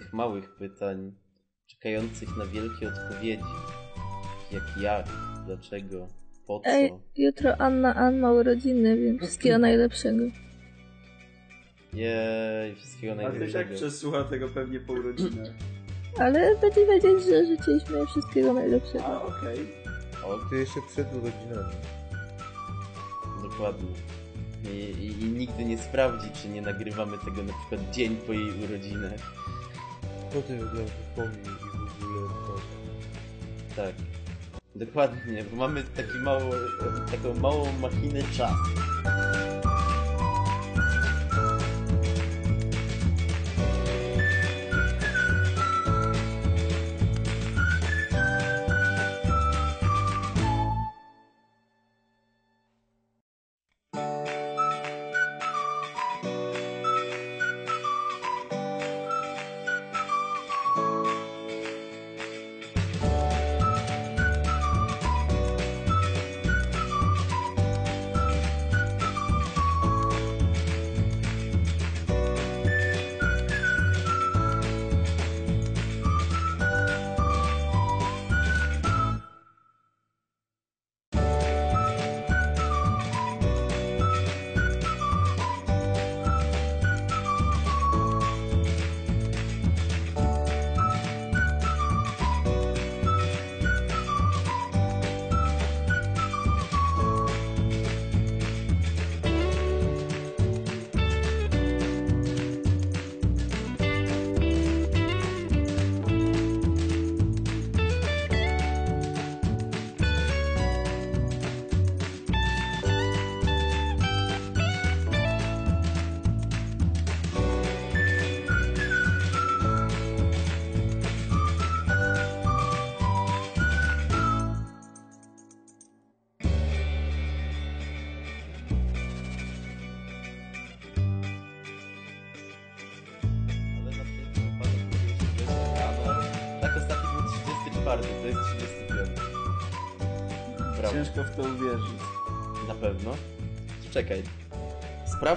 tych małych pytań, czekających na wielkie odpowiedzi. Jak jak, dlaczego, po co. Ej, jutro Anna Ann ma urodziny, więc wszystkiego najlepszego. Jej, wszystkiego A ty tak najlepszego. przesłucha tego pewnie po urodzinach. Ale będzie wiedzieć, że życzyliśmy jej wszystkiego najlepszego. A, okej. O, To jeszcze przed urodzinami. dokładnie. I, i, I nigdy nie sprawdzi, czy nie nagrywamy tego na przykład dzień po jej urodzinach. Potem ją wypomni i w ogóle to... Tak. Dokładnie, bo mamy taki mało, taką małą machinę czasu.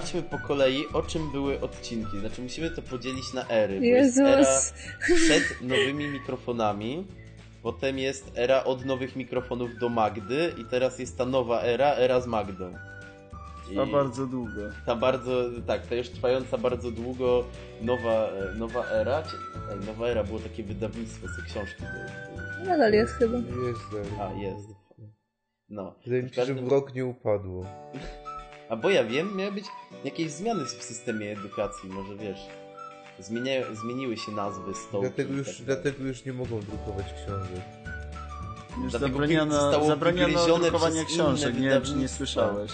Sprawdźmy po kolei, o czym były odcinki. Znaczy, musimy to podzielić na ery. Bo jest era Jezus! przed nowymi mikrofonami, potem jest era od nowych mikrofonów do Magdy i teraz jest ta nowa era, era z Magdą. Trwa bardzo długo. ta bardzo, tak, ta już trwająca bardzo długo nowa, nowa era. Ej, nowa era było takie wydawnictwo, co książki były. Nadal jest chyba. Jest. A, jest. No. Wydaje mi W się, że każdym- w rok nie upadło. A bo ja wiem, miały być jakieś zmiany w systemie edukacji, może wiesz. Zmieniają, zmieniły się nazwy, stołki. Dlatego i już, tak dlatego już nie mogą drukować książek. Już Dlatego zabroniono, zostało zabroniono drukowania przez książek, nie czy nie słyszałeś.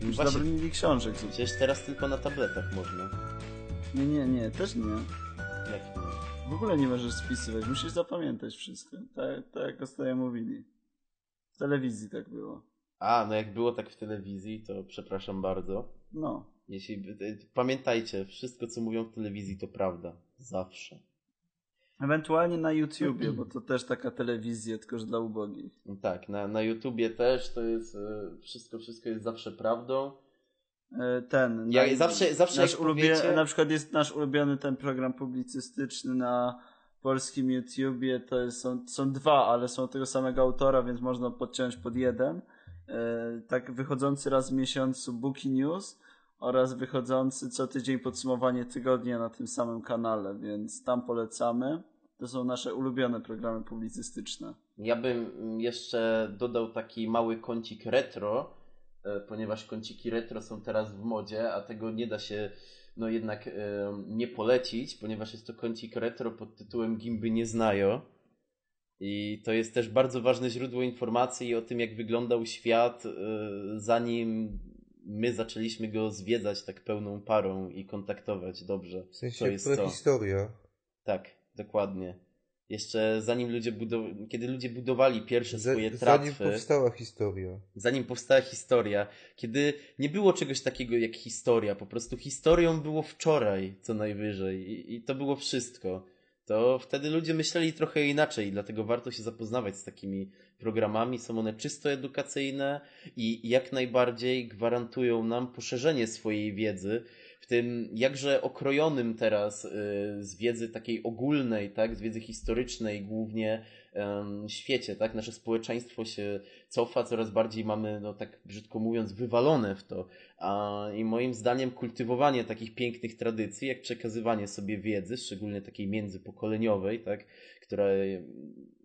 Już Właśnie- zabronili książek. Przecież teraz tylko na tabletach można. Nie, nie, nie, też nie. Jak nie? W ogóle nie możesz spisywać, musisz zapamiętać wszystko. Tak, tak jak ostatnio mówili. W telewizji tak było. A, no jak było tak w telewizji, to przepraszam bardzo. No. Jeśli, pamiętajcie, wszystko co mówią w telewizji to prawda. Zawsze. Ewentualnie na YouTubie, bo to też taka telewizja, tylko że dla ubogich. No tak, na, na YouTubie też to jest, e, wszystko, wszystko jest zawsze prawdą. E, Ten. Ja na- zawsze- zawsze nasz jak powiecie- Na przykład jest nasz ulubiony ten program publicystyczny na polskim YouTubie. To jest, są, są dwa, ale są tego samego autora, więc można podciąć pod jeden. E, Tak wychodzący raz w miesiącu Bookie News oraz wychodzący co tydzień podsumowanie tygodnia na tym samym kanale, więc tam polecamy. To są nasze ulubione programy publicystyczne. Ja bym jeszcze dodał taki mały kącik retro, e, ponieważ kąciki retro są teraz w modzie, a tego nie da się no jednak e, nie polecić, ponieważ jest to kącik retro pod tytułem Gimby nie znają. I to jest też bardzo ważne źródło informacji o tym, jak wyglądał świat, e, zanim my zaczęliśmy go zwiedzać tak pełną parą i kontaktować dobrze. W co sensie jest co. prehistoria. Tak, dokładnie. Jeszcze zanim ludzie budow- kiedy ludzie budowali pierwsze swoje Zanim tratwy, powstała historia. zanim powstała historia, kiedy nie było czegoś takiego jak historia, po prostu historią było wczoraj co najwyżej i, i to było wszystko. To wtedy ludzie myśleli trochę inaczej, dlatego warto się zapoznawać z takimi programami. Są one czysto edukacyjne i jak najbardziej gwarantują nam poszerzenie swojej wiedzy w tym jakże okrojonym teraz y, z wiedzy takiej ogólnej, tak, z wiedzy historycznej głównie świecie, tak, nasze społeczeństwo się cofa, coraz bardziej mamy, no tak brzydko mówiąc, wywalone w to. A, I moim zdaniem kultywowanie takich pięknych tradycji, jak przekazywanie sobie wiedzy, szczególnie takiej międzypokoleniowej, tak, która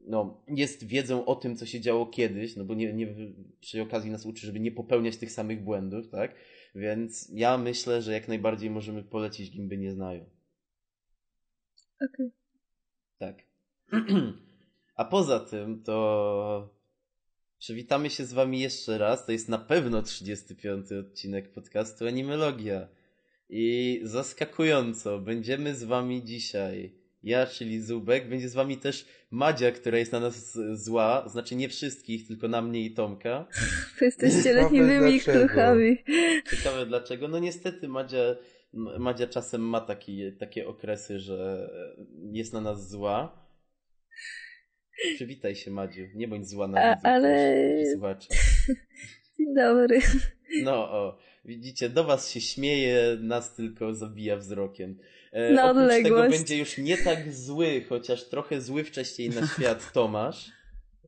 no, jest wiedzą o tym, co się działo kiedyś, no bo nie, nie, przy okazji nas uczy, żeby nie popełniać tych samych błędów, tak? Więc ja myślę, że jak najbardziej możemy polecić Gimby nie znają. Okej. Tak. A poza tym to przywitamy się z wami jeszcze raz. To jest na pewno 35 odcinek podcastu Animologia. I zaskakująco, będziemy z wami dzisiaj. Ja, czyli Zubek, będzie z wami też Madzia, która jest na nas zła. Znaczy nie wszystkich, tylko na mnie i Tomka. Wy jesteście leniwymi kruchami. Ciekawe dlaczego. No niestety Madzia, Madzia czasem ma taki, takie okresy, że jest na nas zła. Przywitaj się Madziu, nie bądź zła na A- widzów ale- słuchaczy. Dzień dobry. No o, widzicie, do was się śmieje, nas tylko zabija wzrokiem. E, Na oprócz tego odległość. będzie już nie tak zły, chociaż trochę zły wcześniej na świat Tomasz.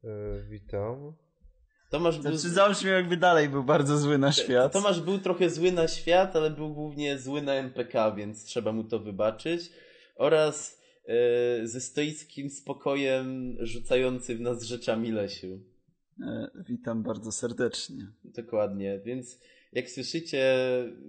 E, witam. Tomasz był... Znaczy zabrzmiał jakby dalej był bardzo zły na świat. Tomasz był trochę zły na świat, ale był głównie zły na MPK, więc trzeba mu to wybaczyć. Oraz ze stoickim spokojem rzucający w nas rzeczami Lesiu. E, Witam bardzo serdecznie. Dokładnie, więc jak słyszycie,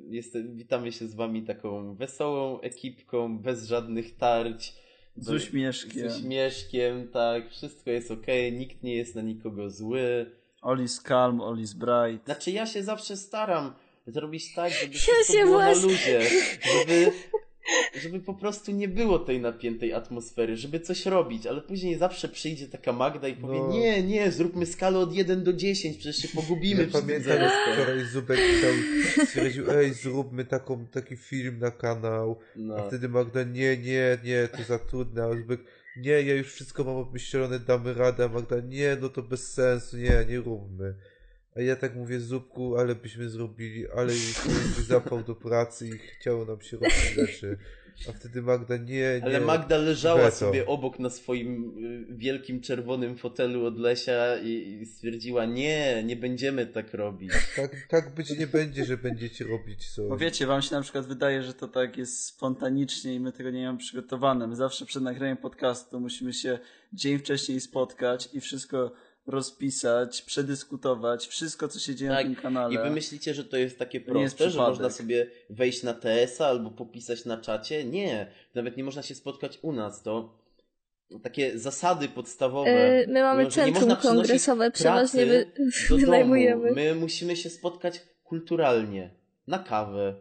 jest, witamy się z wami taką wesołą ekipką, bez żadnych tarć. Z uśmieszkiem. Z uśmieszkiem, tak, wszystko jest ok, nikt nie jest na nikogo zły. Olis Calm, Olis Bright. Znaczy ja się zawsze staram zrobić tak, żeby Ja wszystko się było właśnie- na luzie, żeby, żeby po prostu nie było tej napiętej atmosfery, żeby coś robić, ale później zawsze przyjdzie taka Magda i powie No. nie, nie, zróbmy skalę od 1 do 10, przecież się pogubimy Ja pamiętam, wczoraj Zubek chciał, stwierdził, ej, zróbmy taką, taki film na kanał. A No. wtedy Magda, nie, nie, nie, to za trudne. A Zubek, nie, ja już wszystko mam obmyślone, damy radę. A Magda, nie, no to bez sensu, nie, nie róbmy. A ja tak mówię, Zubku, ale byśmy zrobili, ale już byś zapał do pracy i chciało nam się robić rzeczy. A wtedy Magda, nie, nie. Ale Magda leżała weto. sobie obok na swoim y, wielkim czerwonym fotelu od Lesia i, i stwierdziła, nie, nie będziemy tak robić. Tak, tak być nie będzie, że będziecie robić coś. Bo wiecie, wam się na przykład wydaje, że to tak jest spontanicznie i my tego nie mamy przygotowane. My zawsze przed nagraniem podcastu musimy się dzień wcześniej spotkać i wszystko rozpisać, przedyskutować, wszystko co się dzieje Tak, na tym kanale. I wy myślicie, że to jest takie nie jest proste, że można sobie wejść na TS-a albo popisać na czacie? Nie, nawet nie można się spotkać u nas. To takie zasady podstawowe. E, My mamy nie centrum kongresowe, przeważnie wy, pracy do domu. wynajmujemy. My musimy się spotkać kulturalnie, na kawę,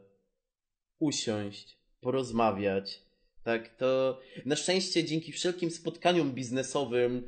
usiąść, porozmawiać. Tak, to na szczęście dzięki wszelkim spotkaniom biznesowym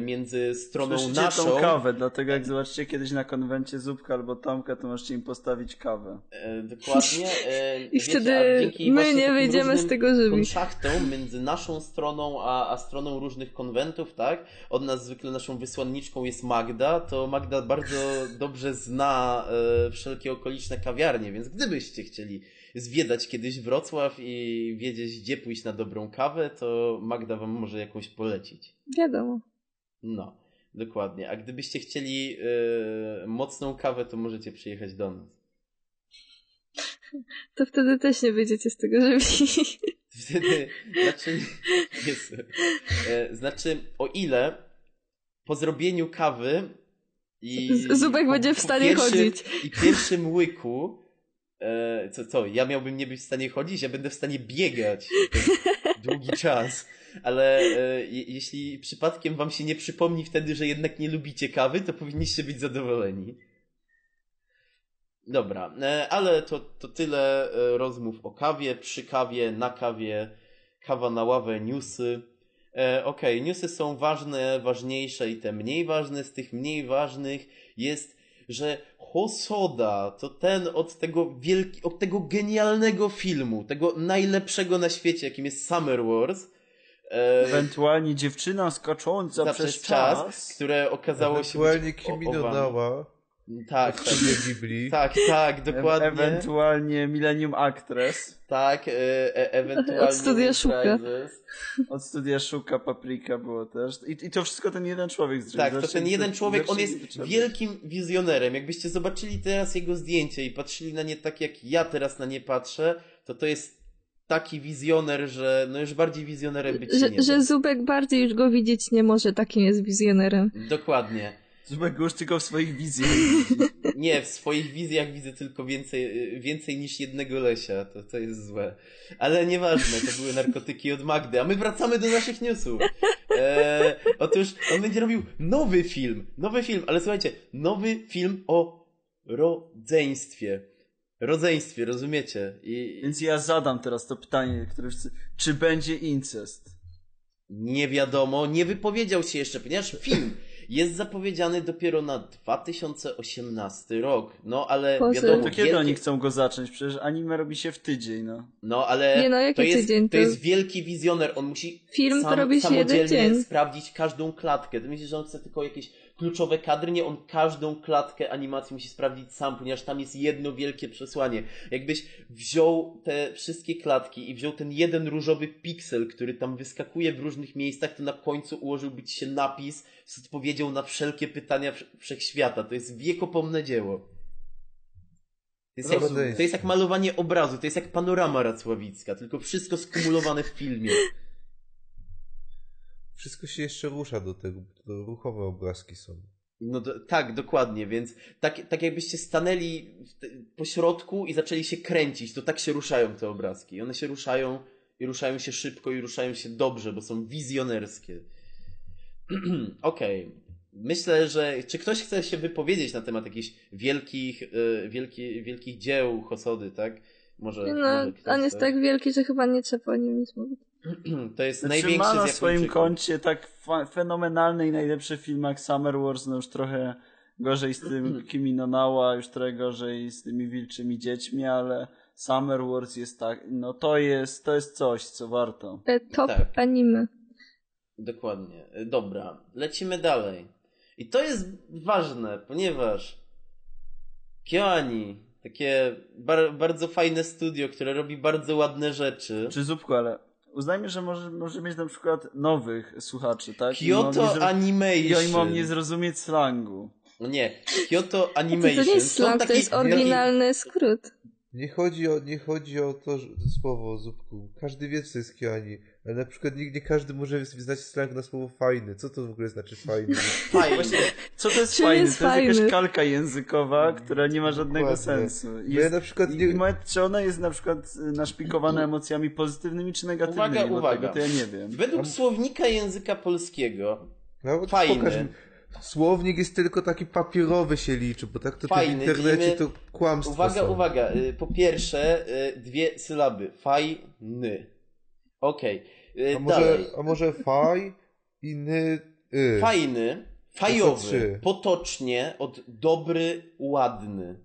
między stroną Słyszycie naszą. tą kawę, dlatego jak zobaczycie kiedyś na konwencie Zupka albo Tomka, to możecie im postawić kawę. E, dokładnie. E, I wiecie, wtedy my nie wyjdziemy z tego żywi. Kontraktą między naszą stroną a, a stroną różnych konwentów, tak? Od nas zwykle naszą wysłanniczką jest Magda, to Magda bardzo dobrze zna e, wszelkie okoliczne kawiarnie, więc gdybyście chcieli zwiedzać kiedyś Wrocław i wiedzieć, gdzie pójść na dobrą kawę, to Magda wam może jakąś polecić. Wiadomo. No, dokładnie. A gdybyście chcieli e, mocną kawę, to możecie przyjechać do nas. To wtedy też nie wyjdziecie z tego żywi. Wtedy, znaczy, Jezu. E, znaczy, o ile po zrobieniu kawy i. Zubek po- będzie w stanie chodzić. I pierwszym łyku. E, co, co, ja miałbym nie być w stanie chodzić, ja będę w stanie biegać długi czas. Ale e, je, jeśli przypadkiem wam się nie przypomni wtedy, że jednak nie lubicie kawy, to powinniście być zadowoleni. Dobra, e, ale to, to tyle e, rozmów o kawie, przy kawie, na kawie, kawa na ławę, newsy. E, Okej, newsy są ważne, ważniejsze i te mniej ważne. Z tych mniej ważnych jest, że Hosoda to ten od tego wielki, od tego genialnego filmu, tego najlepszego na świecie, jakim jest Summer Wars. E, Ewentualnie dziewczyna skacząca za przez przez czas, czas. które okazało się Ewentualnie Kimi. Nawa. Tak, tak. Ghibli. Tak, tak, dokładnie. E ewentualnie Millennium Actress Tak, e, e, ewentualnie. Od studia Szuka. Od studia Szuka Paprika było też. I, I to wszystko ten jeden człowiek zrobił. Tak, to ten jeden człowiek, on jest wielkim wizjonerem. Jakbyście zobaczyli teraz jego zdjęcie i patrzyli na nie tak, jak ja teraz na nie patrzę, to to jest taki wizjoner, że no już bardziej wizjonerem być Że, nie że da. Zubek bardziej już go widzieć nie może, takim jest wizjonerem. Dokładnie. Zubek go już tylko w swoich wizjach. Nie, w swoich wizjach widzę tylko więcej, więcej niż jednego lesia. To, to jest złe. Ale nieważne, to były narkotyki od Magdy. A my wracamy do naszych newsów. E, otóż on będzie robił nowy film. Nowy film, ale słuchajcie, nowy film o rodzeństwie. Rodzeństwie, rozumiecie? I Więc ja zadam teraz to pytanie, które. Czy będzie incest? nie wiadomo, nie wypowiedział się jeszcze, ponieważ film jest zapowiedziany dopiero na 2018 rok. No ale Boże. wiadomo, To kiedy wielkie- oni chcą go zacząć? Przecież anime robi się w tydzień, no. No, ale Nie no, jaki to, jest, tydzień? to To- jest wielki wizjoner. On musi Film to sam, robi się jeden samodzielnie dzień. sprawdzić każdą klatkę. Ty myślisz, że on chce tylko jakieś kluczowe kadry? Nie, on każdą klatkę animacji musi sprawdzić sam, ponieważ tam jest jedno wielkie przesłanie. Jakbyś wziął te wszystkie klatki i wziął ten jeden różowy piksel, który tam wyskakuje w różnych miejscach, to na końcu ułożyłby ci się napis z odpowiedzią na wszelkie pytania wsz- wszechświata. To jest wiekopomne dzieło. To jest, jak, to jest jak malowanie obrazu, to jest jak panorama racławicka, tylko wszystko skumulowane w filmie. Wszystko się jeszcze rusza do tego, to ruchowe obrazki są. No do, tak, dokładnie, więc tak, tak jakbyście stanęli po środku i zaczęli się kręcić, to tak się ruszają te obrazki. One się ruszają i ruszają się szybko i ruszają się dobrze, bo są wizjonerskie. Okej. Myślę, że czy ktoś chce się wypowiedzieć na temat jakichś wielkich, y, wielki, wielkich dzieł Hosody, tak? Może, No, może ktoś, on jest tak wielki, że chyba nie trzeba o nim nic mówić. To jest Znaczy, największy ma na swoim koncie tak fenomenalny i najlepszy film jak Summer Wars, no już trochę gorzej z tym Kimi no Nawa, już trochę gorzej z tymi wilczymi dziećmi, ale Summer Wars jest tak, no to jest, to jest coś, co warto. E, Top Tak. anime. Dokładnie. E, Dobra, lecimy dalej. I to jest ważne, ponieważ Kyoani, takie bar bardzo fajne studio, które robi bardzo ładne rzeczy. Czy Zupku, ale uznajmy, że może, może mieć na przykład nowych słuchaczy, tak? I Kyoto I Animation. oni mogą nie zrozumieć slangu. No nie, Kyoto To, to Animation. nie jest slang, to taki- jest oryginalny skrót. Nie chodzi o, nie chodzi o to, że, to słowo, Zupku. Każdy wie, co jest Kiani. Ale na przykład nie, nie każdy może znać slang na słowo fajny. Co to w ogóle znaczy fajny? Fajnie. Właśnie, co to jest Czym fajne? jest to jest jakaś fajny? kalka językowa, która nie ma żadnego Dokładnie. sensu. I Bo ja Jest, na przykład nie- moment, czy ona jest na przykład y, naszpikowana emocjami pozytywnymi czy negatywnymi? Uwaga, bo uwaga. Tego to ja nie wiem. Według słownika języka polskiego No, Fajny. pokaż mi. Słownik jest tylko taki papierowy się liczy, bo tak to, to w Fajny, internecie to kłamstwo Uwaga, są. uwaga. y, Po pierwsze, y, dwie sylaby. Fajny. Okej. Y, A może, Dalej. a może faj i ny, y. Fajny, fajowy, potocznie od dobry, ładny.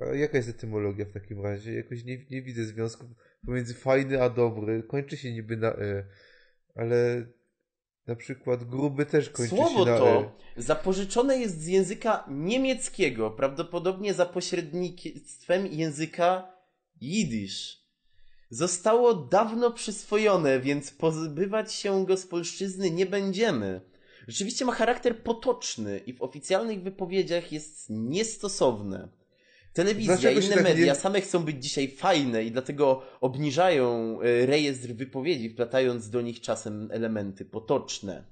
A jaka jest etymologia w takim razie? Jakoś nie, nie widzę związku pomiędzy fajny a dobry. Kończy się niby na y, ale na przykład gruby też kończy Słowo się na to zapożyczone jest z języka niemieckiego, prawdopodobnie za pośrednictwem języka jidysz. Zostało dawno przyswojone, więc pozbywać się go z polszczyzny nie będziemy. Rzeczywiście ma charakter potoczny i w oficjalnych wypowiedziach jest niestosowne. Telewizja Dlaczego i inne tak nie- media same chcą być dzisiaj fajne i dlatego obniżają e, rejestr wypowiedzi, wplatając do nich czasem elementy potoczne.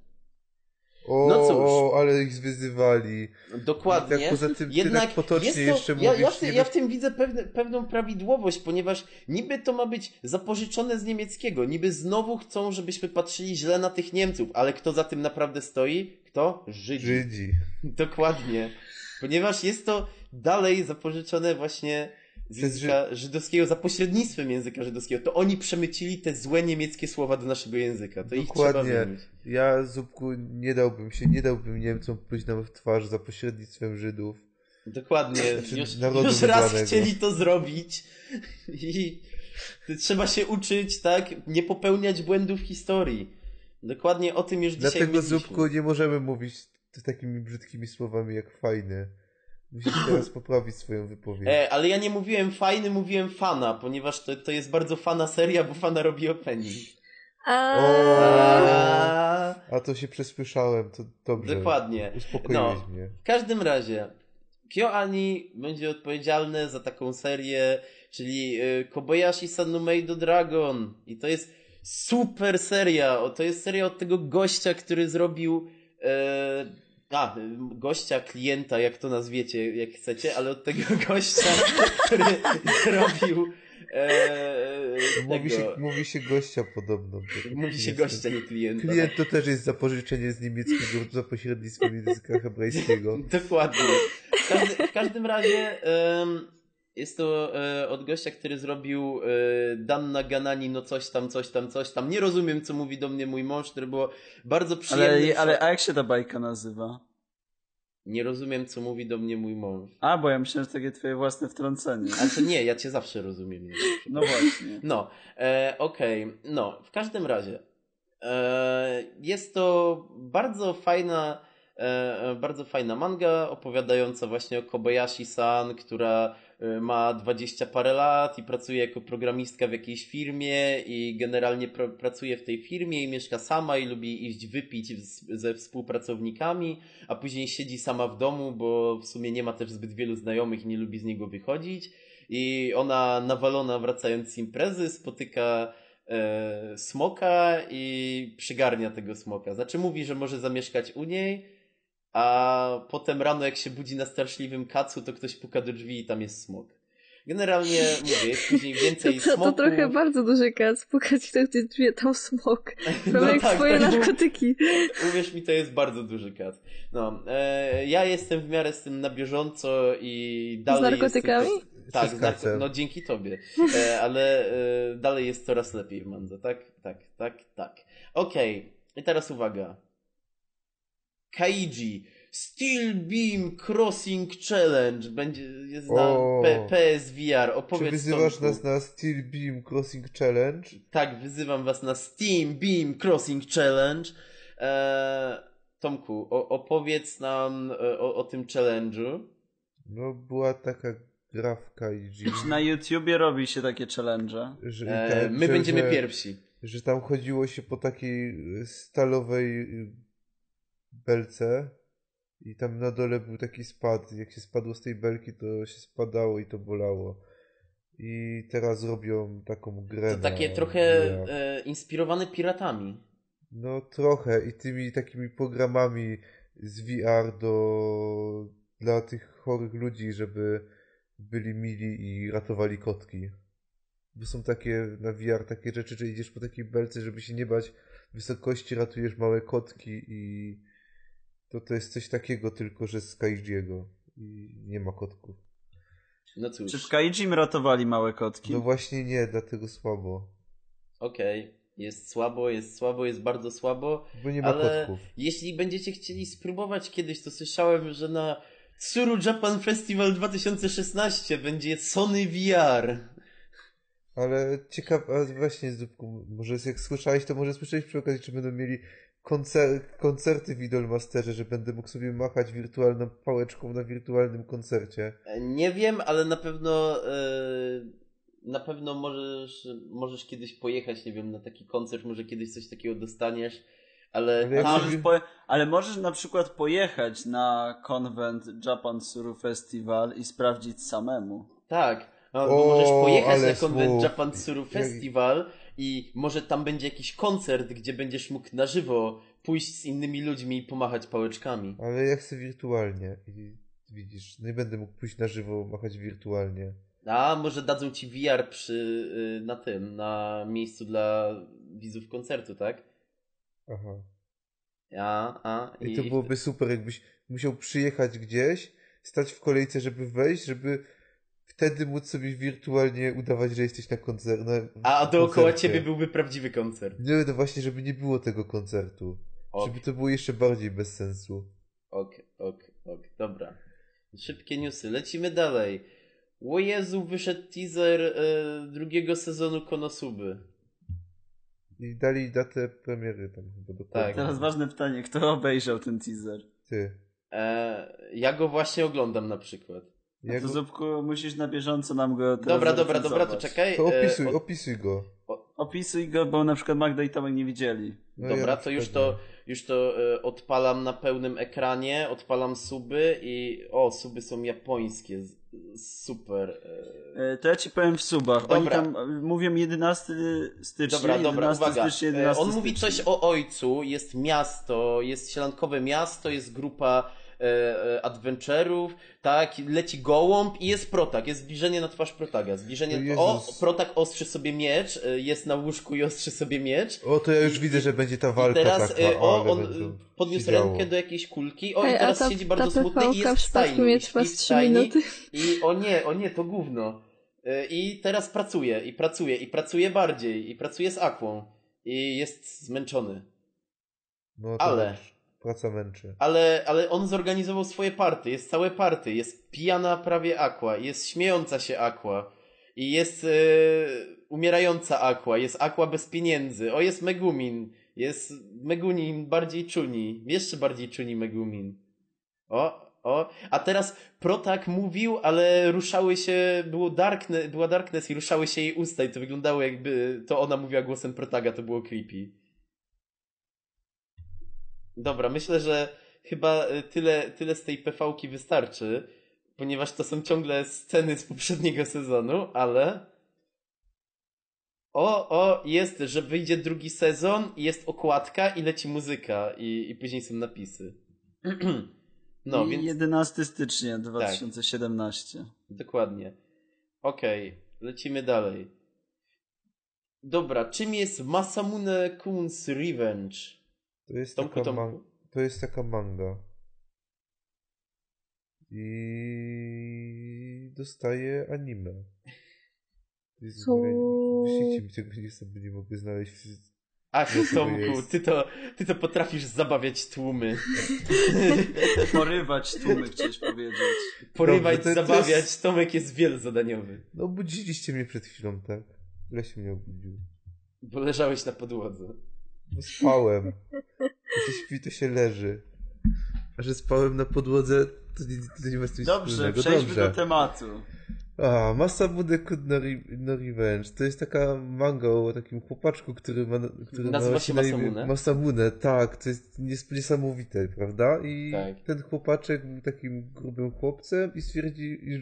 O, No cóż. ale ich wyzywali. Dokładnie. Tak poza tym ty Jednak tak potocznie to, jeszcze ja, mówisz, ja, w ty, ja w tym widzę pewne, pewną prawidłowość, ponieważ niby to ma być zapożyczone z niemieckiego. Niby znowu chcą, żebyśmy patrzyli źle na tych Niemców, ale kto za tym naprawdę stoi? Kto? Żydzi. Żydzi. Dokładnie. Ponieważ jest to dalej zapożyczone właśnie z języka żydowskiego, za pośrednictwem języka żydowskiego. To oni przemycili te złe niemieckie słowa do naszego języka. To Dokładnie. Ja, Zupku, nie dałbym się, nie dałbym Niemcom pluć nam w twarz za pośrednictwem Żydów. Dokładnie. Znaczy, Już, już raz chcieli to zrobić i trzeba się uczyć, tak? Nie popełniać błędów historii. Dokładnie o tym już dzisiaj Dlatego. Zupku, nie możemy mówić takimi brzydkimi słowami jak fajny. Musisz teraz poprawić swoją wypowiedź. E, ale ja nie mówiłem fajny, mówiłem fana, ponieważ to, to jest bardzo fana seria, bo fana robi opening. A, A, A to się przesłyszałem, to dobrze. dokładnie. Uspokoiłeś No. mnie. W każdym razie, KyoAni będzie odpowiedzialne za taką serię, czyli y, Kobayashi Sanumeido Dragon. I to jest super seria. O, to jest seria od tego gościa, który zrobił. E, a, gościa, klienta, jak to nazwiecie, jak chcecie, ale od tego gościa, który zrobił. E, Mówi się, mówi się gościa podobno. mówi się gościa, nie klienta. Klient to też jest zapożyczenie z niemieckiego za pośrednictwem języka hebrajskiego. Dokładnie. W, każdy, w każdym razie em, jest to e, od gościa, który zrobił e, Dan Naganani, no coś tam, coś tam, coś tam. Nie rozumiem, co mówi do mnie mój mąż, które było bardzo przyjemne. Ale, ale a jak się ta bajka nazywa? Nie rozumiem, co mówi do mnie mój mąż. A, bo ja myślałem, że takie twoje własne wtrącenie. Ale to nie, ja cię zawsze rozumiem. nie? No właśnie. No, e, okej. No, w każdym razie. E, jest to bardzo fajna, e, e, bardzo fajna manga opowiadająca właśnie o Kobayashi-san, która ma 20 parę lat i pracuje jako programistka w jakiejś firmie i generalnie pr- pracuje w tej firmie i mieszka sama i lubi iść wypić ze współpracownikami, a później siedzi sama w domu, bo w sumie nie ma też zbyt wielu znajomych i nie lubi z niego wychodzić. I ona nawalona wracając z imprezy spotyka e, smoka i przygarnia tego smoka. Znaczy mówi, że może zamieszkać u niej, a potem rano jak się budzi na straszliwym kacu, to ktoś puka do drzwi i tam jest smok. Generalnie mówię, jest później to, więcej to, to smoków. trochę bardzo duży kac. Pukać tak gdzieś drzwi, tam smok. No Prawie jak tak, swoje tak, narkotyki. Uwierz mi, to jest bardzo duży kac. No, e, ja jestem w miarę z tym na bieżąco i dalej narkotykami? Tak, Z z narko... kacem. no dzięki tobie. E, ale e, dalej jest coraz lepiej w Mandze, tak? Tak, tak, tak. Okej, i teraz uwaga. Kaiji Steel Beam Crossing Challenge będzie jest na O. P- PSVR. Czy Opowiedz wyzywasz Tomku. nas na Steel Beam Crossing Challenge? Tak, wyzywam was na Steam Beam Crossing Challenge. Eee, Tomku, o, opowiedz nam e, o, o tym challenge'u. No, była taka gra w Kaiji, Czy na YouTubie robi się takie challenge? że, Eee, my że- będziemy że, pierwsi. że tam chodziło się po takiej stalowej belce i tam na dole był taki spad. Jak się spadło z tej belki, to się spadało i to bolało. I teraz robią taką grę. To takie trochę e, inspirowane piratami. No trochę i tymi takimi programami z VR do dla tych chorych ludzi, żeby byli mili i ratowali kotki. Bo są takie na VR takie rzeczy, że idziesz po takiej belce, żeby się nie bać wysokości, ratujesz małe kotki i to to jest coś takiego tylko, że z Kaijiego i nie ma kotków. No cóż, Czy w Kaijim ratowali małe kotki? No właśnie nie, dlatego słabo. okej. Jest słabo, jest słabo, jest bardzo słabo. Bo nie ma Ale kotków. jeśli będziecie chcieli spróbować kiedyś, to słyszałem, że na Tsuru Japan Festival 2016 będzie Sony VR. Ale ciekawe, właśnie Zupku, może jak słyszałeś, to może słyszałeś przy okazji, czy będą mieli koncer koncerty w Idolmasterze, że będę mógł sobie machać wirtualną pałeczką na wirtualnym koncercie. E, Nie wiem, ale na pewno e, na pewno możesz, możesz kiedyś pojechać, nie wiem, na taki koncert, może kiedyś coś takiego dostaniesz, ale, Ale Możesz po... Ale możesz na przykład pojechać na konwent Japan Suru Festival i sprawdzić samemu. tak, no, O, możesz pojechać na konwent smooth. Japan Tsuru Festival i może tam będzie jakiś koncert, gdzie będziesz mógł na żywo pójść z innymi ludźmi i pomachać pałeczkami. Ale ja chcę wirtualnie. I widzisz, nie będę mógł pójść na żywo, machać wirtualnie. A może dadzą ci VR przy, y, na tym, na miejscu dla widzów koncertu, tak? Aha. A, a, I to byłoby super, jakbyś musiał przyjechać gdzieś, stać w kolejce, żeby wejść, żeby wtedy móc sobie wirtualnie udawać, że jesteś na koncercie. A dookoła ciebie byłby prawdziwy koncert. Nie, no właśnie, żeby nie było tego koncertu. Ok, Żeby to było jeszcze bardziej bez sensu. ok, ok, ok, dobra. Szybkie newsy, lecimy dalej. O Jezu, wyszedł teaser e, drugiego sezonu Konosuby. I dali datę premiery tam chyba dokładnie. Tak. Teraz ważne pytanie, kto obejrzał ten teaser? Ty. E, ja go właśnie oglądam na przykład. Ja Jak to Zupku, musisz na bieżąco nam go teraz Dobra, dobra, dobra, to czekaj. to e, opisuj, o- opisuj go. Opisuj go, bo na przykład Magda i Tomek nie widzieli. No ja Dobra, na to już to, już to e, odpalam na pełnym ekranie, odpalam suby i o, suby są japońskie, super. e. E, To ja ci powiem w subach. Oni Dobra. tam e, mówią 11 stycznia, Dobra, dobra, 11 uwaga. stycznia, E, 11 On mówi stycznia. coś o ojcu, jest miasto, jest sielankowe miasto, jest grupa e, e, adventurów, tak, leci gołąb i jest protak, jest zbliżenie na twarz protaga. Zbliżenie, O o, Jezus. protak ostrzy sobie miecz, e, jest na łóżku i ostrzy sobie miecz. O, to ja już I- widzę, że będzie ta I walka teraz taka. e, o, on e, podniósł się działo. rękę do jakiejś kulki, o Ej, i teraz ta, siedzi bardzo ta smutny i jest w stajni. I w 3 stajni minuty. I o nie, o nie, to gówno. Y, I teraz pracuje, i pracuje, i pracuje bardziej, i pracuje z Aquą. I jest zmęczony. No, Ale- męczy. Praca męczy. Ale, ale on zorganizował swoje party, jest całe party, jest pijana prawie Aqua, jest śmiejąca się Aqua. I jest e, umierająca Aqua, jest Aqua bez pieniędzy. O, jest Megumin. Jest Megumin bardziej czuni. Jeszcze bardziej czuni Megumin. O, o. A teraz Protak mówił, ale ruszały się, było darkne, była Darkness i ruszały się jej usta i to wyglądało jakby to ona mówiła głosem Protaga, to było creepy. Dobra, myślę, że chyba y, tyle, tyle z tej PV-ki wystarczy, ponieważ to są ciągle sceny z poprzedniego sezonu, ale... O, o, jest, że wyjdzie drugi sezon jest okładka i leci muzyka i, i później są napisy. No, I więc 11 stycznia 2017. dokładnie. Okej, lecimy dalej. Dobra, czym jest Masamune Kun's Revenge? To jest, Tomku, taka Tomku. man- to jest taka manga. I dostaje anime. Co? Wyślijcie mi tego, nie sobie nie mogę znaleźć. Ach, to Tomku, ty to, ty to potrafisz zabawiać tłumy. Porywać tłumy, chciałeś powiedzieć. Porywać, Dobrze, to- to zabawiać. jest- Tomek jest wielozadaniowy. No obudziliście mnie przed chwilą, tak? Ile się mnie obudził? Bo leżałeś na podłodze. Spałem. Jak się śpi, to się leży. A że spałem na podłodze, to nie, to nie ma z tym Dobrze, wspólnego. przejdźmy Dobrze. do tematu. A, Masamune Kun no, Re- no Revenge. To jest taka manga o takim chłopaczku, który ma, który ma Nazywa się na imię- Masamune? Masamune, tak. To jest nies- niesamowite, prawda? I Tak. ten chłopaczek był takim grubym chłopcem i stwierdził, iż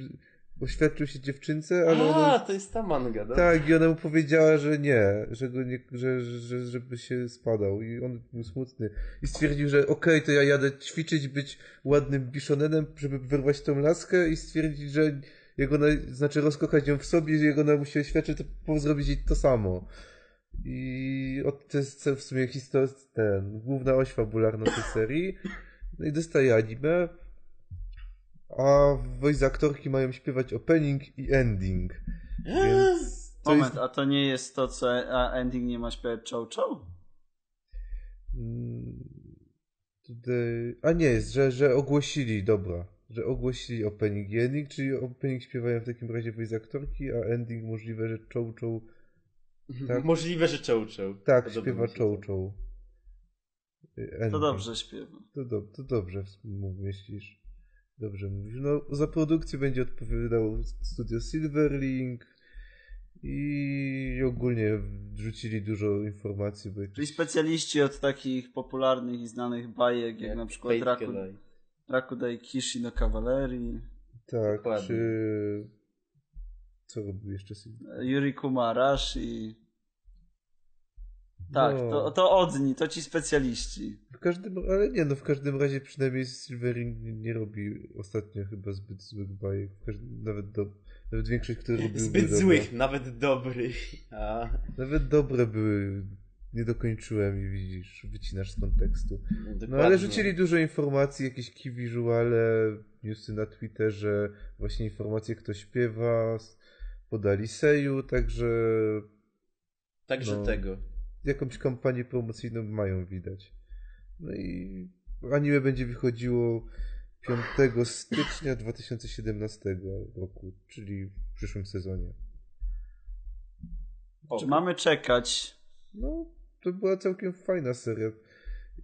oświadczył się dziewczynce, ale ona... A, to jest ta manga, dobra. Tak, i ona mu powiedziała, że nie, że go nie, że, że, żeby się spadał i on był smutny. I stwierdził, że okej, to ja jadę ćwiczyć, być ładnym biszonenem, żeby wyrwać tą laskę i stwierdzić, że jak ona, znaczy rozkochać ją w sobie, że jak ona mu się oświadczy, to zrobić jej to samo. I od, to jest w sumie historia, ten, główna oś fabularna tej serii. No i dostaje anime, a voice aktorki mają śpiewać opening i ending. Więc to Moment, jest... a to nie jest to, co a ending nie ma śpiewać Chow Chow? Mm. A nie, jest, że, że ogłosili, dobra. Że ogłosili opening i ending, czyli opening śpiewają w takim razie voice aktorki, a ending możliwe, że Chow Chow tak. Możliwe, że czołczoł. tak Podoba śpiewa Chow to. Chow. To dobrze śpiewa. To, do, to dobrze myślisz. Dobrze mówisz. No, za produkcję będzie odpowiadał studio Silverlink i ogólnie wrzucili dużo informacji, bo Czyli jakieś... specjaliści od takich popularnych i znanych bajek, jak, Jak na przykład Fate Raku. Rakudai Kishi no Cavalerii, Tak, Dokładnie. czy... Co robił jeszcze Silverlink? Yuri Kumarashi. Tak, No. to, to odni, to ci specjaliści. W każdym, ale nie no, w każdym razie przynajmniej Silverring nie, nie robi ostatnio chyba zbyt złych bajek. Każdym, nawet, do, nawet większość, które robił Zbyt złych, dobre. nawet dobrych. A, Nawet dobre były. Nie dokończyłem i widzisz, wycinasz z kontekstu. No dokładnie. ale rzucili dużo informacji, jakieś key visuale, newsy na Twitterze, właśnie informacje kto śpiewa, podali Seju, także Także no. tego. Jakąś kampanię promocyjną mają widać. No i anime będzie wychodziło 5 stycznia 2017 roku, czyli w przyszłym sezonie. O, Czy mamy czekać? No, to była całkiem fajna seria.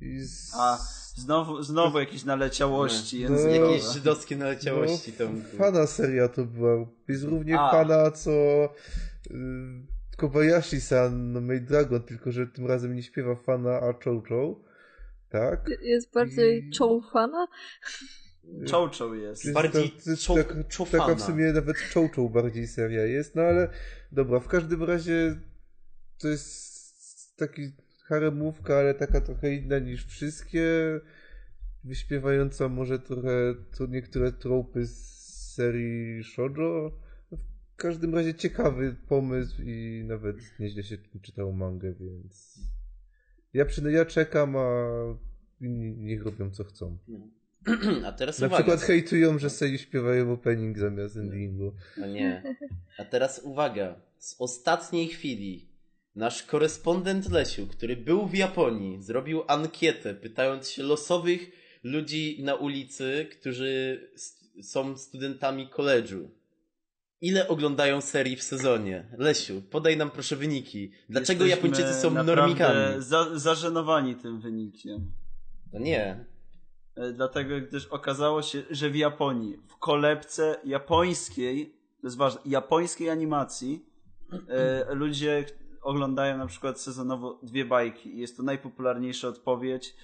I z... A, znowu, znowu jakieś naleciałości No. Jakieś żydowskie naleciałości no, tam. Fana seria to była. Jest równie A. fana co y, Kobayashi-san no Maid Dragon, tylko że tym razem nie śpiewa fana, a Chow Tak? Jest bardziej I- czołfana. Czołczoł jest. To jest Bardziej to, to jest czoł- tak, czofana. taka w sumie nawet Chow bardziej seria jest, no ale dobra, w każdym razie to jest taki haremówka, ale taka trochę inna niż wszystkie, wyśpiewająca może trochę to niektóre tropy z serii shoujo. W każdym razie ciekawy pomysł i nawet nieźle się czytało mangę, więc ja, przyna- ja czekam, a inni niech robią co chcą. A teraz Na uwaga. przykład hejtują, że Sei śpiewają opening zamiast endingu. No nie. A teraz uwaga. Z ostatniej chwili nasz korespondent Lesiu, który był w Japonii, zrobił ankietę, pytając się losowych ludzi na ulicy, którzy st- są studentami koledżu. Ile oglądają serii w sezonie? Lesiu, podaj nam proszę wyniki. Dlaczego Jesteśmy Japończycy są normikami? Za, zażenowani tym wynikiem. No nie. E, Dlatego, gdyż okazało się, że w Japonii, w kolebce japońskiej, to jest ważne, japońskiej animacji, e, ludzie oglądają na przykład sezonowo dwie bajki. Jest to najpopularniejsza odpowiedź.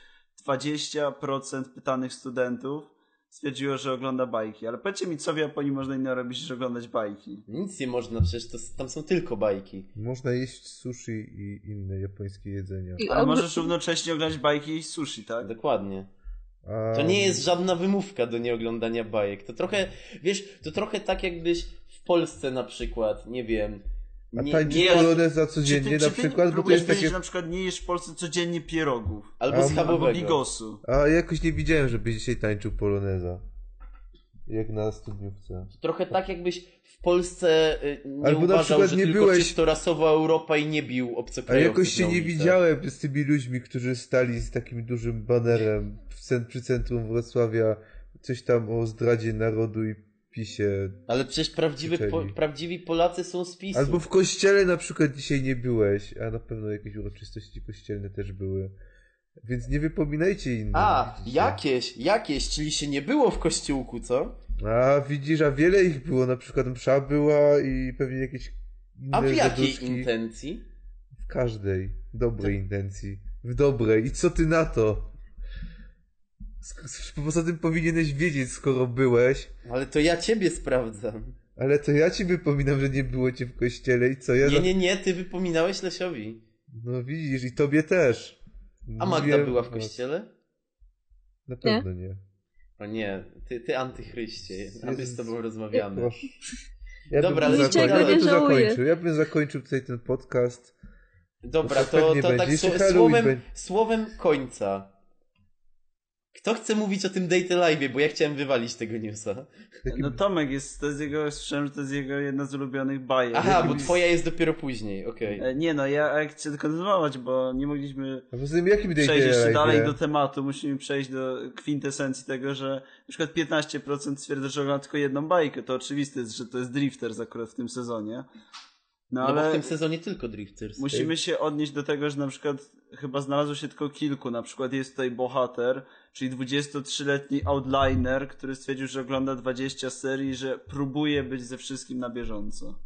20% pytanych studentów stwierdziło, że ogląda bajki. Ale powiedzcie mi, co w Japonii można innego robić, niż oglądać bajki? Nic nie można, przecież to, tam są tylko bajki. Można jeść sushi i inne japońskie jedzenia. I Ale możesz równocześnie oglądać bajki i sushi, tak? Dokładnie. To nie jest żadna wymówka do nieoglądania bajek. To trochę, wiesz, to trochę tak jakbyś w Polsce na przykład, nie wiem, A nie, tańczyć nie poloneza Czy codziennie ty, na przykład, bo to jest takie... że na przykład nie jesz w Polsce codziennie pierogów? albo A- Albo schabowego. bigosu. A jakoś nie widziałem, żeby dzisiaj tańczył poloneza. Jak na studniówce. To trochę tak jakbyś w Polsce y, nie Albo na uważał, przykład że nie tylko byłeś- rasowa Europa i nie bił A obcokrajowców jakoś się na nie widziałem z tymi ludźmi, którzy stali z takim dużym banerem w cen- przy centrum Wrocławia. Coś tam o zdradzie narodu i pisie. Ale przecież prawdziwy, po, prawdziwi Polacy są z PiSu. Albo w kościele na przykład dzisiaj nie byłeś, a na pewno jakieś uroczystości kościelne też były. Więc nie wypominajcie innym. A, widzicie? jakieś, jakieś, czyli się nie było w kościółku, co? A widzisz, a wiele ich było, na przykład msza była i pewnie jakieś inne A w jakiej zaduszki. intencji? W każdej dobrej intencji. W dobrej. I co ty na to? Poza tym powinieneś wiedzieć, skoro byłeś, Ale to ja ciebie sprawdzam. ale to ja ci wypominam, że nie było cię w kościele i co ja... Nie, nie, nie, ty wypominałeś Lesiowi. No widzisz, i tobie też. A Magda Mówiłem- była w no, kościele? Na pewno nie. O nie, ty, ty antychryście, a my z tobą rozmawiamy. Proszę. Ja Dobra, bym zakończył, ja bym nie zakończył. Ja bym zakończył tutaj ten podcast. Dobra, To to, to tak słowem, będzie. słowem końca. Kto chce mówić o tym Date Live, bo ja chciałem wywalić tego newsa. No Tomek jest, to jest jego, słyszałem, że to jest jego jedna z ulubionych bajek. Aha, bo twoja jest dopiero później, okej. E, Nie no, ja chcę kontynuować, bo nie mogliśmy A poza tym jakim przejść jeszcze Live? dalej do tematu. Musimy przejść do kwintesencji tego, że na przykład 15% stwierdza, że ogląda tylko jedną bajkę. To oczywiste jest, że to jest Drifters akurat w tym sezonie. No No bo w ale tym sezonie tylko Drifters. musimy się odnieść do tego, że na przykład chyba znalazło się tylko kilku. Na przykład jest tutaj bohater, czyli 23-letni outliner, który stwierdził, że ogląda 20 serii, że próbuje być ze wszystkim na bieżąco.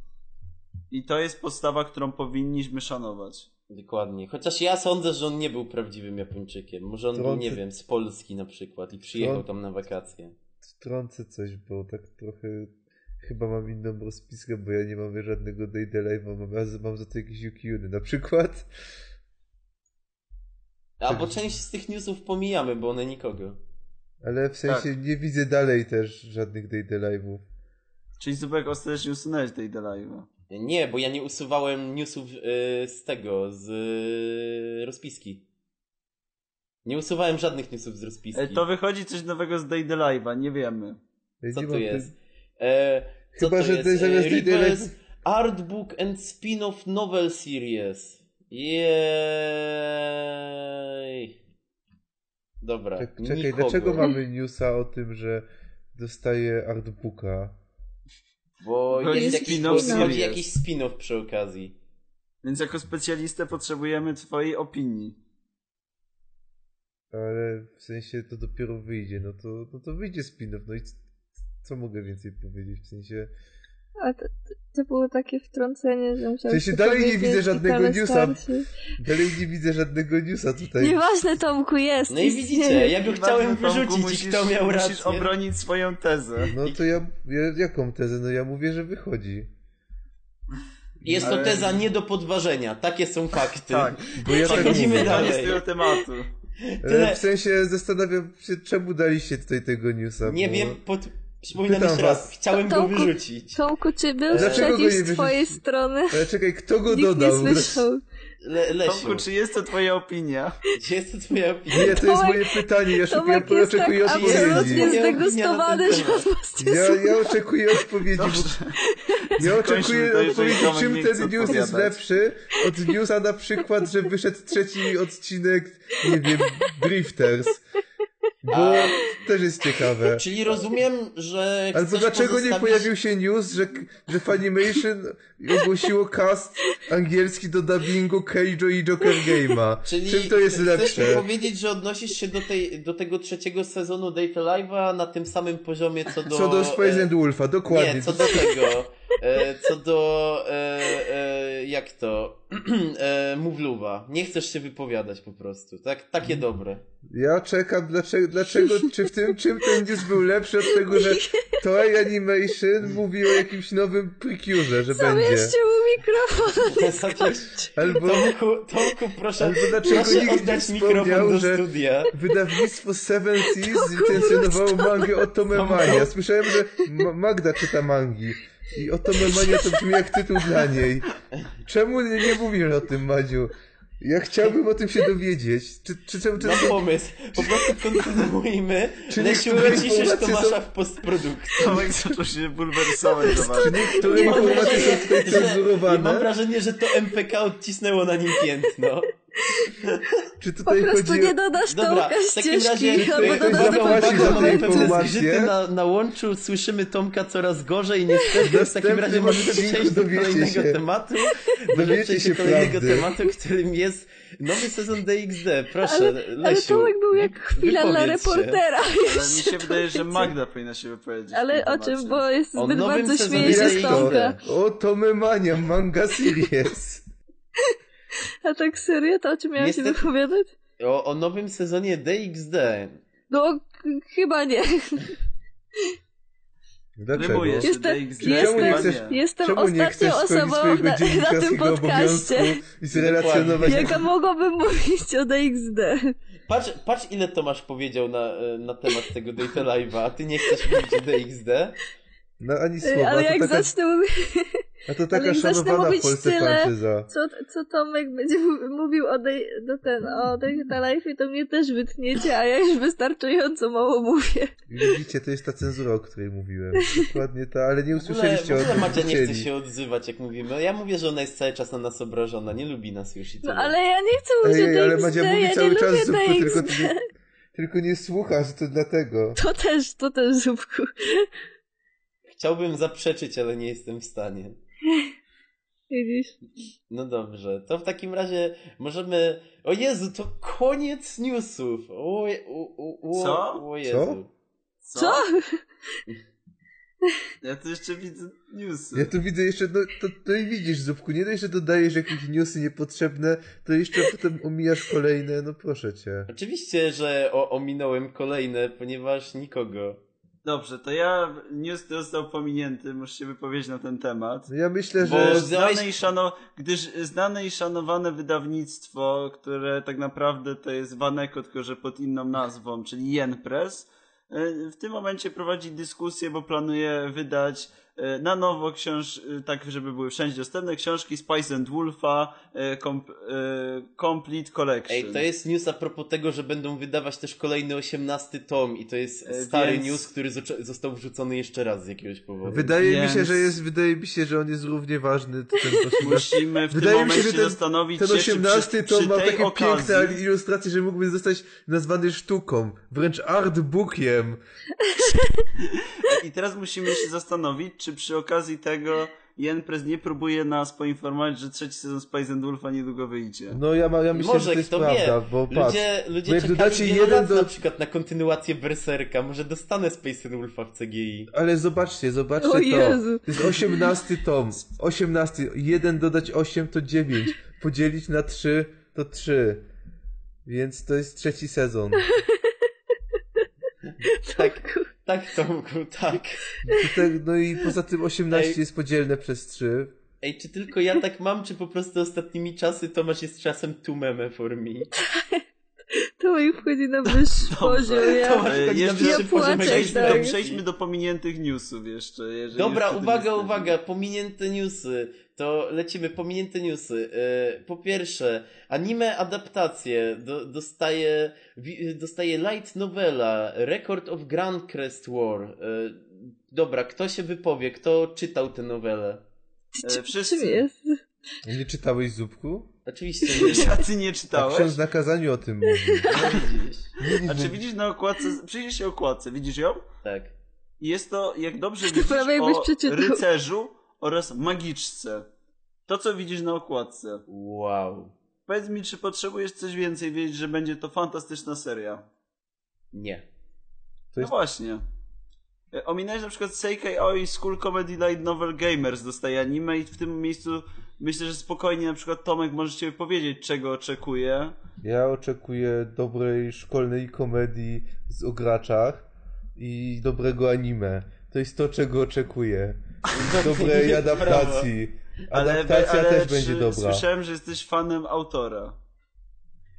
I to jest podstawa, którą powinniśmy szanować. Dokładnie. Chociaż ja sądzę, że on nie był prawdziwym Japończykiem. Może on był, Trący- nie wiem, z Polski na przykład i przyjechał Trą- tam na wakacje. Wtrącę coś, bo tak trochę chyba mam inną rozpiskę, bo ja nie mam żadnego Day Live'a, mam, mam, mam za to jakieś Yukiuny na przykład. A bo część z tych newsów pomijamy, bo one nikogo. Ale w sensie Tak. nie widzę dalej też żadnych Day Live'ów. Czyli Zubek ostatecznie usunąłeś tej Live'a. Nie, bo ja nie usuwałem newsów y, z tego, z y, rozpiski. Nie usuwałem żadnych newsów z rozpiski. E, To wychodzi coś nowego z Day the Live'a, nie wiemy. Co nie tu jest? E, co Chyba, to że jest? to zamiast E, Day the Live- Artbook and Spin-off Novel Series. Jej. Dobra. Czek, czekaj, nikogo. dlaczego mamy newsa o tym, że dostaje artbooka? Bo Bo jest jest jakiś, series. wychodzi jakiś spin-off przy okazji. Więc jako specjalistę potrzebujemy twojej opinii. ale w sensie to dopiero wyjdzie, no to, no to wyjdzie spin-off, no i co mogę więcej powiedzieć, w sensie... A to, to, to było takie wtrącenie, że musiałem sensie dalej nie widzę żadnego newsa. Dalej nie widzę żadnego newsa tutaj. Nieważne, Tomku, jest. No i widzicie, ja go chciałem Tomku, wyrzucić musisz, i kto miał Musisz rację. obronić swoją tezę. No to ja, ja, jaką tezę? No ja mówię, że wychodzi. Jest to Ale- teza nie do podważenia. Takie są fakty. Tak. Bo ja tak Przechodzimy mówię. dalej. Koniec tego tematu. Tyle- E, W sensie zastanawiam się, czemu daliście tutaj tego newsa. Nie bo... wiem, pod... przypominam Pytam jeszcze raz. was. Chciałem go Tomku, wyrzucić. Tomku, czy był Dlaczego go nie sprzeciw z twojej strony? Ale czekaj, kto go Nikt dodał? nie słyszał. Le Lesiu, Tomku, czy jest to twoja opinia? gdzie jest to twoja opinia? Nie, to jest Tomek- moje pytanie, ja szukam, Tomek jest tak oczekuję odpowiedzi. absolutnie zdegustowany, że on was nie Ja, ja oczekuję odpowiedzi. Bo... Ja oczekuję to, odpowiedzi, czym ten news jest lepszy od newsa na przykład, że wyszedł trzeci odcinek, nie wiem, Drifters. Bo też jest ciekawe. Czyli rozumiem, że Albo chcesz dlaczego nie pozostawić- pojawił się news, że, że Funimation ogłosiło cast angielski do dubbingu Keijo i Joker Game'a? Czyli Czym to jest chcesz lepsze? mi powiedzieć, że odnosisz się do, tej, do tego trzeciego sezonu Data Live'a na tym samym poziomie co do... Co do Space e, and Wolfa, dokładnie. Nie, co do tego. E, co do. E, e, jak to? e, Mówluwa. Nie chcesz się wypowiadać po prostu. Tak, takie dobre. Ja czekam, dlaczego, dlaczego, czy w tym, czym ten news był lepszy od tego, że Toei Animation mówi o jakimś nowym precurze, że będzie. Zabierzcie mu mikrofon. Albo, Tomku, Tomku, proszę, albo dlaczego proszę nikt nie wspomniał, do że studia. wydawnictwo Seven Seas licencjonowało mangę o Tomemania. Słyszałem, że Ma- Magda czyta mangi. I o Tomemania to brzmi jak tytuł dla niej. Czemu nie, nie mówisz o tym, Madziu? Ja chciałbym o tym się dowiedzieć. Czy, czy, czy, czy, Mam pomysł. Po prostu kontynuujmy. Czy niektóre informacje Tomasza są- w postprodukcji. Tomek zaczął się bulwersować do czy niektóre informacje są tutaj że- i Mam cenzurowane? wrażenie, że to MPK odcisnęło na nim piętno. Czy Po tutaj prostu chodzi nie dodasz Dobra, Tomka w takim ścieżki, razie albo dodasz pewne zgrzyty na, na łączu, słyszymy Tomka coraz gorzej, niestety w takim razie możemy odcinku przejść do kolejnego się. tematu. Możemy Dowiecie przejść do kolejnego prawdy. tematu, którym jest nowy sezon DXD. Proszę, Ale, ale Lesiu. Tomek był jak chwila dla się. reportera. Ale mi się wydaje, że Magda powinna się wypowiedzieć. Ale o czym, bo jest O zbyt nowym bardzo sezonie śmieje się z to? Tomka. O Tomemania, manga series. A tak serio? To o czym miałem się Niestety- wypowiadać? O, o nowym sezonie DXD. No, chyba nie. Dlaczego? Jestem- DXD, jestem- chyba chcesz- nie. Jestem ostatnią osobą na, na tym podcaście, i zrelacjonować... jaka mogłaby mówić o DXD. Patrz, patrz ile Tomasz powiedział na, e, na temat tego Data Live'a, a ty nie chcesz mówić o DXD? No ani słowa, Ale a jak taka, zacznę mówić, a to ale taka jak zacznę szanowana w mówić Polsce tyle- franczyza. co, co Tomek będzie mów- mówił o, tej, do ten, o Data Life, to mnie też wytniecie, a ja już wystarczająco mało mówię. Widzicie, to jest ta cenzura, o której mówiłem. Dokładnie ta, ale nie W ogóle, usłyszeliście o tym, Madzia nie chce się odzywać, jak mówimy. Ja mówię, że ona jest cały czas na nas obrażona, nie lubi nas już i No tyle. ale ja nie chcę mówić Ej, o ale Madzia ja mówi nie cały czas zupku, tylko ty nie, tylko nie słuchasz, to dlatego. To też, to też zupku. Chciałbym zaprzeczyć, ale nie jestem w stanie. Widzisz? No dobrze, to w takim razie możemy... O Jezu, to koniec newsów! O, o, o, o, Co? O Jezu. Co? Ja tu jeszcze widzę newsy. Ja tu widzę jeszcze, no to, to i widzisz, Zupku, nie dość, że dodajesz jakieś newsy niepotrzebne, to jeszcze potem omijasz kolejne, no proszę cię. Oczywiście, że o, ominąłem kolejne, ponieważ nikogo. Dobrze, to ja news został pominięty, muszę się wypowiedzieć na ten temat. No ja myślę, że... Znane, i szano... Gdyż znane i szanowane wydawnictwo, które tak naprawdę to jest Waneko, tylko że pod inną nazwą, czyli Yen Press, e, w tym momencie prowadzi dyskusję, bo planuje wydać na nowo książ... e, tak żeby były wszędzie dostępne, książki Spice and Wolfa e, e, Complete Collection. Ej, to jest news a propos tego, że będą wydawać też kolejny osiemnasty tom i to jest E, stary więc- news, który został wrzucony jeszcze raz z jakiegoś powodu. Wydaje mi się, Więc- że jest, wydaje mi się, że on jest równie ważny, ten 18. Musimy w Wydaje tym mi się, momencie że ten- zastanowić Ten się, czy 18 przy, to przy ma takie okazji... piękne ilustracje, że mógłby zostać nazwany sztuką, wręcz artbookiem. I teraz musimy się zastanowić, czy przy okazji tego Jen Press nie próbuje nas poinformować, że trzeci sezon Spice and Wolfa niedługo wyjdzie. No ja, ma, ja myślę, Może, że to jest kto prawda, wie. bo patrz. Ludzie, ludzie bo jak dodacie jeden do- na przykład na kontynuację Berserka. Może dostanę Space Wolfa w CGI. Ale zobaczcie, zobaczcie O to. Jezu. To jest 18 tom. 18. 1 dodać 8 to 9. Podzielić na 3 to 3. Więc to jest trzeci sezon. Tak, tak Tomku, tak. Tutaj, no i poza tym 18 Ej. jest podzielne przez 3. Ej, czy tylko ja tak mam, czy po prostu ostatnimi czasy Tomasz jest czasem too meme for me? To mi wchodzi na wyższy poziom. Ja... Jeszcze- wyższy Ja poziom płaczę, Przejdźmy, tak. do, przejdźmy do pominiętych newsów jeszcze. Jeżeli Dobra, uwaga, uwaga, pominięte newsy. To lecimy, pominięte newsy. E, po pierwsze, anime adaptacje. Do, dostaje, dostaje light novela, Record of Grand Crest War. E, dobra, kto się wypowie? Kto czytał tę nowelę? E, Czy, wszyscy. czym jest? Nie czytałeś Zupku? Oczywiście nie. A ty nie A czytałeś? ksiądz na kazaniu o tym mówił. No widzisz. A czy widzisz na okładce, przyjrzyj się okładce, widzisz ją? Tak. I jest to, jak dobrze widzisz, o rycerzu oraz magiczce. To, co widzisz na okładce. Wow. Powiedz mi, czy potrzebujesz coś więcej wiedzieć, że będzie to fantastyczna seria? Nie. To No jest, właśnie. E, Ominąłeś na przykład Seikei Aoi School Comedy Light Novel Gamers dostaje anime i w tym miejscu myślę, że spokojnie na przykład Tomek możesz cię powiedzieć, czego oczekuje. ja oczekuję dobrej szkolnej komedii z o graczach i dobrego anime. To jest to, czego oczekuję. Dobrej adaptacji. Adaptacja ale też czy będzie dobra. Słyszałem, że jesteś fanem autora.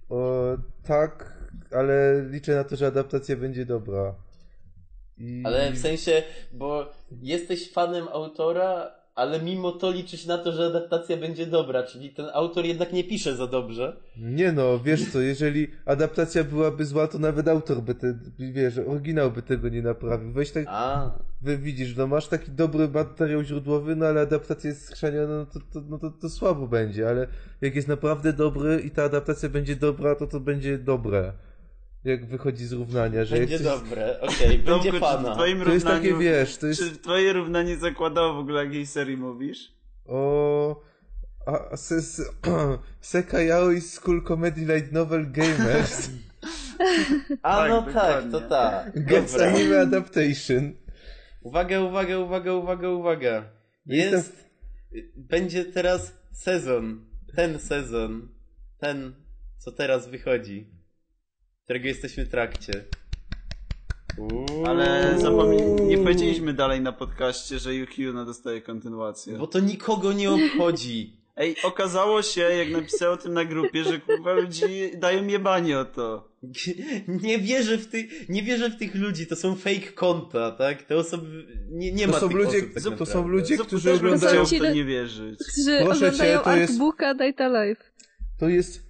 O, tak, ale liczę na to, że adaptacja będzie dobra. I... Ale w sensie, bo jesteś fanem autora, ale mimo to liczysz na to, że adaptacja będzie dobra, czyli ten autor jednak nie pisze za dobrze. Nie no, wiesz co, jeżeli adaptacja byłaby zła, to nawet autor by te, wiesz, oryginał by tego nie naprawił. Weź tak, A, wy widzisz, no masz taki dobry materiał źródłowy, no ale adaptacja jest skrzaniona, no to, to, no to, to słabo będzie, ale jak jest naprawdę dobry i ta adaptacja będzie dobra, to to będzie dobre. Jak wychodzi z równania, że będzie coś... dobre, okej, będzie Tomku, czy w pana. twoim To jest takie, wiesz, to jest... czy twoje równanie zakładało w ogóle jakiej serii mówisz? O... A, se, se, School Comedy Light Novel Gamers. A Tak, no tak, to tak. Gets. Anime Adaptation. Uwaga, uwaga, uwaga, uwaga, uwaga. Jestem- Jest, będzie teraz sezon, ten sezon, ten, co teraz wychodzi, którego jesteśmy w trakcie. Uuu. Ale zapomnij, nie powiedzieliśmy dalej na podcaście, że Yukio dostaje kontynuację. Bo to nikogo nie obchodzi. Ej, okazało się, jak napisało o tym na grupie, że kurwa ludzi dają jebanie o to. Nie wierzę w tych, nie wierzę w tych ludzi, to są fake konta, tak? Te osoby, nie, nie To ma są tych ludzie- osób tak to naprawdę. są ludzie, którzy oglądają- to nie wierzyć. Że Proszę cię, oglądają to jest- Artbooka Data Life. To jest...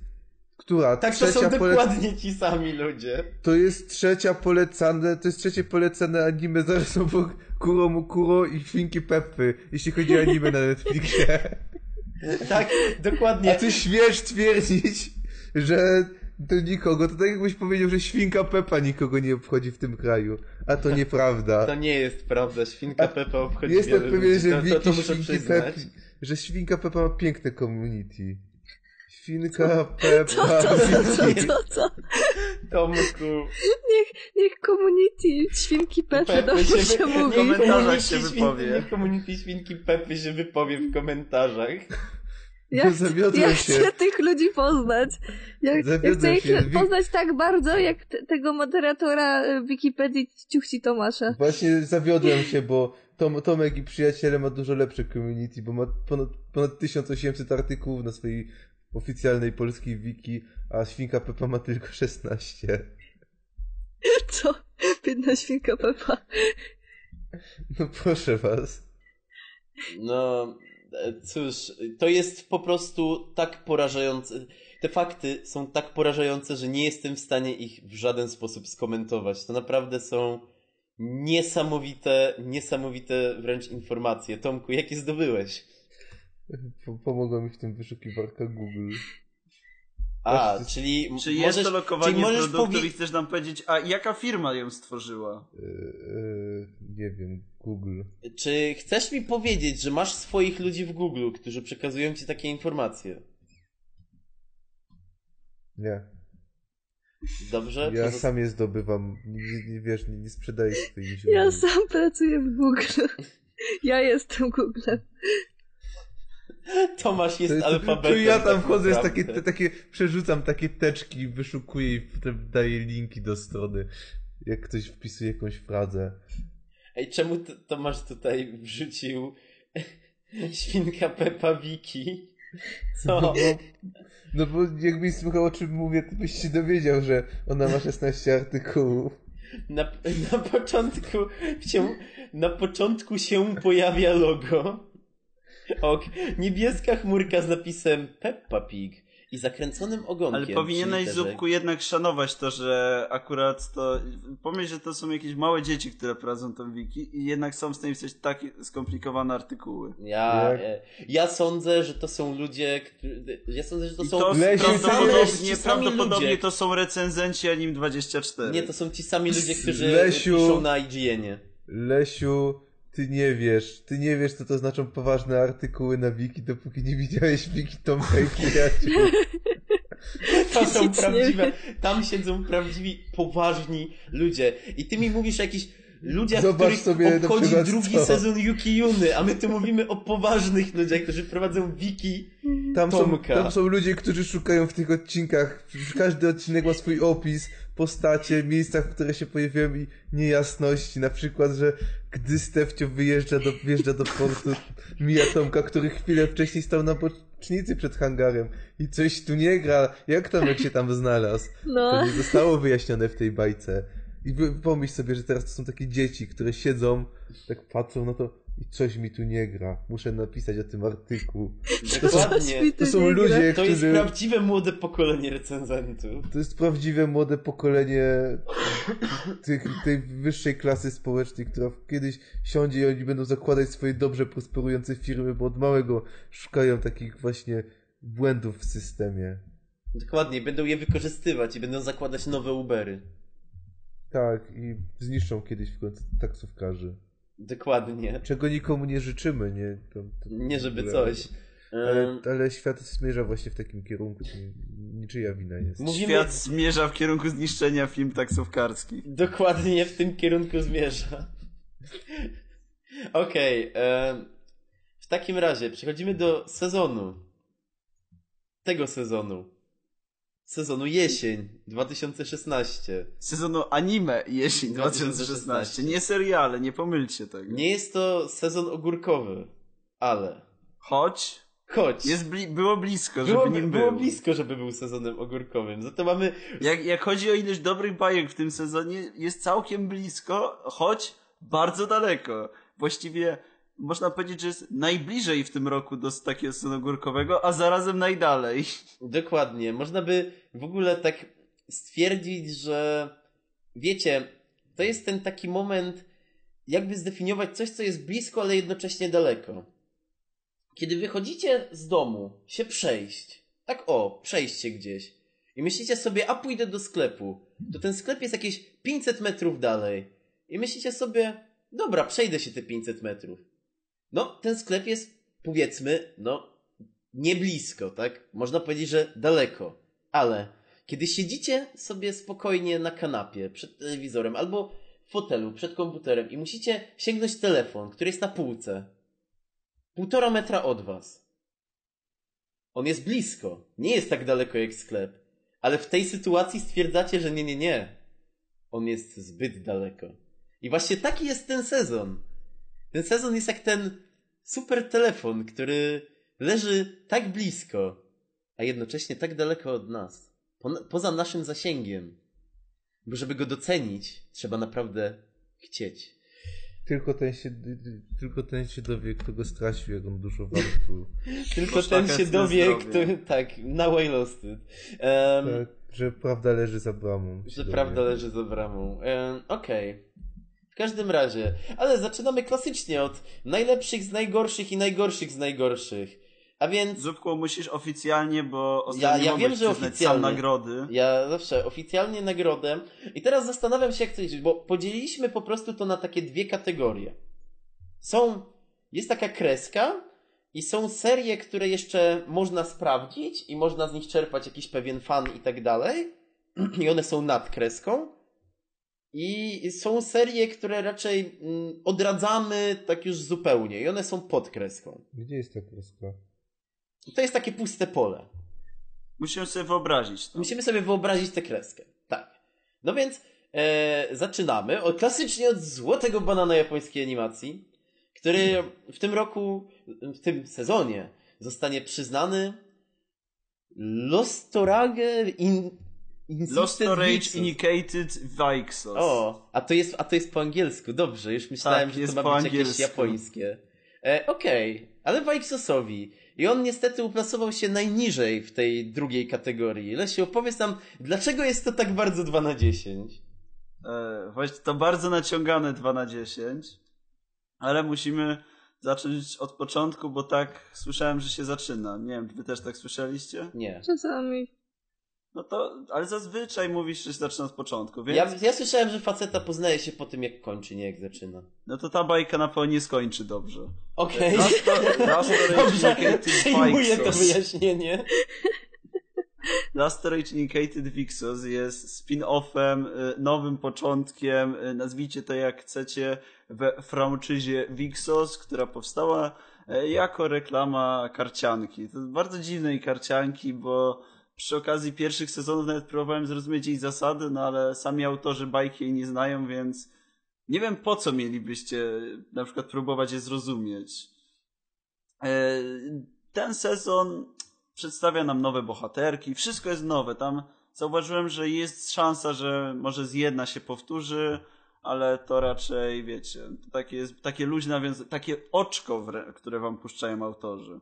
Która? Tak, to są Trzecia pole... dokładnie ci sami ludzie. To jest trzecia polecane, to jest trzecie polecane anime zaraz obok Kuro Mukuro i Świnki Peppy, jeśli chodzi o anime na Netflixie. Tak, dokładnie. A ty śmiesz twierdzić, że to nikogo, to tak jakbyś powiedział, że Świnka Peppa nikogo nie obchodzi w tym kraju. A to nieprawda. To nie jest prawda, świnka A Pepa obchodzi Jestem pewien, że to, to, Wiki to muszę Świnki że Świnka Peppa ma piękne community. Świnka Peppa. Co, co, co, co, co? Tomku. Niech, niech community świnki Pepe Pepe dobrze się mówi. Komentarz- komentarzach się wypowie. Niech community świnki Pepy się wypowie w komentarzach. Ja, chcę- Zawiodłem ja się. chcę tych ludzi poznać. Ja, ja chcę ich poznać tak bardzo, jak t- tego moderatora e, Wikipedii Ciuchci Tomasza. Właśnie zawiodłem się, bo Tom, Tomek i przyjaciele ma dużo lepsze community, bo ma ponad, ponad 1800 artykułów na swojej oficjalnej polskiej wiki, a Świnka Peppa ma tylko 16. Co? Biedna świnka Pepa. No proszę was. No, e, cóż, to jest po prostu tak porażające. Te fakty są tak porażające, że nie jestem w stanie ich w żaden sposób skomentować. To naprawdę są niesamowite, niesamowite wręcz informacje. Tomku, jakie zdobyłeś? Po- Pomogła mi w tym wyszukiwarka Google. A, Patrz, czyli Czy możesz, jest to lokowanie czyli możesz produktu powie- i chcesz nam powiedzieć, a jaka firma ją stworzyła? e, e, nie wiem, Google. Czy chcesz mi powiedzieć, że masz swoich ludzi w Google, którzy przekazują ci takie informacje? Nie. Dobrze? Ja Pozo- sam je zdobywam. Nie, nie wiesz, nie, nie sprzedaję swoimi Ja sam pracuję w Google. Ja jestem Googlem. Tomasz jest To- alfabetem. To ja tam tak wchodzę, jest takie, te, takie, przerzucam takie teczki, wyszukuję i potem daję linki do strony, jak ktoś wpisuje jakąś frazę. Ej, czemu Tomasz tutaj wrzucił świnka Peppa Wiki? No Co? bo, no bo jakbyś słuchał o czym mówię, to byś się dowiedział, że ona ma 16 artykułów. Na, na początku się, na początku się pojawia logo. Ok, niebieska chmurka z napisem Peppa Pig i zakręconym ogonkiem. Ale powinieneś, Zupku, jednak szanować to, że akurat to... Pomyśl, że to są jakieś małe dzieci, które prowadzą tą wiki i jednak są w stanie pisać takie skomplikowane artykuły. Ja, e, ja sądzę, że to są ludzie, którzy, ja sądzę, że to I są to Lesiu, prawdopodobnie, ci sami prawdopodobnie ludzie. to są recenzenci Anim24. Nie, to są ci sami ludzie, którzy Lesiu. piszą na IGN-ie. Lesiu, ty nie wiesz, ty nie wiesz, co to znaczą poważne artykuły na wiki, dopóki nie widziałeś wiki Tomka i przyjaciół. To są prawdziwe, tam siedzą prawdziwi, poważni ludzie. I ty mi mówisz o jakichś ludziach, Zobacz których obchodzi drugi co. sezon Yuki Yuny, a my tu mówimy o poważnych ludziach, którzy prowadzą wiki. Tam są, Tomka. tam są ludzie, którzy szukają w tych odcinkach. Każdy odcinek ma swój opis, postacie, miejsca, w które się pojawiają i niejasności. Na przykład, że gdy Stefcio wyjeżdża do, wjeżdża do portu, mija Tomka, który chwilę wcześniej stał na bocznicy przed hangarem i coś tu nie gra. Jak Tomek się tam znalazł? To No, nie zostało wyjaśnione w tej bajce. I pomyśl sobie, że teraz to są takie dzieci, które siedzą, tak patrzą na to i coś mi tu nie gra. Muszę napisać o tym artykuł. Dokładnie. mi To są nie ludzie, gra. To jest którzy... prawdziwe młode pokolenie recenzentów. To jest prawdziwe młode pokolenie tych, tej wyższej klasy społecznej, która kiedyś siądzie i oni będą zakładać swoje dobrze prosperujące firmy, bo od małego szukają takich właśnie błędów w systemie. Dokładnie, będą je wykorzystywać i będą zakładać nowe Ubery. Tak, i zniszczą kiedyś w końcu taksówkarzy. Dokładnie. Czego nikomu nie życzymy, nie? To, to Nie żeby ale- coś. Ale, ale świat zmierza właśnie w takim kierunku, niczyja wina jest. Mówimy, Świat zmierza w kierunku zniszczenia firm taksówkarskich. Dokładnie w tym kierunku zmierza. Okej. em, w takim razie przechodzimy do sezonu. Tego sezonu. Sezonu jesień 2016. Sezonu anime jesień 2016. 2016. Nie seriale, nie pomylcie tego. Nie jest to sezon ogórkowy, ale. Choć Choć. jest bli- było blisko, żeby było, nim było był. blisko, żeby był sezonem ogórkowym. Za to mamy. Jak, jak chodzi o ilość dobrych bajek w tym sezonie, jest całkiem blisko, choć bardzo daleko. Właściwie można powiedzieć, że jest najbliżej w tym roku do takiego sezonu górkowego, a zarazem najdalej. Dokładnie. Można by w ogóle tak stwierdzić, że wiecie, to jest ten taki moment, jakby zdefiniować coś, co jest blisko, ale jednocześnie daleko. Kiedy wychodzicie z domu, się przejść, tak o, przejście gdzieś, i myślicie sobie, a pójdę do sklepu, to ten sklep jest jakieś 500 metrów dalej. I myślicie sobie, dobra, przejdę się te 500 metrów. No, ten sklep jest, powiedzmy, no, nie blisko, tak? Można powiedzieć, że daleko. Ale kiedy siedzicie sobie spokojnie na kanapie, przed telewizorem albo w fotelu, przed komputerem i musicie sięgnąć telefon, który jest na półce, półtora metra od was. On jest blisko. Nie jest tak daleko jak sklep. Ale w tej sytuacji stwierdzacie, że nie, nie, nie. On jest zbyt daleko. I właśnie taki jest ten sezon. Ten sezon jest jak ten super telefon, który leży tak blisko, a jednocześnie tak daleko od nas. Po, poza naszym zasięgiem. Bo żeby go docenić, trzeba naprawdę chcieć. Tylko ten się, tylko ten się dowie, kto go stracił, jak on dużo warto. Tylko ten się dowie, kto, tak, na way lost it. Em, Tak, że prawda leży za bramą. Że dowie. prawda leży za bramą. Em, Okej. W każdym razie. Ale zaczynamy klasycznie od najlepszych z najgorszych i najgorszych z najgorszych. A więc Zupku, musisz oficjalnie, bo Ja- ja wiem, że oficjalnie. nagrody. ja zawsze oficjalnie nagrodę. I teraz zastanawiam się, jak to liczyć, bo podzieliliśmy po prostu to na takie dwie kategorie. Są, jest taka kreska i są serie, które jeszcze można sprawdzić i można z nich czerpać jakiś pewien fan i tak dalej. I one są nad kreską. I są serie, które raczej mm, odradzamy tak już zupełnie i one są pod kreską. Gdzie jest ta kreska? To jest takie puste pole. Musimy sobie wyobrazić to. Musimy sobie wyobrazić tę kreskę. Tak. No więc e, zaczynamy od, klasycznie od złotego banana japońskiej animacji, który w tym roku, w tym sezonie zostanie przyznany Lostorage in, Lost Storage. Indicated Vixos. O, a to, jest, a to jest po angielsku, dobrze, już myślałem, Tak, że jest to po ma być jakieś angielsku. japońskie. E, Okej, ale Vixosowi. I on niestety uplasował się najniżej w tej drugiej kategorii. Lesiu, opowiedz nam, dlaczego jest to tak bardzo 2 na 10? E, właśnie to bardzo naciągane 2 na 10. Ale musimy zacząć od początku, bo tak słyszałem, że się zaczyna. Nie wiem, czy wy też tak słyszeliście? Nie. Czasami. No to, ale zazwyczaj mówisz, że się zaczyna od początku, więc Ja, ja słyszałem, że faceta poznaje się po tym, jak kończy, nie jak zaczyna. no to ta bajka na pewno nie skończy dobrze. Okej. Last, Last to wyjaśnienie. Last Storage Indicated Vixos jest spin-offem, y, nowym początkiem, y, nazwijcie to jak chcecie, we franczyzie Vixos, która powstała y, jako reklama karcianki. To bardzo dziwnej karcianki, bo przy okazji pierwszych sezonów nawet próbowałem zrozumieć jej zasady, no ale sami autorzy bajki jej nie znają, więc nie wiem po co mielibyście na przykład próbować je zrozumieć. E, Ten sezon przedstawia nam nowe bohaterki, wszystko jest nowe. Tam zauważyłem, że jest szansa, że może z jedna się powtórzy, ale to raczej, wiecie, to takie takie luźne, więc takie oczko, które wam puszczają autorzy.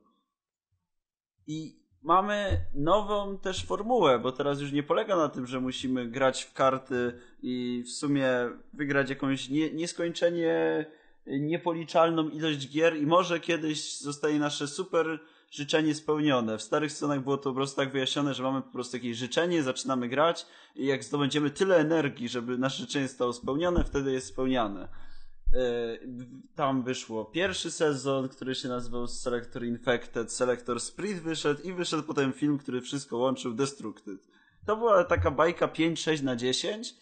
I mamy nową też formułę, bo teraz już nie polega na tym, że musimy grać w karty i w sumie wygrać jakąś nie, nieskończenie niepoliczalną ilość gier i może kiedyś zostaje nasze super życzenie spełnione. W starych scenach było to po prostu tak wyjaśnione, że mamy po prostu jakieś życzenie, zaczynamy grać i jak zdobędziemy tyle energii, żeby nasze życzenie zostało spełnione, wtedy jest spełniane. E, Tam wyszło pierwszy sezon, który się nazywał Selector Infected, Selector Spirit wyszedł i wyszedł potem film, który wszystko łączył, Destructed. To była taka bajka 5-6 na 10.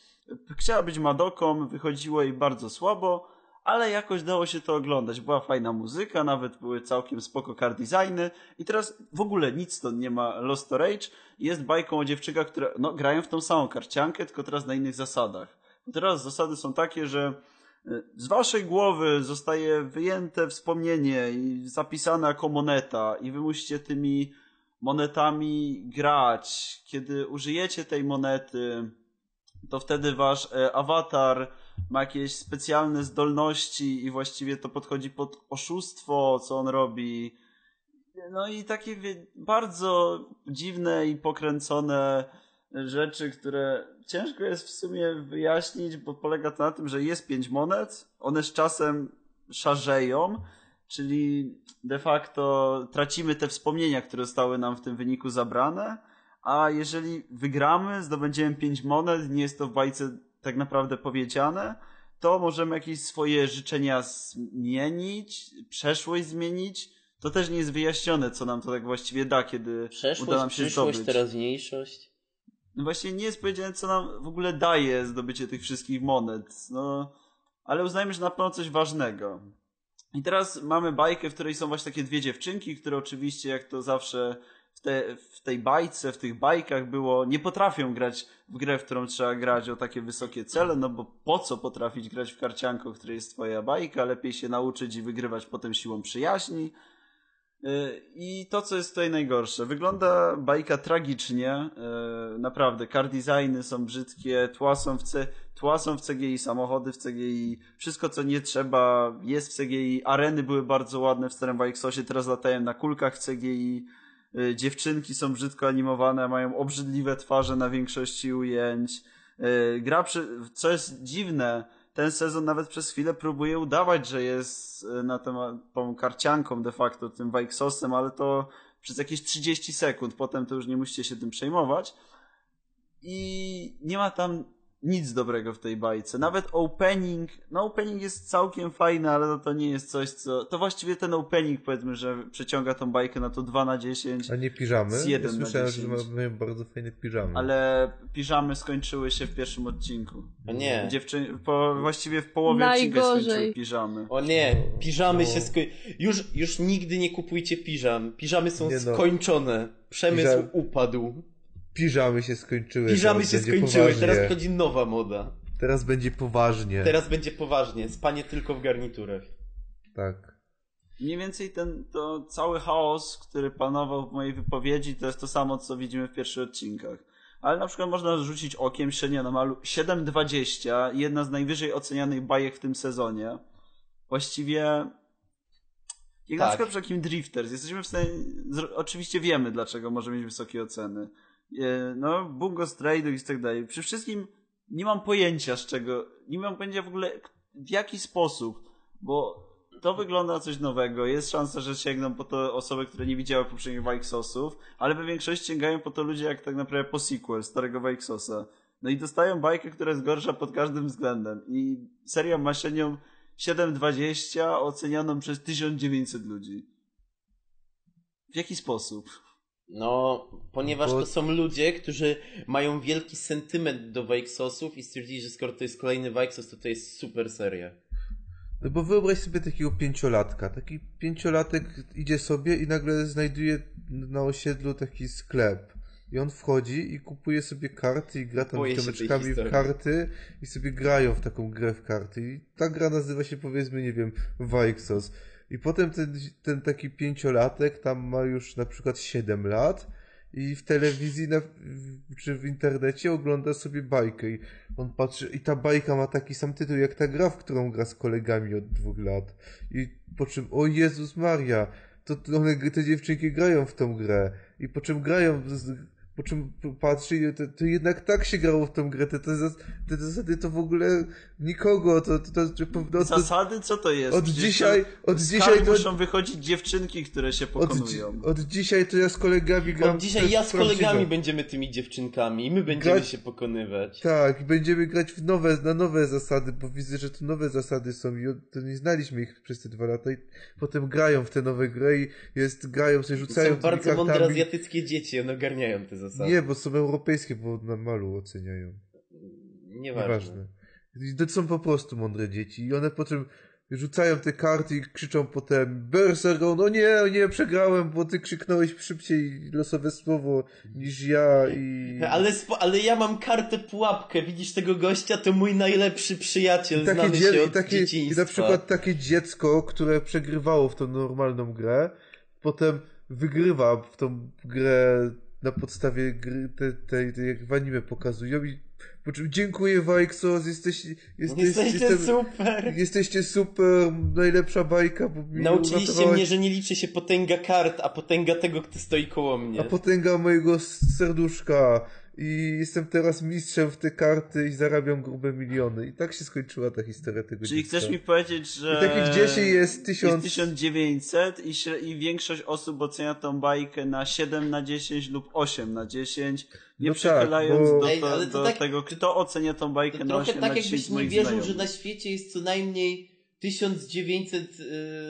Chciała być Madoką, wychodziło jej bardzo słabo, ale jakoś dało się to oglądać. Była fajna muzyka, nawet były całkiem spoko car designy i teraz w ogóle nic stąd nie ma Lost Storage. Jest bajką o dziewczykach, które no, grają w tą samą karciankę, tylko teraz na innych zasadach. Teraz zasady są takie, że y, z waszej głowy zostaje wyjęte wspomnienie i zapisane jako moneta i wy musicie tymi monetami grać. Kiedy użyjecie tej monety, to wtedy wasz e, awatar ma jakieś specjalne zdolności i właściwie to podchodzi pod oszustwo, co on robi. No i takie bardzo dziwne i pokręcone rzeczy, które ciężko jest w sumie wyjaśnić, bo polega to na tym, że jest pięć monet, one z czasem szarzeją, czyli de facto tracimy te wspomnienia, które zostały nam w tym wyniku zabrane, a jeżeli wygramy, zdobędziemy pięć monet, nie jest to w bajce tak naprawdę powiedziane, to możemy jakieś swoje życzenia zmienić, przeszłość zmienić. To też nie jest wyjaśnione, co nam to tak właściwie da, kiedy uda Przeszłość, nam się przyszłość, zdobyć. teraźniejszość. No właśnie nie jest powiedziane, co nam w ogóle daje zdobycie tych wszystkich monet. No, ale uznajmy, że na pewno coś ważnego. I teraz mamy bajkę, w której są właśnie takie dwie dziewczynki, które oczywiście, jak to zawsze w, te, w tej bajce, w tych bajkach było, nie potrafią grać w grę, w którą trzeba grać o takie wysokie cele, no bo po co potrafić grać w karciankę, w której jest twoja bajka, lepiej się nauczyć i wygrywać potem siłą przyjaźni. Yy, I to, co jest tutaj najgorsze, wygląda bajka tragicznie, yy, naprawdę, car designy są brzydkie, tła są, w C, tła są w CGI, samochody w CGI, wszystko co nie trzeba jest w CGI, areny były bardzo ładne w starym Bikesosie, teraz latają na kulkach w CGI, yy, dziewczynki są brzydko animowane, mają obrzydliwe twarze na większości ujęć, gra, przy, co jest dziwne, ten sezon nawet przez chwilę próbuje udawać, że jest e, na temat, tą karcianką de facto, tym Wajksosem, ale to przez jakieś 30 sekund, potem to już nie musicie się tym przejmować. I nie ma tam nic dobrego w tej bajce. Nawet opening, no opening jest całkiem fajny, ale to nie jest coś, co... To właściwie ten opening powiedzmy, że przeciąga tą bajkę na to 2 na 10. A nie piżamy? Z jeden ja na słyszałem, że 10. mają bardzo fajne piżamy. Ale piżamy skończyły się w pierwszym odcinku. O nie. Dziewczyn... Po, właściwie w połowie odcinka się Najgorzej. skończyły piżamy. O nie, piżamy No. się sko... już, już nigdy nie kupujcie piżam. Piżamy są Nie no. skończone. Przemysł Piżam- upadł. Piżamy się skończyły. Piżamy się skończyły, poważnie. teraz wchodzi nowa moda. Teraz będzie poważnie. Teraz będzie poważnie, spanie tylko w garniturach. Tak. Mniej więcej ten to cały chaos, który panował w mojej wypowiedzi, to jest to samo, co widzimy w pierwszych odcinkach. Ale na przykład można rzucić okiem średnio na malu 7,20, jedna z najwyżej ocenianych bajek w tym sezonie. Właściwie jak na Tak. przykład przy takim Drifters, jesteśmy w stanie, oczywiście wiemy dlaczego może mieć wysokie oceny. E, No, Bungo Stray i tak dalej. Przy wszystkim nie mam pojęcia z czego, nie mam pojęcia w ogóle w jaki sposób, bo to wygląda coś nowego. Jest szansa, że sięgną po to osoby, które nie widziały poprzednich Wajksosów, ale we większości sięgają po to ludzie jak tak naprawdę po sequel starego Wajksosa. No i dostają bajkę, która jest gorsza pod każdym względem. I seria ma średnią 7,20 ocenianą przez 1900 ludzi. W jaki sposób? No, ponieważ Bo- to są ludzie, którzy mają wielki sentyment do Wajksosów i stwierdzili, że skoro to jest kolejny Wajksos, to to jest super seria. No bo wyobraź sobie takiego pięciolatka. Taki pięciolatek idzie sobie i nagle znajduje na osiedlu taki sklep. I on wchodzi i kupuje sobie karty i gra tam Boję ciomeczkami w karty i sobie grają w taką grę w karty. I ta gra nazywa się powiedzmy, nie wiem, Wajksos. I potem ten, ten taki pięciolatek tam ma już na przykład 7 lat i w telewizji na, czy w internecie ogląda sobie bajkę i on patrzy i ta bajka ma taki sam tytuł jak ta gra, w którą gra z kolegami od dwóch lat. I po czym, o Jezus Maria, to, one, te dziewczynki grają w tą grę. I po czym grają, po czym patrzy, to, to jednak tak się grało w tą grę, te, te, zas- te zasady to w ogóle nikogo, to, to, to, to, Zasady? Co to jest? od Przecież dzisiaj, to od dzisiaj to, muszą wychodzić dziewczynki, które się od, pokonują. od dzisiaj to ja z kolegami gram. Od dzisiaj ja z prawdziwe. kolegami będziemy tymi dziewczynkami i my będziemy Grać- się pokonywać. Tak, i będziemy grać w nowe, na nowe zasady, bo widzę, że to nowe zasady są i od- to nie znaliśmy ich przez te dwa lata i potem grają w te nowe gry i jest, grają sobie, To rzucają są bardzo mądre kartami. azjatyckie dzieci, one ogarniają te zasady. Nie, bo są europejskie, bo na malu oceniają. Nieważne. Nieważne. I To są po prostu mądre dzieci i one po czym rzucają te karty i krzyczą potem Bersergon, no nie, nie, przegrałem, bo ty krzyknąłeś szybciej losowe słowo niż ja i... Ale, ale ja mam kartę pułapkę, widzisz tego gościa, to mój najlepszy przyjaciel, I takie, znany się i, od takie, I na przykład takie dziecko, które przegrywało w tą normalną grę, potem wygrywa w tą grę na podstawie gry, tej, tej, tej jak w anime pokazują i po czym dziękuję Wajksos, jesteś, jesteś, Jesteście jestem, super! jesteście super, najlepsza bajka, bo mi Nauczyliście mnie, że nie liczy się potęga kart, a potęga tego, kto stoi koło mnie. A potęga mojego serduszka i jestem teraz mistrzem w te karty i zarabiam grube miliony. I tak się skończyła ta historia tego Czyli dziecka. chcesz mi powiedzieć, że... I takich dzieci jest tysiąc- Jest 1900 i, śre- i większość osób ocenia tą bajkę na 7 na 10 lub 8 na 10, nie No tak, przychylając bo- do, Ej, to, do tak- tego, kto ocenia tą bajkę To na trochę 8 tak, na 10 jakbyś nie wierzył, znajomych. że na świecie jest co najmniej 1900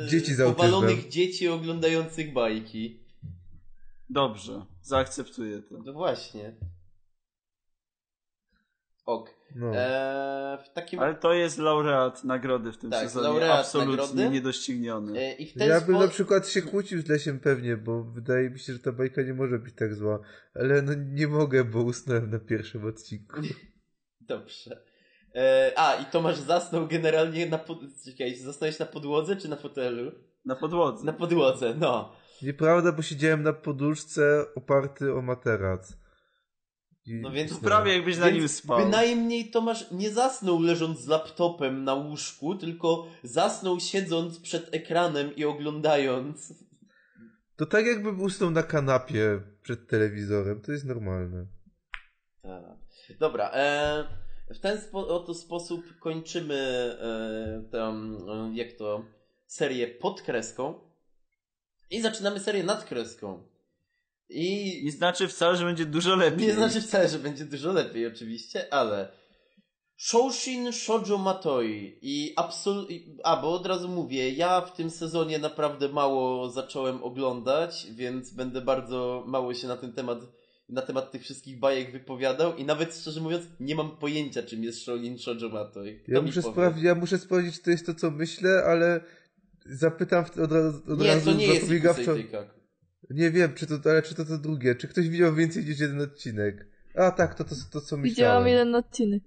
e, Dzieci powalonych dzieci oglądających bajki. Dobrze, zaakceptuję to. No właśnie. Ok. No. Eee, w takim... Ale to jest laureat nagrody w tym Tak, sezonie, laureat absolutnie nagrody. niedościgniony. E, I w ten Ja bym na przykład się kłócił z Lesiem pewnie, bo wydaje mi się, że ta bajka nie może być tak zła. Ale no nie mogę, bo usnąłem na pierwszym odcinku. Dobrze. E, a, i Tomasz zasnął generalnie na pod... Czekaj, zasnąłeś na podłodze czy na fotelu? Na podłodze. Na podłodze, no. Nieprawda, bo siedziałem na poduszce oparty o materac. I No więc- To usnąłem. prawie jakbyś na nim Więc spał. Bynajmniej Tomasz nie zasnął leżąc z laptopem na łóżku, tylko zasnął siedząc przed ekranem i oglądając. To tak jakbym usnął na kanapie przed telewizorem. To jest normalne. Tak. Dobra, e, w ten spo, oto sposób kończymy e, tę, e, jak to, serię pod kreską i zaczynamy serię nad kreską. I Nie znaczy wcale, że będzie dużo lepiej. nie znaczy wcale, że będzie dużo lepiej oczywiście, ale Shoshin Shoujo Matoi i absolutnie, a bo od razu mówię, ja w tym sezonie naprawdę mało zacząłem oglądać, więc będę bardzo mało się na ten temat, na temat tych wszystkich bajek wypowiadał i nawet szczerze mówiąc nie mam pojęcia czym jest Shoujo Shoujo Matoi. Ja muszę, sprawdzić, ja muszę sprawdzić, czy to jest to, co myślę, ale zapytam od razu, od Nie, razu to nie jest Teikak. Nie wiem, czy to, ale czy to to drugie. Czy ktoś widział więcej niż jeden odcinek? A tak, to to, to co myślałem. Widziałam jeden odcinek.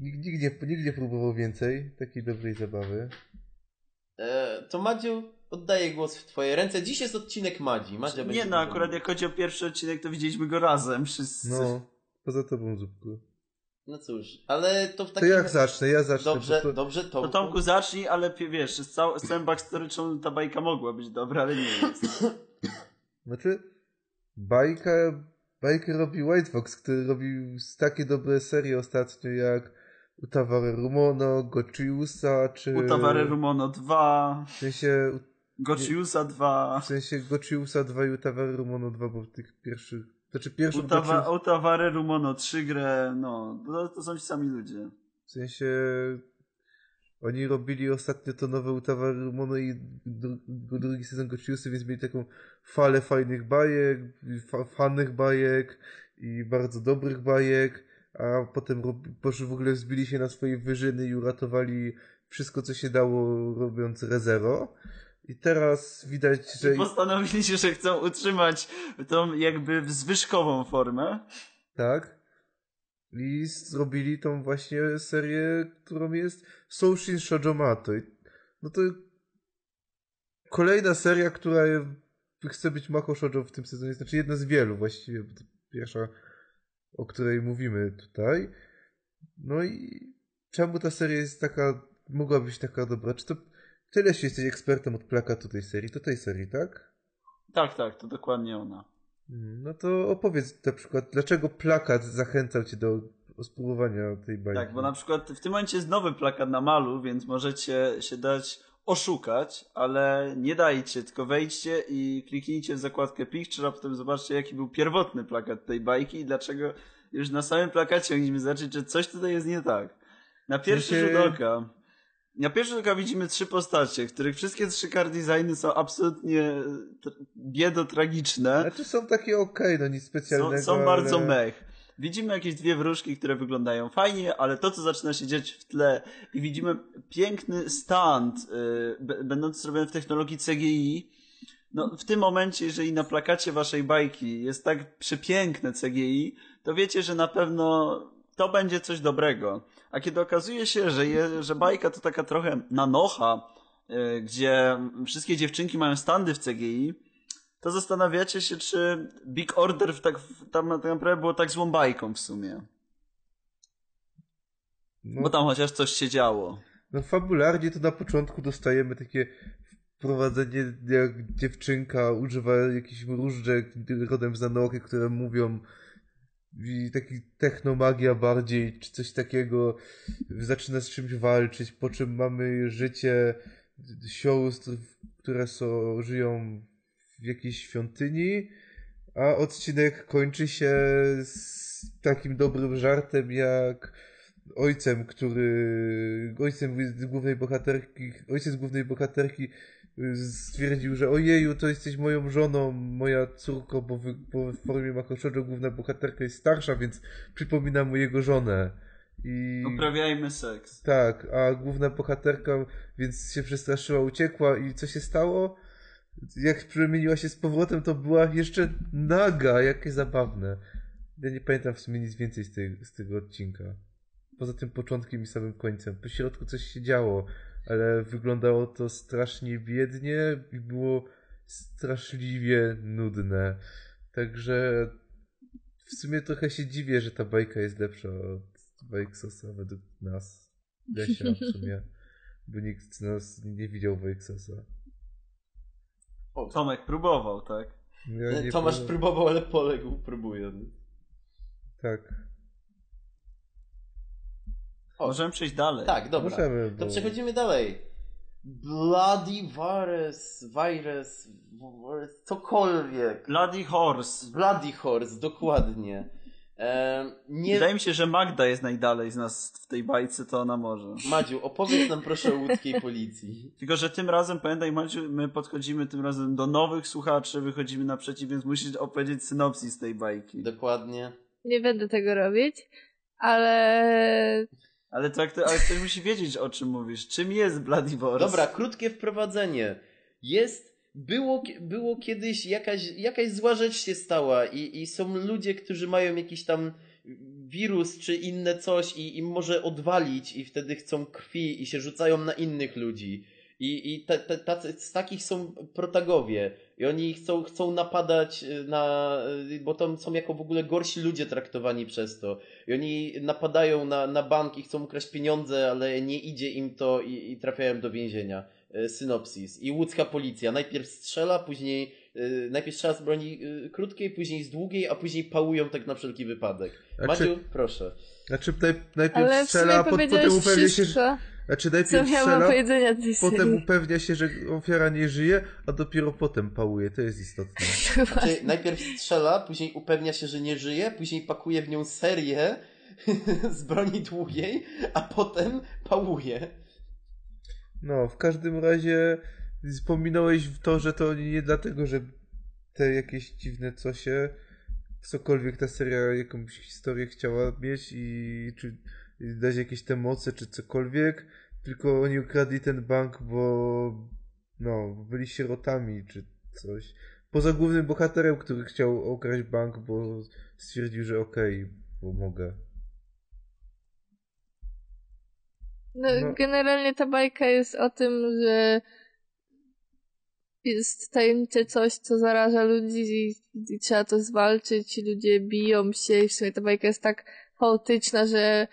Nikt, nikt, nie, nikt nie próbował więcej takiej dobrej zabawy. E, to Madziu, oddaję głos w twoje ręce. Dziś jest odcinek Madzi. Madzia będzie Nie no, akurat jak chodzi o pierwszy odcinek, to widzieliśmy go razem wszyscy. No, poza tobą, Zupku. No cóż, ale to w To takim... jak zacznę, ja zacznę. Dobrze, to... dobrze, To Tomku. Tomku zacznij, ale wiesz, z, cał- z całym ta bajka mogła być dobra, ale nie jest. Znaczy, bajka, bajkę robi White Fox, który robił takie dobre serie ostatnio jak Utaware Rumono, Gochiusa, czy... Utaware Rumono 2, W sensie, Gochiusa 2, w sensie Gochiusa 2 i Utaware Rumono 2, bo w tych pierwszych... Znaczy pierwszą Utawa- Gochius- Utaware Rumono 3 grę, no, to, to są ci sami ludzie. W sensie oni robili ostatnio to nowe Utawa Rumono i dru- drugi sezon Gochiusy, więc mieli taką falę fajnych bajek, fa fanych bajek i bardzo dobrych bajek, a potem w ogóle wzbili się na swoje wyżyny i uratowali wszystko, co się dało, robiąc Rezero. I teraz widać, że... Postanowili się, że chcą utrzymać tą jakby zwyżkową formę. Tak. I zrobili tą właśnie serię, którą jest Soushin Shoujomato. I No to kolejna seria, która chce być Mako Shoujo w tym sezonie. Znaczy jedna z wielu właściwie. Pierwsza, o której mówimy tutaj. No i czemu ta seria jest taka, mogła być taka dobra? Czy to tyle się jesteś ekspertem od plakatu tej serii? To tej serii, tak? Tak, tak, to dokładnie ona. Mm, No to opowiedz na przykład, dlaczego plakat zachęcał cię do spróbowania tej bajki. Tak, bo na przykład w tym momencie jest nowy plakat na malu, więc możecie się dać oszukać, ale nie dajcie, tylko wejdźcie i kliknijcie w zakładkę Picture, a potem zobaczcie jaki był pierwotny plakat tej bajki i dlaczego już na samym plakacie mogliśmy zobaczyć, że coś tutaj jest nie tak. Na pierwszy sensie- rzut oka. Na pierwszy rzut oka widzimy trzy postacie, których wszystkie trzy card designy są absolutnie tr- biedotragiczne. Znaczy są takie okej, no nic specjalnego. Są, są bardzo ale... mech. Widzimy jakieś dwie wróżki, które wyglądają fajnie, ale to, co zaczyna się dziać w tle i widzimy piękny stand, y, b- będący zrobiony w technologii CGI, no w tym momencie, jeżeli na plakacie waszej bajki jest tak przepiękne CGI, to wiecie, że na pewno to będzie coś dobrego. A kiedy okazuje się, że, je, że bajka to taka trochę nanocha, y, gdzie wszystkie dziewczynki mają standy w CGI, to zastanawiacie się, czy Big Order w tak, w- tam naprawdę było tak złą bajką w sumie. No, Bo tam chociaż coś się działo. no fabularnie to na początku dostajemy takie wprowadzenie, jak dziewczynka używa jakichś różdżek rodem z Anory, które mówią i taki technomagia bardziej, czy coś takiego, zaczyna z czymś walczyć, po czym mamy życie sióstr, które są, żyją w jakiejś świątyni, a odcinek kończy się z takim dobrym żartem jak ojcem, który ojcem głównej bohaterki, ojciec głównej bohaterki stwierdził, że ojeju, to jesteś moją żoną, moja córko, bo, wy, bo w formie Makoszojo główna bohaterka jest starsza, więc przypomina mu jego żonę. I... Uprawiajmy seks. Tak, a główna bohaterka więc się przestraszyła, uciekła i co się stało? Jak przemieniła się z powrotem, to była jeszcze naga, jakie zabawne. Ja nie pamiętam w sumie nic więcej z, tej, z tego odcinka. Poza tym początkiem i samym końcem. Po środku coś się działo, ale wyglądało to strasznie biednie i było straszliwie nudne. Także w sumie trochę się dziwię, że ta bajka jest lepsza od Wejksosa według nas. Lesia w sumie. Bo nikt z nas nie widział Wejksosa. Tomek próbował, tak? Ja nie Tomasz powiem- próbował, ale poległ, próbuje. Tak. O, Możemy przejść dalej. tak, dobra. Możemy, bo... To przechodzimy dalej. Bloody virus, virus, virus cokolwiek. Bloody Horse. Bloody horse, dokładnie. E, nie... Wydaje mi się, że Magda jest najdalej z nas w tej bajce, to ona może. Madziu, opowiedz nam proszę o łódzkiej policji. Tylko, że tym razem, pamiętaj Maciu, my podchodzimy tym razem do nowych słuchaczy, wychodzimy naprzeciw, więc musisz opowiedzieć synopsis tej bajki. Dokładnie. Nie będę tego robić, ale Ale, to, ale ktoś musi wiedzieć, o czym mówisz. Czym jest Bloody Horse? Dobra, krótkie wprowadzenie. Jest, było, było kiedyś jakaś, jakaś zła rzecz się stała i, i są ludzie, którzy mają jakiś tam wirus czy inne coś i im może odwalić i wtedy chcą krwi i się rzucają na innych ludzi. I, i te, te, tacy, z takich są protagowie. I oni chcą, chcą napadać y, na. y, Bo tam są jako w ogóle gorsi ludzie traktowani przez to. I oni napadają na, na bank i chcą ukraść pieniądze, ale nie idzie im to i, i trafiają do więzienia. E, Synopsis. I łódzka policja. Najpierw strzela, później. y, Najpierw strzela z broni y, krótkiej, później z długiej, a później pałują tak na wszelki wypadek. Znaczy- Maciu, proszę. Znaczy naj, najpierw ale strzela, a po, potem upewnia się, że... Znaczy co najpierw do strzela, potem serii. upewnia się, że ofiara nie żyje, a dopiero potem pałuje. To jest istotne. Znaczy, najpierw strzela, później upewnia się, że nie żyje, później pakuje w nią serię z broni długiej, a potem pałuje. No, w każdym razie wspominałeś to, że to nie dlatego, że te jakieś dziwne cosie, cokolwiek ta seria jakąś historię chciała mieć i czy dać jakieś te moce, czy cokolwiek, tylko oni ukradli ten bank, bo no, byli sierotami, czy coś. Poza głównym bohaterem, który chciał okraść bank, bo stwierdził, że okej, bo mogę. No, No. generalnie ta bajka jest o tym, że jest tajemnicze coś, co zaraża ludzi i, i trzeba to zwalczyć i ludzie biją się i w sumie ta bajka jest tak chaotyczna, że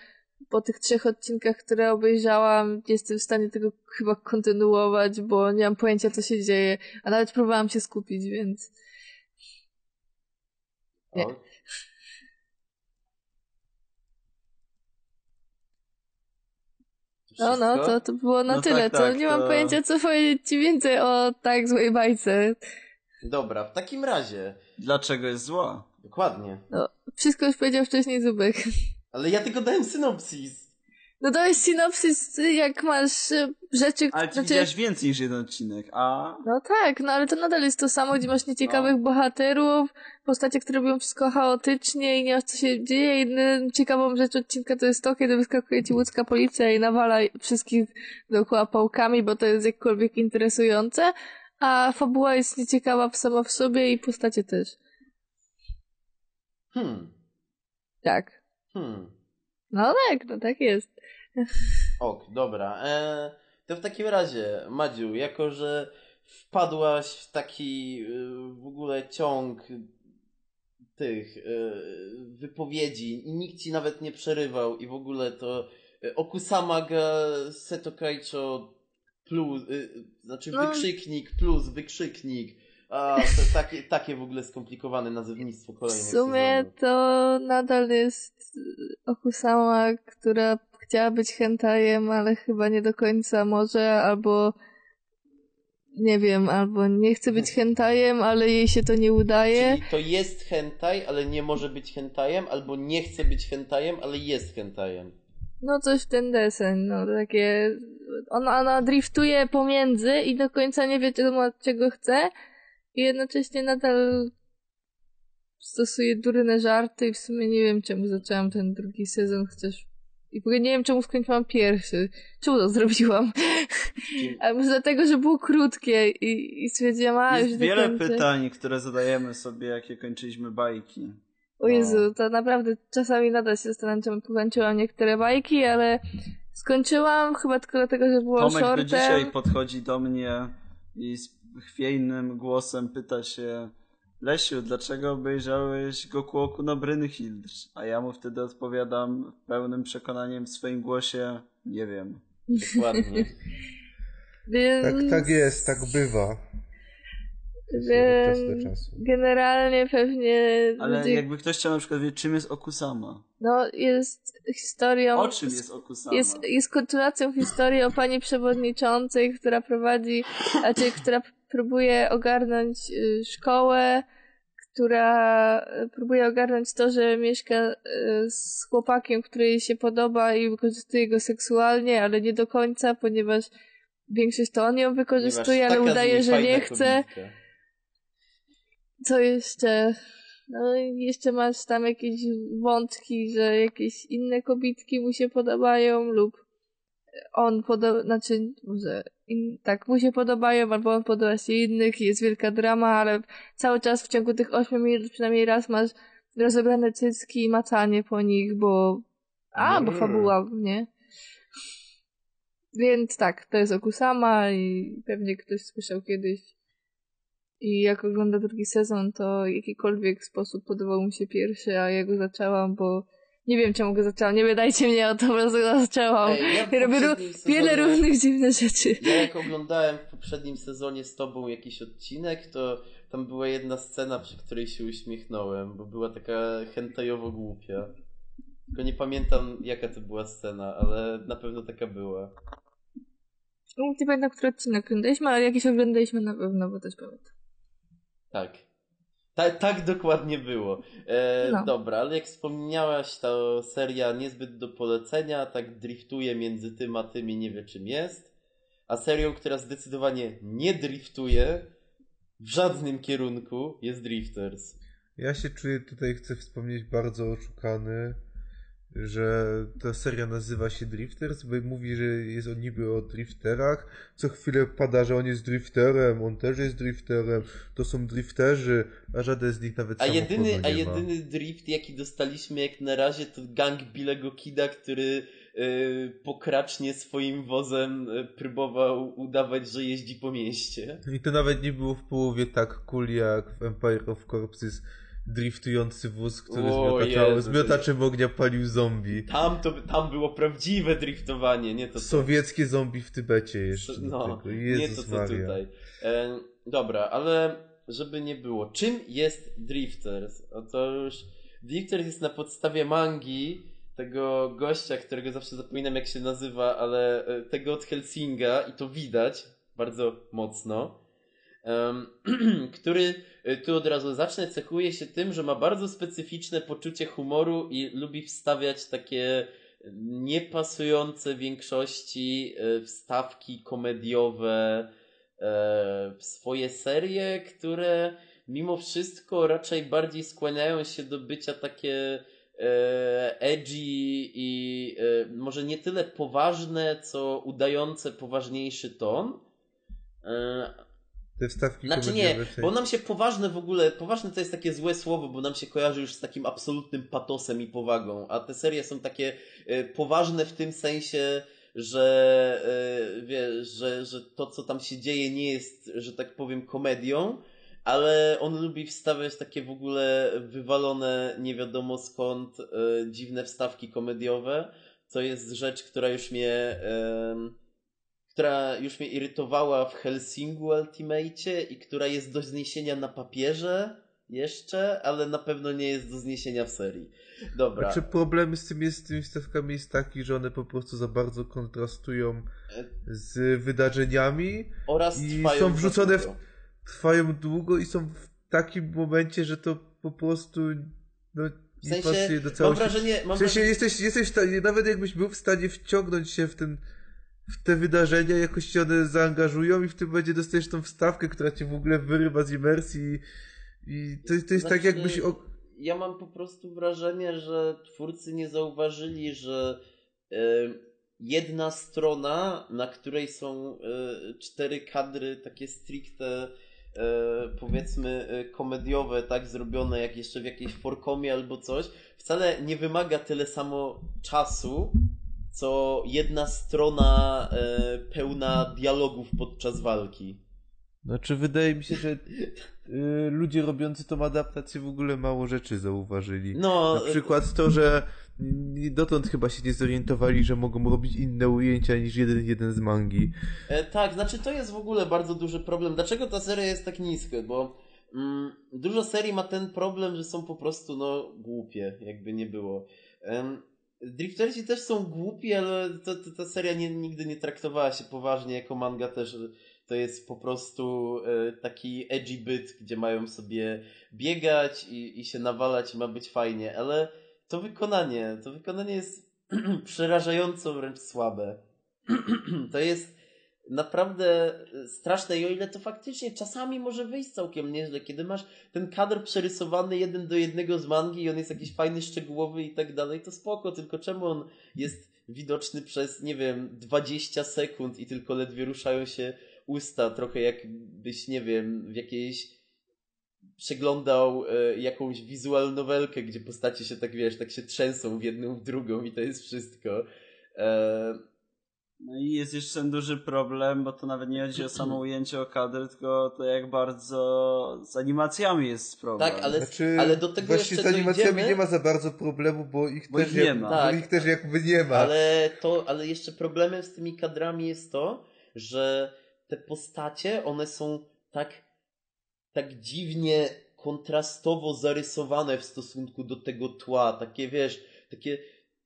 po tych trzech odcinkach, które obejrzałam, nie jestem w stanie tego chyba kontynuować, bo nie mam pojęcia, co się dzieje, a nawet próbowałam się skupić, więc Nie. O. No, no, to, to było na No tyle, tak, to tak, nie mam to- pojęcia, co powiedzieć ci więcej o tak złej bajce. Dobra, w takim razie. Dlaczego jest zła? Dokładnie. No, wszystko już powiedział wcześniej Zubek. Ale ja tylko dałem synopsis. No dałeś synopsis, jak masz e, rzeczy, Ale ty znaczy... widziałeś więcej niż jeden odcinek, a... No tak, no ale to nadal jest to samo, gdzie masz nieciekawych bohaterów, postacie, które robią wszystko chaotycznie i nie wiesz, co się dzieje. Jedyną ciekawą rzecz odcinka to jest to, kiedy wyskakuje ci łódzka policja i nawala wszystkich dookoła pałkami, bo to jest jakkolwiek interesujące, a fabuła jest nieciekawa sama w sobie i postacie też. Hmm. Tak. Hmm. No tak, no tak jest. Ok, dobra. E, to w takim razie, Madziu, jako że wpadłaś w taki y, w ogóle ciąg tych y, wypowiedzi i nikt ci nawet nie przerywał i w ogóle to y, Okusama ga Seto Kaicho plus, znaczy No. wykrzyknik plus wykrzyknik. A, to takie, takie w ogóle skomplikowane nazewnictwo W kolejnych sumie sezonów. to nadal jest Okusama, która chciała być hentajem, ale chyba nie do końca może, albo nie wiem, albo nie chce być hentajem, ale jej się to nie udaje. Czyli to jest hentai, ale nie może być hentajem, albo nie chce być hentajem, ale jest hentajem. No coś w ten deseń, no takie... Ona, ona driftuje pomiędzy i do końca nie wie, czego, czego chce i jednocześnie nadal stosuje durne żarty i w sumie nie wiem, czemu zaczęłam ten drugi sezon, chociaż i w ogóle nie wiem, czemu skończyłam pierwszy. Czemu to zrobiłam? Czyli- A może dlatego, że było krótkie i, i stwierdziłam, a już Jest wiele dokończę. pytań, które zadajemy sobie, jakie kończyliśmy bajki. O Jezu, to naprawdę czasami nadal się zastanawiam, czemu pokończyłam niektóre bajki, ale skończyłam chyba tylko dlatego, że było Tomek shortem. dzisiaj podchodzi do mnie i chwiejnym głosem pyta się Lesiu, dlaczego obejrzałeś Goku Oku no Brynhild? A ja mu wtedy odpowiadam pełnym przekonaniem w swoim głosie, nie wiem. Dokładnie. Więc... Tak, tak jest, tak bywa. Od czasu do czasu. Generalnie pewnie... Ale ludzie- jakby ktoś chciał na przykład wiedzieć, czym jest Okusama. No, jest historią... O czym jest Okusama? Jest, jest kontynuacją historii o pani przewodniczącej, która prowadzi, znaczy, która próbuje ogarnąć y, szkołę, która y, próbuje ogarnąć to, że mieszka y, z chłopakiem, który jej się podoba i wykorzystuje go seksualnie, ale nie do końca, ponieważ większość to on ją wykorzystuje, ale udaje, że nie chce. Co jeszcze? No i jeszcze masz tam jakieś wątki, że jakieś inne kobitki mu się podobają lub on podoba, znaczy może in, tak mu się podobają albo on podoba się innych i jest wielka drama, ale cały czas w ciągu tych 8 minut przynajmniej raz masz rozebrane cycki i macanie po nich, bo a, bo Nie. fabuła, nie? Więc tak, to jest Okusama i pewnie ktoś słyszał kiedyś i jak ogląda drugi sezon, to w jakikolwiek sposób podobał mu się pierwszy, a ja go zaczęłam, bo nie wiem czemu go zaczęłam, nie wydajcie mnie o to, po prostu go zaczęłam. Ej, ja robię wiele różnych dziwnych rzeczy. Ja jak oglądałem w poprzednim sezonie z tobą jakiś odcinek, to tam była jedna scena, przy której się uśmiechnąłem, bo była taka hentajowo głupia. Tylko nie pamiętam jaka to była scena, ale na pewno taka była. Nie pamiętam, który odcinek oglądaliśmy, ale jakiś oglądaliśmy na pewno, bo też pamiętam. Tak. Ta, tak dokładnie było. E, No. Dobra, ale jak wspomniałaś, ta seria niezbyt do polecenia, tak driftuje między tym a tym i nie wie czym jest. A serią, która zdecydowanie nie driftuje w żadnym kierunku jest Drifters. Ja się czuję tutaj, chcę wspomnieć, bardzo oszukany, że ta seria nazywa się Drifters, bo mówi, że jest on niby o drifterach. Co chwilę pada, że on jest drifterem, on też jest drifterem, to są drifterzy, a żaden z nich nawet A jedyny, a nie ma. jedyny drift, jaki dostaliśmy jak na razie, to gang Bilego Kida, który yy, pokracznie swoim wozem yy, próbował udawać, że jeździ po mieście. I to nawet nie było w połowie tak cool jak w Empire of Corpses driftujący wóz, który O z, miotacza, Jezu, z miotaczem ognia palił zombie. Tam, to, tam było prawdziwe driftowanie, nie to. Sowieckie zombie w Tybecie jeszcze. No, nie to co Maria. tutaj. E, dobra, ale żeby nie było. Czym jest Drifters? Otóż Drifters jest na podstawie mangi tego gościa, którego zawsze zapominam jak się nazywa, ale e, tego od Helsinga i to widać bardzo mocno. Który, e, tu od razu zacznę, cechuje się tym, że ma bardzo specyficzne poczucie humoru i lubi wstawiać takie niepasujące większości e, wstawki komediowe e, w swoje serie, które mimo wszystko raczej bardziej skłaniają się do bycia takie e, edgy i e, może nie tyle poważne, co udające poważniejszy ton. Te wstawki znaczy nie, bo nam się poważne w ogóle, poważne to jest takie złe słowo, bo nam się kojarzy już z takim absolutnym patosem i powagą, a te serie są takie e, poważne w tym sensie, że e, wiesz, że, że to co tam się dzieje nie jest, że tak powiem, komedią, ale on lubi wstawiać takie w ogóle wywalone nie wiadomo skąd e, dziwne wstawki komediowe, co jest rzecz, która już mnie em, która już mnie irytowała w Helsingu Ultimate i która jest do zniesienia na papierze jeszcze, ale na pewno nie jest do zniesienia w serii. Dobra. Znaczy problem z, tymi, z tymi wstawkami jest taki, że one po prostu za bardzo kontrastują E, z wydarzeniami, Oraz i trwają są wrzucone w- trwają długo i są w takim momencie, że to po prostu no, W nie sensie, pasuje do mam całości. wrażenie, mam W sensie wrażenie, jesteś, jesteś w stanie, nawet jakbyś był w stanie wciągnąć się w ten w te wydarzenia, jakoś cię one zaangażują i w tym momencie dostajesz tą wstawkę, która cię w ogóle wyrywa z imersji i to, to jest tak Znaczy, jakbyś... O... Ja mam po prostu wrażenie, że twórcy nie zauważyli, że e, jedna strona, na której są e, cztery kadry takie stricte e, powiedzmy komediowe, tak zrobione jak jeszcze w jakiejś forkomie albo coś, wcale nie wymaga tyle samo czasu, co jedna strona e, pełna dialogów podczas walki. Znaczy, wydaje mi się, że y, ludzie robiący tą adaptację w ogóle mało rzeczy zauważyli. No, Na przykład to, że dotąd chyba się nie zorientowali, że mogą robić inne ujęcia niż jeden jeden z mangi. E, tak, znaczy to jest w ogóle bardzo duży problem. Dlaczego ta seria jest tak niska? Bo mm, dużo serii ma ten problem, że są po prostu no głupie, jakby nie było. Em, Driftersi też są głupi, ale to, to, ta seria nie, nigdy nie traktowała się poważnie jako manga też. To jest po prostu e, taki edgy byt, gdzie mają sobie biegać i, i się nawalać i ma być fajnie, ale to wykonanie, to wykonanie jest przerażająco wręcz słabe. to jest naprawdę straszne i o ile to faktycznie czasami może wyjść całkiem nieźle, kiedy masz ten kadr przerysowany jeden do jednego z mangi i on jest jakiś fajny, szczegółowy i tak dalej, to spoko, tylko czemu on jest widoczny przez, nie wiem, 20 sekund i tylko ledwie ruszają się usta, trochę jakbyś, nie wiem, w jakiejś przeglądał e, jakąś wizual nowelkę, gdzie postacie się tak, wiesz, tak się trzęsą w jedną w drugą i to jest wszystko. E, No i jest jeszcze ten duży problem, bo to nawet nie chodzi o samo ujęcie o kadr, tylko to jak bardzo z animacjami jest problem. tak, ale, Znaczy, ale do tego właśnie jeszcze z animacjami dojdziemy. nie ma za bardzo problemu, bo ich Bo też nie jak, ma. bo Tak. ich też jakby nie ma. Ale to, ale jeszcze problemem z tymi kadrami jest to, że te postacie, one są tak, tak dziwnie kontrastowo zarysowane w stosunku do tego tła. Takie, wiesz, takie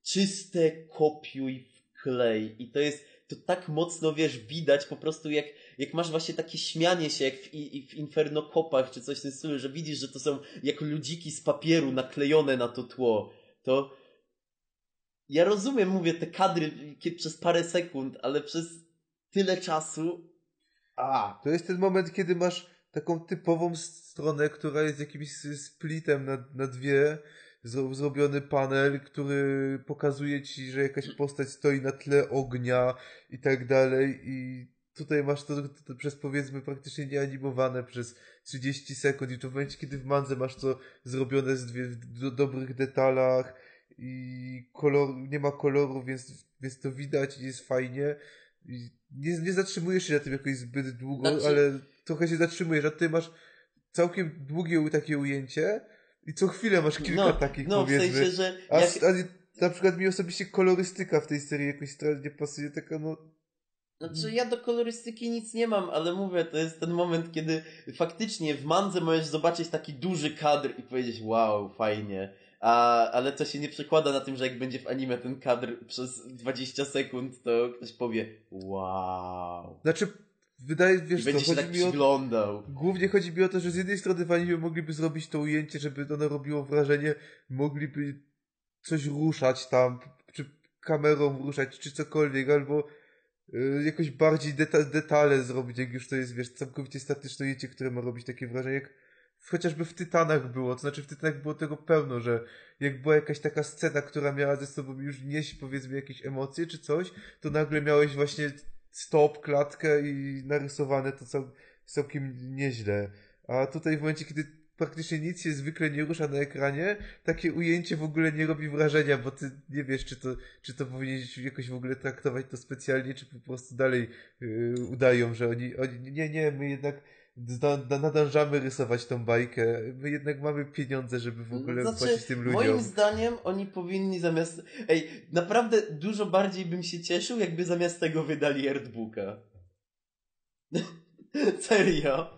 czyste kopiuj klej. I to jest, to tak mocno, wiesz, widać po prostu jak, jak masz właśnie takie śmianie się, jak w, i, w Infernokopach, czy coś w tym stylu, że widzisz, że to są jak ludziki z papieru naklejone na to tło. To ja rozumiem, mówię, te kadry przez parę sekund, ale przez tyle czasu. A. To jest ten moment, kiedy masz taką typową stronę, która jest jakimś splitem na, na dwie, zrobiony panel, który pokazuje ci, że jakaś postać stoi na tle ognia i tak dalej. I tutaj masz to, to, to przez powiedzmy praktycznie nieanimowane przez 30 sekund. I to w momencie, kiedy w mandze masz to zrobione z dwie, w do, dobrych detalach i kolor, nie ma koloru, więc, więc to widać i jest fajnie. I nie, nie zatrzymujesz się na tym jakoś zbyt długo, Znaczy- ale trochę się zatrzymujesz, a ty masz całkiem długie takie ujęcie i co chwilę masz kilka no, takich no w powiedzmy. sensie, że A, jak, a na przykład mi osobiście kolorystyka w tej serii jakoś strasznie pasuje, taka no... Znaczy ja do kolorystyki nic nie mam, ale mówię, to jest ten moment, kiedy faktycznie w mandze możesz zobaczyć taki duży kadr i powiedzieć wow, fajnie. A, ale to się nie przekłada na tym, że jak będzie w anime ten kadr przez 20 sekund, to ktoś powie wow. Znaczy, wydaje, I wiesz co, będzie się chodzi tak mi o... przyglądał. Głównie chodzi mi o to, że z jednej strony w anime mogliby zrobić to ujęcie, żeby ono robiło wrażenie, mogliby coś ruszać tam, czy kamerą ruszać, czy cokolwiek, albo y, jakoś bardziej deta detale zrobić, jak już to jest, wiesz, całkowicie statyczne ujęcie, które ma robić takie wrażenie, jak chociażby w Tytanach było, to znaczy w Tytanach było tego pełno, że jak była jakaś taka scena, która miała ze sobą już nieść powiedzmy jakieś emocje czy coś, to nagle miałeś właśnie stop, klatkę i narysowane to cał całkiem nieźle. A tutaj w momencie, kiedy praktycznie nic się zwykle nie rusza na ekranie, takie ujęcie w ogóle nie robi wrażenia, bo ty nie wiesz, czy to, czy to powinieneś jakoś w ogóle traktować to specjalnie, czy po prostu dalej yy, udają, że oni, oni, nie, nie, my jednak nadążamy rysować tą bajkę, my jednak mamy pieniądze, żeby w ogóle Znaczy, płacić tym ludziom. Moim zdaniem oni powinni zamiast. Ej, naprawdę dużo bardziej bym się cieszył, jakby zamiast tego wydali artbooka. Serio.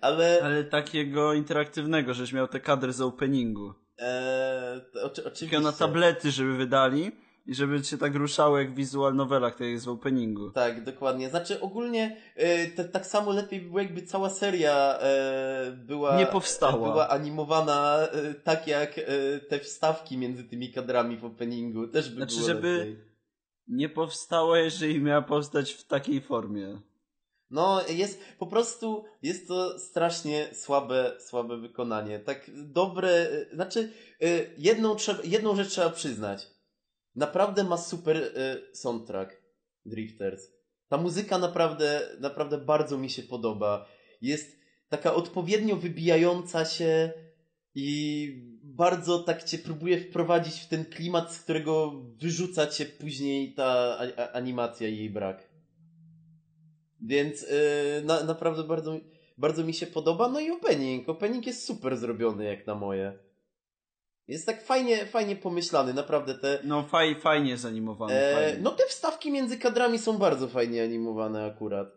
Ale. Ale takiego interaktywnego, żeś miał te kadry z openingu. E, to oczy, oczywiście. Takiego na tablety, żeby wydali i żeby się tak ruszało jak wizual nowela, która jest w openingu. Tak, dokładnie. Znaczy ogólnie e, te, tak samo lepiej by było, jakby cała seria e, była. Nie powstała. Była animowana e, tak jak e, te wstawki między tymi kadrami w openingu. Też by Znaczy, było żeby- lepiej. Nie powstało, jeżeli miała powstać w takiej formie. No, jest po prostu, jest to strasznie słabe, słabe wykonanie. Tak dobre, znaczy, jedną, jedną rzecz trzeba przyznać. Naprawdę ma super e, soundtrack Drifters. Ta muzyka naprawdę, naprawdę bardzo mi się podoba. Jest taka odpowiednio wybijająca się i bardzo tak cię próbuje wprowadzić w ten klimat, z którego wyrzuca cię później ta a, animacja i jej brak. Więc yy, na, naprawdę bardzo, bardzo mi się podoba. No i opening. Opening jest super zrobiony, jak na moje. Jest tak fajnie, fajnie pomyślany, naprawdę te. No faj, fajnie zanimowany. E, fajnie. no te wstawki między kadrami są bardzo fajnie animowane akurat.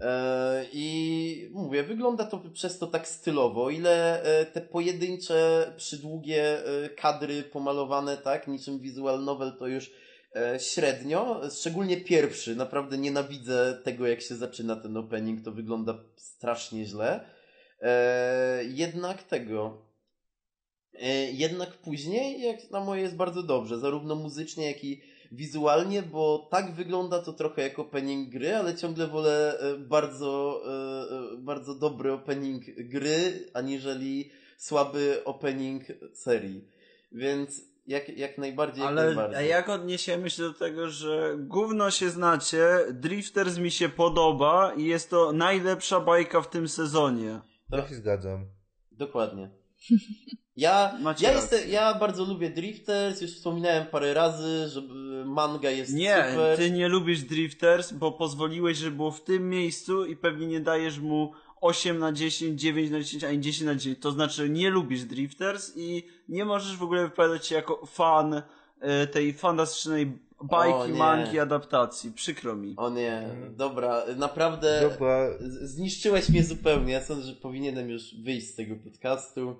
E, I mówię, wygląda to przez to tak stylowo, ile e, te pojedyncze, przydługie e, kadry pomalowane, tak, niczym visual novel, to już e, średnio, szczególnie pierwszy, naprawdę nienawidzę tego, jak się zaczyna ten opening, to wygląda strasznie źle. Jednak tego, jednak później, jak na moje, jest bardzo dobrze, zarówno muzycznie, jak i wizualnie, bo tak wygląda to trochę jak opening gry, ale ciągle wolę e, bardzo, e, e, bardzo dobry opening gry, aniżeli słaby opening serii. Więc jak, jak najbardziej, jak Ale najbardziej. a jak odniesiemy się do tego, że gówno się znacie, Drifters mi się podoba i jest to najlepsza bajka w tym sezonie. Ja się zgadzam. Dokładnie. Ja, Macie ja, jestem, ja bardzo lubię Drifters, już wspominałem parę razy, że manga jest Nie, super. ty nie lubisz Drifters, bo pozwoliłeś, że było w tym miejscu i pewnie nie dajesz mu 8 na 10, 9 na 10, ani 10 na 10. To znaczy nie lubisz Drifters i nie możesz w ogóle wypowiadać się jako fan e, tej fantastycznej bajki, nie. mangi, adaptacji. Przykro mi. O nie, Mhm. dobra, naprawdę Dobra, zniszczyłeś mnie zupełnie. Ja sądzę, że powinienem już wyjść z tego podcastu.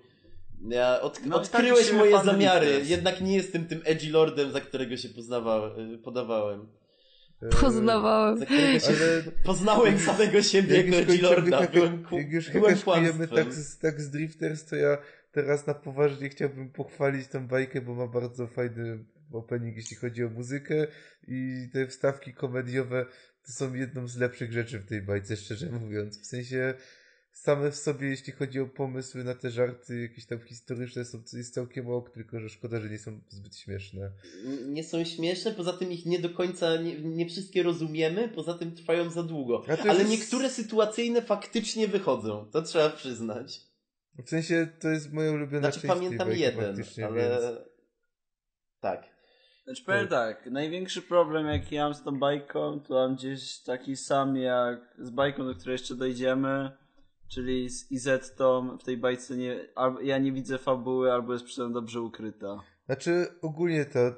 Ja od, No, odkryłeś tak, moje zamiary, jednak nie jestem tym edgy lordem, za którego się poznawałem, podawałem. Poznawałem. Za którego się Ale poznałem samego siebie jak jako już, edgy lorda. Byłem, ku, jak już kłamstwem. tak, z- tak z Drifters, to ja teraz na poważnie chciałbym pochwalić tą bajkę, bo ma bardzo fajny opening, jeśli chodzi o muzykę i te wstawki komediowe to są jedną z lepszych rzeczy w tej bajce, szczerze mówiąc. W sensie same w sobie, jeśli chodzi o pomysły na te żarty jakieś tam historyczne, są jest całkiem ok, tylko że szkoda, że nie są zbyt śmieszne. Nie są śmieszne, poza tym ich nie do końca, nie, nie wszystkie rozumiemy, poza tym trwają za długo. Ale jest- niektóre sytuacyjne faktycznie wychodzą, to trzeba przyznać. W sensie to jest moja ulubiona Znaczy część pamiętam tej jeden, ale... więc... Tak. Znaczy powiem tak, największy problem jaki ja mam z tą bajką, to mam gdzieś taki sam jak z bajką, do której jeszcze dojdziemy, czyli z Izettą w tej bajce nie, albo ja nie widzę fabuły, albo jest przynajmniej dobrze ukryta. Znaczy ogólnie ta,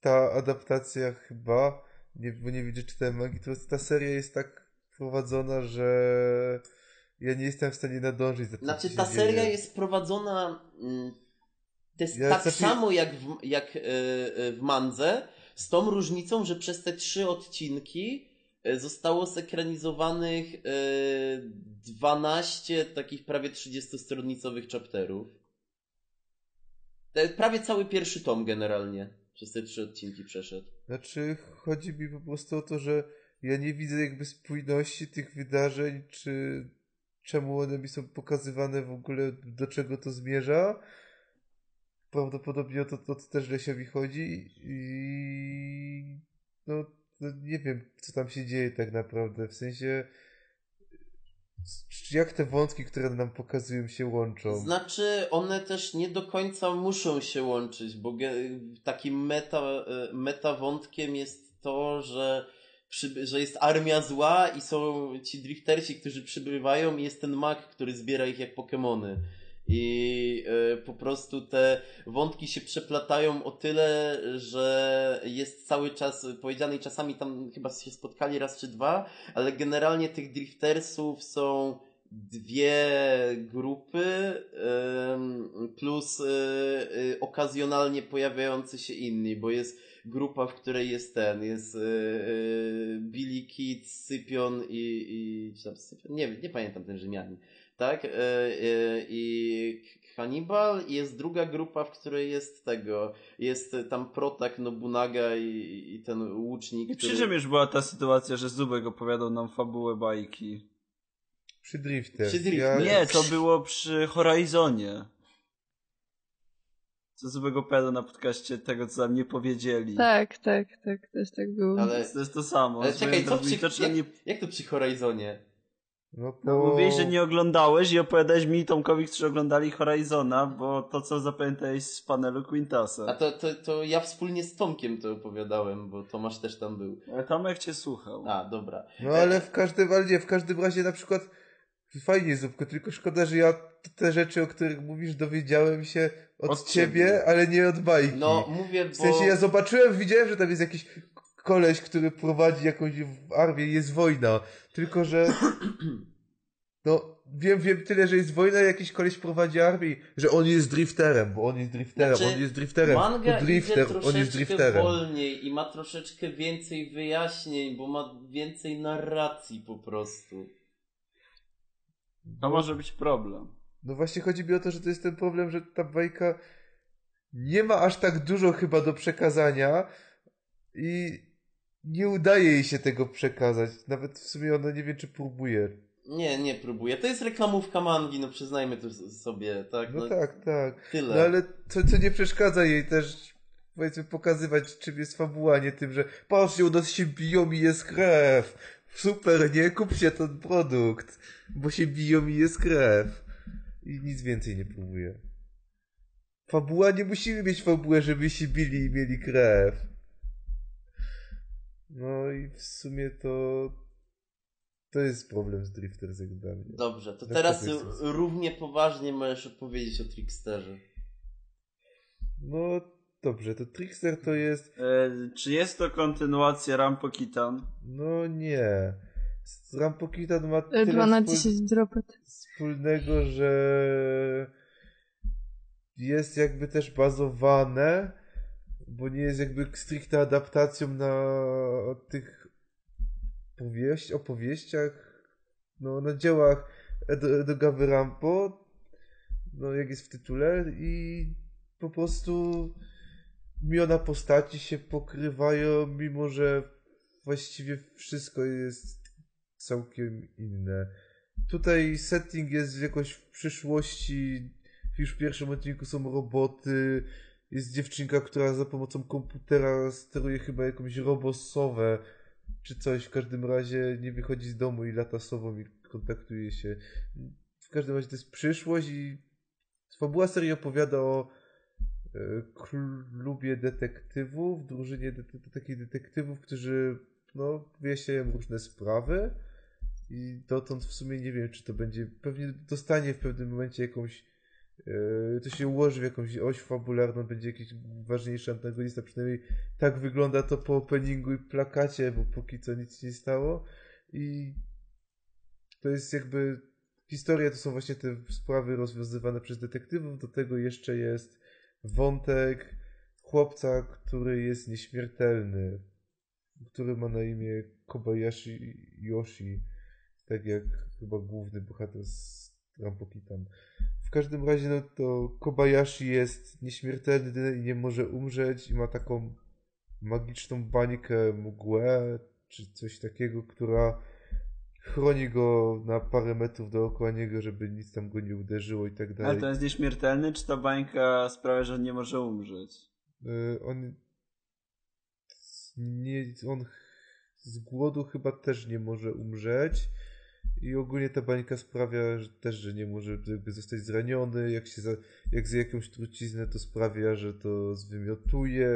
ta adaptacja chyba, nie, bo nie widzę czytałem magii, to ta seria jest tak prowadzona, że ja nie jestem w stanie nadążyć za tym, Znaczy ta dzieje. seria jest prowadzona mm, to jest Ja tak znaczy- samo jak, w, jak e, e, w Mandze, z tą różnicą, że przez te trzy odcinki zostało zekranizowanych e, 12 takich prawie 30-stronicowych chapterów. Te- Prawie cały pierwszy tom generalnie przez te trzy odcinki przeszedł. Znaczy chodzi mi po prostu o to, że ja nie widzę jakby spójności tych wydarzeń, czy czemu one mi są pokazywane w ogóle, do czego to zmierza. Prawdopodobnie o to, to, to też Lesiowi chodzi i no, no nie wiem, co tam się dzieje tak naprawdę, w sensie jak te wątki, które nam pokazują się łączą. Znaczy, one też nie do końca muszą się łączyć, bo takim meta, e, meta wątkiem jest to, że, że jest armia zła i są ci driftersi, którzy przybywają i jest ten mag, który zbiera ich jak Pokemony. I e, po prostu te wątki się przeplatają o tyle, że jest cały czas powiedziane i czasami tam chyba się spotkali raz czy dwa, ale generalnie tych driftersów są dwie grupy plus y, y, okazjonalnie pojawiający się inni, bo jest grupa, w której jest ten, jest Billy Kid, Sypion i, i czy tam Sypion? Nie, nie pamiętam ten Rzymianin, tak? Y, y, I Hannibal i jest druga grupa, w której jest tego, jest tam Protak, Nobunaga i, i ten łucznik, I który... przy czym już była ta sytuacja, że Zubek opowiadał nam fabułę bajki? Przy Drifter. Przy Drifter. Ja, Nie, to było przy Horizonie. Co Zubek opowiadał na podcaście tego, co nam nie powiedzieli. Tak, tak, tak, też tak było. Ale To jest to samo. Ale czekaj, co przy, widocznym jak, nie... jak to przy Horizonie? No, No, po... mówiłeś, że nie oglądałeś i opowiadałeś mi i Tomkowi, którzy oglądali Horizona, bo to co zapamiętałeś z panelu Quintasa. A to, to, to ja wspólnie z Tomkiem to opowiadałem, bo Tomasz też tam był. Ale Tomek cię słuchał. A, dobra. No ale w każdym, nie, w każdym razie na przykład fajnie Zupko, tylko szkoda, że ja te rzeczy, o których mówisz, dowiedziałem się od, Od ciebie, ciebie. ale nie od bajki. No, mówię, bo... W sensie ja zobaczyłem, widziałem, że tam jest jakiś koleś, który prowadzi jakąś armię jest wojna. Tylko, że no, wiem, wiem tyle, że jest wojna i jakiś koleś prowadzi armię, że on jest drifterem, bo on jest drifterem, Znaczy, on jest drifterem, Manga to drifter, idzie on jest troszeczkę drifterem. wolniej i ma troszeczkę więcej wyjaśnień, bo ma więcej narracji po prostu. To może być problem. No właśnie chodzi mi o to, że to jest ten problem, że ta bajka nie ma aż tak dużo chyba do przekazania i nie udaje jej się tego przekazać. Nawet w sumie ona nie wie, czy próbuje. Nie, nie próbuję. To jest reklamówka mangi, no przyznajmy to sobie, tak? No tak, tak. Tyle. No ale to, co nie przeszkadza jej też powiedzmy pokazywać, czym jest fabuła, nie tym, że patrzcie, u nas się biją i jest krew. Super, nie? Kupcie ten produkt, bo się biją i jest krew. I nic więcej nie próbuje. Fabuła, nie musimy mieć fabułę, żeby się bili i mieli krew. No i w sumie to to jest problem z Drifters jak dla mnie. Dobrze, to Na teraz równie poważnie możesz opowiedzieć o Tricksterze. No dobrze, to Trickster to jest E, czy jest to kontynuacja Rampo Kitan? No nie. Rampokitan ma E, tyle 2 na wspól- 10 dropet. wspólnego, że jest jakby też bazowane, bo nie jest jakby stricte adaptacją na tych opowieściach, no na dziełach Ed- Edogawy Rampo, no jak jest w tytule i po prostu miona postaci się pokrywają, mimo że właściwie wszystko jest całkiem inne. Tutaj setting jest jakoś w przyszłości, już w pierwszym odcinku są roboty, jest dziewczynka, która za pomocą komputera steruje chyba jakąś robosowę, czy coś, w każdym razie nie wychodzi z domu i lata sobą i kontaktuje się. W każdym razie to jest przyszłość i fabuła serii opowiada o e, klubie detektywów, drużynie de- takich detektywów, którzy no, wyjaśniają różne sprawy i dotąd w sumie nie wiem, czy to będzie, pewnie dostanie w pewnym momencie jakąś, to się ułoży w jakąś oś fabularną, będzie jakiś ważniejszy antagonista, przynajmniej tak wygląda to po openingu i plakacie, bo póki co nic nie stało i to jest jakby historia, to są właśnie te sprawy rozwiązywane przez detektywów, do tego jeszcze jest wątek chłopca, który jest nieśmiertelny, który ma na imię Kobayashi Yoshi, tak jak chyba główny bohater z Rampokitan. W każdym razie no to Kobayashi jest nieśmiertelny i nie może umrzeć i ma taką magiczną bańkę mgłę, czy coś takiego, która chroni go na parę metrów dookoła niego, żeby nic tam go nie uderzyło i tak dalej. Ale to jest nieśmiertelny, czy ta bańka sprawia, że on nie może umrzeć? Y, on nie, on z głodu chyba też nie może umrzeć i ogólnie ta bańka sprawia że też, że nie może zostać zraniony, jak się za, jak zje jakąś truciznę to sprawia, że to zwymiotuje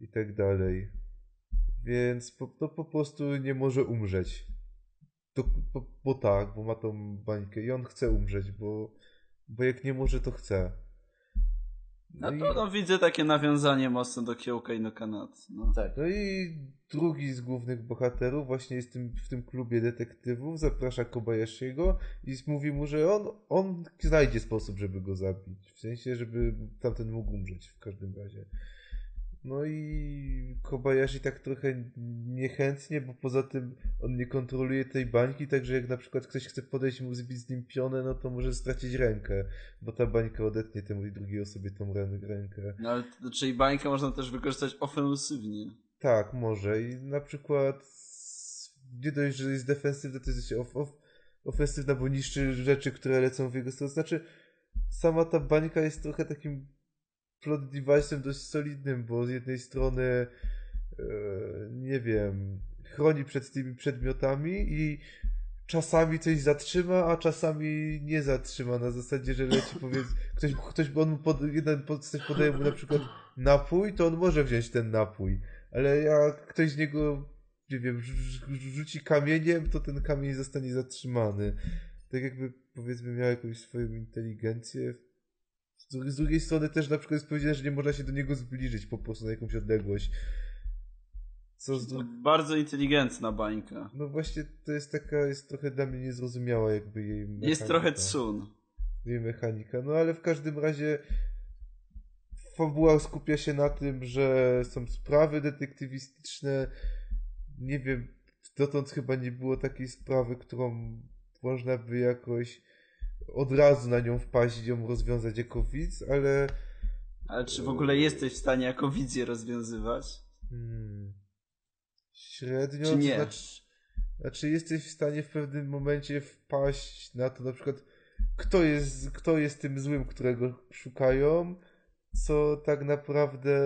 i tak dalej. Więc po, to po prostu nie może umrzeć. To, bo, bo tak, bo ma tą bańkę i on chce umrzeć, bo, bo jak nie może, to chce. No i- to no, widzę takie nawiązanie mocno do Kyokai no Kanat. No. Tak. No i drugi z głównych bohaterów właśnie jest tym, w tym klubie detektywów, zaprasza Kobayashiego i mówi mu, że on, on znajdzie sposób, żeby go zabić. W sensie, żeby tamten mógł umrzeć w każdym razie. No i Kobayashi tak trochę niechętnie, bo poza tym on nie kontroluje tej bańki, także jak na przykład ktoś chce podejść i mu zbić z nim pionę, no to może stracić rękę, bo ta bańka odetnie temu drugiej osobie tą rę- rękę. No, ale czyli bańkę można też wykorzystać ofensywnie. Tak, może. I na przykład nie dość, że jest defensywna, to jest of, of, ofensywna, bo niszczy rzeczy, które lecą w jego stronę. Znaczy, sama ta bańka jest trochę takim plot device'em dość solidnym, bo z jednej strony e, nie wiem, chroni przed tymi przedmiotami i czasami coś zatrzyma, a czasami nie zatrzyma. Na zasadzie, że leci powiedz, ktoś, ktoś on pod, jeden ktoś podaje mu na przykład napój, to on może wziąć ten napój. Ale jak ktoś z niego, nie wiem, rzu- rzu- rzuci kamieniem, to ten kamień zostanie zatrzymany. Tak jakby powiedzmy miał jakąś swoją inteligencję. Z drugiej, strony też na przykład jest powiedziane, że nie można się do niego zbliżyć po prostu na jakąś odległość. Co z Bardzo inteligentna bańka. No właśnie to jest taka, jest trochę dla mnie niezrozumiała jakby jej mechanika. Jest trochę cun. Jej mechanika, no ale w każdym razie fabuła skupia się na tym, że są sprawy detektywistyczne. Nie wiem, dotąd chyba nie było takiej sprawy, którą można by jakoś od razu na nią wpaść i ją rozwiązać jako widz, ale Ale czy w ogóle jesteś w stanie jako wizję rozwiązywać? Hmm. Średnio, Czy nie? Znaczy, znaczy jesteś w stanie w pewnym momencie wpaść na to na przykład kto jest, kto jest tym złym, którego szukają, co tak naprawdę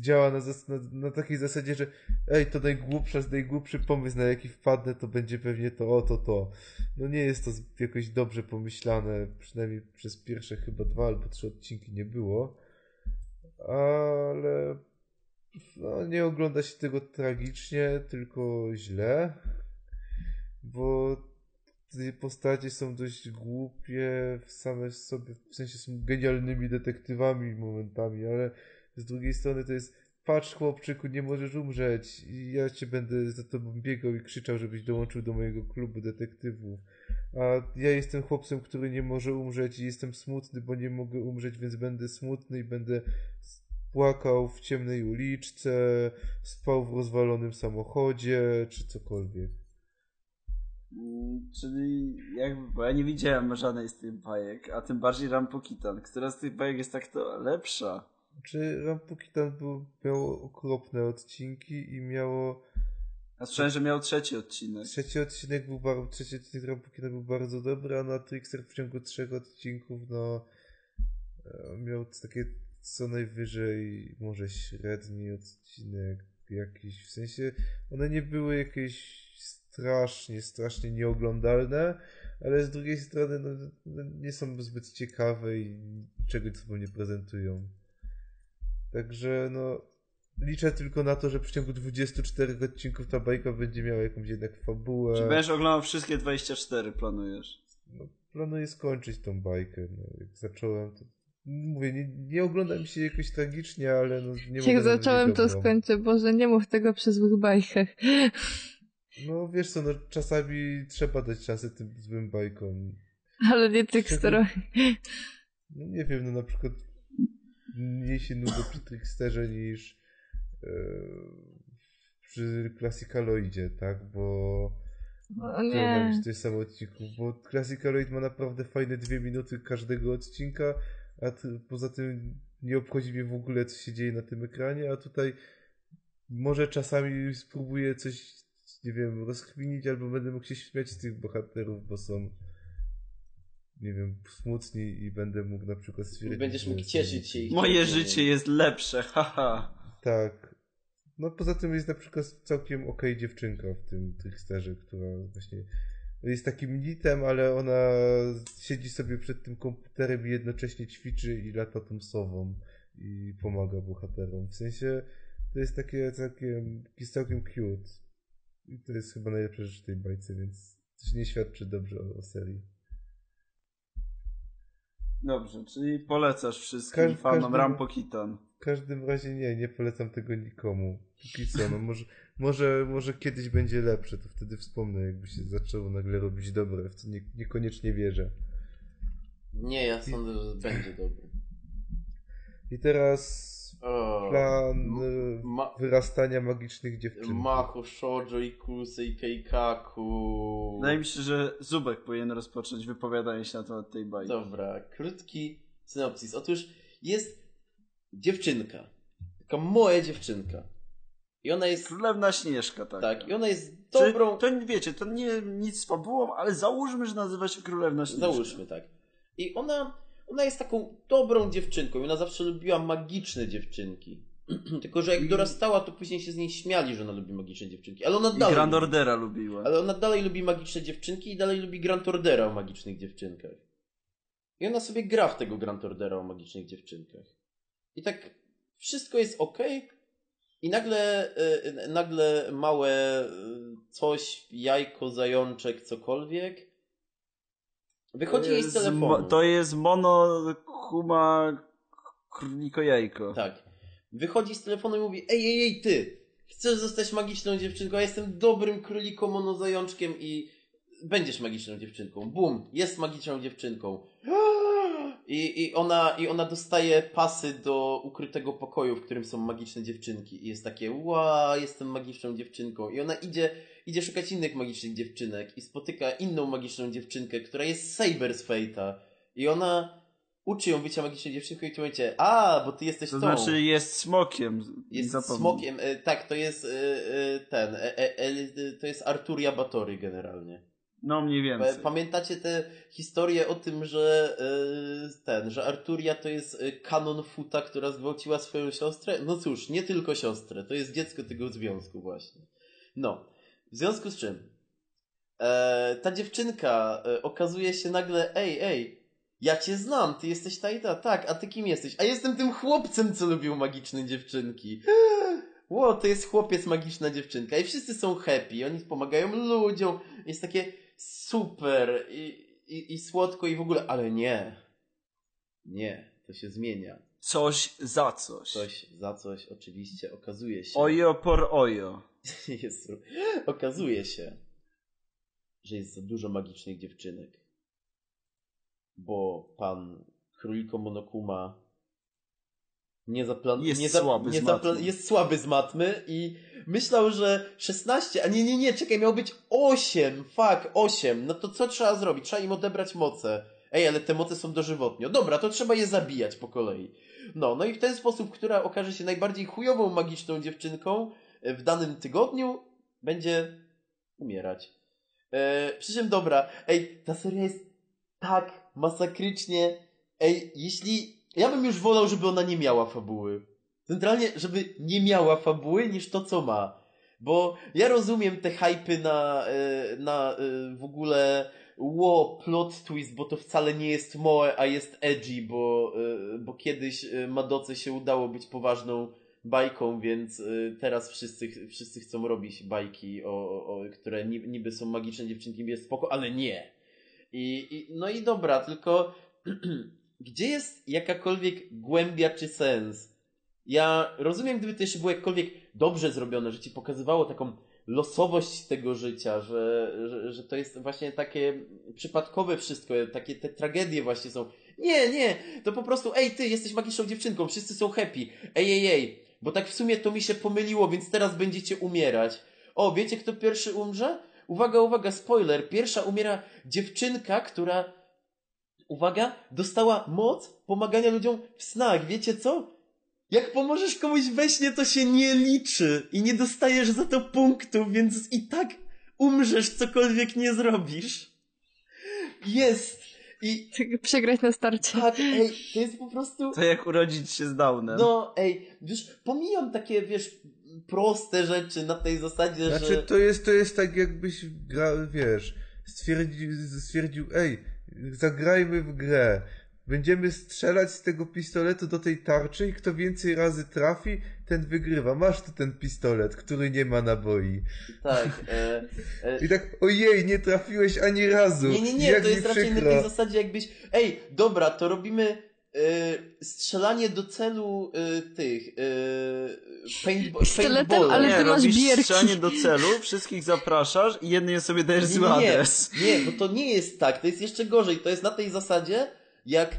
działa na, zas- na, na takiej zasadzie, że ej, to najgłupsza najgłupszy pomysł, na jaki wpadnę, to będzie pewnie to, to, to. No nie jest to jakoś dobrze pomyślane, przynajmniej przez pierwsze chyba dwa albo trzy odcinki nie było, ale no, nie ogląda się tego tragicznie, tylko źle, bo te postacie są dość głupie same w sobie, w sensie są genialnymi detektywami momentami, ale z drugiej strony to jest patrz chłopczyku, nie możesz umrzeć ja cię będę za tobą biegał i krzyczał, żebyś dołączył do mojego klubu detektywów. A ja jestem chłopcem, który nie może umrzeć i jestem smutny, bo nie mogę umrzeć, więc będę smutny i będę płakał w ciemnej uliczce, spał w rozwalonym samochodzie, czy cokolwiek. Mm, Czyli jakby, bo ja nie widziałem żadnej z tych bajek, a tym bardziej Rampukitan. Która z tych bajek jest tak to lepsza? Czy Rampukitan był, miało okropne odcinki i miało A słyszałem, że miał trzeci odcinek. Trzeci odcinek był bardzo, trzeci odcinek Rampukina był bardzo dobry, a na Trickster w ciągu trzech odcinków, no, e, miał takie co najwyżej może średni odcinek jakiś, w sensie one nie były jakieś strasznie, strasznie nieoglądalne, ale z drugiej strony no, no, nie są zbyt ciekawe i czegoś sobą nie prezentują. Także no, liczę tylko na to, że w ciągu 24 odcinków ta bajka będzie miała jakąś jednak fabułę. Czy będziesz oglądał wszystkie 24, planujesz? No, planuję skończyć tą bajkę. No, jak zacząłem, to mówię, nie, nie oglądam się jakoś tragicznie, ale no, nie mogę Jak zacząłem, to skończę. Boże, nie mów tego przy złych bajkach. No wiesz co, no czasami trzeba dać szansę tym złym bajkom. Ale nie Tricksterowi. No nie wiem, no na przykład mniej się nudzę przy Tricksterze niż e, przy Classicaloidzie, tak? Bo O Trudno nie. mieć tyle samo odcinków, bo Classicaloid ma naprawdę fajne dwie minuty każdego odcinka, a ty, poza tym nie obchodzi mnie w ogóle, co się dzieje na tym ekranie, a tutaj może czasami spróbuję coś, nie wiem, rozkminić, albo będę mógł się śmiać z tych bohaterów, bo są nie wiem, smutni i będę mógł na przykład stwierdzić, Będziesz mógł cieszyć się Moje życie jest lepsze, haha. Tak. No poza tym jest na przykład całkiem okej dziewczynka w tym Tricksterze, która właśnie jest takim nitem, ale ona siedzi sobie przed tym komputerem i jednocześnie ćwiczy i lata tą sową i pomaga bohaterom. W sensie to jest takie całkiem, jest całkiem cute. I to jest chyba najlepsza rzecz w tej bajce, więc też nie świadczy dobrze o, o serii. Dobrze, czyli polecasz wszystkim Każ- fanom każdemu- Rampokitan. W każdym razie nie, nie polecam tego nikomu. Póki co, no może, może, może kiedyś będzie lepsze, to wtedy wspomnę, jakby się zaczęło nagle robić dobre, w co nie, niekoniecznie wierzę. Nie, ja sądzę, że będzie dobry. I teraz plan y, ma- wyrastania magicznych dziewczyn. Machu, Shoujo, Ikusei, Keikaku. Wydaje mi się, że Zubek powinien rozpocząć wypowiadanie się na temat tej bajki. Dobra, krótki synopsis. Otóż jest dziewczynka. Taka moja dziewczynka. I ona jest. Królewna Śnieżka, tak. Tak, i ona jest Czy, dobrą. to nie wiecie, to nie nic z fabułą, ale załóżmy, że nazywa się Królewna Śnieżka. Załóżmy tak. I ona, ona jest taką dobrą dziewczynką. I ona zawsze lubiła magiczne dziewczynki. Tylko, że jak dorastała, to później się z niej śmiali, że ona lubi magiczne dziewczynki. Ale ona I dalej. Grand. Ordera lubiła. Ale ona dalej lubi magiczne dziewczynki i dalej lubi Grand Ordera o magicznych dziewczynkach. I ona sobie gra w tego Grand Ordera o magicznych dziewczynkach. I tak wszystko jest ok. I nagle, y, nagle małe y, coś, jajko, zajączek, cokolwiek. Wychodzi jej z telefonu. To jest mono kuma króliko jajko. Tak. Wychodzi z telefonu i mówi: Ej, ej, ej, ty! Chcesz zostać magiczną dziewczynką? Ja jestem dobrym króliką monozajączkiem i będziesz magiczną dziewczynką. Bum! Jest magiczną dziewczynką. I, i, ona, I ona dostaje pasy do ukrytego pokoju, w którym są magiczne dziewczynki. I jest takie, ła, jestem magiczną dziewczynką. I ona idzie, idzie szukać innych magicznych dziewczynek i spotyka inną magiczną dziewczynkę, która jest Saber z Fate'a. I ona uczy ją bycia magiczną dziewczynką i w tym momencie, a, bo ty jesteś To tą. znaczy jest smokiem. Jest zapomnij. smokiem, e, tak, to jest e, e, ten, e, e, e, to jest Arturia Batory generalnie. No mniej więcej. Pamiętacie tę historię o tym, że ten, że Arturia to jest kanon futa, która zgwałciła swoją siostrę? No cóż, nie tylko siostrę, to jest dziecko tego związku właśnie. No, w związku z czym e, ta dziewczynka e, okazuje się nagle, ej, ej, ja cię znam, ty jesteś ta i ta, tak, a ty kim jesteś? A jestem tym chłopcem, co lubił magiczne dziewczynki. Ło, to jest chłopiec, magiczna dziewczynka i wszyscy są happy, oni pomagają ludziom, jest takie super i, i, i słodko i w ogóle, ale nie. Nie, to się zmienia. Coś za coś. Coś za coś oczywiście okazuje się. Ojo por ojo. Jezu. Okazuje się, że jest za dużo magicznych dziewczynek. Bo pan Króliko Monokuma nie zaplan... Jest nie za... słaby nie zaplan... jest słaby z matmy i myślał, że 16, a nie, nie, nie, czekaj, miało być 8, fuck, 8. No to co trzeba zrobić? Trzeba im odebrać moce. Ej, ale te moce są dożywotnie. Dobra, to trzeba je zabijać po kolei. No, no i w ten sposób, która okaże się najbardziej chujową magiczną dziewczynką e, w danym tygodniu, będzie umierać. E, przy czym dobra, ej, ta seria jest tak masakrycznie. Ej, jeśli. Ja bym już wolał, żeby ona nie miała fabuły. Centralnie, żeby nie miała fabuły niż to, co ma. Bo ja rozumiem te hypy na, e, na e, w ogóle ło, plot twist, bo to wcale nie jest Moe, a jest edgy, bo, e, bo kiedyś e, Madoce się udało być poważną bajką, więc e, teraz wszyscy, wszyscy chcą robić bajki, o, o, które niby, są magiczne dziewczynki, jest spoko, ale nie. I, i, no i dobra, tylko gdzie jest jakakolwiek głębia czy sens? Ja rozumiem, gdyby to jeszcze było jakkolwiek dobrze zrobione, że ci pokazywało taką losowość tego życia, że, że, że to jest właśnie takie przypadkowe wszystko, takie te tragedie właśnie są. Nie, nie, to po prostu, ej ty, jesteś magiczną dziewczynką, wszyscy są happy. Ej, ej, ej, bo tak w sumie to mi się pomyliło, więc teraz będziecie umierać. O, wiecie kto pierwszy umrze? Uwaga, uwaga, spoiler. Pierwsza umiera dziewczynka, która, uwaga, dostała moc pomagania ludziom w snach. Wiecie co? Jak pomożesz komuś we śnie, to się nie liczy i nie dostajesz za to punktów, więc i tak umrzesz, cokolwiek nie zrobisz. Jest! I Przegrać na starcie. tak, ej, to jest po prostu... To jak urodzić się z Downem. No, ej, wiesz, pomijam takie, wiesz, proste rzeczy na tej zasadzie, Znaczy, że... to jest, to jest tak jakbyś grał, wiesz, stwierdził, stwierdził, ej, zagrajmy w grę. Będziemy strzelać z tego pistoletu do tej tarczy i kto więcej razy trafi, ten wygrywa. Masz tu ten pistolet, który nie ma naboi. Tak, e, e, I tak, ojej, nie trafiłeś ani razu. Nie, nie, nie, Jak to jest raczej na tej zasadzie jakbyś, ej, dobra, to robimy e, strzelanie do celu e, tych, e, paintball, Pistoletem, paintballa. ale nie, ty masz robisz bierki. strzelanie do celu, wszystkich zapraszasz i jednej sobie dajesz zły nie, nie, adres. nie, bo to nie jest tak, to jest jeszcze gorzej, to jest na tej zasadzie, jak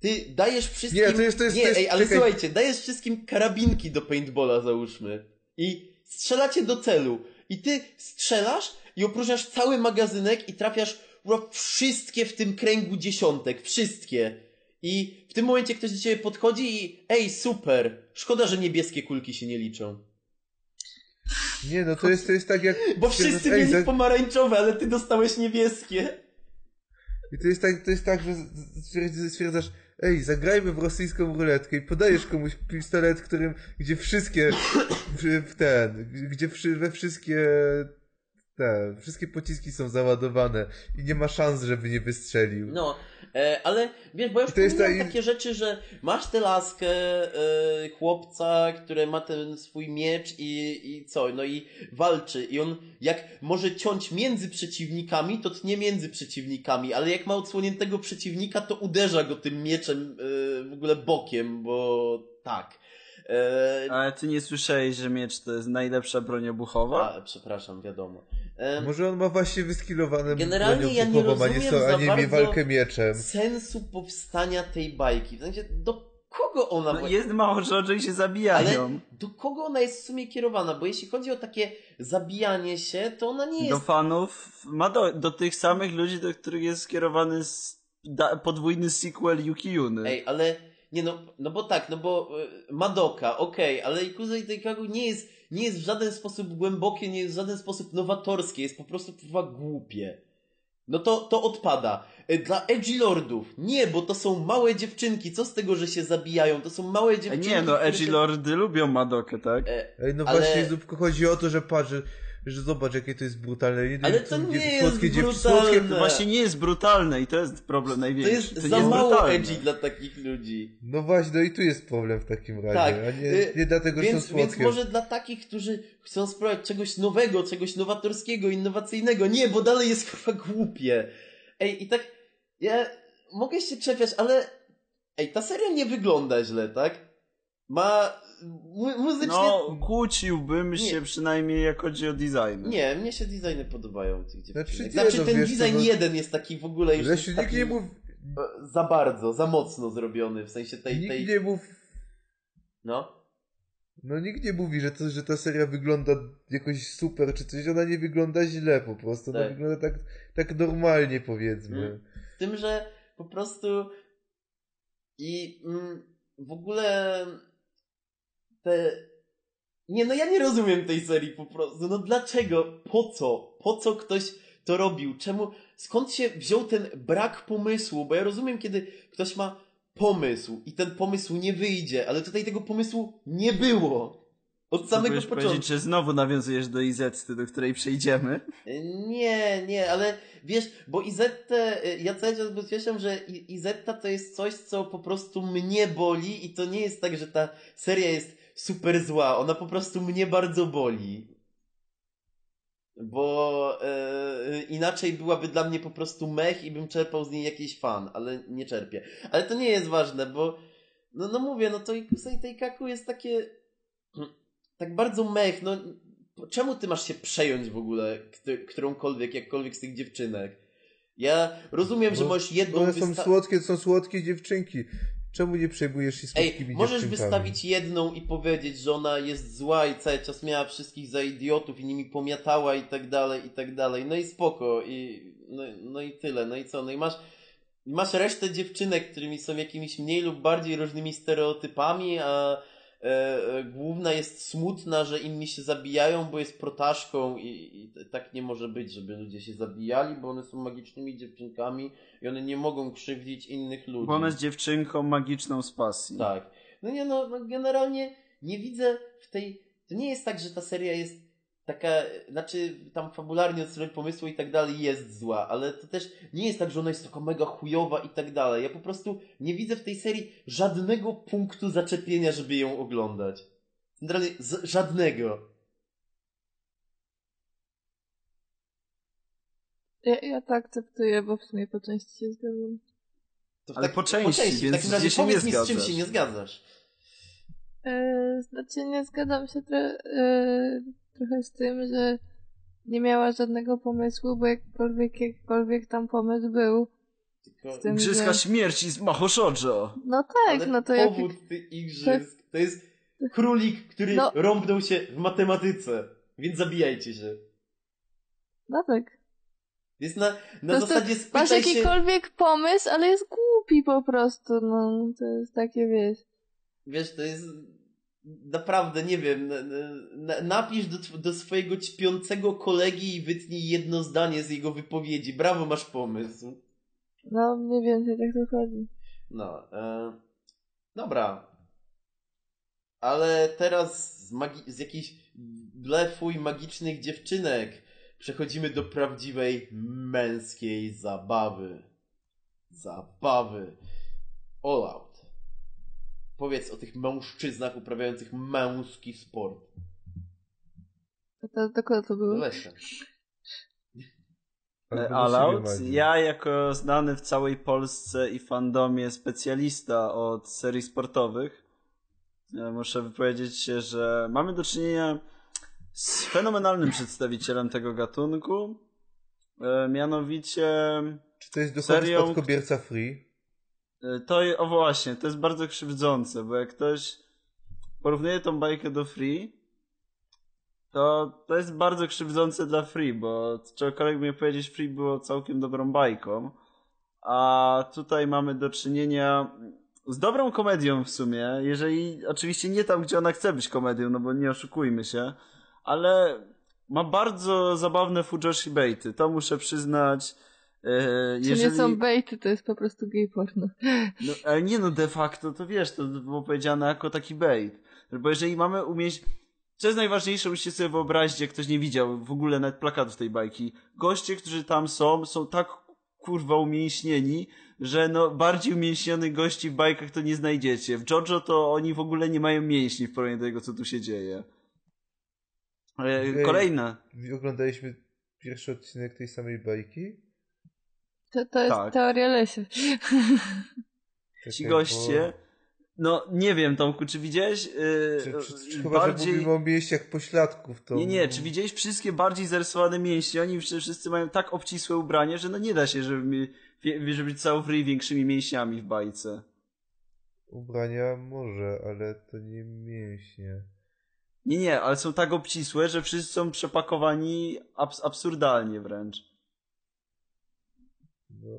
ty dajesz wszystkim... Nie, to jest- to jest- Nie, to jest- ej, ale czekaj. słuchajcie, dajesz wszystkim karabinki do paintballa, załóżmy. I strzelacie do celu. I ty strzelasz i opróżniasz cały magazynek i trafiasz kurwa, wszystkie w tym kręgu dziesiątek. Wszystkie. I w tym momencie ktoś do ciebie podchodzi i ej, super. Szkoda, że niebieskie kulki się nie liczą. Nie, no to jest, to jest tak jak... Bo wszyscy Ej, mieli za- pomarańczowe, ale ty dostałeś niebieskie. I to jest tak, to jest tak że stwierdz- stwierdzasz, ej, zagrajmy w rosyjską ruletkę i podajesz komuś pistolet, którym, gdzie wszystkie, w, w ten, gdzie we wszystkie, te, wszystkie pociski są załadowane i nie ma szans, żeby nie wystrzelił. No, e, ale wiesz, bo ja już To jest ta- takie rzeczy, że masz tę laskę e, chłopca, który ma ten swój miecz i, i co, no i walczy i on jak może ciąć między przeciwnikami, to tnie między przeciwnikami, ale jak ma odsłoniętego przeciwnika, to uderza go tym mieczem e, w ogóle bokiem, bo tak. E, Ale ty nie słyszałeś, że miecz to jest najlepsza broń obuchowa? a, przepraszam, wiadomo. E, Może on ma właśnie wyskilowane Generalnie ja nie puchową, a nie, rozumiem so, a za nie bardzo walkę mieczem. sensu powstania tej bajki. W sensie, do kogo ona... No, jest mało rzeczy i się Ale zabijają. do kogo ona jest w sumie kierowana? Bo jeśli chodzi o takie zabijanie się, to ona nie Do jest... fanów, ma do, do tych samych ludzi, do których jest skierowany podwójny sequel Yuki Yuny. Ej, ale... Nie no, no bo tak, no bo y, Madoka, okej, ale Ikuza i Teikaku nie jest, nie jest w żaden sposób głębokie, nie jest w żaden sposób nowatorskie, jest po prostu chyba głupie. No to, to odpada. Y, Dla Edgy Lordów, nie, bo to są małe dziewczynki, co z tego, że się zabijają? To są małe Ej, dziewczynki, nie, no Edgy się... Lordy lubią Madokę, tak? E, Ej, no Ale- właśnie, Zupko, chodzi o to, że patrz, że, zobacz, jakie to jest brutalne. Nie, Ale to nie jest słodkie brutalne. To właśnie nie jest brutalne i to jest problem To największy. jest nie za mało brutalne. edgy dla takich ludzi. No właśnie, no i tu jest problem w takim razie, Tak, a nie, y, nie dlatego, że są Więc, słodkie. więc może dla takich, którzy chcą spróbować czegoś nowego, czegoś nowatorskiego, innowacyjnego. Nie, bo dalej jest chyba głupie. Ej, i tak, ja mogę się czepiać, ale ej, ta seria nie wygląda źle, tak? Ma muzycznie... No, kłóciłbym Nie. się przynajmniej jak chodzi o design. Nie, mnie się designy podobają tych dziewczynek. Znaczy nie, Znaczy, no ten wiesz, design to no- jeden jest taki w ogóle już jest nikt taki nie mów, za bardzo, za mocno zrobiony, w sensie tej... tej... nikt nie mów, No. no nikt nie mówi, że, to, że ta seria wygląda jakoś super czy coś, ona nie wygląda źle po prostu, ona Tak. wygląda tak, tak normalnie powiedzmy. Mm. Tym, że po prostu i mm, w ogóle te... Nie, no ja nie rozumiem tej serii po prostu. No dlaczego? Po co? Po co ktoś to robił? Czemu? Skąd się wziął ten brak pomysłu? Bo ja rozumiem, kiedy ktoś ma pomysł i ten pomysł nie wyjdzie, ale tutaj tego pomysłu nie było. Od samego Próbujesz początku. powiedzieć, że znowu nawiązujesz do Izetty, do której przejdziemy. Nie, nie, ale wiesz, bo Izettę, ja cały czas podkreślam, że Izetta to jest coś, co po prostu mnie boli i to nie jest tak, że ta seria jest super zła, ona po prostu mnie bardzo boli. Bo e, inaczej byłaby dla mnie po prostu mech i bym czerpał z niej jakiś fan, ale nie czerpię. Ale to nie jest ważne, bo no, no mówię, no to Ikusa i Teikaku jest takie tak bardzo mech, no czemu ty masz się przejąć w ogóle którąkolwiek, jakkolwiek z tych dziewczynek? Ja rozumiem, że Bo- możesz jedną One są słodkie, to są słodkie dziewczynki. Czemu nie przejmujesz się Ej, słodkimi możesz wystawić jedną i powiedzieć, że ona jest zła i cały czas miała wszystkich za idiotów i nimi pomiatała i tak dalej, i tak dalej. No i spoko, i no, no i tyle, no i co? No i masz, masz resztę dziewczynek, którymi są jakimiś mniej lub bardziej różnymi stereotypami, a e, e, główna jest smutna, że inni się zabijają, bo jest protaszką i, i tak nie może być, żeby ludzie się zabijali, bo one są magicznymi dziewczynkami i one nie mogą krzywdzić innych ludzi. Bo ona jest dziewczynką magiczną z pasji. Tak. No nie no, no generalnie nie widzę w tej... To nie jest tak, że ta seria jest taka, znaczy tam fabularnie od strony pomysłu i tak dalej jest zła, ale to też nie jest tak, że ona jest taka mega chujowa i tak dalej. Ja po prostu nie widzę w tej serii żadnego punktu zaczepienia, żeby ją oglądać. Generalnie żadnego. Ja, ja to akceptuję, bo w sumie po części się zgadzam. To w Ale po części, w więc takim razie się nie powiedz mi, z czym się nie zgadzasz. E, znaczy nie zgadzam się tro- e, trochę z tym, że nie miała żadnego pomysłu, bo jakkolwiek, jakkolwiek tam pomysł był. Tylko... Z tym, Igrzyska że... śmierci z Maho Shoujo. No tak, Ale no to jak... powód tych igrzysk to jest królik, który No. rąbnął się w matematyce. Więc zabijajcie się. No tak. Więc na, na prostu zasadzie Masz spytaj się... jakikolwiek pomysł, ale jest głupi po prostu, no. To jest takie, wiesz... Wiesz, to jest naprawdę, nie wiem, na, na, napisz do, do swojego ćpiącego kolegi i wytnij jedno zdanie z jego wypowiedzi. Brawo, masz pomysł. No, mniej więcej tak to chodzi. No, e, dobra. Ale teraz z, magi- z jakichś blefu i magicznych dziewczynek przechodzimy do prawdziwej męskiej zabawy. Zabawy. Out. Powiedz o tych mężczyznach uprawiających męski sport. To, to, to to było? Maggie. Ja jako znany w całej Polsce i fandomie specjalista od serii sportowych e, muszę wypowiedzieć się, że mamy do czynienia z fenomenalnym przedstawicielem tego gatunku. E, Mianowicie Czy to jest duchowy serią, spadkobierca Free? E, to o właśnie, to jest bardzo krzywdzące, bo jak ktoś porównuje tą bajkę do Free, to to jest bardzo krzywdzące dla Free, bo czegokolwiek mnie powiedzieć, Free było całkiem dobrą bajką, a tutaj mamy do czynienia z dobrą komedią w sumie, jeżeli oczywiście nie tam, gdzie ona chce być komedią, no bo nie oszukujmy się, ale ma bardzo zabawne fujoshi baity, to muszę przyznać. E, Czy nie są bejty, to jest po prostu gay porno. no, ale nie no, de facto, to wiesz, to było powiedziane jako taki bait. Bo jeżeli mamy umieść... Co jest najważniejsze, musicie sobie wyobrazić, jak ktoś nie widział w ogóle nawet plakatów tej bajki. Goście, którzy tam są, są tak kurwa umięśnieni, że no bardziej umięśnionych gości w bajkach to nie znajdziecie. W JoJo to oni w ogóle nie mają mięśni w porównaniu do tego, co tu się dzieje. E, Ej. Kolejna. Oglądaliśmy pierwszy odcinek tej samej bajki? To, to jest Tak. teoria Lesia. Ci Czekaj, goście... No, nie wiem, Tomku, czy widziałeś... Yy, Czy, czy, czy chyba, że mówimy o mięśniach pośladków, to... Nie, nie, czy widziałeś wszystkie bardziej zarysowane mięśnie? Oni wszyscy mają tak obcisłe ubranie, że no nie da się, żeby, mi- żeby być cały ryj większymi mięśniami w bajce. Ubrania może, ale to nie mięśnie. Nie, nie, ale są tak obcisłe, że wszyscy są przepakowani abs absurdalnie wręcz. No...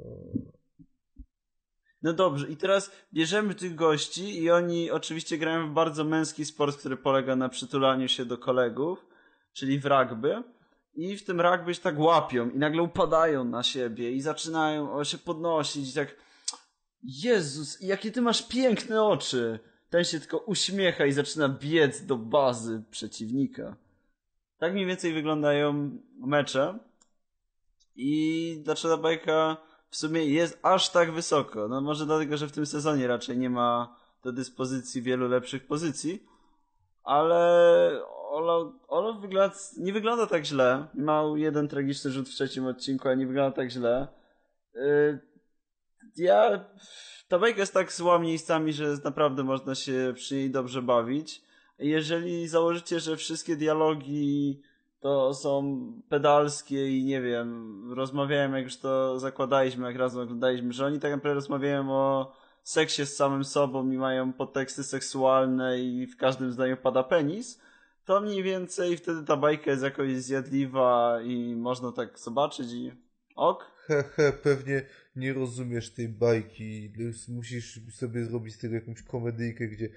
No dobrze, i teraz bierzemy tych gości i oni oczywiście grają w bardzo męski sport, który polega na przytulaniu się do kolegów, czyli w rugby. I w tym rugby się tak łapią i nagle upadają na siebie i zaczynają się podnosić i tak Jezus, jakie ty masz piękne oczy! Ten się tylko uśmiecha i zaczyna biec do bazy przeciwnika. Tak mniej więcej wyglądają mecze. I dlaczego bajka w sumie jest aż tak wysoko? No może dlatego, że w tym sezonie raczej nie ma do dyspozycji wielu lepszych pozycji. Ale Olo, Olo wygląda, nie wygląda tak źle. Ma jeden tragiczny rzut w trzecim odcinku, a nie wygląda tak źle. Yy, ja... Ta bajka jest tak zła miejscami, że naprawdę można się przy niej dobrze bawić. Jeżeli założycie, że wszystkie dialogi to są pedalskie i nie wiem, rozmawiałem jak już to zakładaliśmy, jak razem oglądaliśmy, że oni tak naprawdę rozmawiają o seksie z samym sobą i mają podteksty seksualne i w każdym zdaniu pada penis, to mniej więcej wtedy ta bajka jest jakoś zjadliwa i można tak zobaczyć i ok. He, he, pewnie nie rozumiesz tej bajki. Musisz sobie zrobić z tego jakąś komedyjkę, gdzie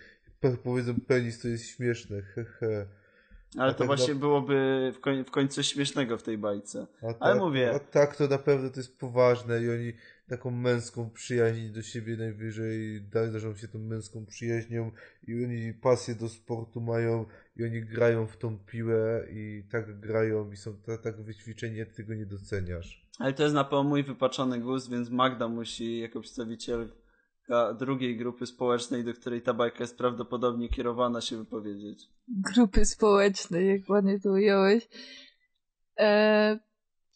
powiedzą penis to jest śmieszne. He, he. Ale to tak właśnie na- byłoby w, koń- w końcu śmiesznego w tej bajce. Ale tak, mówię- A tak to naprawdę to jest poważne i oni taką męską przyjaźń do siebie najwyżej darzą się tą męską przyjaźnią i oni pasję do sportu mają i oni grają w tą piłę i tak grają i są ta, tak wyćwiczeni, jak tego nie doceniasz. Ale to jest na pewno mój wypaczony gust, więc Magda musi jako przedstawicielka drugiej grupy społecznej, do której ta bajka jest prawdopodobnie kierowana, się wypowiedzieć. Grupy społecznej, jak ładnie to ująłeś. E,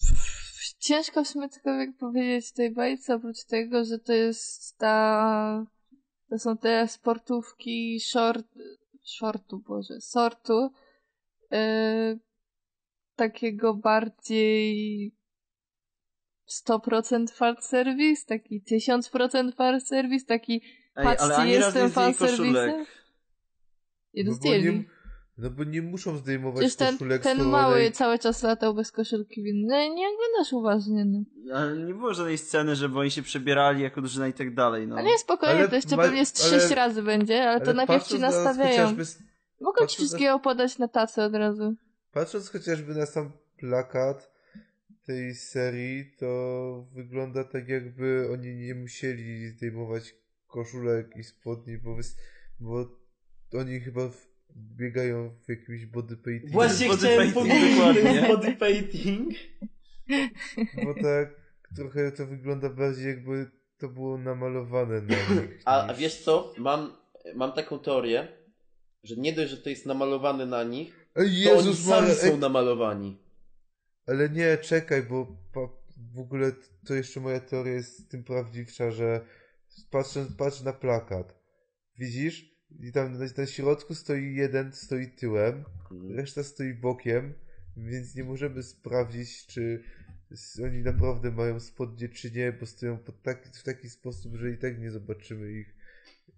pff, ciężko w sumie cokolwiek powiedzieć tej bajce, oprócz tego, że to jest ta... To są te sportówki short... Shortu, Boże, sortu. E, takiego bardziej 100% fan service, taki 1000% fan service, taki Ej, patrzcie, ale jestem fan serwisem. I No bo, rozdzieli. nie, no bo nie muszą zdejmować Przecież ten, koszulek ten mały cały czas latał bez koszulki winny. Nie oglądasz uważnie, no. Ale nie było żadnej sceny, żeby oni się przebierali jako drużyna i tak dalej, no. Ale nie, spokojnie, Ale to jeszcze ma- pewnie z ale- sześć razy będzie, ale, to najpierw ci na nastawiają. s- Mogą ci patrząc na- wszystkiego podać na tacę od razu. Patrząc chociażby na sam plakat tej serii, to wygląda tak jakby oni nie musieli zdejmować koszulek i spodni, bo, wys... bo oni chyba w... biegają w jakimś body painting. Właśnie Body chciałem painting, powiedzieć, dokładnie. body painting. Bo tak trochę to wygląda bardziej jakby to było namalowane na nich. A, a wiesz co? Mam, mam taką teorię, że nie dość, że to jest namalowane na nich, to oni sami Maria, są ej, namalowani. Ale nie, czekaj, bo w ogóle to jeszcze moja teoria jest tym prawdziwsza, że patrzę, patrz na plakat. Widzisz? I tam na, na środku stoi jeden, stoi tyłem, Mhm. reszta stoi bokiem, więc nie możemy sprawdzić, czy oni naprawdę mają spodnie, czy nie, bo stoją taki, w taki sposób, że i tak nie zobaczymy ich,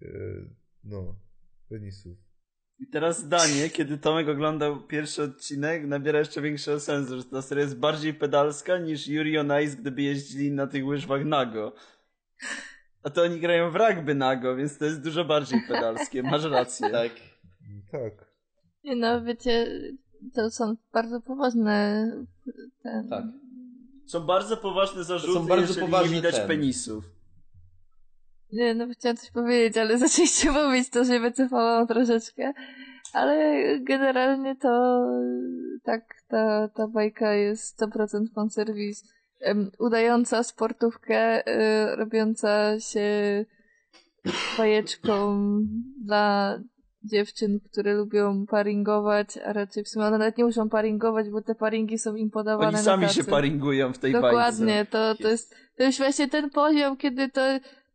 e, no, penisów. I teraz zdanie, kiedy Tomek oglądał pierwszy odcinek, nabiera jeszcze większego sensu, że ta seria jest bardziej pedalska niż Yuri on Ice, gdyby jeździli na tych łyżwach nago. A to oni grają w rugby nago, więc to jest dużo bardziej pedalskie. Masz rację. Tak. Tak. Nie no, wiecie, to są bardzo poważne ten, Tak. Są bardzo poważne zarzuty, To są bardzo jeżeli poważne nie widać ten. penisów. Nie, no chciałam coś powiedzieć, ale zaczęliście mówić, to się wycofałam troszeczkę. Ale generalnie to tak, ta, ta bajka jest 100% fanserwis. Em, udająca sportówkę, y, robiąca się bajeczką dla dziewczyn, które lubią paringować, a raczej w sumie one nawet nie muszą paringować, bo te paringi są im podawane Oni na sami się tacy. paringują w tej Dokładnie, to, to, Jest. jest, to już właśnie ten poziom, kiedy to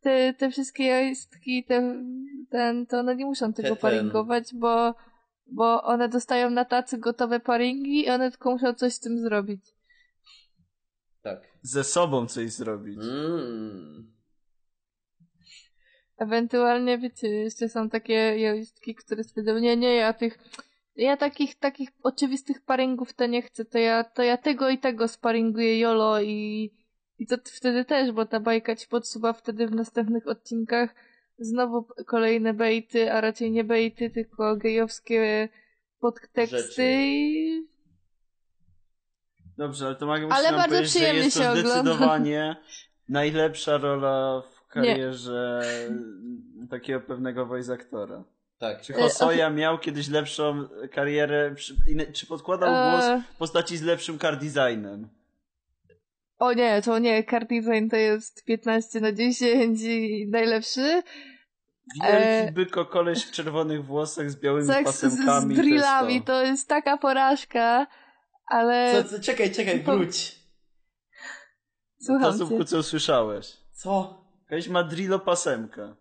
te, te wszystkie jajstki, te, ten, to one nie muszą tego paringować, bo, bo one dostają na tacy gotowe paringi i one tylko muszą coś z tym zrobić. Tak. Ze sobą coś zrobić. Mm. Ewentualnie, wiecie, jeszcze są takie jajstki, które stwierdzą, nie, nie, ja tych, ja takich, takich oczywistych paringów to nie chcę, to ja, to ja tego i tego sparinguję jolo i, i to wtedy też, bo ta bajka ci podsuwa wtedy w następnych odcinkach znowu kolejne bejty, a raczej nie bejty, tylko gejowskie podteksty Rzeczy. i Dobrze, ale to mogę Ale nam bardzo powiedzieć, że przyjemnie jest to się ogląda. zdecydowanie najlepsza rola w karierze takiego pewnego voice aktora. Tak. Czy E, Hosoya miał kiedyś lepszą karierę, czy, podkładał głos e, w postaci z lepszym car designem? O nie, to nie, card design to jest 15 na 10 i najlepszy. Wielki E, byko koleś w czerwonych włosach z białymi Seks z, pasemkami. z drillami, to to jest taka porażka, ale Co, co, czekaj, czekaj, wróć. słucham to cię. Zupku, co usłyszałeś. Co? Koleś ma drillo pasemkę.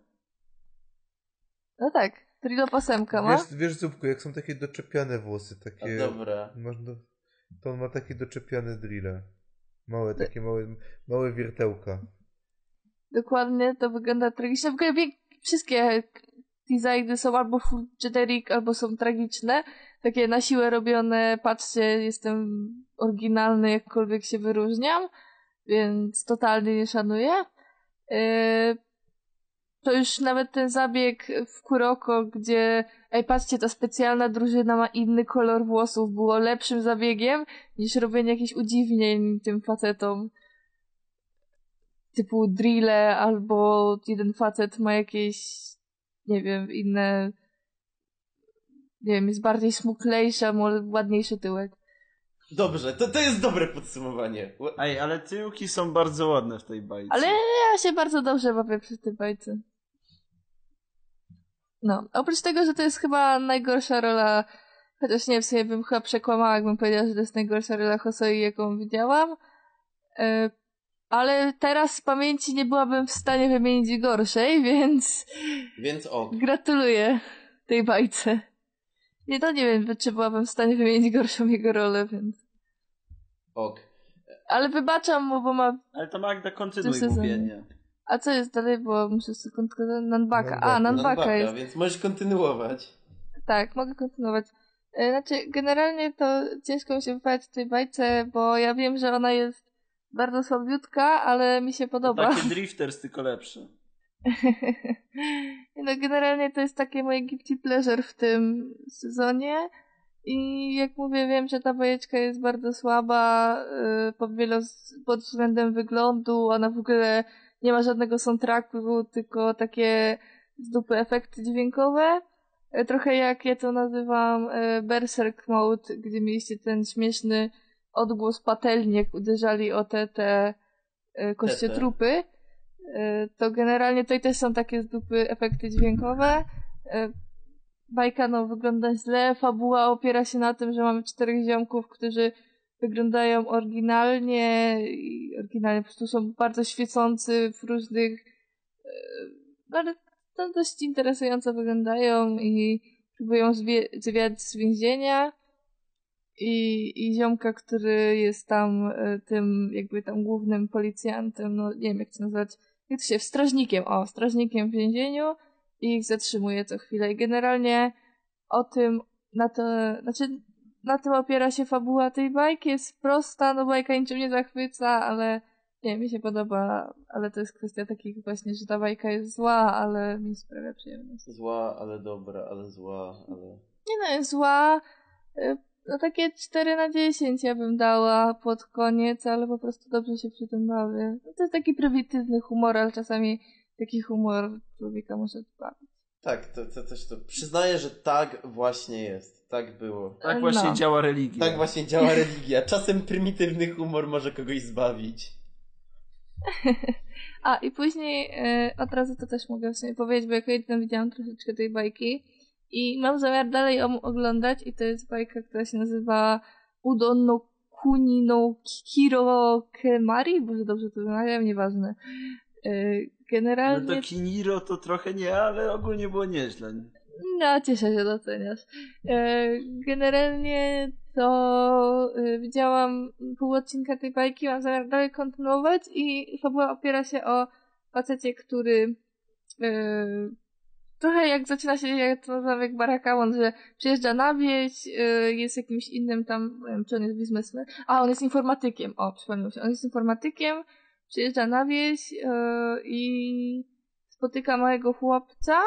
No tak, Drillo pasemka ma. Wiesz, wiesz, Zupku, jak są takie doczepiane włosy, A takie... dobra. Do... To on ma takie doczepiane drille. Małe, takie małe, małe wiertełka. Dokładnie, to wygląda tragicznie. W ogóle wszystkie designy są albo full generic, albo są tragiczne. Takie na siłę robione, patrzcie, jestem oryginalny, jakkolwiek się wyróżniam, więc totalnie nie szanuję. Yy, to już nawet ten zabieg w Kuroko, gdzie ej, patrzcie, ta specjalna drużyna ma inny kolor włosów, było lepszym zabiegiem niż robienie jakichś udziwnień tym facetom typu drille, albo jeden facet ma jakieś, nie wiem, inne, nie wiem, jest bardziej smuklejsza, może ładniejszy tyłek. Dobrze, to, to jest dobre podsumowanie. Ej, ale tyłki są bardzo ładne w tej bajce. Ale ja się bardzo dobrze bawię przy tej bajce. No, oprócz tego, że to jest chyba najgorsza rola, chociaż nie, w sobie bym chyba przekłamała, jakbym powiedziała, że to jest najgorsza rola Hosoi, jaką widziałam. E, ale teraz z pamięci nie byłabym w stanie wymienić gorszej, więc Więc ok. Gratuluję tej bajce. Nie, to nie wiem, czy byłabym w stanie wymienić gorszą jego rolę, więc... Ok. Ale wybaczam mu, bo ma... Ale to Magda, kontynuuj mówienie. A co jest dalej, bo muszę sekundkę... Nanbaka. Nanbaka. A, Nanbaka Nanbaka, jest. więc możesz kontynuować. Tak, mogę kontynuować. E, Znaczy, generalnie to ciężko mi się wypowiadać w tej bajce, bo ja wiem, że ona jest bardzo słabiutka, ale mi się podoba. Takie drifters, tylko lepsze. no generalnie to jest takie moje guilty pleasure w tym sezonie i jak mówię, wiem, że ta bajeczka jest bardzo słaba yy, pod, wielo, pod względem wyglądu, ona w ogóle nie ma żadnego soundtracku, tylko takie z dupy efekty dźwiękowe. E, Trochę jak ja to nazywam e, Berserk Mode, gdzie mieliście ten śmieszny odgłos patelni, jak uderzali o te, te e, kościotrupy. To generalnie tutaj też są takie z dupy efekty dźwiękowe. Bajka no wygląda źle, fabuła opiera się na tym, że mamy czterech ziomków, którzy wyglądają oryginalnie i oryginalnie po prostu są bardzo świecący w różnych e, ale dość interesująco wyglądają i próbują zwiać z więzienia. I, i ziomka, który jest tam e, tym jakby tam głównym policjantem, no nie wiem jak to nazwać, jak to się, strażnikiem, o, strażnikiem w więzieniu i ich zatrzymuje co chwilę. I generalnie o tym, na to, znaczy na tym opiera się fabuła tej bajki, jest prosta, no bajka niczym nie zachwyca, ale nie, mi się podoba, ale to jest kwestia takich właśnie, że ta bajka jest zła, ale mi sprawia przyjemność. Zła, ale dobra, ale zła, ale... Nie no, jest zła, y, no takie 4 na 10 ja bym dała pod koniec, ale po prostu dobrze się przy tym bawię. No to jest taki prymitywny humor, ale czasami taki humor człowieka może bawić. Tak, to, to też to. Przyznaję, że tak właśnie jest. Tak było. Tak właśnie No. działa religia. Tak właśnie działa religia. Czasem prymitywny humor może kogoś zbawić. A, i później e, od razu to też mogę w sumie powiedzieć, bo jako jedyna widziałam troszeczkę tej bajki i mam zamiar dalej ją oglądać i to jest bajka, która się nazywa Udon no Kuni no Kikiro Kemari, boże dobrze to wymawiam, nieważne. E, No generalnie... to Kiniro to trochę nie, ale ogólnie było nieźle. No, cieszę się, doceniasz. E, generalnie to e, widziałam pół odcinka tej bajki, mam zamiar dalej kontynuować i fabuła opiera się o facecie, który e, trochę jak zaczyna się, jak to nazywam jak Barakamon, że przyjeżdża na wieś, jest jakimś innym tam, nie wiem, czy on jest biznesmen, a on jest informatykiem, o, przypomniał się, on jest informatykiem, przyjeżdża na wieś e, i spotyka małego chłopca,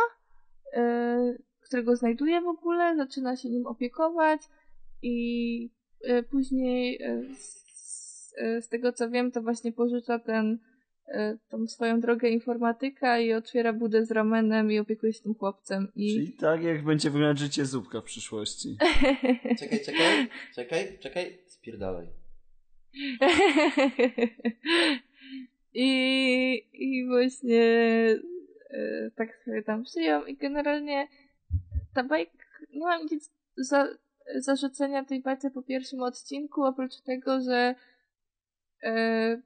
e, którego znajduje w ogóle, zaczyna się nim opiekować i e, później z, z tego co wiem, to właśnie porzuca ten tą swoją drogę informatyka i otwiera budę z ramenem i opiekuje się tym chłopcem. I Czyli tak jak będzie wyglądać życie Zupka w przyszłości. Czekaj, czekaj, czekaj, czekaj. Spierdalaj. I, I właśnie e, tak sobie tam przyjął i generalnie ta bajka, nie mam nic za, zarzucenia tej bajce po pierwszym odcinku, oprócz tego, że e,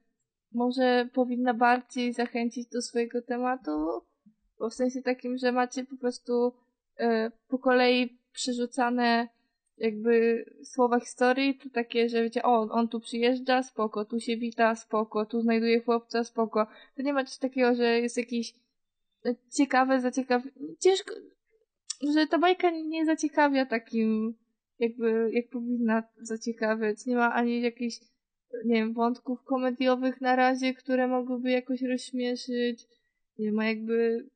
może powinna bardziej zachęcić do swojego tematu, bo w sensie takim, że macie po prostu e, po kolei przerzucane jakby słowa historii, to takie, że wiecie, o, on tu przyjeżdża, spoko, tu się wita, spoko, tu znajduje chłopca, spoko. To nie ma coś takiego, że jest jakiś e, ciekawe, zaciekaw... Ciężko, że ta bajka nie zaciekawia takim, jakby, jak powinna zaciekawiać. Nie ma ani jakichś, nie wiem, wątków komediowych na razie, które mogłyby jakoś rozśmieszyć. Nie ma jakby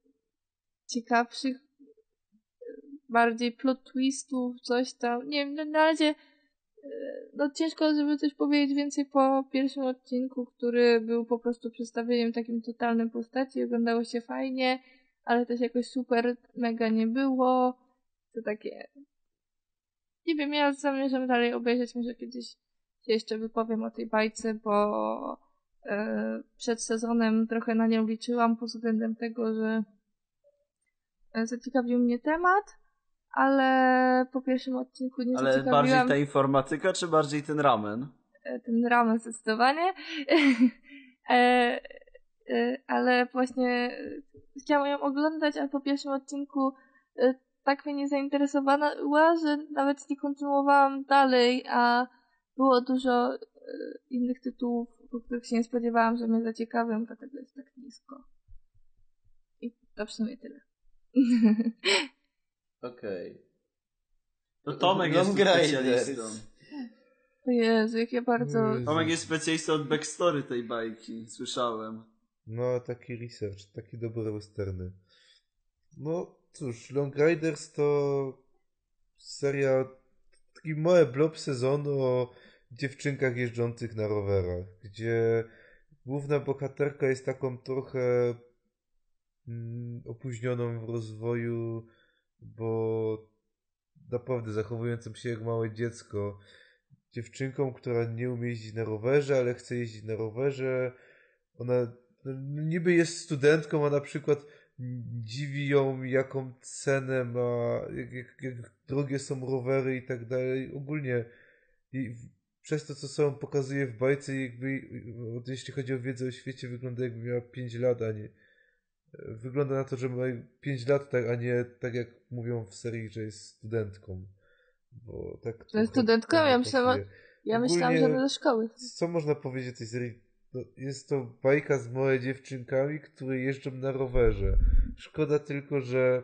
ciekawszych bardziej plot twistów, coś tam. Nie wiem, no, na razie e, no ciężko, żeby coś powiedzieć więcej po pierwszym odcinku, który był po prostu przedstawieniem takim totalnym postaci, oglądało się fajnie, ale też jakoś super mega nie było. To takie... Nie wiem, ja zamierzam dalej obejrzeć, może kiedyś się jeszcze wypowiem o tej bajce, bo e, przed sezonem trochę na nią liczyłam pod względem tego, że e, zaciekawił mnie temat, ale po pierwszym odcinku nie Ale bardziej ta informatyka, czy bardziej ten ramen? e, ten ramen zdecydowanie. e, e, ale właśnie chciałam ją oglądać, a po pierwszym odcinku e, tak mnie nie zainteresowała, że nawet nie kontynuowałam dalej, a było dużo innych tytułów, po których się nie spodziewałam, że mnie zaciekawią, dlatego jest tak nisko. I to w sumie tyle. Okej. To Tomek jest specjalistą. O Jezu, jak ja bardzo... Jezu. Tomek jest specjalistą od backstory tej bajki, słyszałem. No, taki research, taki dobre westerny. No cóż, Long Riders to seria, taki mały blob sezonu o dziewczynkach jeżdżących na rowerach, gdzie główna bohaterka jest taką trochę mm, opóźnioną w rozwoju, bo naprawdę zachowującą się jak małe dziecko. Dziewczynką, która nie umie jeździć na rowerze, ale chce jeździć na rowerze. Ona no, niby jest studentką, a na przykład dziwi ją, jaką cenę ma, jak, jak, jak drogie są rowery i tak dalej. Ogólnie i przez to, co sobą pokazuje w bajce, jakby, jeśli chodzi o wiedzę o świecie, wygląda jakby miała 5 lat, a nie. Wygląda na to, że ma 5 lat, tak, a nie tak jak mówią w serii, że jest studentką. Bo tak. To jest studentką? Ja myślałam, ja myślałam, że do szkoły. Co można powiedzieć o tej serii? No, jest to bajka z małe dziewczynkami, które jeżdżą na rowerze. Szkoda tylko, że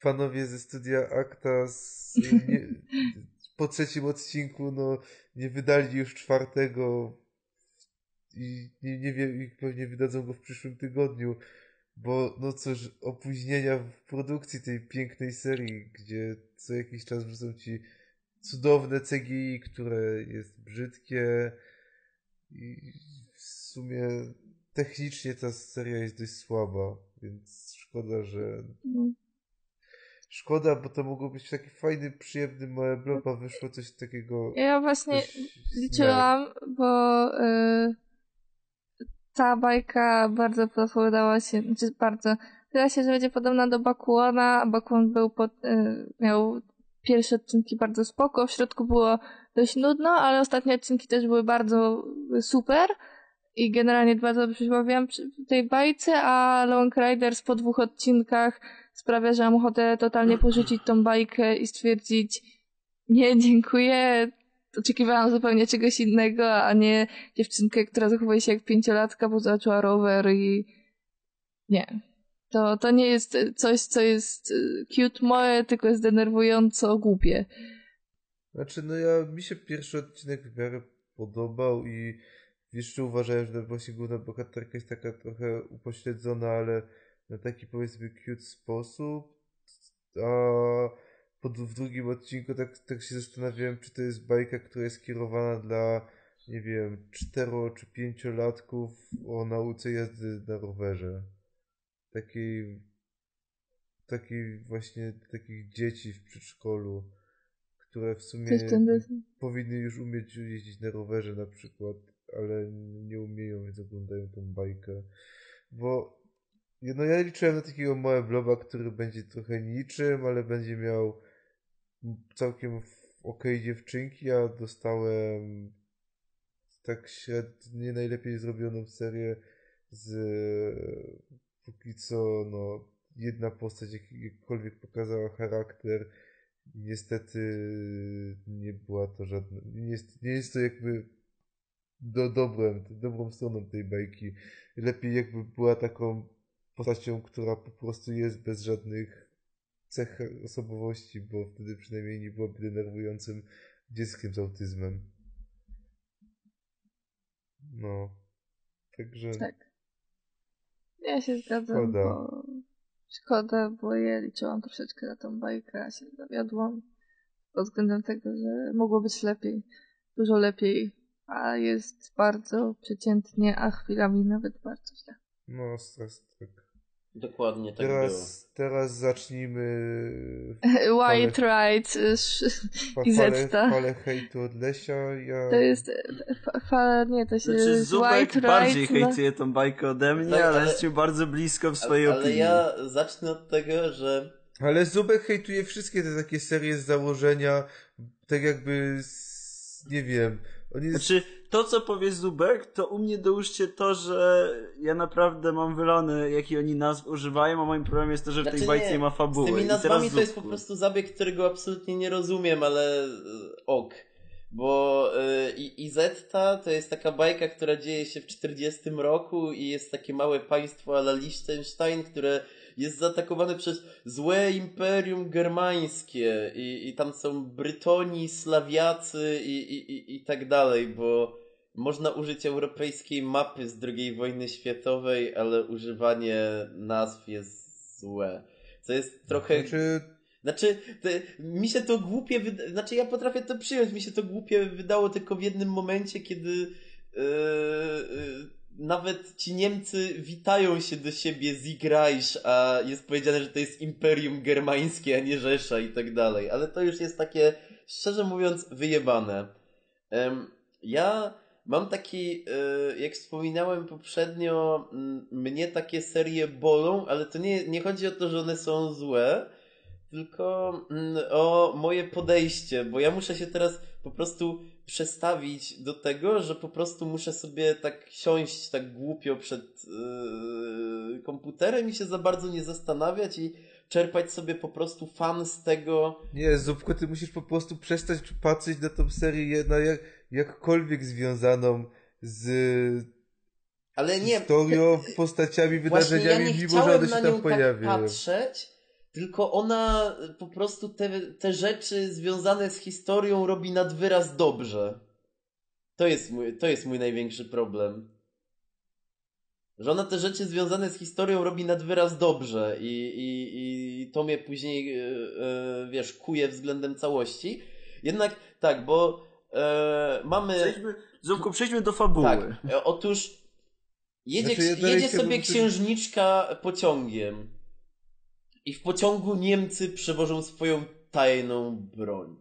panowie ze studia Akta z, nie, po trzecim odcinku no, nie wydali już czwartego i nie, nie wiem, i pewnie wydadzą go w przyszłym tygodniu, bo no cóż, opóźnienia w produkcji tej pięknej serii, gdzie co jakiś czas wrzucą ci cudowne CGI, które jest brzydkie i w sumie technicznie ta seria jest dość słaba, więc szkoda, że mhm. Szkoda, bo to mogło być taki fajny, przyjemny małe blob, a wyszło coś takiego. Ja właśnie liczyłam, bo y, ta bajka bardzo podpowiadała się, znaczy bardzo. Wydaje się, że będzie podobna do Bakuana, a Bakuan był pod, y, miał pierwsze odcinki bardzo spoko, w środku było dość nudno, ale ostatnie odcinki też były bardzo super i generalnie bardzo dobrze się tej bajce, a Long Riders po dwóch odcinkach sprawia, że mam ochotę totalnie porzucić tą bajkę i stwierdzić nie, dziękuję, oczekiwałam zupełnie czegoś innego, a nie dziewczynkę, która zachowuje się jak pięciolatka, bo zobaczyła rower i nie. To, to nie jest coś, co jest y, cute moje, tylko jest denerwująco głupie. Znaczy, no ja, mi się pierwszy odcinek w miarę podobał i jeszcze uważałem, że właśnie główna bohaterka jest taka trochę upośledzona, ale na taki powiedzmy cute sposób. A pod, w drugim odcinku tak, tak się zastanawiałem, czy to jest bajka, która jest kierowana dla, nie wiem, cztero czy pięciolatków o nauce jazdy na rowerze. Takiej, takiej właśnie takich dzieci w przedszkolu, które w sumie powinny już umieć jeździć na rowerze na przykład, ale nie umieją, więc oglądają tą bajkę. Bo no ja liczyłem na takiego małego bloba, który będzie trochę niczym, ale będzie miał całkiem ok dziewczynki, a dostałem tak średnio najlepiej zrobioną serię z póki co no jedna postać jakkolwiek pokazała charakter niestety nie była to żadna nie jest, nie jest to jakby do dobrem, dobrą stroną tej bajki. Lepiej jakby była taką postacią, która po prostu jest bez żadnych cech osobowości, bo wtedy przynajmniej nie byłoby denerwującym dzieckiem z autyzmem. No. Także. Tak. Ja się zgadzam. Szkoda. Bo... Szkoda, bo ja liczyłam troszeczkę na tą bajkę, a się zawiodłam. Pod względem tego, że mogło być lepiej. Dużo lepiej. A jest bardzo przeciętnie, a chwilami nawet bardzo źle. No, stres, tak. Dokładnie tak teraz, było. Teraz zacznijmy White Right i Zetta. Falę hejtu od Lesia. Ja... To jest fala, nie, to się znaczy, Zubek White bardziej right, no. hejtuje tą bajkę ode mnie, tak, ale, jest ci bardzo blisko w swojej ale, opinii. Ale ja zacznę od tego, że ale Zubek hejtuje wszystkie te takie serie z założenia, tak jakby, nie wiem, on jest... Znaczy, to co powie Zubek, to u mnie dołóżcie to, że ja naprawdę mam wylone, jaki oni nazw używają, a moim problemem jest to, że w tej znaczy bajce nie, nie ma fabuły. Z tymi nazwami to jest po prostu zabieg, którego absolutnie nie rozumiem, ale e, ok. Bo yy, Izetta to jest taka bajka, która dzieje się w 40 roku i jest takie małe państwo ala Liechtenstein, które jest zaatakowane przez złe imperium germańskie i, i tam są Brytoni, Slawiacy i, i, i, i tak dalej, bo można użyć europejskiej mapy z II wojny światowej, ale używanie nazw jest złe. Co jest trochę... Znaczy... Znaczy, to, mi się to głupie, wyda... znaczy ja potrafię to przyjąć, mi się to głupie wydało tylko w jednym momencie, kiedy yy, yy, nawet ci Niemcy witają się do siebie Siegreich, a jest powiedziane, że to jest Imperium Germańskie, a nie Rzesza i tak dalej. Ale to już jest takie, szczerze mówiąc, wyjebane. Em, ja mam taki, e, jak wspominałem poprzednio, mnie takie serie bolą, ale to nie, nie chodzi o to, że one są złe, tylko o moje podejście, bo ja muszę się teraz po prostu przestawić do tego, że po prostu muszę sobie tak siąść tak głupio przed yy, komputerem i się za bardzo nie zastanawiać i czerpać sobie po prostu fan z tego. Nie, Zupko, ty musisz po prostu przestać patrzeć na tą serię na jak, jakkolwiek związaną z Ale nie. historią, postaciami, Właśnie ja wydarzeniami, nie mimo że one się tam tak pojawiają. patrzeć, tylko ona po prostu te, te rzeczy związane z historią robi nad wyraz dobrze. To jest mój, to jest mój największy problem. Że ona te rzeczy związane z historią robi nad wyraz dobrze i, i, i to mnie później, yy, yy, wiesz, kuje względem całości. Jednak tak, bo yy, mamy... Przejdźmy, Zupku, przejdźmy do fabuły. Tak, e, otóż jedzie, Znaczy, jedzie sobie księżniczka pociągiem i w pociągu Niemcy przewożą swoją tajną broń.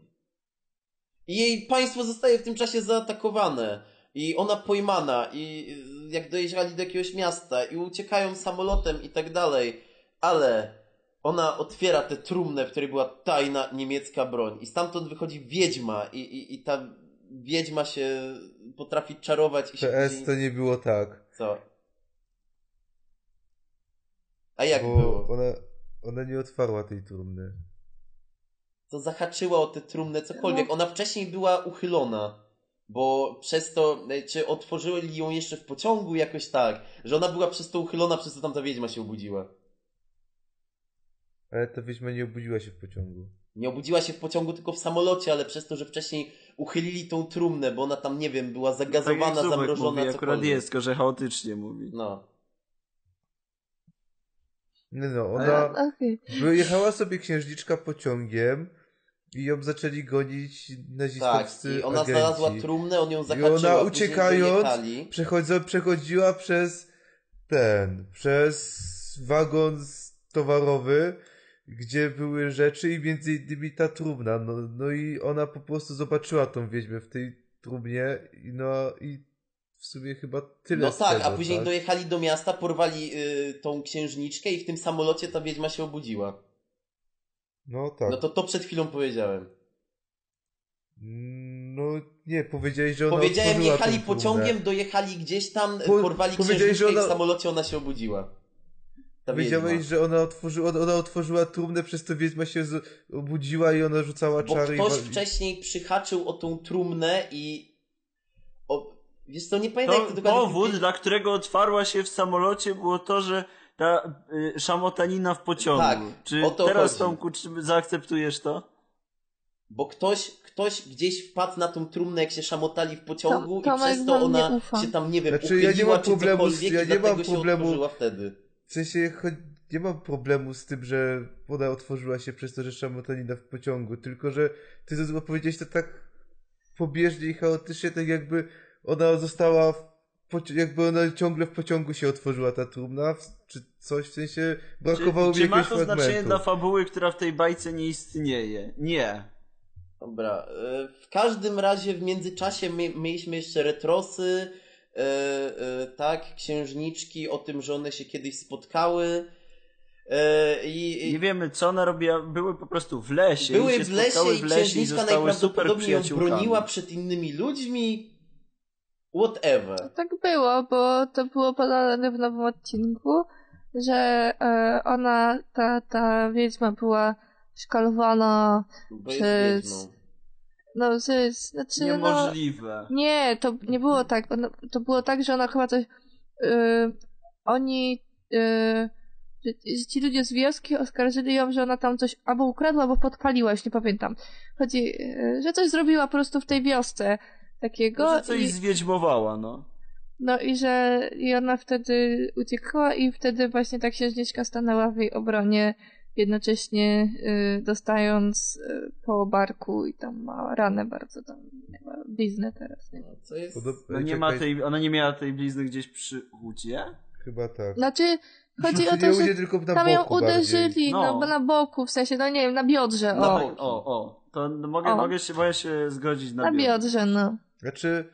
I jej państwo zostaje w tym czasie zaatakowane i ona pojmana i y, jak dojechali do jakiegoś miasta i uciekają samolotem i tak dalej, ale ona otwiera tę trumnę, w której była tajna niemiecka broń i stamtąd wychodzi wiedźma i, i, i ta wiedźma się potrafi czarować i się PS to nie było tak. Co? A jak bo było? Ona, ona nie otwarła tej trumny. To zahaczyła o tę trumnę cokolwiek. Ona wcześniej była uchylona. Bo przez to, e, czy otworzyli ją jeszcze w pociągu jakoś tak, że ona była przez to uchylona, przez to tam ta wiedźma się obudziła. Ale ta wiedźma nie obudziła się w pociągu. Nie obudziła się w pociągu, tylko w samolocie, ale przez to, że wcześniej uchylili tą trumnę, bo ona tam, nie wiem, była tak zagazowana, Zubek zamrożona, mówi, akurat cokolwiek. jest, tylko że chaotycznie mówi. No. Nie no, ona wyjechała sobie księżniczka pociągiem i ją zaczęli gonić Tak, nazistowscy i ona agenci. znalazła trumnę, on ją I zahaczyła. ona uciekając przechodziła przez ten, przez wagon towarowy, gdzie były rzeczy i między innymi ta trumna. No, no i ona po prostu zobaczyła tą wiedźmę w tej trumnie i no i w sumie chyba tyle No tak, tego, a później tak? dojechali do miasta, porwali y, tą księżniczkę i w tym samolocie ta wiedźma się obudziła. No tak. No to to przed chwilą powiedziałem. No nie, powiedziałeś, że ona Powiedziałem, jechali pociągiem, dojechali gdzieś tam, Po- porwali księżniczkę że i ona- w samolocie ona się obudziła. Ta Powiedziałeś, wiedźma. że ona otworzyła, ona otworzyła trumnę, przez to wiedźma się obudziła i ona rzucała Bo czary. ktoś i, wcześniej przyhaczył o tą trumnę i... Wiesz co, nie pamiętam To jak to dokładnie... powód, dla którego otwarła się w samolocie było to, że ta y, szamotanina w pociągu. Tak, Czy o to teraz chodzi. Tomku, czy zaakceptujesz to? Bo ktoś, ktoś gdzieś wpadł na tą trumnę, jak się szamotali w pociągu Tom- i Tomek przez to ona ufa. się tam, nie wiem, Znaczy, ja nie mam czy problemu z- ja i nie mam problemu- wtedy. W sensie cho- nie mam problemu z tym, że ona otworzyła się przez to, że szamotanina w pociągu, tylko że ty to powiedziałeś to tak pobieżnie i chaotycznie, tak jakby ona została w jakby ona ciągle w pociągu się otworzyła ta trumna, czy coś, w sensie brakowało czy mi czy ma jakiegoś to znaczenie fragmentu. dla fabuły, która w tej bajce nie istnieje? Nie. Dobra, e, w każdym razie w międzyczasie mi- mieliśmy jeszcze retrosy, e, e, tak, księżniczki o tym, że one się kiedyś spotkały i, Nie wiemy, co ona robiła. Były po prostu w lesie. i były się w lesie w lesie i księżniczka najprawdopodobniej ją broniła przed innymi ludźmi. Whatever. Tak było, bo to było podane w nowym odcinku, że e, ona, ta, ta wiedźma była szkalowana, Bo jest Przez- no, z, znaczy, no, Niemożliwe. nie, to nie było tak, ona, to było tak, że ona chyba coś, y, oni, y, że, że ci ludzie z wioski oskarżyli ją, że ona tam coś albo ukradła, albo podpaliła, już nie pamiętam. Chodzi, że coś zrobiła po prostu w tej wiosce takiego. Może coś i- zwiedźmowała, no. No i że i ona wtedy uciekła i wtedy właśnie ta księżniczka stanęła w jej obronie, jednocześnie y, dostając y, po barku i tam ma ranę bardzo tam, bliznę teraz. Nie? No, co jest... Podob- No nie ma tej, ona nie miała tej blizny gdzieś przy udzie? Chyba tak. Znaczy, chodzi o to, że tylko na tam ją uderzyli, no. No. na boku, w sensie, no nie wiem, na biodrze, Na o. bo- o, o. To mogę, O. mogę, się, mogę się zgodzić na, Na biodrze. biodrze, no. Znaczy,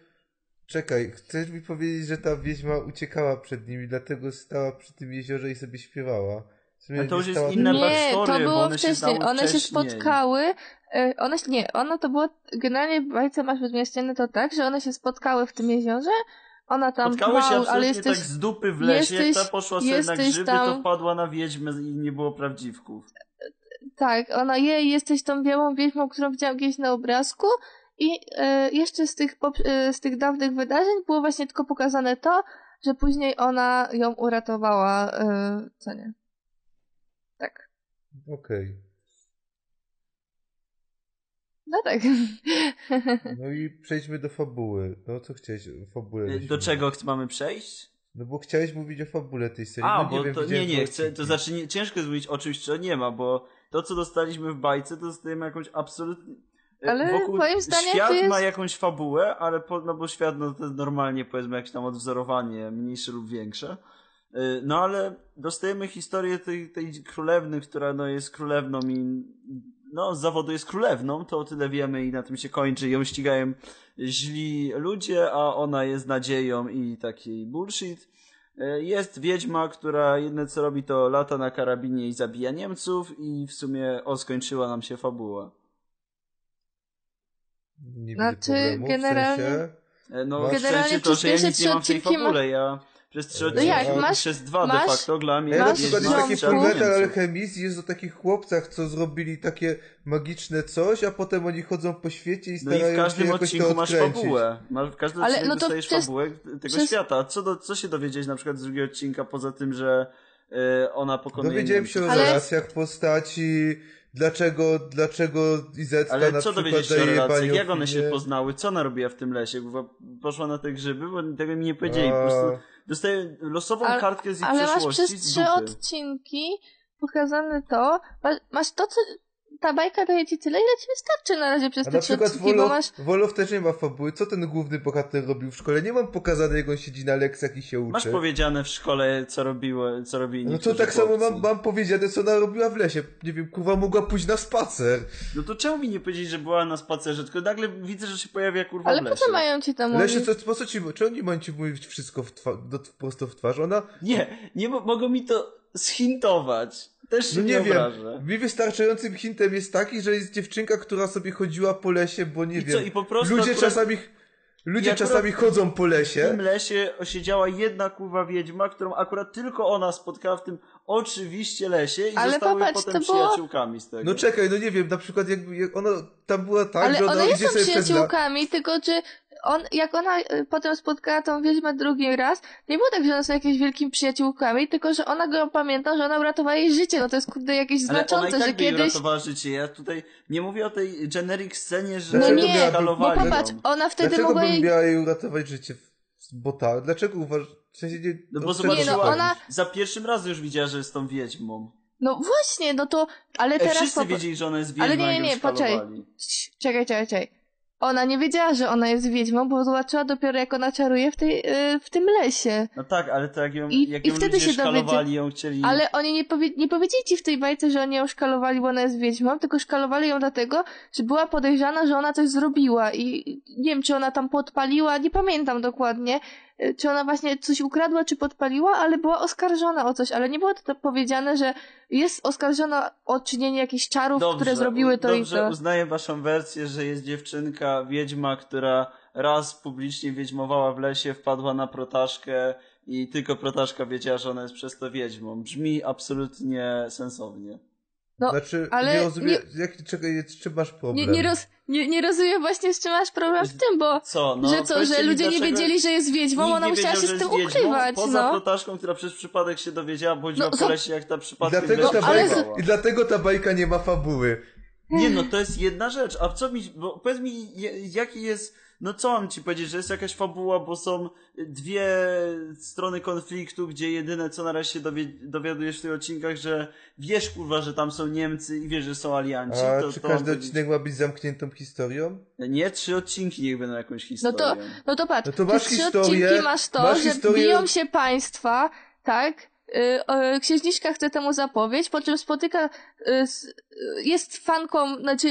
czekaj, chcesz mi powiedzieć, że ta wiedźma uciekała przed nimi, dlatego stała przy tym jeziorze i sobie śpiewała? Ale to już jest inne Nie, to było one się wcześniej. znały One się spotkały. e, One się, nie, ono to było. Generalnie w bajce masz wymieszczone to tak, że one się spotkały w tym jeziorze. Ona tam Spotkały się absolutnie ale jesteś. tak z dupy w lesie, jesteś- ta poszła sobie na grzyby, tam- to wpadła na wiedźmę i nie było prawdziwków. Tak, ona jej, jesteś tą białą wiedźmą, którą widziałam gdzieś na obrazku. I e, jeszcze z tych, pop- e, z tych dawnych wydarzeń było właśnie tylko pokazane to, że później ona ją uratowała. E, co nie? Tak. Okej. No tak. No i przejdźmy do fabuły. No co chciałeś o fabule? Do czego mamy przejść? No bo chciałeś mówić o fabule tej serii. A, no, bo wiem, to nie, nie, chcę, to znaczy nie, ciężko jest mówić o czymś, czego nie ma, bo to, co dostaliśmy w bajce, to dostajemy jakąś absolutnie... Ale Wokół moim zdaniem świat jest- ma jakąś fabułę, ale po, no bo świat no, to jest normalnie powiedzmy jakieś tam odwzorowanie, mniejsze lub większe. Y, No ale dostajemy historię tej, tej królewny, która no, jest królewną i no, z zawodu jest królewną, to o tyle wiemy i na tym się kończy. Ją ścigają źli ludzie, a ona jest nadzieją i taki bullshit. E, Jest wiedźma, która jedyne co robi to lata na karabinie i zabija Niemców i w sumie o skończyła nam się fabuła. Nie Znaczy, widzę problemu, generalnie- w sensie... E, No, Generalnie to, że ja nic nie mam w tej fabule. Ja przez trzy No odcinki, jak, masz- przez dwa masz- de facto grałem Ja na przykład jest taki Fullmetal. Alchemist jest o takich chłopcach, co zrobili takie magiczne coś, a potem oni chodzą po świecie i No i starają w się każdym odcinku masz fabułę. Masz, w każdym Ale odcinku no dostajesz przez- fabułę tego przez- świata. Co, do, co się dowiedzieć na przykład z drugiego odcinka, poza tym, że y, ona pokonuje Dowiedziałem się o Niemców? Ale- relacjach postaci, dlaczego, dlaczego Izetka Ale na co przykład dowiedzieć się o daje relacjach? panią Jak one się poznały? Co ona robiła w tym lesie? Poszła na te grzyby? Bo tego mi nie powiedzieli. Po prostu dostaję losową Ale- kartkę z ich Ale masz przeszłości przez z trzy dupy. odcinki pokazane to, masz, masz to, co ta bajka daje ci tyle, ile ci wystarczy na razie przez A te trzy odcinki, bo Wolof, masz... Wolof też nie ma fabuły. Co ten główny bohater robił w szkole? Nie mam pokazane, jak on siedzi na lekcjach i się uczy. Masz powiedziane w szkole, co robiło, co robili No to tak samo mam, mam powiedziane, co ona robiła w lesie. Nie wiem, kurwa, mogła pójść na spacer. No to czemu mi nie powiedzieć, że była na spacerze? Tylko nagle widzę, że się pojawia kurwa Ale w po lesie. co mają ci tam W lesie, mówić? co, po co ci, czy oni mają ci mówić wszystko w twa, do, prosto w twarz? Ona, Nie, nie mo- mogą mi to zhintować. Też się no nie, nie wiem, obrażę. mi wystarczającym hintem jest taki, że jest dziewczynka, która sobie chodziła po lesie, bo nie I wiem, co, i po prostu ludzie akurat- czasami, ludzie I akurat czasami chodzą po W lesie. tym lesie siedziała jedna kurwa wiedźma, którą akurat tylko ona spotkała w tym oczywiście lesie i Ale zostały popatrz, potem to było- przyjaciółkami z tego. No czekaj, no nie wiem, na przykład jakby, jak ona, tam była tak, Ale że ona, one nie idzie są sobie przez przyjaciółkami, tylko czy on, jak ona y, potem spotkała tą wiedźmę drugi raz, nie było tak, że one są jakimiś wielkimi przyjaciółkami, tylko że ona go pamięta, że ona uratowała jej życie. No to jest kurde jakieś Ale ona i znaczące, tak że jej kiedyś... uratowała życie. Ja tutaj nie mówię o tej generic scenie, że No nie, bo skalowali popatrz, ją. ona wtedy Dlaczego mogła jej... miała jej uratować życie? Bo tak, dlaczego uważasz, w sensie nie... No bo to zobaczyła, Nie, no ona- za pierwszym razem już widziała, że jest tą wiedźmą. No właśnie, no to... Ale Ej, teraz... wszyscy popa- wiedzieli, że ona jest wiedźmą, Ale nie, nie, nie, poczekaj. Czekaj, czekaj, czekaj. Ona nie wiedziała, że ona jest wiedźmą, bo zobaczyła dopiero jak ona czaruje w, tej, y, w tym lesie. No tak, ale to jak ją, I- jak i ją wtedy się szkalowali, ją chcieli... Ale oni nie, powie, nie powiedzieli ci w tej bajce, że oni ją szkalowali, bo ona jest wiedźmą, tylko szkalowali ją dlatego, że była podejrzana, że ona coś zrobiła i nie wiem, czy ona tam podpaliła, nie pamiętam dokładnie, czy ona właśnie coś ukradła, czy podpaliła, ale była oskarżona o coś, ale nie było to powiedziane, że jest oskarżona o czynienie jakichś czarów, które zrobiły to dobrze, i to. uznaję waszą wersję, że jest dziewczynka, wiedźma, która raz publicznie wiedźmowała w lesie, wpadła na protaszkę i tylko protaszka wiedziała, że ona jest przez to wiedźmą. Brzmi absolutnie sensownie. No, znaczy, ale nie rozumiem, jak, czekaj, z czym masz problem? Nie, nie, roz, nie, nie rozumiem właśnie, z czym masz problem w tym, bo Co? No, że co, że ludzie nie wiedzieli, że jest wiedźmą, ona nie musiała wiedział, się z tym ukrywać, Poza no. protaszką, która przez przypadek się dowiedziała, bo chodziła No, po lesie, jak ta I przypadkiem dlatego, ta bajka, szalowała. I dlatego ta bajka nie ma fabuły. Nie no, to jest jedna rzecz. A co mi, bo powiedz mi, jaki jest, no co mam ci powiedzieć, że jest jakaś fabuła, bo są dwie strony konfliktu, gdzie jedyne co na razie się dowie, dowiadujesz w tych odcinkach, że wiesz kurwa, że tam są Niemcy i wiesz, że są alianci. A to, czy to każdy odcinek ma być zamkniętą historią? Nie, trzy odcinki niech będą jakąś No historią. to, no to patrz, No to masz trzy historię- odcinki masz to, masz że historię- biją się państwa, tak? Y, Księżniczka chce temu zapowiedź, po czym spotyka, y, y, jest fanką, znaczy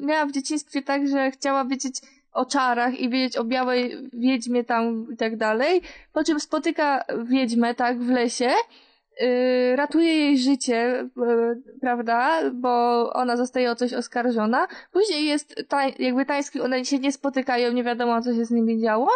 miała w dzieciństwie tak, że chciała wiedzieć o czarach i wiedzieć o białej wiedźmie tam i tak dalej, po czym spotyka wiedźmę, tak, w lesie, y, ratuje jej życie, y, prawda, bo ona zostaje o coś oskarżona. Później jest tań, jakby tański, one się nie spotykają, nie wiadomo co się z nimi działo.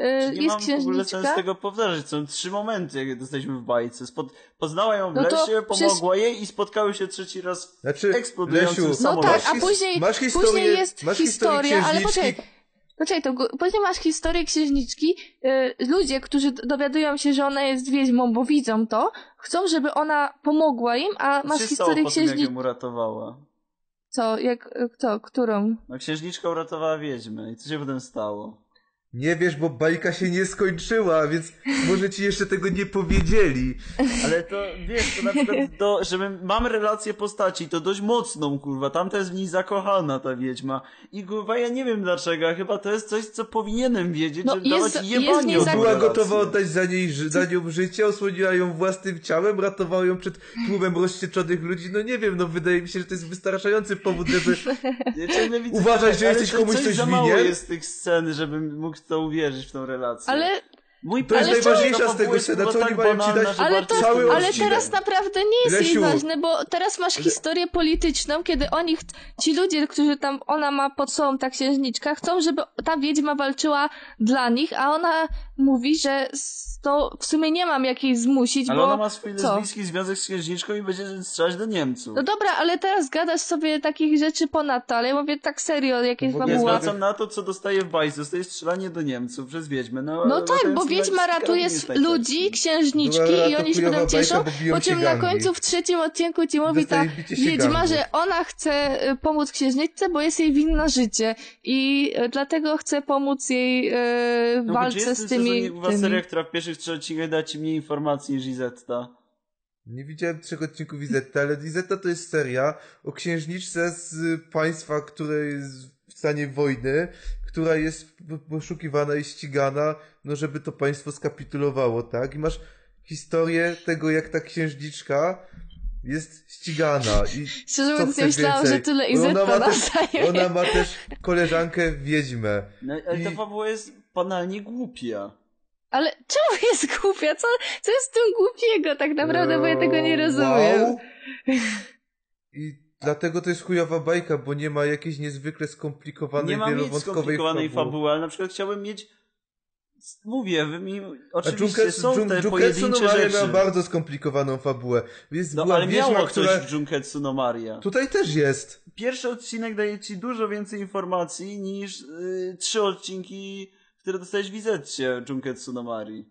Y, Czy nie jest mam w ogóle księżniczka. sens tego powtarzać. Są trzy momenty, jak dostaliśmy w bajce. Spod... Poznała ją w No lesie, pomogła jej i spotkały się trzeci raz Znaczy, eksplodującym Lesiu, No tak, a później, masz historię, później jest masz historia, historię ale księżniczki, poczekaj. Poczekaj, to później masz historię księżniczki. Y, ludzie, którzy dowiadują się, że ona jest wiedźmą, bo widzą to, chcą, żeby ona pomogła im, a masz historię tym, jak księżniczki. ją uratowała? Co, jak, y, kto, którą? No księżniczka uratowała wiedźmę. I co się potem stało? Nie wiesz, bo bajka się nie skończyła, więc może ci jeszcze tego nie powiedzieli. Ale to, wiesz, to na przykład, do, żebym, mam relację postaci, to dość mocną, kurwa, tamta jest w niej zakochana, ta wiedźma. I kurwa, ja nie wiem dlaczego, a chyba to jest coś, co powinienem wiedzieć, No, żeby jest- dawać jebanie Była gotowa oddać za, niej, za nią życie, osłoniła ją własnym ciałem, ratowała ją przed tłumem rozścieczonych ludzi. No nie wiem, no wydaje mi się, że to jest wystarczający powód, żeby... Ja Uważasz, że jesteś komuś coś coś winien? jest tych scen, żebym mógł to uwierzyć, w tą relację. Ale, Mój To jest najważniejsza z tego scena, co oni tak mają ci dać? ale, to, cały ale odcinek. teraz naprawdę nie jest jej Lesiu. ważne, bo teraz masz historię polityczną, kiedy oni, ci ludzie, którzy tam, ona ma pod sobą ta księżniczka, chcą, żeby ta wiedźma walczyła dla nich, a ona mówi, że to w sumie nie mam jak jej zmusić, Ale bo... ona ma swój co? lesbijski związek z księżniczką i będzie strzelać do Niemców. No dobra, ale teraz gadasz sobie takich rzeczy ponadto, ale ja mówię tak serio, jakieś ogóle Ja fabuła. zwracam na to, co dostaje w bajce. Dostaje strzelanie do Niemców przez wiedźmę. No, No tak, bo wiedźma ratuje ludzi, księżniczki i oni się potem cieszą, po czym na końcu w trzecim odcinku ci mówi ta wiedźma, że ona chce y, pomóc księżniczce, bo jest jej winna życie i y, dlatego chce pomóc jej w No, walce z tym tymi... sezonie, kurwa, tymi. seria, która w pierwszych trzech odcinkach da ci mniej informacji niż Izetta. Nie widziałem trzech odcinków Izetta, ale Izetta to jest seria o księżniczce z państwa, które jest w stanie wojny, która jest poszukiwana i ścigana, no żeby to państwo skapitulowało, tak? I masz historię tego, jak ta księżniczka jest ścigana i Szczerze mówiąc, nie myślałam, więcej? że tyle Bo ona ma też-. Ona ma też koleżankę wiedźmę. No, ale ta I- fabuła jest banalnie głupia. Ale czemu jest głupia? Co, co jest w tym głupiego tak naprawdę, bo ja tego nie Eee, rozumiem. Wow. I dlatego to jest chujowa bajka, bo nie ma jakiejś niezwykle skomplikowanej, Nie nic wielowątkowej skomplikowanej fabuły. fabuły, ale na przykład chciałbym mieć... Mówię, mi... Oczywiście Junketsu, są Jun, te Junketsu no pojedyncze Maria rzeczy. miała bardzo skomplikowaną fabułę. Jest No ale wiedźma, miało która... coś w Junketsu no Maria. Tutaj też jest. Pierwszy odcinek daje ci dużo więcej informacji niż y, trzy odcinki, które dostałeś w Izetcie Junketsu no Mari.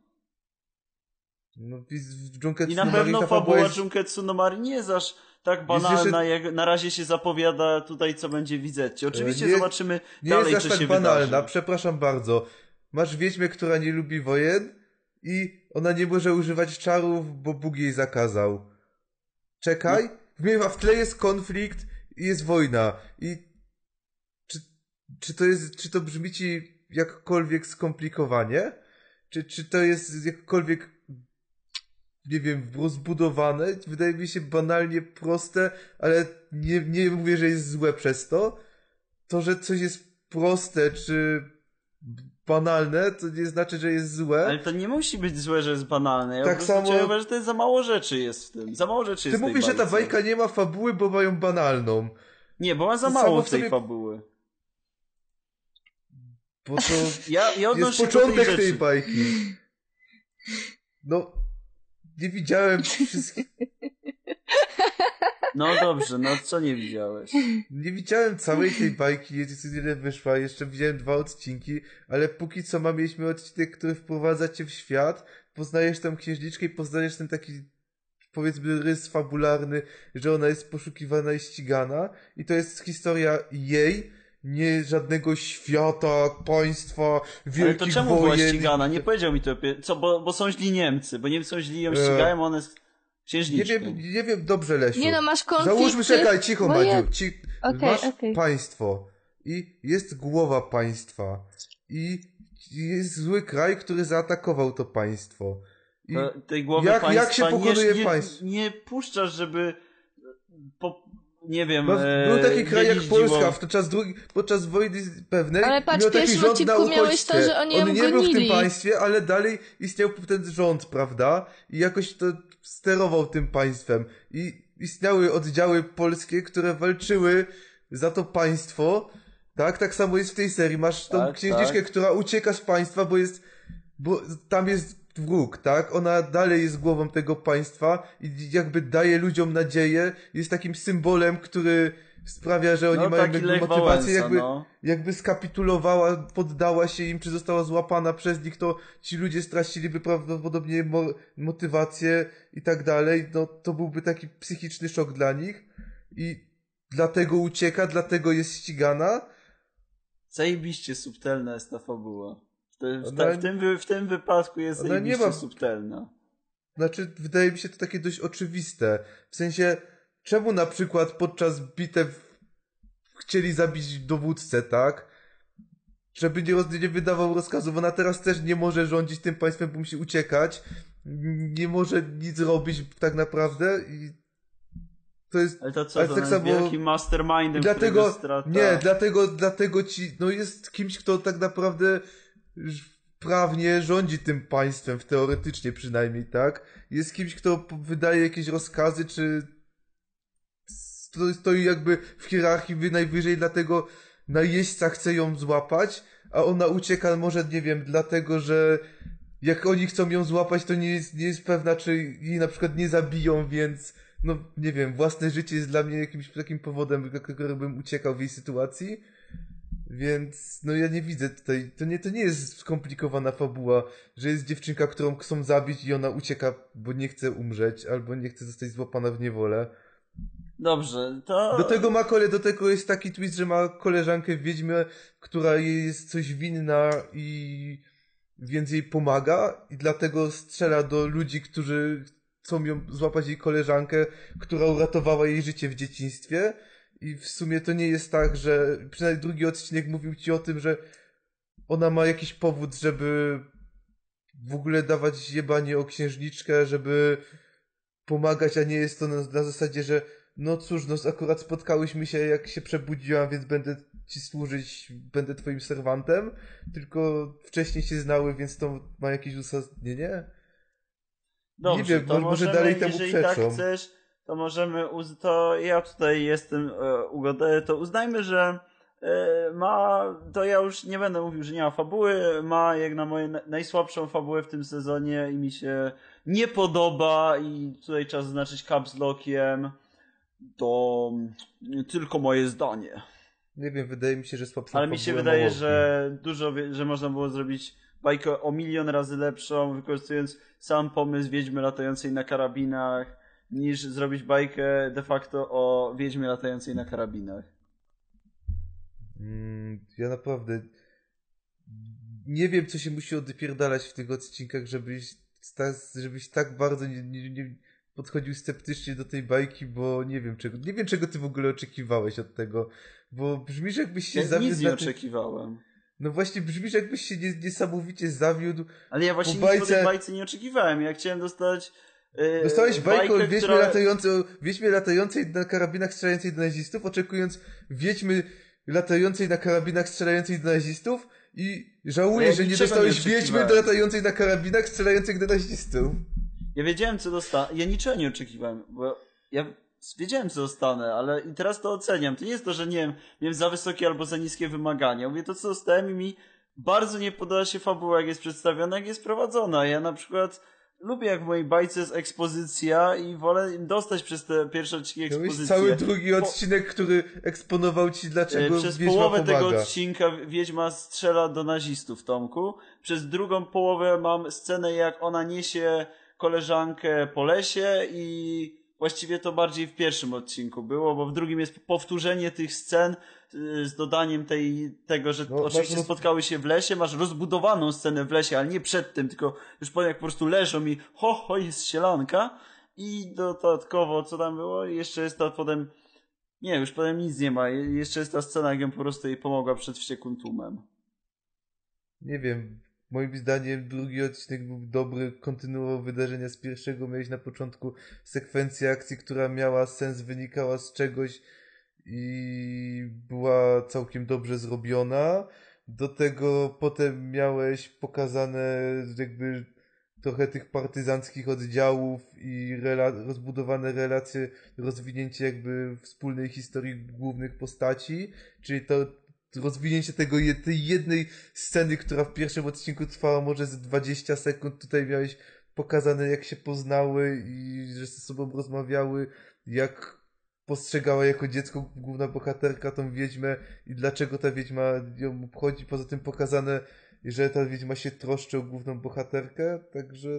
No, w Junketsu I na no Maria pewno ta fabuła jest... Junketsu no Mari nie jest aż tak banalna, jak na razie się zapowiada tutaj, co będzie w. Oczywiście E, nie- zobaczymy Nie dalej, jest co aż się tak banalna, wydarzy. przepraszam bardzo. Masz wiedźmę, która nie lubi wojen i ona nie może używać czarów, bo Bóg jej zakazał. Czekaj, w, w tle jest konflikt i jest wojna. I czy, czy to jest, czy to brzmi ci jakkolwiek skomplikowanie? Czy, czy to jest jakkolwiek, nie wiem, rozbudowane? Wydaje mi się banalnie proste, ale nie, nie mówię, że jest złe przez to. To, że coś jest proste, czy banalne, to nie znaczy, że jest złe. Ale to nie musi być złe, że jest banalne. Ja Tak samo- uważam, że to jest za mało rzeczy jest w tym. Za mało rzeczy Ty jest tej mówisz, że ta bajka nie ma fabuły, bo mają banalną. Nie, bo ma za To mało tej sobie- fabuły. Bo to Ja, ja jest tej początek rzeczy. tej bajki. No, nie widziałem wszystkich, No dobrze, no co nie widziałeś? nie widziałem całej tej bajki, jest ile wyszła, jeszcze widziałem dwa odcinki, ale póki co ma mieliśmy odcinek, który wprowadza cię w świat, poznajesz tą księżniczkę i poznajesz ten taki powiedzmy rys fabularny, że ona jest poszukiwana i ścigana i to jest historia jej, nie żadnego świata, państwa, Ale wielkich to czemu była wojen. ścigana? Nie powiedział mi to. Co, bo, bo są źli Niemcy, bo Niemcy są źli, ją E, ścigają, ona jest Nie księżniczką. wiem, nie wiem, dobrze Lesiu. Nie no, masz konflikt. Załóżmy, czekaj, cicho wojen- Madziu, ci, Okej, masz okej. państwo i jest głowa państwa i jest zły kraj, który zaatakował to państwo. I To, tej głowy jak- państwa jak się pokonuje nie, państwo? Nie, nie puszczasz, żeby po, nie wiem, no, e, był taki kraj jak Polska podczas, drugi, podczas wojny pewnej Ale patrz, miał taki rząd na miałeś to, że oni On ją nie był w tym państwie, ale dalej istniał ten rząd, prawda? I jakoś to sterował tym państwem. I istniały oddziały polskie, które walczyły za to państwo. Tak, tak samo jest w tej serii. Masz tą Tak, księżniczkę, tak. która ucieka z państwa, bo jest, bo tam jest wróg, tak? Ona dalej jest głową tego państwa i jakby daje ludziom nadzieję, jest takim symbolem, który sprawia, że oni no, mają jakby motywację, jakby, no. jakby skapitulowała, poddała się im, czy została złapana przez nich, to ci ludzie straciliby prawdopodobnie mo motywację i tak dalej, no to byłby taki psychiczny szok dla nich i dlatego ucieka, dlatego jest ścigana. Zajebiście subtelna jest ta fabuła. W, Ona- ta, w, tym, w tym wypadku jest Ona nie ma- subtelna. Znaczy, wydaje mi się to takie dość oczywiste. W sensie, czemu na przykład podczas bitew chcieli zabić dowódcę, tak? Żeby nie, nie wydawał rozkazów. Ona teraz też nie może rządzić tym państwem, bo musi uciekać. Nie może nic robić tak naprawdę i to jest Ale to co, Ale to tak samo- wielkim mastermindem, dlatego, strata... nie, dlatego, dlatego ci, no jest kimś, kto tak naprawdę prawnie rządzi tym państwem, w teoretycznie przynajmniej, tak? Jest kimś, kto wydaje jakieś rozkazy, czy sto- stoi jakby w hierarchii wy- najwyżej, dlatego najeźdźca chce ją złapać, a ona ucieka może, nie wiem, dlatego, że jak oni chcą ją złapać, to nie jest, nie jest pewna, czy jej na przykład nie zabiją, więc no nie wiem, własne życie jest dla mnie jakimś takim powodem, dla którego bym uciekał w jej sytuacji. Więc no ja nie widzę tutaj, to nie, to nie jest skomplikowana fabuła, że jest dziewczynka, którą chcą zabić i ona ucieka, bo nie chce umrzeć, albo nie chce zostać złapana w niewolę. Dobrze, to... Do tego ma kole, do tego jest taki twist, że ma koleżankę wiedźmę, która jej jest coś winna i więc jej pomaga i dlatego strzela do ludzi, którzy chcą ją złapać jej koleżankę, która uratowała jej życie w dzieciństwie. I w sumie to nie jest tak, że przynajmniej drugi odcinek mówił ci o tym, że ona ma jakiś powód, żeby w ogóle dawać jebanie o księżniczkę, żeby pomagać, a nie jest to na, na zasadzie, że no cóż, no akurat spotkałyśmy się jak się przebudziłam, więc będę ci służyć, będę twoim serwantem, tylko wcześniej się znały, więc to ma jakieś uzasadnienie. Dobrze, nie wiem, to może możemy, dalej temu jeżeli przeczą. tak chcesz, to możemy, uz- to ja tutaj jestem e, ugodę, to uznajmy, że e, ma, to ja już nie będę mówił, że nie ma fabuły, ma jak na moje na- najsłabszą fabułę w tym sezonie i mi się nie podoba i tutaj trzeba zaznaczyć caps lockiem, to mm, tylko moje zdanie. Nie wiem, wydaje mi się, że słabsza Ale mi się wydaje, mało że dużo, wie- że można było zrobić bajkę o milion razy lepszą, wykorzystując sam pomysł wiedźmy latającej na karabinach, niż zrobić bajkę de facto o wiedźmie latającej na karabinach. Mm, ja naprawdę nie wiem, co się musi odpierdalać w tych odcinkach, żebyś, żebyś tak bardzo nie, nie, nie podchodził sceptycznie do tej bajki, bo nie wiem czego, nie wiem czego ty w ogóle oczekiwałeś od tego, bo brzmisz jakbyś się Ja zawiódł nic nie tym- oczekiwałem. No właśnie brzmisz jakbyś się nie, niesamowicie zawiódł. Ale ja właśnie Po nic po tej bajce- bajce nie oczekiwałem. Ja chciałem dostać Dostałeś bajkę o wiedźmie, która... latającej, o wiedźmie latającej na karabinach strzelającej do nazistów, oczekując wiedźmy latającej na karabinach strzelającej do nazistów i żałuję, Ja że nie dostałeś nie wiedźmy latającej na karabinach strzelających do nazistów. Ja wiedziałem, co dostanę. Ja niczego nie oczekiwałem, bo ja wiedziałem, co dostanę, ale i teraz to oceniam. To nie jest to, że nie wiem, miałem za wysokie albo za niskie wymagania. Mówię to, co dostałem i mi bardzo nie podoba się fabuła, jak jest przedstawiona, jak jest prowadzona. Ja na przykład lubię, jak w mojej bajce jest ekspozycja i wolę dostać przez te pierwsze odcinki ekspozycję. jest cały drugi odcinek, który eksponował ci, E, dlaczego Przez wiedźma połowę pomaga. tego odcinka Wiedźma strzela do nazistów, Tomku. Przez drugą połowę mam scenę, jak ona niesie koleżankę po lesie i właściwie to bardziej w pierwszym odcinku było, bo w drugim jest powtórzenie tych scen z dodaniem tej, tego, że No, oczywiście masz roz- spotkały się w lesie, masz rozbudowaną scenę w lesie, ale nie przed tym, tylko już po jak po prostu leżą i ho, ho, jest sielanka i dodatkowo, co tam było? Jeszcze jest to potem, nie, już potem nic nie ma, Je- jeszcze jest ta scena, jak ją po prostu jej pomogła przed wściekłym tłumem. Nie wiem, moim zdaniem drugi odcinek był dobry, kontynuował wydarzenia z pierwszego. Miałeś na początku sekwencję akcji, która miała sens, wynikała z czegoś i była całkiem dobrze zrobiona. Do tego potem miałeś pokazane jakby trochę tych partyzanckich oddziałów i rela- rozbudowane relacje, rozwinięcie jakby wspólnej historii głównych postaci, czyli to rozwinięcie tego, tej jednej sceny, która w pierwszym odcinku trwała może z 20 sekund, tutaj miałeś pokazane jak się poznały i że ze sobą rozmawiały, jak postrzegała jako dziecko główna bohaterka tą wiedźmę i dlaczego ta wiedźma ją obchodzi. Poza tym pokazane, że ta wiedźma się troszczy o główną bohaterkę, także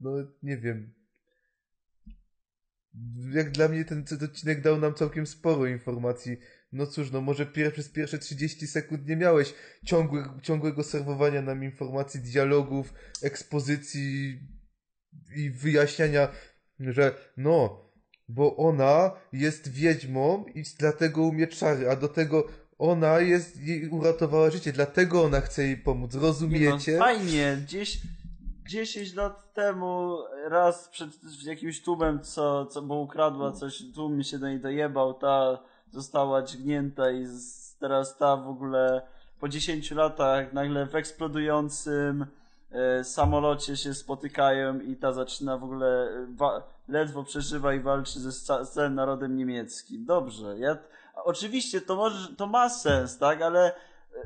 no nie wiem. Jak dla mnie ten, ten odcinek dał nam całkiem sporo informacji. No cóż, no może pier przez pierwsze 30 sekund nie miałeś ciągłe, ciągłego serwowania nam informacji, dialogów, ekspozycji i wyjaśniania, że no, bo ona jest wiedźmą i dlatego umie czary, a do tego ona jest, jej uratowała życie, dlatego ona chce jej pomóc. Nie Rozumiecie? No, fajnie, gdzieś 10 lat temu raz przed jakimś tłumem, co, co bo ukradła coś, tłum mi się do niej dojebał, ta została dźgnięta i z, teraz ta w ogóle po 10 latach nagle w eksplodującym samolocie się spotykają i ta zaczyna w ogóle e, ledwo przeżywa i walczy ze z całym narodem niemieckim. Dobrze, ja oczywiście to może, to ma sens, tak, ale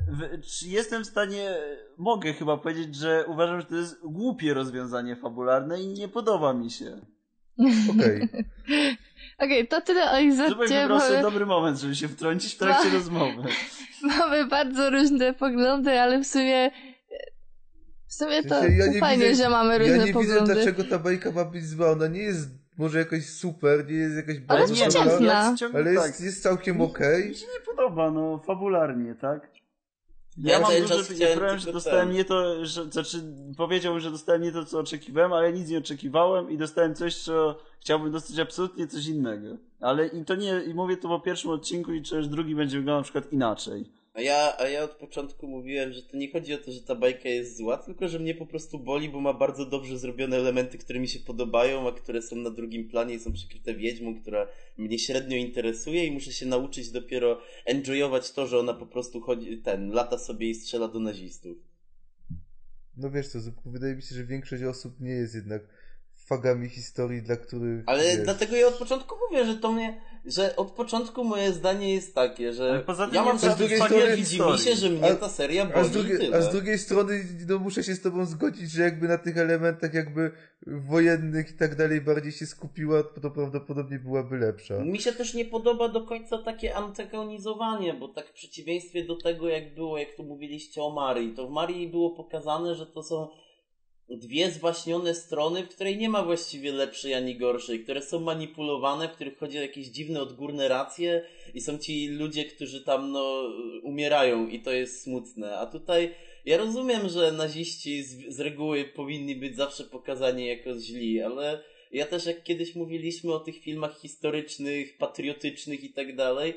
w, czy jestem w stanie, mogę chyba powiedzieć, że uważam, że to jest głupie rozwiązanie fabularne i nie podoba mi się. Okej. Okej, to tyle o Izocie. sobie Mamy, dobry moment, żeby się wtrącić w trakcie Ma- rozmowy. mamy bardzo różne poglądy, ale w sumie w sumie to ja nie fajnie, widzę- że mamy Ja różne nie widzę, poglądy. dlaczego ta bajka ma być zła. Ona nie jest może jakaś super, nie jest jakaś Ale bardzo jest dobra, przeciętna. ja ciągle ale jest, jest całkiem okej. Mi się nie podoba, no, fabularnie, tak? Ja, Ja mam cały duży problem, że dostałem ten. nie to, że, znaczy powiedziałbym, że dostałem nie to, co oczekiwałem, ale nic nie oczekiwałem i dostałem coś, co chciałbym dostać absolutnie coś innego. Ale i to nie, i mówię to po pierwszym odcinku i czy drugi będzie wyglądał na przykład inaczej. A ja, a ja od początku mówiłem, że to nie chodzi o to, że ta bajka jest zła, tylko że mnie po prostu boli, bo ma bardzo dobrze zrobione elementy, które mi się podobają, a które są na drugim planie i są przykryte wiedźmą, która mnie średnio interesuje i muszę się nauczyć dopiero enjoyować to, że ona po prostu chodzi, ten, lata sobie i strzela do nazistów. No wiesz co, Zupku, wydaje mi się, że większość osób nie jest jednak fagami historii, dla których... Ale wiesz, dlatego ja od początku mówię, że to mnie, że od początku moje zdanie jest takie, że poza tym ja mam być fagier, fagiem widzi mi się, że mnie A- ta seria A boli z, drugiej, a z drugiej strony, no muszę się z tobą zgodzić, że jakby na tych elementach jakby wojennych i tak dalej bardziej się skupiła, to prawdopodobnie byłaby lepsza. Mi się też nie podoba do końca takie antagonizowanie, bo tak w przeciwieństwie do tego, jak było, jak tu mówiliście o Marii, to w Marii było pokazane, że to są dwie zwaśnione strony, w której nie ma właściwie lepszej ani gorszej, które są manipulowane, w których chodzi o jakieś dziwne odgórne racje i są ci ludzie, którzy tam no umierają i to jest smutne. A tutaj ja rozumiem, że naziści z, z reguły powinni być zawsze pokazani jako źli, ale ja też jak kiedyś mówiliśmy o tych filmach historycznych, patriotycznych i tak dalej,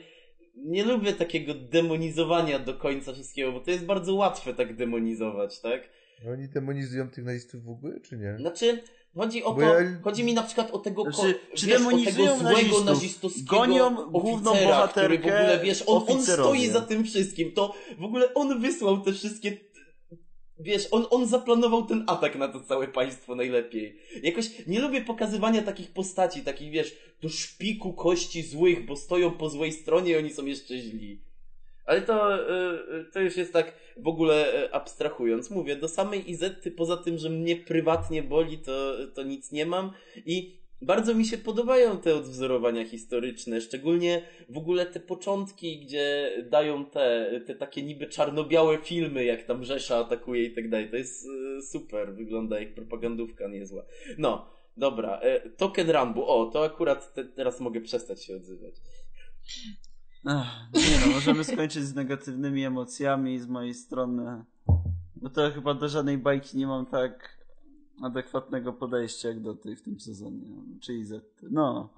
nie lubię takiego demonizowania do końca wszystkiego, bo to jest bardzo łatwe tak demonizować, tak? Oni demonizują tych nazistów w ogóle, czy nie? Znaczy, chodzi o to, ja- chodzi mi na przykład o tego, ko- Znaczy, czy wiesz, o demonizują tego złego nazistów? nazistowskiego Gonią główną oficera, który w ogóle, wiesz, on, on stoi za tym wszystkim, to w ogóle on wysłał te wszystkie Wiesz, on, on zaplanował ten atak na to całe państwo najlepiej. Jakoś nie lubię pokazywania takich postaci, takich wiesz, do szpiku kości złych, bo stoją po złej stronie i oni są jeszcze źli. Ale to, y, y, to już jest tak w ogóle y, abstrahując. Mówię, do samej Izetty, poza tym, że mnie prywatnie boli, to, to nic nie mam. I bardzo mi się podobają te odwzorowania historyczne, szczególnie w ogóle te początki, gdzie dają te, te takie niby czarno-białe filmy, jak tam Rzesza atakuje i tak dalej. To jest super, wygląda jak propagandówka niezła. No, Dobra, e, Token Rambo. O, to akurat te, teraz mogę przestać się odzywać. Ech, nie no, możemy skończyć z negatywnymi emocjami z mojej strony. Bo to chyba do żadnej bajki nie mam tak adekwatnego podejścia jak do tej w tym sezonie. Czyli Z. No.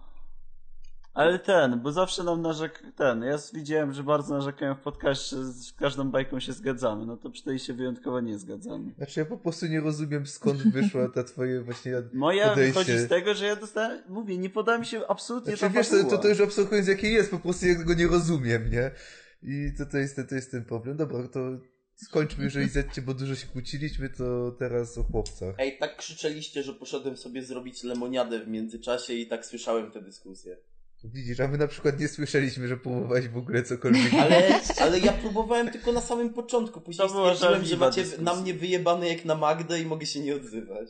Ale ten, bo zawsze nam narzek... Ten, ja widziałem, że bardzo narzekają w podcaście, że z każdą bajką się zgadzamy. No to przy tej się wyjątkowo nie zgadzamy. Znaczy ja po prostu nie rozumiem skąd wyszła ta twoje właśnie Moja podejście. wychodzi z tego, że ja dostałem, mówię, nie poda mi się absolutnie Znaczy ta wiesz, to, to, to już abstrahując jakie jest, po prostu ja go nie rozumiem, nie? I to, to, jest, to jest ten problem. Dobra, to skończmy już o Izetcie, bo dużo się kłóciliśmy, to teraz o chłopcach. Ej, tak krzyczeliście, że poszedłem sobie zrobić lemoniadę w międzyczasie i tak słyszałem tę dyskusję. Widzisz, a my na przykład nie słyszeliśmy, że próbowałeś w ogóle cokolwiek. Ale, ale ja próbowałem tylko na samym początku. Później stwierdziłem, że macie dyskusja. na mnie wyjebane jak na Magdę i mogę się nie odzywać.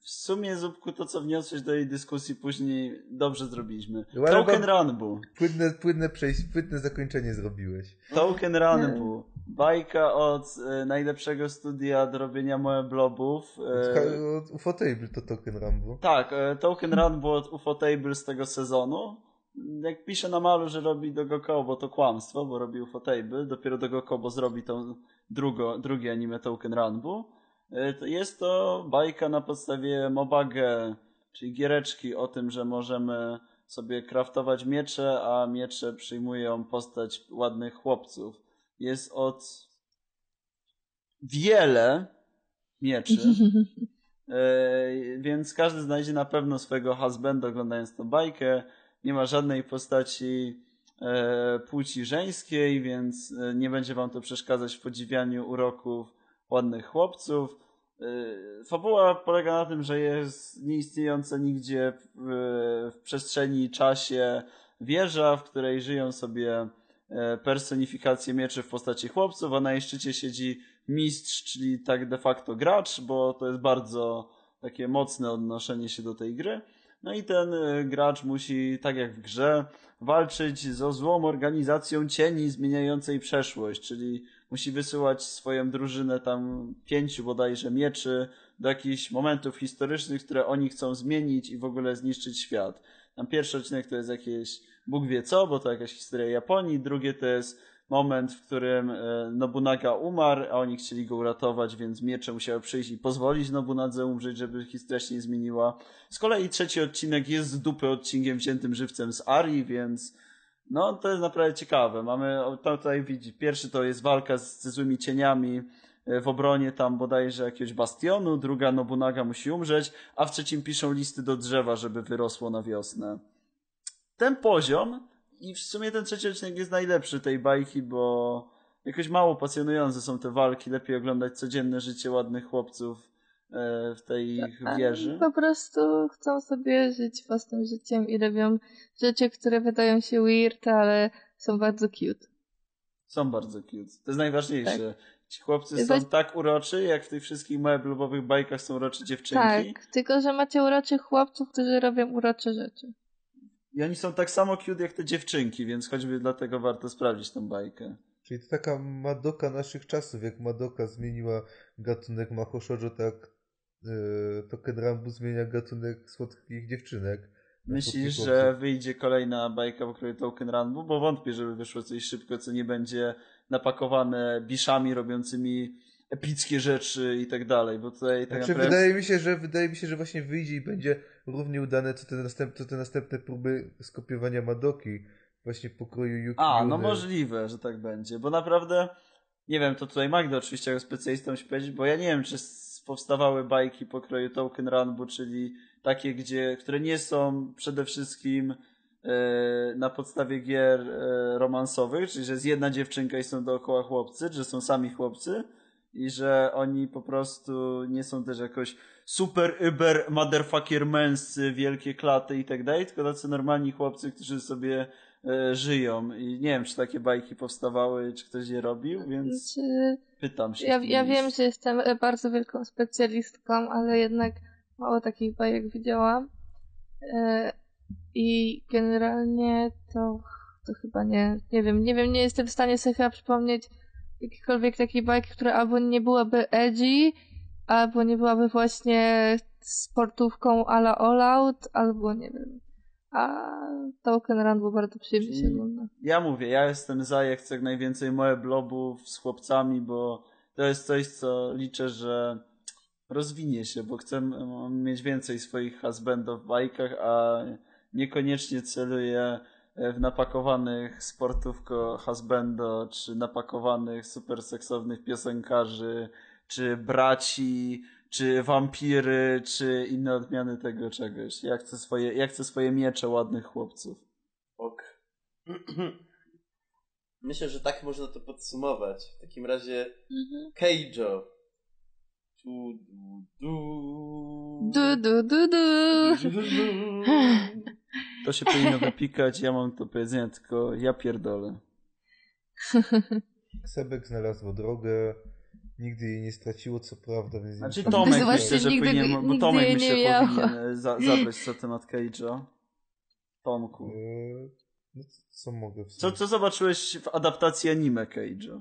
W sumie, Zupku, to co wniosłeś do jej dyskusji później, dobrze zrobiliśmy. Ale Token Run był. Płynne, płynne przejść, płynne zakończenie zrobiłeś. Token Run był. Bajka od e, najlepszego studia do robienia meblobów. E, Od Ufotable to Token Rambo. tak, e, Token Run od Ufotable z tego sezonu. Jak pisze na malu, że robi do Gokobo, to kłamstwo, bo robi Ufotable. Dopiero do Gokobo zrobi tą drugo, drugie anime Token Run. E, to Jest to bajka na podstawie Mobage, czyli giereczki o tym, że możemy sobie kraftować miecze, a miecze przyjmują postać ładnych chłopców. Jest od wiele mieczy, e, więc każdy znajdzie na pewno swojego husbanda oglądając tę bajkę. Nie ma żadnej postaci e, płci żeńskiej, więc e, nie będzie wam to przeszkadzać w podziwianiu uroków ładnych chłopców. Fabuła polega na tym, że jest nieistniejąca nigdzie w, w przestrzeni i czasie wieża, w której żyją sobie e, personifikacje mieczy w postaci chłopców, a na jej szczycie siedzi mistrz, czyli tak de facto gracz, bo to jest bardzo takie mocne odnoszenie się do tej gry. No i ten e, gracz musi, tak jak w grze, walczyć ze złą organizacją cieni zmieniającej przeszłość, czyli musi wysyłać swoją drużynę tam pięciu bodajże mieczy do jakichś momentów historycznych, które oni chcą zmienić i w ogóle zniszczyć świat. Tam pierwszy odcinek to jest jakieś Bóg wie co, bo to jakaś historia Japonii, drugie to jest moment, w którym e, Nobunaga umarł, a oni chcieli go uratować, więc miecze musiały przyjść i pozwolić Nobunadze umrzeć, żeby historia się nie zmieniła. Z kolei trzeci odcinek jest z dupy odcinkiem wziętym żywcem z Ari, więc no to jest naprawdę ciekawe. Mamy, tutaj widzi, pierwszy to jest walka z, ze złymi cieniami e, w obronie tam bodajże jakiegoś bastionu, druga Nobunaga musi umrzeć, a w trzecim piszą listy do drzewa, żeby wyrosło na wiosnę. Ten poziom i w sumie ten trzeci odcinek jest najlepszy tej bajki, bo jakoś mało pasjonujące są te walki, lepiej oglądać codzienne życie ładnych chłopców e, w tej ich wieży. Po prostu chcą sobie żyć własnym życiem i robią rzeczy, które wydają się weird, ale są bardzo cute. Są bardzo cute. To jest najważniejsze. Ci chłopcy są tak uroczy, jak w tych wszystkich meblowych bajkach są urocze dziewczynki. Tak, tylko że macie uroczych chłopców, którzy robią urocze rzeczy. I oni są tak samo cute jak te dziewczynki, więc choćby dlatego warto sprawdzić tą bajkę. Czyli to taka Madoka naszych czasów, jak Madoka zmieniła gatunek Maho Shoujo, tak yy, Token Rambu zmienia gatunek słodkich dziewczynek. Myślisz, że wyjdzie kolejna bajka w okresie Token Run? Bo wątpię, żeby wyszło coś szybko, co nie będzie napakowane biszami robiącymi epickie rzeczy i tak dalej, bo tutaj tak Znaczy, naprawdę... wydaje mi się, że wydaje mi się, że właśnie wyjdzie i będzie równie udane co te, następ, co te następne próby skopiowania Madoki właśnie pokroju Yuki A, no możliwe, że tak będzie, bo naprawdę, nie wiem, to tutaj Magda oczywiście jako specjalistą musi powiedzieć, bo ja nie wiem, czy powstawały bajki pokroju Token Runbu, czyli takie, gdzie, które nie są przede wszystkim e, na podstawie gier e, romansowych, czyli że jest jedna dziewczynka i są dookoła chłopcy, że są sami chłopcy i że oni po prostu nie są też jakoś super uber motherfucker męscy, wielkie klaty i tak dalej, tylko tacy normalni chłopcy, którzy sobie e, żyją i nie wiem, czy takie bajki powstawały, czy ktoś je robił, więc Znaczy, pytam się. ja, ja wiem, że jestem e, bardzo wielką specjalistką, ale jednak mało takich bajek widziałam. E, I generalnie to, to chyba nie, nie wiem, nie wiem, nie jestem w stanie sobie chyba przypomnieć jakiejkolwiek takiej bajki, która albo nie byłaby edgy, albo nie byłaby właśnie sportówką ala All Out, albo nie wiem. A Token Run był bardzo przyjemnie się ogląda. Ja mówię, ja jestem za, ja chcę jak najwięcej moje blobów z chłopcami, bo to jest coś, co liczę, że rozwinie się, bo chcę mieć więcej swoich husbandów w bajkach, a niekoniecznie celuję w napakowanych sportówko husbando, czy napakowanych super seksownych piosenkarzy, czy braci, czy wampiry, czy inne odmiany tego czegoś. Ja chcę swoje, ja chcę swoje miecze ładnych chłopców. Ok. Myślę, że tak można to podsumować. W takim razie Mhm. Keijo. Du, du, du. Du, du, du, du. To się powinno wypikać, ja mam to powiedzenie, tylko ja pierdolę. Sebek znalazło drogę, nigdy jej nie straciło, co prawda, więc... Znaczy Tomek Zobaczcie, myślę, że nigdy- powinien, bo Tomek myślę nie miała. powinien e, za, zabrać za temat Cage'a. Tomku. Eee, no, co mogę w Co, sumie? co zobaczyłeś w adaptacji anime Cage'a?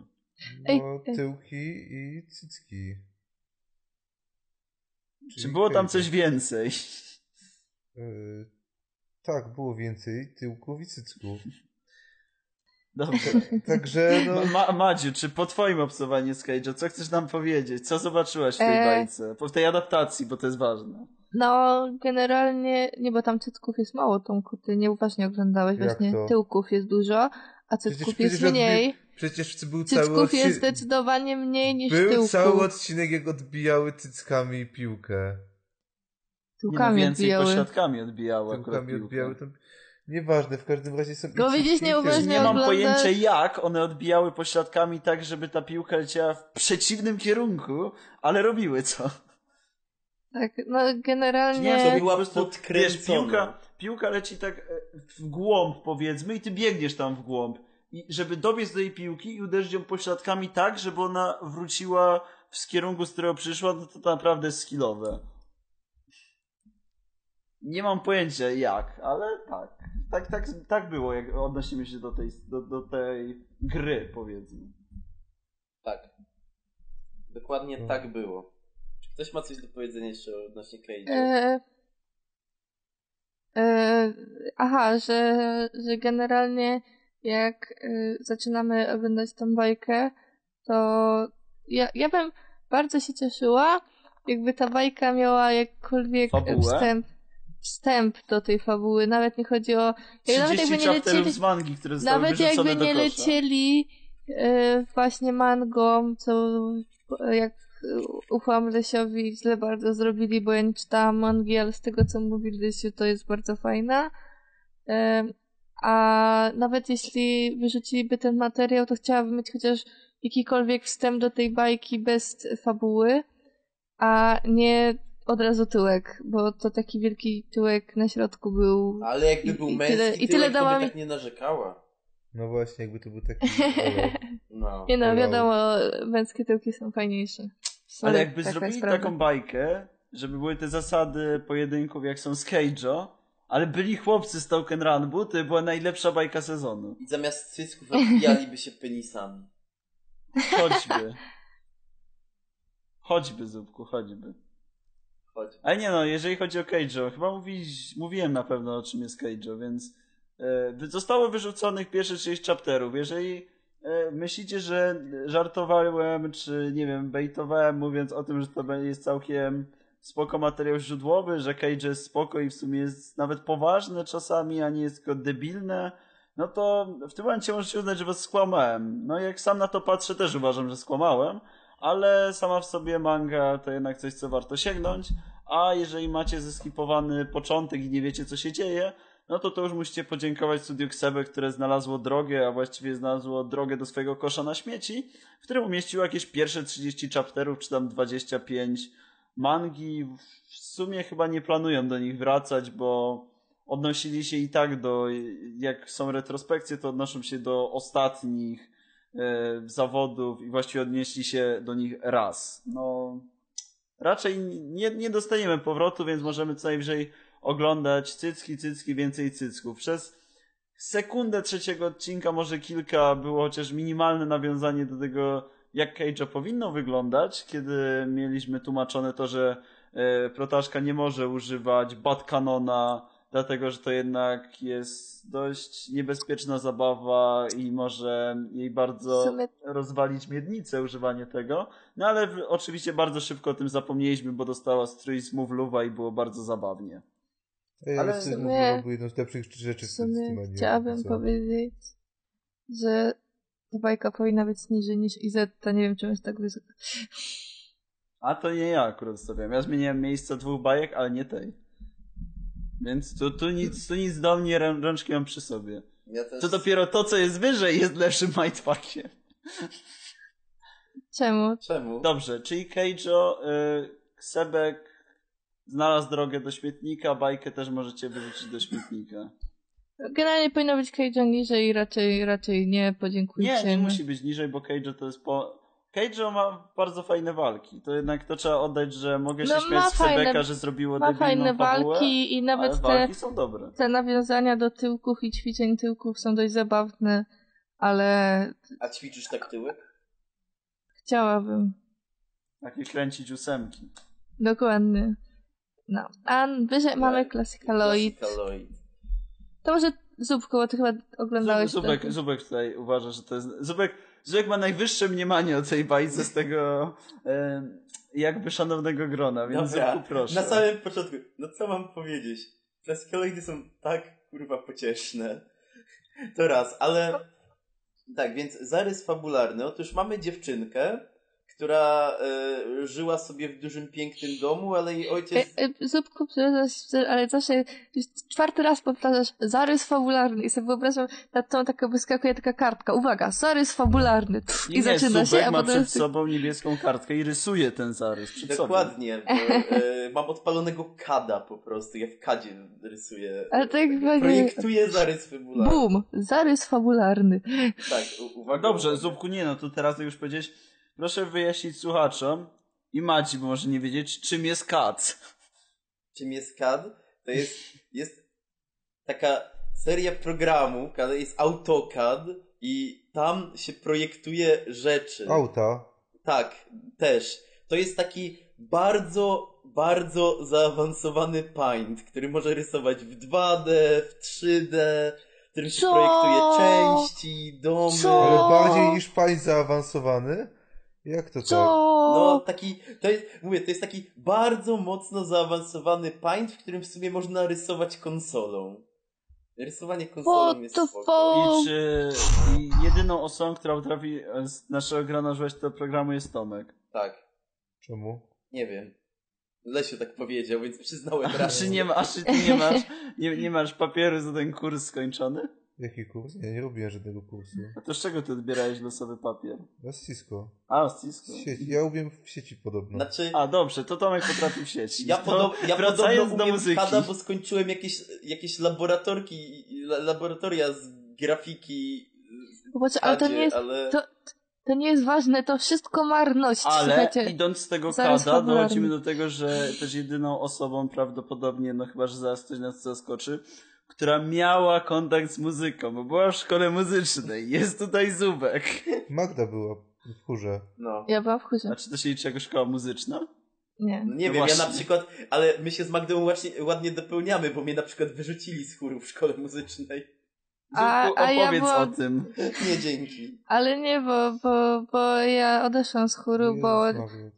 No, tyłki i cycki. Czy Czyli było tam coś więcej? Eee, tak, było więcej tyłków i cycków. Dobrze. Także, no, Ma, Madziu, czy po twoim obcowaniu z Cage'a, co chcesz nam powiedzieć? Co zobaczyłaś w tej E. bajce? Po w tej adaptacji, bo to jest ważne. No, generalnie, nie, bo tam cycków jest mało, Tomku, ty nieuważnie oglądałeś, Jak właśnie to? tyłków jest dużo, a cycków Przecież- jest mniej. Przecież był cały Cycków jest odcinek... zdecydowanie mniej niż Był tyłków. cały odcinek, jak odbijały cyckami piłkę. Nie, no, Tyłkami więcej odbijały. pośladkami odbijały Tyłkami odbijały. To... Nieważne, w każdym razie są... No widzisz, nieuważnie. Nie mam oglądasz- pojęcia jak one odbijały pośladkami tak, żeby ta piłka leciała w przeciwnym kierunku, ale robiły co. Tak, no Nie, generalnie... to była była po prostu, wiesz, podkręcona. piłka, piłka leci tak e, w głąb powiedzmy i ty biegniesz tam w głąb. I żeby dobiec do tej piłki i uderzyć ją pośladkami tak, żeby ona wróciła w kierunku, z którego przyszła, no to naprawdę jest skillowe. Nie mam pojęcia jak, ale tak. Tak, tak, tak było, jak odnosimy się do tej, do, do tej gry, powiedzmy. Tak. Dokładnie No. tak było. Czy ktoś ma coś do powiedzenia jeszcze odnośnie Keijo? E, e, aha, że, że generalnie jak e, zaczynamy oglądać tą bajkę, to ja, ja bym bardzo się cieszyła, jakby ta bajka miała jakkolwiek Fabułę? wstęp, wstęp do tej fabuły. Nawet nie chodzi o... Jak, nawet 30 jakby nie lecieli, z mangi, które nawet jakby nie lecieli e, właśnie mangą, co jak ufam Lesiowi źle bardzo zrobili, bo ja nie czytałam mangi, ale z tego co mówi Lesiu to jest bardzo fajna. A nawet jeśli wyrzuciliby ten materiał, to chciałabym mieć chociaż jakikolwiek wstęp do tej bajki bez fabuły, a nie od razu tyłek, bo to taki wielki tyłek na środku był. Ale jakby I- był i męski tyle- i tyłek, tyle to dała by mi- tak nie narzekała. No właśnie, jakby to był taki... No. Nie no, wiadomo, męskie tyłki są fajniejsze. Sorry, Ale jakby taka zrobili taką bajkę, żeby były te zasady pojedynków jak są z Cage'o, ale byli chłopcy z Token Run, bo to była najlepsza bajka sezonu. I zamiast cycków odbijaliby się penisami. Choćby. choćby, Zupku, choćby. Chodź. Ale nie no, jeżeli chodzi o Cage'o, chyba mówi, mówiłem na pewno o czym jest Cage'o, więc wy- zostało wyrzuconych pierwsze 6 chapterów. Jeżeli e, myślicie, że żartowałem, czy nie wiem, bejtowałem mówiąc o tym, że to jest całkiem spoko materiał źródłowy, że Cage jest spoko i w sumie jest nawet poważne czasami, a nie jest tylko debilne, no to w tym momencie możecie uznać, że was skłamałem. No jak sam na to patrzę, też uważam, że skłamałem, ale sama w sobie manga to jednak coś, co warto sięgnąć, a jeżeli macie zeskipowany początek i nie wiecie, co się dzieje, no to to już musicie podziękować Studio Ksebe, które znalazło drogę, a właściwie znalazło drogę do swojego kosza na śmieci, w którym umieściło jakieś pierwsze 30 chapterów, czy tam 25 mangi. W sumie chyba nie planują do nich wracać, bo odnosili się i tak do, jak są retrospekcje, to odnoszą się do ostatnich e, zawodów i właściwie odnieśli się do nich raz. No, raczej nie, nie dostaniemy powrotu, więc możemy co najwyżej oglądać cycki, cycki, więcej cycków. Przez sekundę trzeciego odcinka, może kilka, było chociaż minimalne nawiązanie do tego, jak Cage'a powinno wyglądać, kiedy mieliśmy tłumaczone to, że e, protaszka nie może używać Bad Canona, dlatego że to jednak jest dość niebezpieczna zabawa i może jej bardzo sumie rozwalić miednicę używanie tego. No ale w, oczywiście bardzo szybko o tym zapomnieliśmy, bo dostała strój z Mówluwa i było bardzo zabawnie. Ej, Ale w sumie- jedną z lepszych rzeczy w w tym sumie Steamanie. chciałabym Co? powiedzieć, że ta bajka powinna być niżej niż Izetta. Nie wiem, czemu jest tak wysoka. A to nie ja akurat stawiam. Ja zmieniłem miejsce dwóch bajek, ale nie tej. Więc tu, tu, nic, tu nic do mnie, rę- rączki mam przy sobie. Ja też... To dopiero to, co jest wyżej, jest lepszym mindfuckiem. Czemu? Czemu? Dobrze, czyli Keijo, y, Sebek znalazł drogę do śmietnika, bajkę też możecie wyrzucić do śmietnika. Generalnie powinno być Keijo niżej i raczej, raczej nie, podziękujcie. Nie, nie musi być niżej, bo Keijo to jest po... Keijo ma bardzo fajne walki. To jednak to trzeba oddać, że mogę się No, śmiać z Sebeka, że zrobiło Ma debilną fajne fabułę, walki i nawet te, walki są dobre. te nawiązania do tyłków i ćwiczeń tyłków są dość zabawne, ale A ćwiczysz tak tyłek? chciałabym. Takie kręcić ósemki. Dokładnie. No. A wyżej mamy Classicaloid. Classicaloid. To może Zupko, bo ty chyba oglądałeś Zub- Zubek. Zubek tutaj uważa, że to jest... Zubek, Zubek ma najwyższe mniemanie o tej bajce z tego e, jakby szanownego grona, więc Dobra, Zubku proszę. na samym początku, no co mam powiedzieć? Classicaloidy są tak kurwa pocieszne. To raz, ale tak, więc zarys fabularny. Otóż mamy dziewczynkę, która e, żyła sobie w dużym, pięknym domu, ale jej ojciec... E, e, Zupku, ale zawsze już czwarty raz powtarzasz zarys fabularny i sobie wyobrażam, nad tą taka wyskakuje taka kartka. Uwaga, zarys fabularny. Pff, Nie, I zaczyna się, a ma potem... przed sobą niebieską kartkę i rysuje ten zarys przed sobą. Dokładnie, bo, e, mam odpalonego kada po prostu, ja w kadzie rysuję. Ale tak właśnie- Projektuję zarys fabularny. Bum! Zarys fabularny. Tak, u- uwaga. Dobrze. Zubku, nie no, to teraz jak już powiedzieć, proszę wyjaśnić słuchaczom i Maci, bo może nie wiedzieć, czym jest kat. czym jest CAD, to jest, jest taka seria programu, ale jest AutoCAD i tam się projektuje rzeczy. Auta. Tak, też. To jest taki bardzo, bardzo zaawansowany paint, który może rysować w 2D, w 3D, w którym się Co? projektuje części, domy. Co? Ale bardziej niż pań zaawansowany? Jak to Co? tak? No, taki, to jest, mówię, to jest taki bardzo mocno zaawansowany paint, w którym w sumie można rysować konsolą. Rysowanie konsolą What jest spoko. I czy i jedyną osobą, która potrafi z naszego grona używać tego programu jest Tomek. Tak, Czemu? nie wiem. Lesiu tak powiedział, więc przyznałem A rację. czy nie, ma, a czy ty nie masz, nie, nie masz papieru za ten kurs skończony? Jaki kurs? Nie, nie robiłem żadnego kursu. A to z czego ty odbierałeś losowy papier? Na Cisco. A, z Cisco. Sieci. Ja umiem w sieci podobno. Znaczy, A, dobrze, to Tomek potrafi w sieci. ja, podob, ja wracając podobno do umiem muzyki. kada, bo skończyłem jakieś, jakieś laboratorki, la- laboratoria z grafiki Popatrz, ale to nie jest, ale... to, to nie jest ważne, to wszystko marność. Ale Słuchajcie, idąc z tego zaraz kada, dochodzimy do tego, że też jedyną osobą prawdopodobnie, no chyba, że zaraz ktoś nas zaskoczy, która miała kontakt z muzyką, bo była w szkole muzycznej. Jest tutaj Zubek. Magda była w chórze. No. ja byłam w chórze. A czy to się liczy jako szkoła muzyczna? Nie. No nie No wiem, ja właśnie. na przykład, ale my się z Magdą ładnie, ładnie dopełniamy, bo mnie na przykład wyrzucili z chóru w szkole muzycznej. A- a ja opowiedz byłam- o tym. Nie dzięki. Ale nie, bo, bo, bo ja odeszłam z chóru, bo,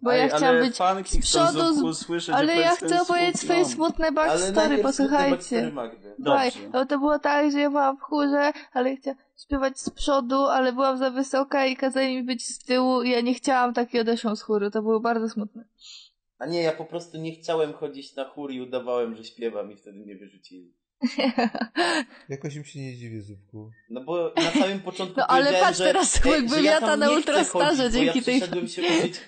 bo ja Ej, chciałam ale być z przodu, z- Zubku słyszeć, że ale ja chcę opowiedzieć smutny swoje smutne backstory, posłuchajcie. Dobrze. no to było tak, że ja byłam w chórze, ale chciałam śpiewać z przodu, ale byłam za wysoka i kazali mi być z tyłu i ja nie chciałam tak i odeszłam z chóru. To było bardzo smutne. A nie, ja po prostu nie chciałem chodzić na chór i udawałem, że śpiewam i wtedy mnie wyrzucili. Jakoś im się nie dziwię, Zupku. No bo na samym początku No ale powiedziałem, patrz że, teraz, jakby że ja na nie chcę ultrastarze chodzić, dzięki ja tej- przyszedłem się uczyć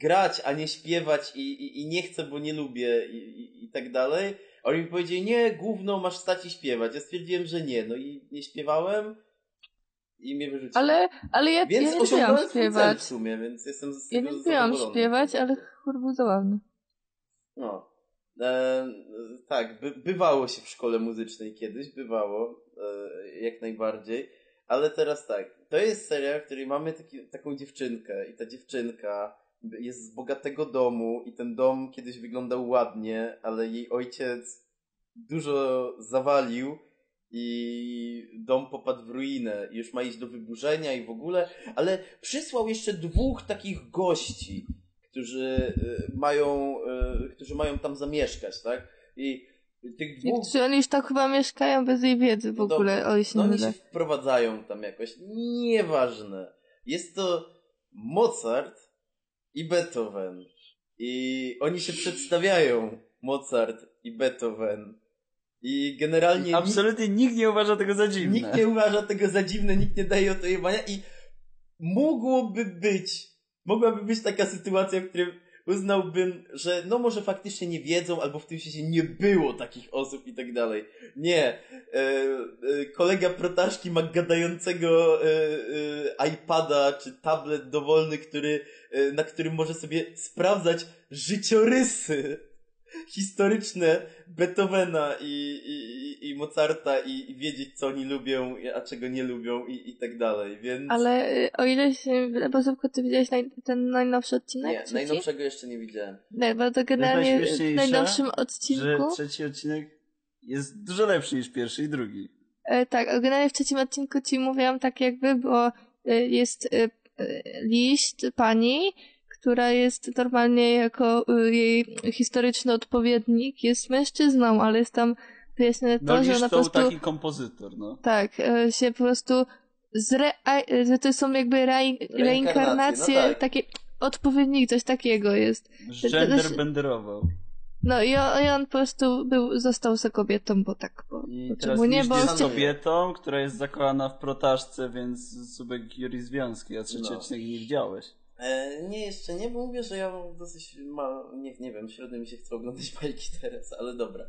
grać, a nie śpiewać i, i, i nie chcę, bo nie lubię i, i, i tak dalej. A oni mi powiedzieli, nie, główną masz stać i śpiewać. Ja stwierdziłem, że nie, no i nie śpiewałem i mnie wyrzucili. Ale, ale ja, Więc ja nie lubiłam śpiewać. w sumie, więc jestem z Ja tego nie lubiłam śpiewać, ale chór był zabawny. No. E, tak, by, bywało się w szkole muzycznej kiedyś, bywało, e, jak najbardziej. Ale teraz tak, to jest serial, w której mamy taki, taką dziewczynkę i ta dziewczynka jest z bogatego domu i ten dom kiedyś wyglądał ładnie, ale jej ojciec dużo zawalił i dom popadł w ruinę i już ma iść do wyburzenia i w ogóle, ale przysłał jeszcze dwóch takich gości, którzy y, mają, y, którzy mają tam zamieszkać, tak? I tych dwóch... Czy oni już tak chyba mieszkają bez jej wiedzy w No ogóle, o jeśli No nie oni się wprowadzają tam jakoś. Nieważne. Jest to Mozart i Beethoven. I oni się przedstawiają. Mozart i Beethoven. I generalnie nikt, Absolutnie nikt nie uważa tego za dziwne. nikt nie uważa tego za dziwne, nikt nie daje o to jebania i mogłoby być, mogłaby być taka sytuacja, w której uznałbym, że no może faktycznie nie wiedzą, albo w tym sensie nie było takich osób i tak dalej. Nie. E, e, kolega protaszki ma gadającego e, e, iPada czy tablet dowolny, który, e, na którym może sobie sprawdzać życiorysy historyczne Beethovena i, i, i Mozarta i, i wiedzieć, co oni lubią, a czego nie lubią i, i tak dalej, więc... Ale y, o ile się, bo Zupko, ty widziałeś naj, ten najnowszy odcinek? Nie, trzeci? najnowszego jeszcze nie widziałem. Nie, bo to generalnie w najnowszym Że odcinku... trzeci odcinek jest dużo lepszy niż pierwszy i drugi. E, tak, generalnie w trzecim odcinku ci mówiłam tak jakby, bo e, jest e, liść pani, która jest normalnie jako e, jej historyczny odpowiednik, jest mężczyzną, ale jest tam wyjaśnione to, No że ona to po prostu taki kompozytor, no. tak, e, się po prostu zre, że to są jakby rei, reinkarnacje, no tak. takie odpowiednik, coś takiego jest. Gender benderował. No i on, i on po prostu był, został za kobietą, bo tak, bo, I bo teraz czemu nie, bo jest kobietą, która jest zakochana w protaszce, więc Subek Juri Związki, a trzeci No. nie widziałeś. E, nie, jeszcze nie, bo mówię, że ja mam dosyć ma, nie, nie wiem, średnio mi się chce oglądać bajki teraz, ale dobra.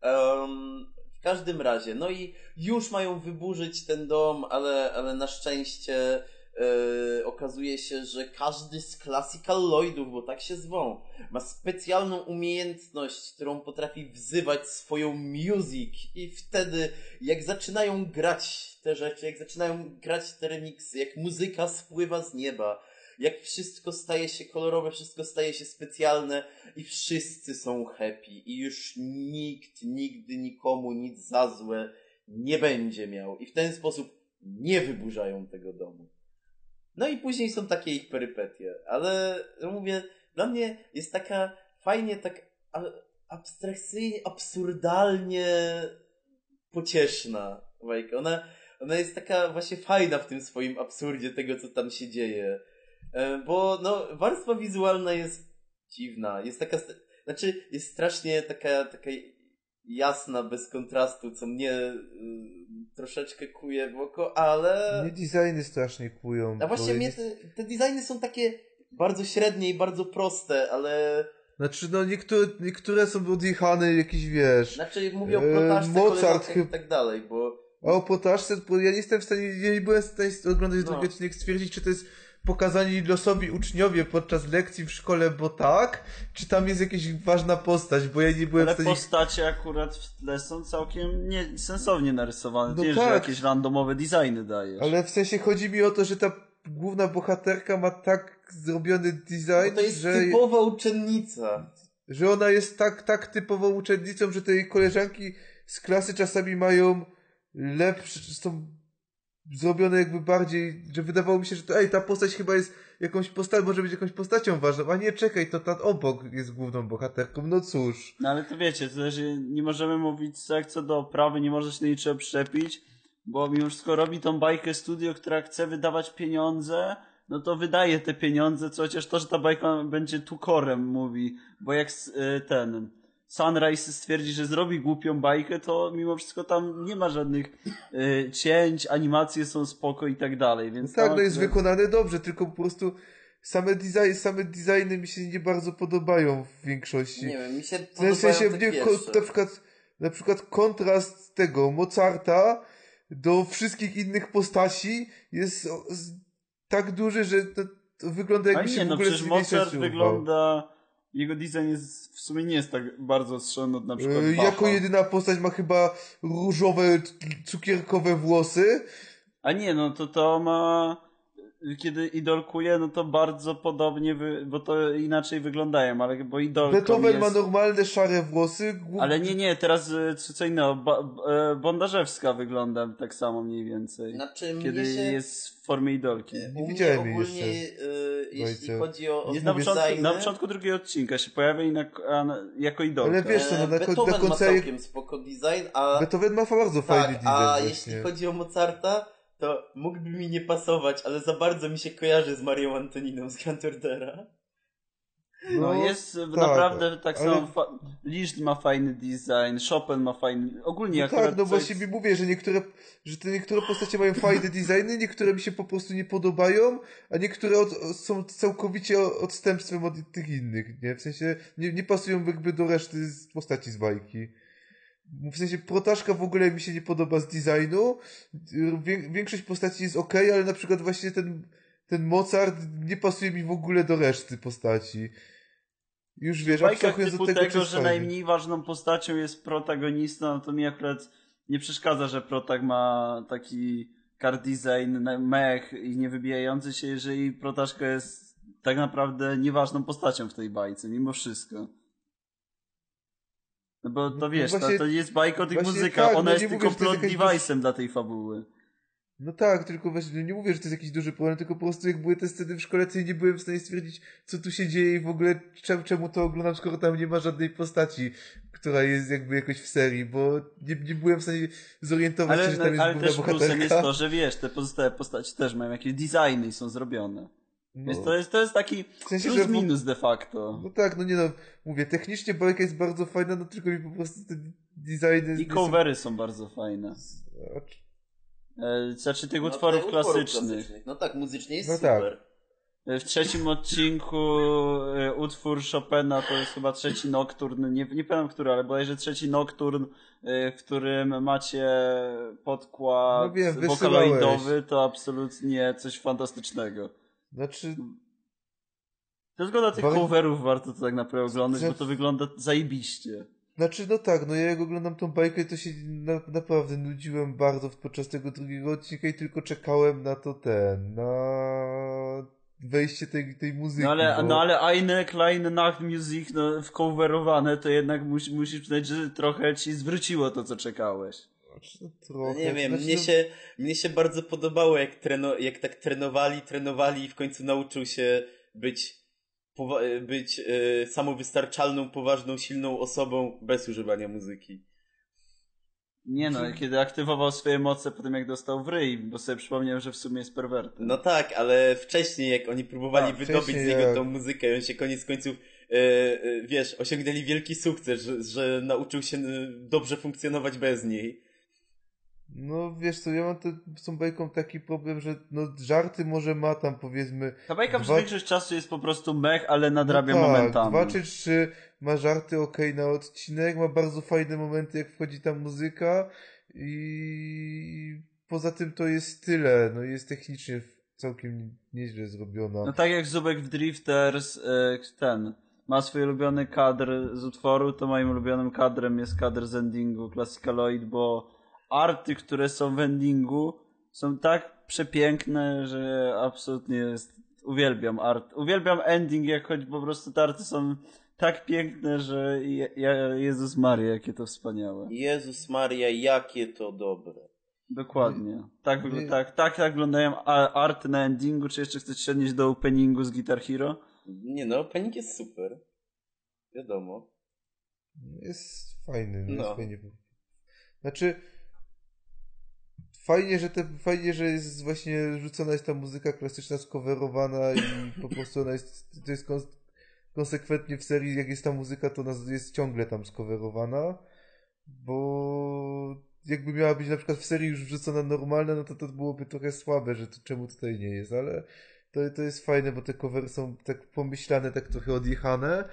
Em, w każdym razie, no i już mają wyburzyć ten dom, ale, ale na szczęście e, okazuje się, że każdy z Classical Lloydów, bo tak się zwą, ma specjalną umiejętność, którą potrafi wzywać swoją music i wtedy jak zaczynają grać te rzeczy, jak zaczynają grać te remiksy, jak muzyka spływa z nieba, jak wszystko staje się kolorowe, wszystko staje się specjalne i wszyscy są happy i już nikt nigdy nikomu nic za złe nie będzie miał i w ten sposób nie wyburzają tego domu. No i później są takie ich perypetie, ale no mówię, dla mnie jest taka fajnie tak abstrakcyjnie, absurdalnie pocieszna bajka. Ona, ona jest taka właśnie fajna w tym swoim absurdzie tego, co tam się dzieje. E, Bo no, warstwa wizualna jest dziwna. Jest taka, znaczy jest strasznie taka, taka jasna, bez kontrastu, co mnie y, troszeczkę kuje w oko, ale... Mnie designy strasznie kują. A właśnie mnie nie- te, te designy są takie bardzo średnie i bardzo proste, ale... Znaczy, no niektóre, niektóre są odjechane jakieś, wiesz... Znaczy mówię o E, protaszce, Mozart chyb- i tak dalej, bo... A o potaszce, bo ja nie jestem w stanie, ja nie byłem w stanie oglądać No. drugi odcinek, stwierdzić, czy to jest pokazani losowi uczniowie podczas lekcji w szkole, bo tak, czy tam jest jakaś ważna postać, bo ja nie byłem Ale w stanie... postacie akurat w tle są całkiem nie, sensownie narysowane. No nie, że tak. jakieś randomowe designy dajesz. Ale w sensie chodzi mi o to, że ta główna bohaterka ma tak zrobiony design, to jest że, typowa uczennica. że ona jest tak, tak typową uczennicą, że te jej koleżanki z klasy czasami mają lepsze, są zrobione jakby bardziej, że wydawało mi się, że to, ej, ta postać chyba jest jakąś postacią, może być jakąś postacią ważną, a nie, czekaj, to ta obok jest główną bohaterką, no cóż. No ale to wiecie, to też nie możemy mówić tak co do oprawy, nie może się do niczego przyczepić, bo mimo wszystko robi tą bajkę studio, która chce wydawać pieniądze, no to wydaje te pieniądze, co chociaż to, że ta bajka będzie tukorem mówi, bo jak y, ten Sunrise stwierdzi, że zrobi głupią bajkę, to mimo wszystko tam nie ma żadnych y, cięć, animacje są spoko i tak dalej, No więc tak, tam no jest wykonane dobrze, tylko po prostu same design, same designy mi się nie bardzo podobają w większości. Nie wiem, mi się W podobają sensie, te nie, pierwsze. ko, na, przykład, na przykład kontrast tego Mozarta do wszystkich innych postaci jest tak duży, że to, to wygląda jakby się nie, w no ogóle przecież z innej Mozart wygląda... Jego design jest w sumie nie jest tak bardzo ostrzony od na przykład. E, Bacha. Jako jedyna postać ma chyba różowe, cukierkowe włosy, A nie, no to to ma... Kiedy idolkuje, no to bardzo podobnie, wy... bo to inaczej wyglądają, ale bo idolką Beethoven jest... ma normalne szare włosy. głów- Ale nie, nie, teraz y, co co innego. Ba, e, Bondarzewska wygląda tak samo mniej więcej. Znaczy, Kiedy mnie się... jest w formie idolki. Nie widziałem jej ogólnie, jeszcze. y, jeśli Wojciech. chodzi o, o Jest na początku, designy, na początku drugiego odcinka się pojawia i na, a na, jako idolka. Ale wiesz co, no, e, na Beethoven na ma koncercie- całkiem spoko design, a Beethoven ma bardzo fajny Tak, design a właśnie. jeśli chodzi o Mozarta, to mógłby mi nie pasować, ale za bardzo mi się kojarzy z Marią Antoniną z Grand Ordera. No, jest tak, naprawdę tak ale- samo. Fa- Liszt ma fajny design, Chopin ma fajny. Ogólnie No akurat tak, no właśnie mi mówię, że niektóre, że te niektóre postacie mają fajne designy, niektóre mi się po prostu nie podobają, a niektóre od, są całkowicie odstępstwem od tych innych, nie? W sensie nie, nie pasują jakby do reszty z postaci z bajki. W sensie protaszka w ogóle mi się nie podoba z designu. Wię, większość postaci jest ok, ale na przykład właśnie ten, ten Mozart nie pasuje mi w ogóle do reszty postaci. Już wiesz, abstrahując od tego, tego, że najmniej ważną postacią jest protagonista, no to mi akurat nie przeszkadza, że protag ma taki card design, mech i niewybijający się, jeżeli protaszka jest tak naprawdę nieważną postacią w tej bajce, mimo wszystko. No bo to No wiesz, właśnie- to, to jest bajka o tych muzykach, tak, ona no jest tylko mówię, jest plot jakaś device'em dla tej fabuły. No tak, tylko właśnie nie mówię, że to jest jakiś duży problem, tylko po prostu jak były te sceny w szkole, to nie byłem w stanie stwierdzić, co tu się dzieje i w ogóle czemu, czemu to oglądam, skoro tam nie ma żadnej postaci, która jest jakby jakoś w serii, bo nie, nie byłem w stanie zorientować się, Ale, że tam jest ale też plusem bohaterka. jest to, że wiesz, te pozostałe postaci też mają jakieś designy i są zrobione. No, Więc to jest, to jest taki w sensie, plus minus de facto. No tak, no nie no, mówię, technicznie bajka jest bardzo fajna, no tylko mi po prostu te designy... I covery są bardzo fajne. są- E, Znaczy tych No, utworów te klasycznych. No tak, muzycznie jest No tak. super. E, W trzecim odcinku e, utwór Chopina to jest chyba trzeci nocturn, nie, nie pamiętam który, ale bodajże trzeci nocturn, w którym macie podkład No wiem, wokaloidowy, to absolutnie coś fantastycznego. Znaczy, Tylko dla tych Bo- coverów warto to tak naprawdę oglądać, Że- bo to wygląda zajebiście. Znaczy, no tak, no ja jak oglądam tą bajkę, to się na, naprawdę nudziłem bardzo podczas tego drugiego odcinka i tylko czekałem na to ten, na wejście tej, tej muzyki. No ale, bo... no ale Eine Kleine Nachtmusik no, wcoverowane, to jednak mus, musisz przyznać, że trochę ci zwróciło to, co czekałeś. Znaczy, no, No trochę, nie wiem, znaczy, mnie się, mnie się bardzo podobało, jak, treno, jak tak trenowali, trenowali i w końcu nauczył się być, powa- być e, samowystarczalną, poważną, silną osobą bez używania muzyki. Nie no, kiedy aktywował swoje moce po tym, jak dostał w ryj, bo sobie przypomniałem, że w sumie jest perwertem. No tak, ale wcześniej, jak oni próbowali Tak, wydobyć z niego jak- tą muzykę, i on się koniec końców, e, e, wiesz, osiągnęli wielki sukces, że, że nauczył się dobrze funkcjonować bez niej. No wiesz co, ja mam te, z tą bajką taki problem, że no żarty może ma tam powiedzmy... Ta bajka przez Dwa- większość czasu jest po prostu mech, ale nadrabia no tak, momentami. Dwa czy trzy ma żarty ok na odcinek, ma bardzo fajne momenty, jak wchodzi tam muzyka i poza tym to jest tyle. No jest technicznie całkiem nieźle zrobiona. No tak jak Zubek w Drifters, e, ten, ma swój ulubiony kadr z utworu, to moim ulubionym kadrem jest kadr z endingu Classicaloid, bo arty, które są w endingu są tak przepiękne, że absolutnie jest, uwielbiam art. Uwielbiam ending, jak choć po prostu te arty są tak piękne, że je, je, Jezus Maria, jakie to wspaniałe. Jezus Maria, jakie to dobre. Dokładnie. Tak, wygl- tak, tak, tak wyglądają arty na endingu. Czy jeszcze chcecie się odnieść do openingu z Guitar Hero? Nie no, Panik jest super. Wiadomo. Jest fajny, no. No. jest fajnie. Znaczy, fajnie, że te, fajnie, że jest właśnie rzucona jest ta muzyka klasyczna skowerowana i po prostu ona jest, to jest kons- konsekwentnie w serii, jak jest ta muzyka, to ona jest ciągle tam skowerowana, bo jakby miała być na przykład w serii już wrzucona normalna, no to to byłoby trochę słabe, że to, czemu tutaj nie jest, ale to, to jest fajne, bo te covery są tak pomyślane, tak trochę odjechane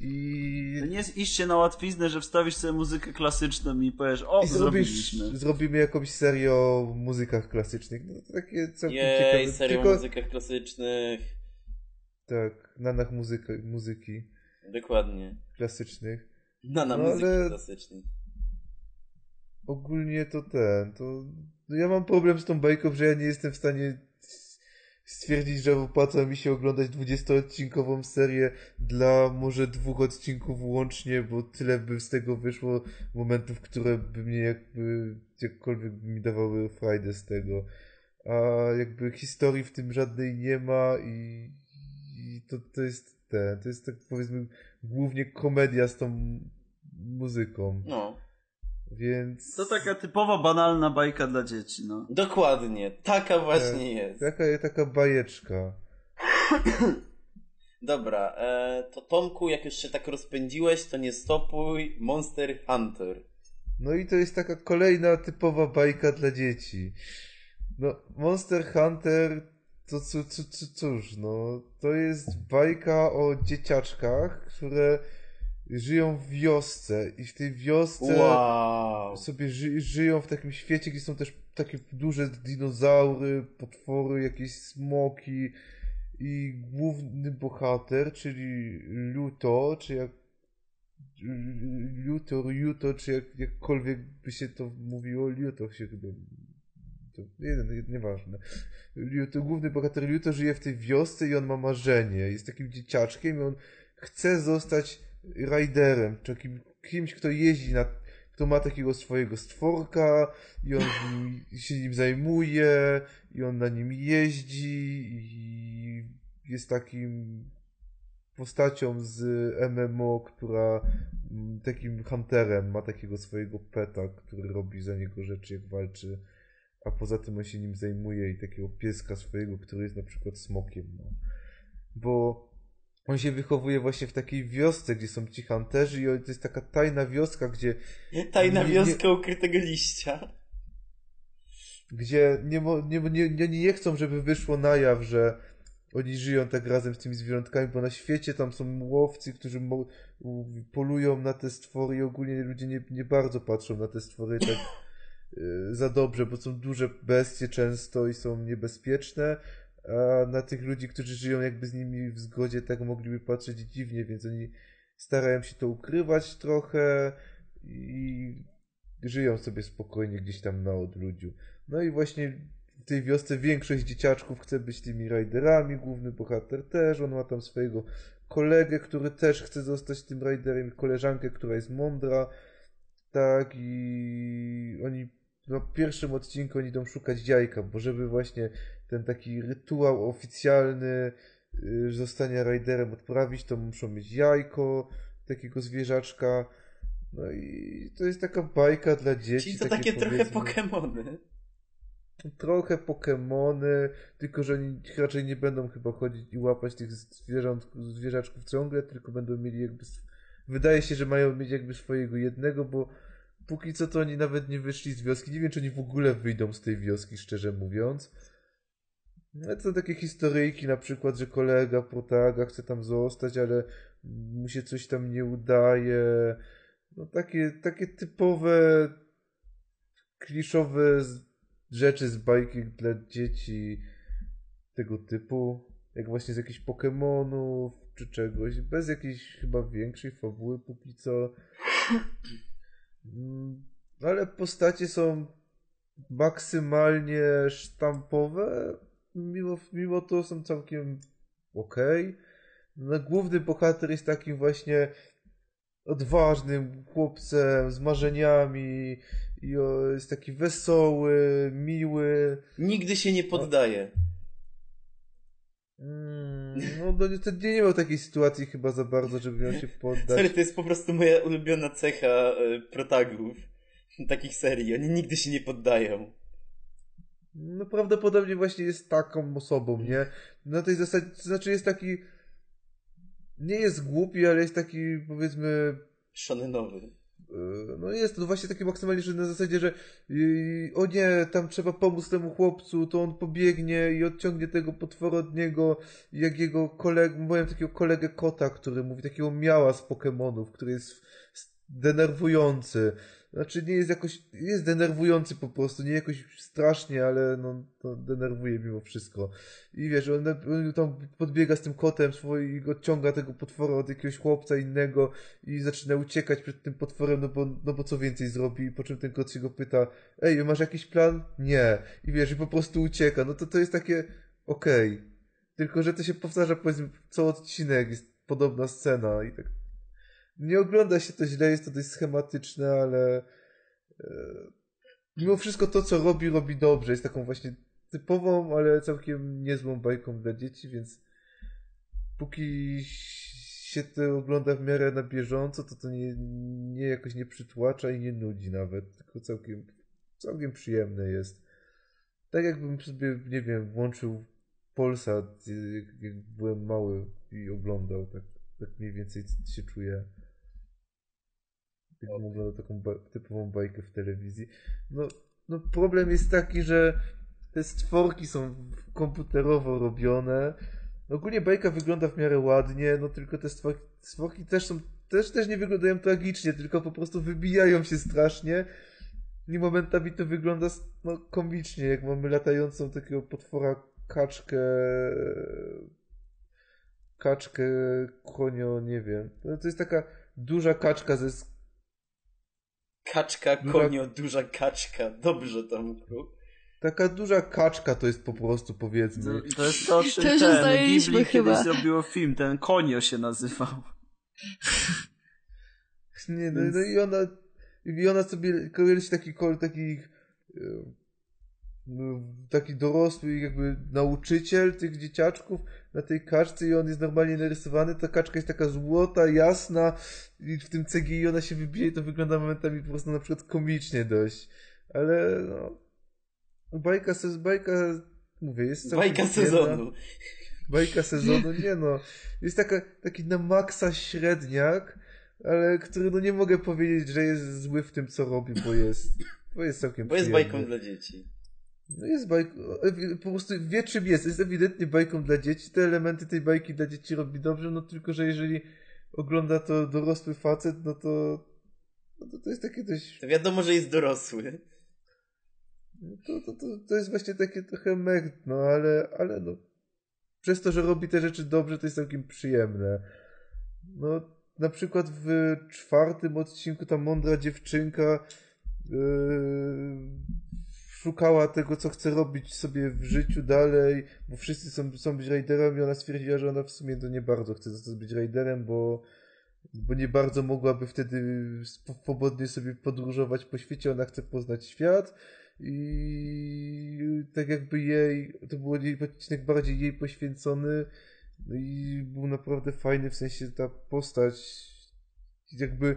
i To nie jest iście na łatwiznę, że wstawisz sobie muzykę klasyczną i powiesz, o, I zrobisz, zrobimy jakąś serię o muzykach klasycznych. No, takie całkiem Jej, ciekawe. serią Tylko, muzykach klasycznych. tak, nanach muzyka, muzyki Dokładnie. klasycznych. Na, na No, muzyki ale- klasycznej. ogólnie to ten, to no ja mam problem z tą bajką, że ja nie jestem w stanie stwierdzić, że opłaca mi się oglądać 20-odcinkową serię dla może dwóch odcinków łącznie, bo tyle by z tego wyszło momentów, które by mnie jakby jakkolwiek by mi dawały frajdę z tego. A jakby historii w tym żadnej nie ma i, i to, to jest ten, to jest tak powiedzmy głównie komedia z tą muzyką. No, Więc. To taka typowa, banalna bajka dla dzieci, no. dokładnie. Taka właśnie jest. Taka, taka bajeczka. Dobra, e, to Tomku, jak już się tak rozpędziłeś, to nie stopuj. Monster Hunter. No i to jest taka kolejna typowa bajka dla dzieci. No, Monster Hunter to cóż, no, to jest bajka o dzieciaczkach, które żyją w wiosce i w tej wiosce Wow. sobie ży, żyją w takim świecie, gdzie są też takie duże dinozaury, potwory, jakieś smoki i główny bohater, czyli Luto, czy jak Luto, Luto, czy jak, jakkolwiek by się to mówiło, Luto się chyba to jeden, nieważne. Luto, główny bohater Luto żyje w tej wiosce i on ma marzenie. Jest takim dzieciaczkiem i on chce zostać riderem, czy takim kimś, kto jeździ na, kto ma takiego swojego stworka i on się nim zajmuje i on na nim jeździ i jest takim postacią z MMO, która mm, takim hunterem ma takiego swojego peta, który robi za niego rzeczy, jak walczy, a poza tym on się nim zajmuje i takiego pieska swojego, który jest na przykład smokiem, no. Bo on się wychowuje właśnie w takiej wiosce, gdzie są ci hunterzy i to jest taka tajna wioska, gdzie Tajna Nie- nie- wioska ukrytego liścia. gdzie nie, nie, nie, nie, nie chcą, żeby wyszło na jaw, że oni żyją tak razem z tymi zwierzątkami, bo na świecie tam są łowcy, którzy polują na te stwory i ogólnie ludzie nie, nie bardzo patrzą na te stwory tak y, za dobrze, bo są duże bestie często i są niebezpieczne, a na tych ludzi, którzy żyją jakby z nimi w zgodzie, tak mogliby patrzeć dziwnie, więc oni starają się to ukrywać trochę i żyją sobie spokojnie gdzieś tam na odludziu. No i właśnie w tej wiosce większość dzieciaczków chce być tymi riderami, główny bohater też, on ma tam swojego kolegę, który też chce zostać tym riderem, koleżankę, która jest mądra, tak i oni no, w pierwszym odcinku oni idą szukać jajka, bo żeby właśnie ten taki rytuał oficjalny y, zostania riderem odprawić, to muszą mieć jajko takiego zwierzaczka. No i to jest taka bajka dla dzieci. Czyli to takie trochę powiedzmy- Pokemony. trochę Pokemony, tylko że oni raczej nie będą chyba chodzić i łapać tych zwierząt, zwierzaczków ciągle, tylko będą mieli jakby. Wydaje się, że mają mieć jakby swojego jednego, bo póki co to oni nawet nie wyszli z wioski. Nie wiem, czy oni w ogóle wyjdą z tej wioski, szczerze mówiąc. No to takie historyjki, na przykład, że kolega protaga chce tam zostać, ale mu się coś tam nie udaje. No takie, takie typowe, kliszowe rzeczy z bajki dla dzieci tego typu, jak właśnie z jakichś Pokemonów czy czegoś, bez jakiejś chyba większej fabuły póki co. Mm, Ale postacie są maksymalnie sztampowe, mimo, mimo to są całkiem okej. No, główny bohater jest takim właśnie odważnym chłopcem z marzeniami i jest taki wesoły, miły. Nigdy się nie poddaje. Mm, no, no niestety nie miał takiej sytuacji chyba za bardzo, żeby miał się Sorry, poddać. to jest po prostu moja ulubiona cecha e, protagów takich serii. Oni nigdy się nie poddają. No prawdopodobnie właśnie jest taką osobą, nie? Na tej zasadzie, to znaczy jest taki nie jest głupi, ale jest taki powiedzmy Shonenowy. Yy, No jest to właśnie takie maksymalnie, na zasadzie, że o nie, tam trzeba pomóc temu chłopcu, to on pobiegnie i odciągnie tego potwora od niego, jak jego kolegę, mają takiego kolegę kota, który mówi takiego miała z Pokemonów, który jest denerwujący. Znaczy nie jest jakoś, jest denerwujący po prostu, nie jakoś strasznie, ale no, to denerwuje mimo wszystko. I wiesz, on, on tam podbiega z tym kotem swoim odciąga tego potwora od jakiegoś chłopca innego i zaczyna uciekać przed tym potworem, no bo, no bo co więcej zrobi, po czym ten kot się go pyta, ej, masz jakiś plan? Nie. I wiesz, i po prostu ucieka. No to to jest takie, okej. Okay. Tylko, że to się powtarza powiedzmy co odcinek, jest podobna scena i tak nie ogląda się to źle, jest to dość schematyczne, ale e, mimo wszystko to, co robi, robi dobrze. Jest taką właśnie typową, ale całkiem niezłą bajką dla dzieci, więc póki się to ogląda w miarę na bieżąco, to to nie, nie jakoś nie przytłacza i nie nudzi nawet, tylko całkiem, całkiem przyjemne jest. Tak jakbym sobie, nie wiem, włączył Polsat, jak byłem mały i oglądał, tak, tak mniej więcej się czuję. Jak oglądał taką typową bajkę w telewizji. No, no problem jest taki, że te stworki są komputerowo robione. Ogólnie bajka wygląda w miarę ładnie, no tylko te stworki, stworki też są, też, też nie wyglądają tragicznie, tylko po prostu wybijają się strasznie. I momentami to wygląda no, komicznie, jak mamy latającą takiego potwora kaczkę kaczkę, konio, nie wiem. No, to jest taka duża kaczka ze Kaczka, konio, duża, duża kaczka. Dobrze, Tomku. Taka duża kaczka to jest po prostu, powiedzmy. To, to jest to, czym ten Ghibli chyba. kiedyś zrobiło film, ten konio się nazywał. Nie, no, Więc... no i ona i ona sobie kojarzy taki, takich no, taki dorosły jakby nauczyciel tych dzieciaczków na tej kaczce i on jest normalnie narysowany, ta kaczka jest taka złota, jasna i w tym CGI ona się wybije i to wygląda momentami po prostu na przykład komicznie dość. Ale no bajka, bajka mówię, jest Bajka sezonu. Bajka sezonu, nie no. Jest taka, taki na maksa średniak, ale który no nie mogę powiedzieć, że jest zły w tym co robi, bo jest bo jest całkiem Bo jest bajką dla dzieci. No jest bajką, po prostu wie czym jest, jest ewidentnie bajką dla dzieci, te elementy tej bajki dla dzieci robi dobrze, no tylko, że jeżeli ogląda to dorosły facet, no to no to, to jest takie dość... To wiadomo, że jest dorosły. No to, to, to, to jest właśnie takie trochę mech, no ale, ale no przez to, że robi te rzeczy dobrze, to jest całkiem przyjemne. No na przykład w czwartym odcinku ta mądra dziewczynka yy, szukała tego, co chce robić sobie w życiu dalej, bo wszyscy są, chcą być raiderem i ona stwierdziła, że ona w sumie to nie bardzo chce zostać być raiderem, bo, bo nie bardzo mogłaby wtedy swobodnie sobie podróżować po świecie, ona chce poznać świat i tak jakby jej, to był jej odcinek bardziej jej poświęcony i był naprawdę fajny, w sensie ta postać jakby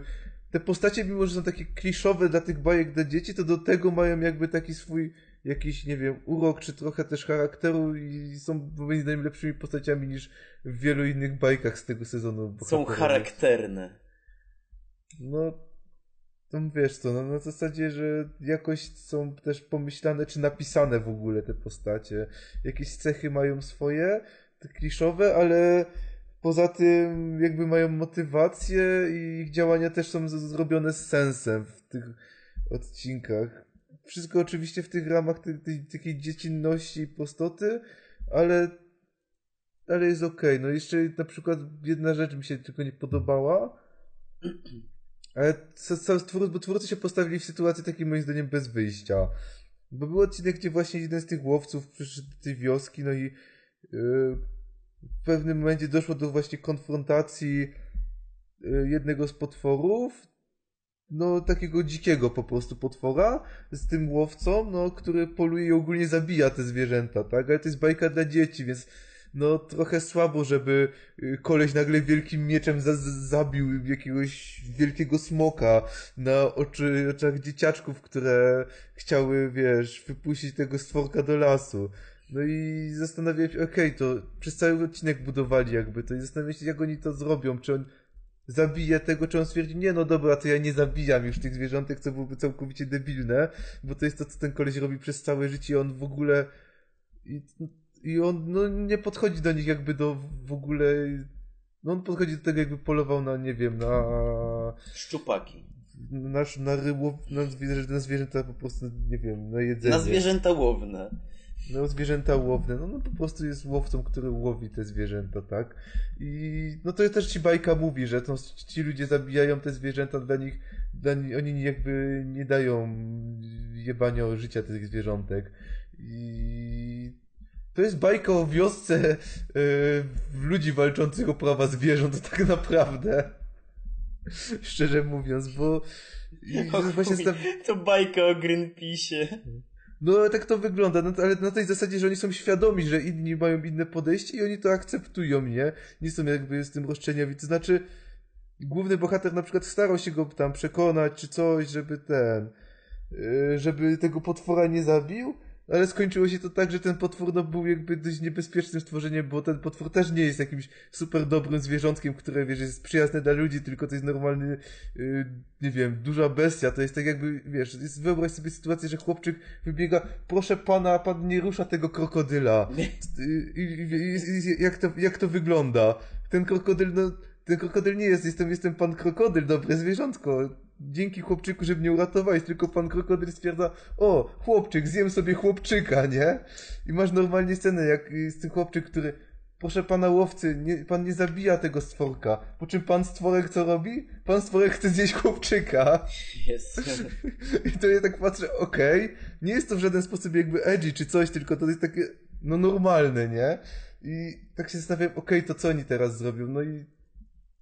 te postacie, mimo że są takie kliszowe dla tych bajek dla dzieci, to do tego mają jakby taki swój jakiś, nie wiem, urok, czy trochę też charakteru i są moim zdaniem lepszymi postaciami niż w wielu innych bajkach z tego sezonu. Są charakterne. No, to wiesz co, no na zasadzie, że jakoś są też pomyślane, czy napisane w ogóle te postacie. Jakieś cechy mają swoje, te kliszowe, ale Poza tym jakby mają motywację i ich działania też są zrobione z sensem w tych odcinkach. Wszystko oczywiście w tych ramach tej, tej, takiej dziecinności i prostoty, ale ale jest okej. Okay. No jeszcze na przykład jedna rzecz mi się tylko nie podobała, ale bo twórcy się postawili w sytuacji takiej moim zdaniem bez wyjścia. Bo był odcinek, gdzie właśnie jeden z tych łowców przyszedł do tej wioski, no i yy, w pewnym momencie doszło do właśnie konfrontacji y, jednego z potworów, no takiego dzikiego po prostu potwora z tym łowcą, no który poluje i ogólnie zabija te zwierzęta, tak? Ale to jest bajka dla dzieci, więc no trochę słabo, żeby y, koleś nagle wielkim mieczem za zabił jakiegoś wielkiego smoka na oczy, oczach dzieciaczków, które chciały, wiesz, wypuścić tego stworka do lasu. No i zastanawiałem się, okej, okay, to przez cały odcinek budowali jakby to i zastanawiałem się, jak oni to zrobią, czy on zabije tego, czy on stwierdzi, nie no dobra, to ja nie zabijam już tych zwierzątek, co byłoby całkowicie debilne, bo to jest to, co ten koleś robi przez całe życie i on w ogóle i, i on no, nie podchodzi do nich jakby do w ogóle no on podchodzi do tego jakby polował na, nie wiem, na... Szczupaki. nasz, na, ryło, na, zwierzę, na zwierzęta po prostu, nie wiem, na jedzenie. Na zwierzęta łowne. No, zwierzęta łowne. No, no po prostu jest łowcą, który łowi te zwierzęta, tak? I no to też ci bajka mówi, że to, ci ludzie zabijają te zwierzęta, dla nich, dla nich oni jakby nie dają jebania o życia tych zwierzątek. I to jest bajka o wiosce yy, ludzi walczących o prawa zwierząt, tak naprawdę. Szczerze mówiąc, bo... I, O właśnie To bajka o Greenpeace'ie. No tak to wygląda, no, ale na tej zasadzie, że oni są świadomi, że inni mają inne podejście i oni to akceptują, nie? Nie są jakby z tym roszczeniowi. To znaczy, główny bohater na przykład starał się go tam przekonać, czy coś, żeby ten, yy, żeby tego potwora nie zabił, ale skończyło się to tak, że ten potwór no, był jakby dość niebezpiecznym stworzeniem, bo ten potwór też nie jest jakimś super dobrym zwierzątkiem, które wiesz, jest przyjazne dla ludzi, tylko to jest normalny, yy, nie wiem, duża bestia. To jest tak jakby, wiesz, jest, wyobraź sobie sytuację, że chłopczyk wybiega, proszę pana, pan nie rusza tego krokodyla. I, i, i, i, jak, to, jak to wygląda? Ten krokodyl, no, ten krokodyl nie jest, jestem, jestem pan krokodyl, dobre zwierzątko. Dzięki chłopczyku, że mnie uratowałeś, tylko pan krokodyl stwierdza, o, chłopczyk, zjem sobie chłopczyka, nie? I masz normalnie scenę, jak jest ten chłopczyk, który, proszę pana łowcy, nie, pan nie zabija tego stworka. Po czym pan stworek co robi? Pan stworek chce zjeść chłopczyka. Jest. I to ja tak patrzę, okej, nie jest to w żaden sposób jakby edgy czy coś, tylko to jest takie, no normalne, nie? I tak się zastanawiam, okej, to co oni teraz zrobią? No i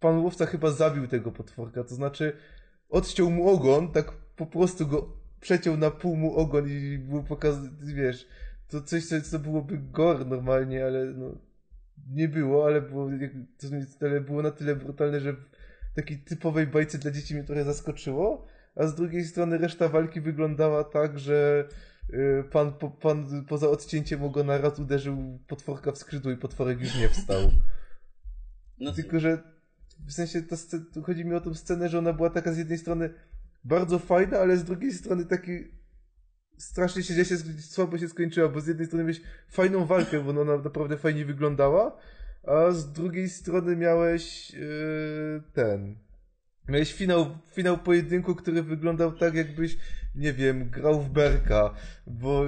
pan łowca chyba zabił tego potworka, to znaczy odciął mu ogon, tak po prostu go przeciął na pół mu ogon i był pokaz, wiesz, to coś, co, byłoby gore normalnie, ale no, nie było, ale było, ale było na tyle brutalne, że w takiej typowej bajce dla dzieci mnie trochę zaskoczyło, a z drugiej strony reszta walki wyglądała tak, że y, pan, po, pan poza odcięciem ogona raz uderzył potworka w skrzydło i potworek już nie wstał. No, Tylko, że w sensie to sce- tu chodzi mi o tą scenę, że ona była taka z jednej strony bardzo fajna, ale z drugiej strony taki strasznie się, się słabo się skończyła, bo z jednej strony miałeś fajną walkę, bo ona naprawdę fajnie wyglądała, a z drugiej strony miałeś yy, ten miałeś finał, finał pojedynku, który wyglądał tak jakbyś, nie wiem, grał w Berka, bo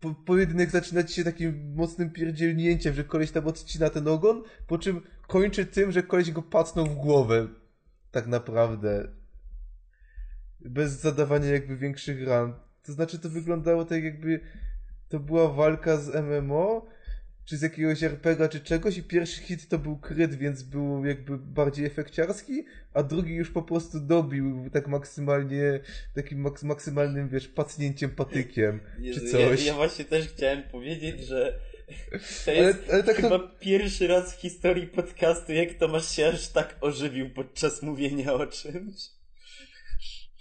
po, pojedynek zaczyna ci się takim mocnym pierdzielnięciem, że koleś tam odcina ten ogon, po czym kończy tym, że koleś go pacnął w głowę. Tak naprawdę. Bez zadawania jakby większych ran. To znaczy to wyglądało tak jakby to była walka z MMO, czy z jakiegoś RPGa, czy czegoś i pierwszy hit to był kryt, więc był jakby bardziej efekciarski, a drugi już po prostu dobił tak maksymalnie, takim maks maksymalnym, wiesz, pacnięciem patykiem, Jezu, czy coś. Ja, ja właśnie też chciałem powiedzieć, że to Ale, jest ale tak chyba to... pierwszy raz w historii podcastu, jak Tomasz się aż tak ożywił podczas mówienia o czymś.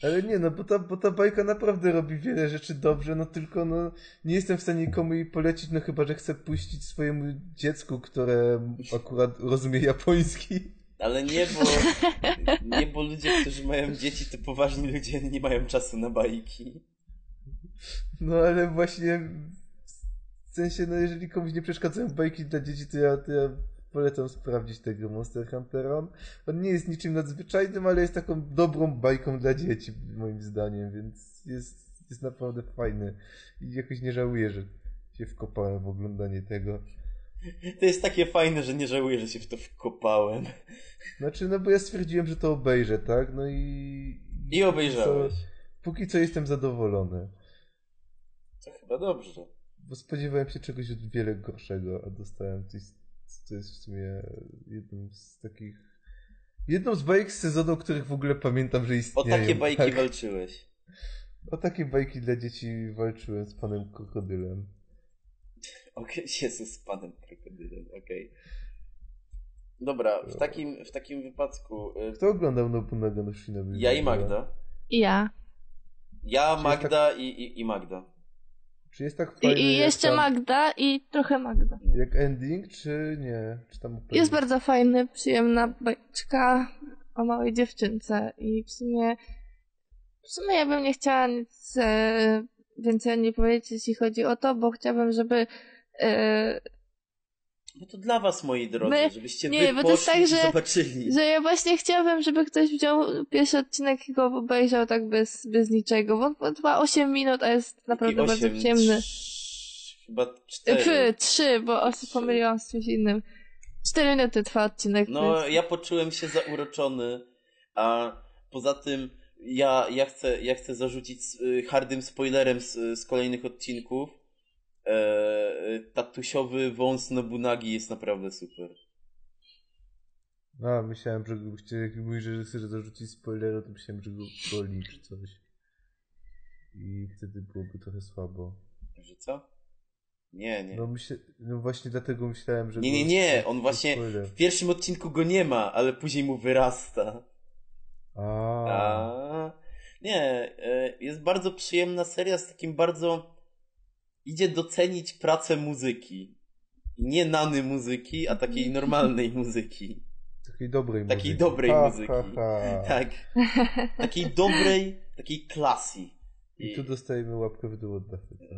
Ale nie, no bo ta, bo ta bajka naprawdę robi wiele rzeczy dobrze, no tylko no nie jestem w stanie nikomu jej polecić, no chyba, że chcę puścić swojemu dziecku, które akurat rozumie japoński. Ale nie, bo, nie, bo ludzie, którzy mają dzieci, to poważni ludzie nie mają czasu na bajki. No ale właśnie w sensie, no jeżeli komuś nie przeszkadzają bajki dla dzieci, to ja, to ja polecam sprawdzić tego Monster Huntera. On, nie jest niczym nadzwyczajnym, ale jest taką dobrą bajką dla dzieci, moim zdaniem, więc jest, jest naprawdę fajny. I jakoś nie żałuję, że się wkopałem w oglądanie tego. To jest takie fajne, że nie żałuję, że się w to wkopałem. Znaczy, no bo ja stwierdziłem, że to obejrzę, tak? No i... I obejrzałeś. Co, póki co jestem zadowolony. To chyba dobrze. Bo spodziewałem się czegoś od wiele gorszego, a dostałem coś, co jest w sumie jedną z takich... Jedną z bajek z sezonu, których w ogóle pamiętam, że O istnieją. takie bajki tak? walczyłeś. O takie bajki dla dzieci walczyłem z panem krokodylem. Okej, Jezus, z panem krokodylem, okej. Dobra, w takim, w takim wypadku y, Kto oglądał Nobunaga no Shinobi? ja i Magda. I ja. Ja, Magda i, i, i Magda. Czy jest tak I, fajny i jak jeszcze tam- Magda i trochę Magda. Jak ending, czy nie? Czy tam? Jest bardzo fajny, przyjemna bajeczka o małej dziewczynce i w sumie w sumie ja bym nie chciała nic e, więcej o niej powiedzieć, jeśli chodzi o to, bo chciałabym, żeby e, No to dla was, moi drodzy, My- żebyście nie, wy bo to jest poszli tak, że- zobaczyli. Że ja właśnie chciałabym, żeby ktoś wziął pierwszy odcinek i go obejrzał tak bez, bez niczego, bo on trwa 8 minut, a jest naprawdę I bardzo osiem, przyjemny. trz- Chyba E, cztery. Trzy, trzy, bo os- Trzy. pomyliłam z czymś innym. Cztery minuty trwa odcinek. No, więc... ja poczułem się zauroczony, a poza tym ja, ja, chcę, ja chcę zarzucić y, hardym spoilerem z, z kolejnych odcinków. E, tatusiowy wąs Nobunagi jest naprawdę super. A, myślałem, że jak mówisz, że chcesz zarzucić spoilery, to myślałem, że go boli czy coś. I wtedy byłoby trochę słabo. Że co? Nie, nie. No, myślę, no właśnie dlatego myślałem, że... Nie, nie, nie, on właśnie spoiler. w pierwszym odcinku go nie ma, ale później mu wyrasta. A, A, nie, e, jest bardzo przyjemna seria z takim bardzo. Idzie docenić pracę muzyki. Nie nany muzyki, a takiej normalnej muzyki. takiej dobrej Takiej muzyki. dobrej ha, muzyki. Ha, ha. Tak. Takiej dobrej, takiej klasy. I tu dostajemy łapkę w dół od Buffetta.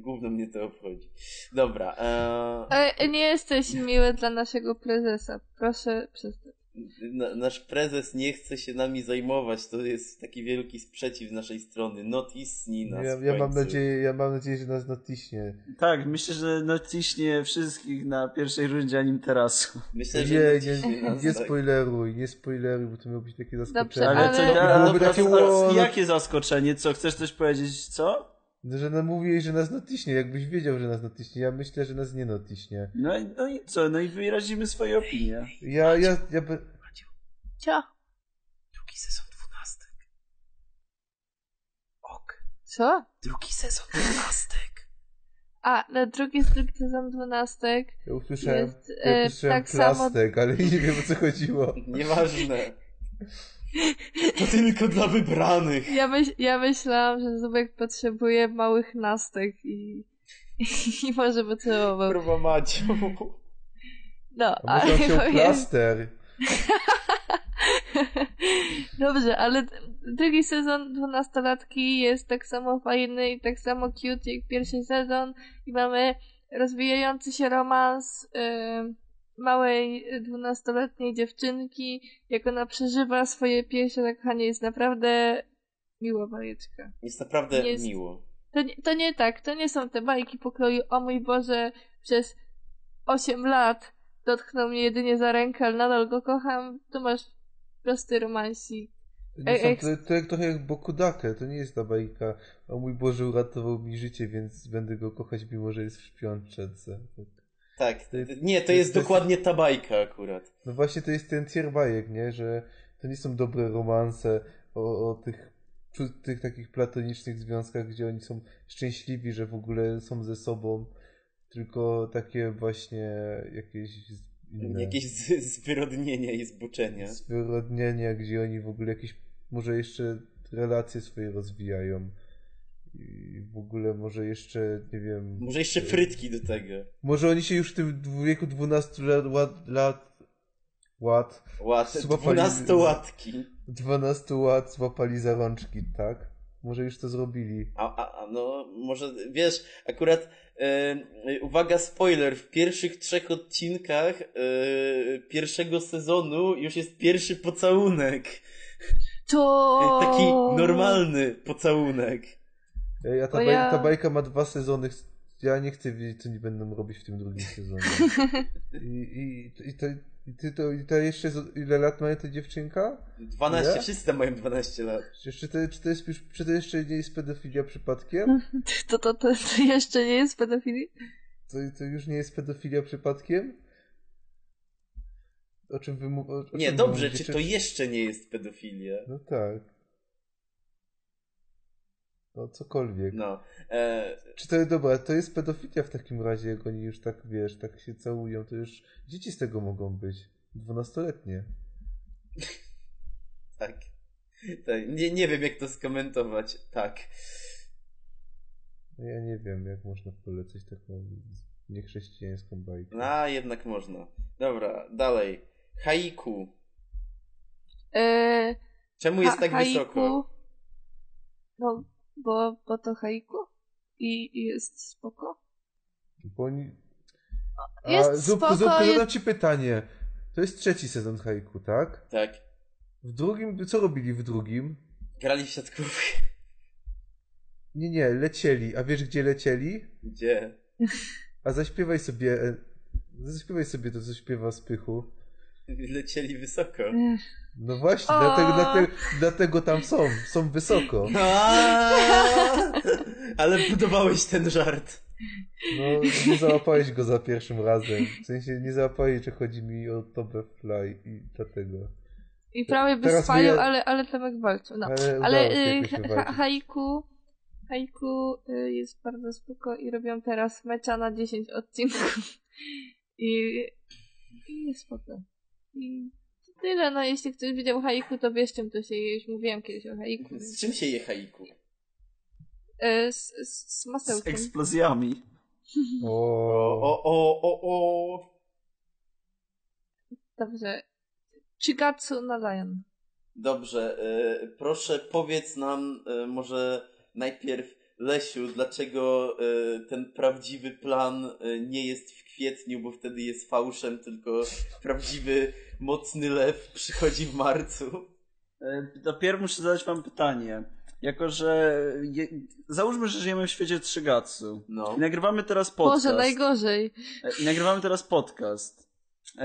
Gówno mnie to obchodzi. Dobra. E, E, nie jesteś miły dla naszego prezesa. Proszę przestań. Na, nasz prezes nie chce się nami zajmować. To jest taki wielki sprzeciw z naszej strony. Notisnij nas. Ja, ja mam nadzieję, ja mam nadzieję, że nas naciśnie. Tak, myślę, że naciśnie wszystkich na pierwszej rundzie anim terasu. Myślę, że Nie, naciśnie nie, nas, nie tak. spoileruj, nie spoileruj, bo to miało być takie zaskoczenie. Dobrze, Ale, Ale- co, To a, byłoby a, takie, a, o, jakie zaskoczenie? Co, chcesz coś powiedzieć? Co? Że nam mówiłeś, że nas naciśnie, jakbyś wiedział, że nas naciśnie. Ja myślę, że nas nie naciśnie. No, i- no i co? No i wyrazimy swoje opinie. Ja, ja, ja... Be... Cio. Drugi sezon dwunastek. Ok. Co? Drugi sezon dwunastek. A, na drugi, drugi sezon dwunastek Ja usłyszałem, jest ja e, usłyszałem tak samo... plastek, ale nie wiem o co chodziło. Nieważne. To tylko dla wybranych. Ja, myśl, ja myślałam, że Zubek potrzebuje małych nastek i, i może potrzebował. Kurwa Maciu. No, A on chciał powiem- plaster? Dobrze, ale drugi sezon dwunastolatki jest tak samo fajny i tak samo cute jak pierwszy sezon i mamy rozwijający się romans y, małej dwunastoletniej dziewczynki, jak ona przeżywa swoje pierwsze zakochanie jest naprawdę miła bajeczka. Jest naprawdę Jest- miło. To nie, to nie tak, to nie są te bajki pokroju o mój Boże, przez 8 lat dotknął mnie jedynie za rękę, ale nadal go kocham. Tu masz prosty romansik. Nie są, to, to jak, trochę jak Bokudake, to nie jest ta bajka. O mój Boże, uratował mi życie, więc będę go kochać, mimo że jest w śpiączce. Tak. To jest- Nie, to to jest jest- dokładnie ta bajka akurat. No właśnie to jest ten tier bajek, nie? Że to nie są dobre romanse o, o tych, tych takich platonicznych związkach, gdzie oni są szczęśliwi, że w ogóle są ze sobą, tylko takie właśnie jakieś inne Jakieś zwyrodnienia i zboczenia. zwyrodnienia, gdzie oni w ogóle jakieś może jeszcze relacje swoje rozwijają. I w ogóle może jeszcze, nie wiem... Może jeszcze frytki do tego. Może oni się już w tym wieku 12 lat, lat, lat, lat Łat, Złapali- dwunastołatki. 12 lat złapali za rączki, tak? Może już to zrobili. A, a, a no, może, wiesz, akurat, e, uwaga, spoiler, w pierwszych trzech odcinkach e, pierwszego sezonu już jest pierwszy pocałunek. To... Taki normalny pocałunek. Ej, a ta, baj, ja- ta bajka ma dwa sezony. Ja nie chcę wiedzieć, co nie będą robić w tym drugim sezonie. I, i, i, to, i, ty, to, i to jeszcze, z- ile lat ma ta dziewczynka? 12, Ile? wszyscy tam mają 12 lat. Czy, to, czy, to jest, już- czy to jeszcze nie jest pedofilia przypadkiem? To, to, to, to jeszcze nie jest pedofilii? To, to już nie jest pedofilia przypadkiem? O czym wy o, o Nie, czym dobrze, mówicie? czy to jeszcze nie jest pedofilia? No tak. No cokolwiek. No. E, Czy to dobra, to jest pedofilia w takim razie, jak oni już tak, wiesz, tak się całują, to już dzieci z tego mogą być. Dwunastoletnie. tak. tak. Nie, nie wiem, jak to skomentować. Tak. No ja nie wiem, jak można polecać taką niechrześcijańską bajkę. A, jednak można. Dobra, dalej. Haiku. E, Czemu jest ha- tak haiku. wysoko? No, bo, bo to haiku i, i jest spoko. Bo oni... A Jest Zupku, spoko, Zupku, jest- zadam ci pytanie. To jest trzeci sezon haiku, tak? Tak. W drugim, co robili w drugim? Grali w siatkówkę. Nie, nie, lecieli. A wiesz gdzie lecieli? Gdzie? A zaśpiewaj sobie, e, zaśpiewaj sobie to, co śpiewa Spychu. Lecieli wysoko. No właśnie, O! dlatego, dlatego, dlatego tam są, są wysoko. Aaaa! Ale budowałeś ten żart. No, nie załapałeś go za pierwszym razem. W sensie nie załapałeś, że chodzi mi o Tobę Fly i dlatego. I prawie by Teraz spalił, ale, ale Tomek walczył. No. Ale, Ale y, ha, haiku, haiku y, jest bardzo spoko i robią teraz mecza na 10 odcinków. I, i jest spoko. I to tyle, no jeśli ktoś widział haiku, to wiesz czym to się je. Już mówiłam kiedyś o haiku. Z czym się je haiku? Y, z, z, z Z masełkiem. eksplozjami. O, O, o, o, o. Dobrze. Chigatsu na Lion. Dobrze, e, proszę powiedz nam e, może najpierw Lesiu, dlaczego e, ten prawdziwy plan e, nie jest w kwietniu, bo wtedy jest fałszem, tylko prawdziwy mocny lew przychodzi w marcu. E, Dopiero muszę zadać wam pytanie. Jako, że je, załóżmy, że żyjemy w świecie Trzygatsu. No. I nagrywamy teraz podcast. Boże, najgorzej. I nagrywamy teraz podcast.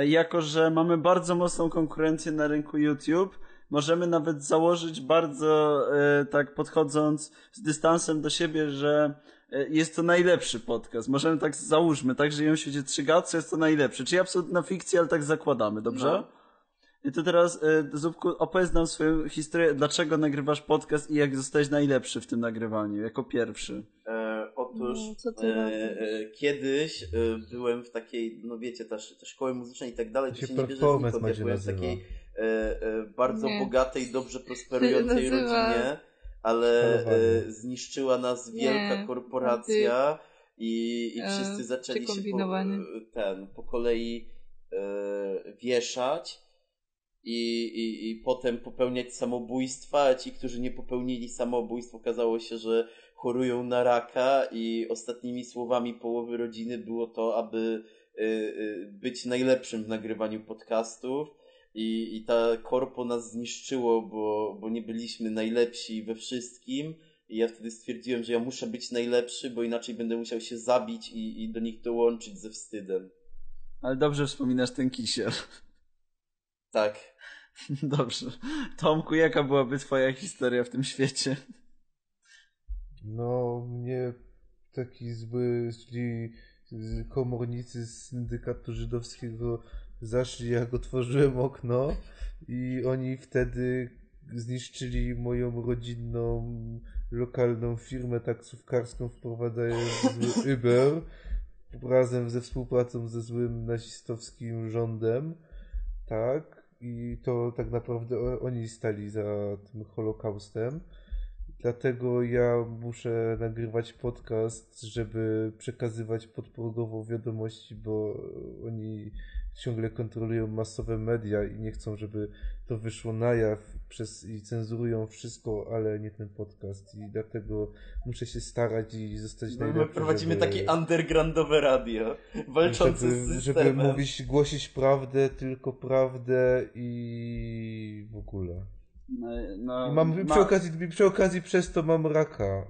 Jako, że mamy bardzo mocną konkurencję na rynku YouTube, możemy nawet założyć bardzo, e, tak podchodząc z dystansem do siebie, że e, jest to najlepszy podcast. Możemy tak załóżmy, tak żyjemy w świecie Trzygatsu, jest to najlepszy. Czyli absolutna fikcja, ale tak zakładamy, dobrze? No. I to teraz, e, Zupku, opowiedz nam swoją historię, dlaczego nagrywasz podcast i jak zostałeś najlepszy w tym nagrywaniu, jako pierwszy. E, otóż No, e, kiedyś e, byłem w takiej, no wiecie, te, te szkoły muzyczne i tak dalej, To to się nie bierze byłem w takiej bardzo Nie. bogatej, dobrze prosperującej nazywa- rodzinie, ale e, zniszczyła nas wielka Nie, korporacja i, i e, wszyscy zaczęli się po, ten, po kolei e, wieszać. I, i, I potem popełniać samobójstwa, a ci, którzy nie popełnili samobójstw, okazało się, że chorują na raka i ostatnimi słowami połowy rodziny było to, aby y, y, być najlepszym w nagrywaniu podcastów i, i ta korpo nas zniszczyło, bo, bo nie byliśmy najlepsi we wszystkim i ja wtedy stwierdziłem, że ja muszę być najlepszy, bo inaczej będę musiał się zabić i, i do nich dołączyć ze wstydem. Ale dobrze wspominasz ten kisiel. Tak. Dobrze. Tomku, jaka byłaby twoja historia w tym świecie? No, mnie taki zły, czyli komornicy z syndykatu żydowskiego zaszli, jak otworzyłem okno i oni wtedy zniszczyli moją rodzinną, lokalną firmę taksówkarską, wprowadzając zły Uber razem ze współpracą ze złym nazistowskim rządem, tak? I to tak naprawdę oni stali za tym Holokaustem. Dlatego ja muszę nagrywać podcast, żeby przekazywać podprogowo wiadomości, bo oni ciągle kontrolują masowe media i nie chcą, żeby to wyszło na jaw przez, i cenzurują wszystko, ale nie ten podcast. I dlatego muszę się starać i zostać My najlepszy. prowadzimy żeby- takie undergroundowe radio, walczące z żeby, systemem. żeby mówić, głosić prawdę, tylko prawdę i w ogóle. No, no, I mam Ma- przy okazji, przy okazji przez to mam raka.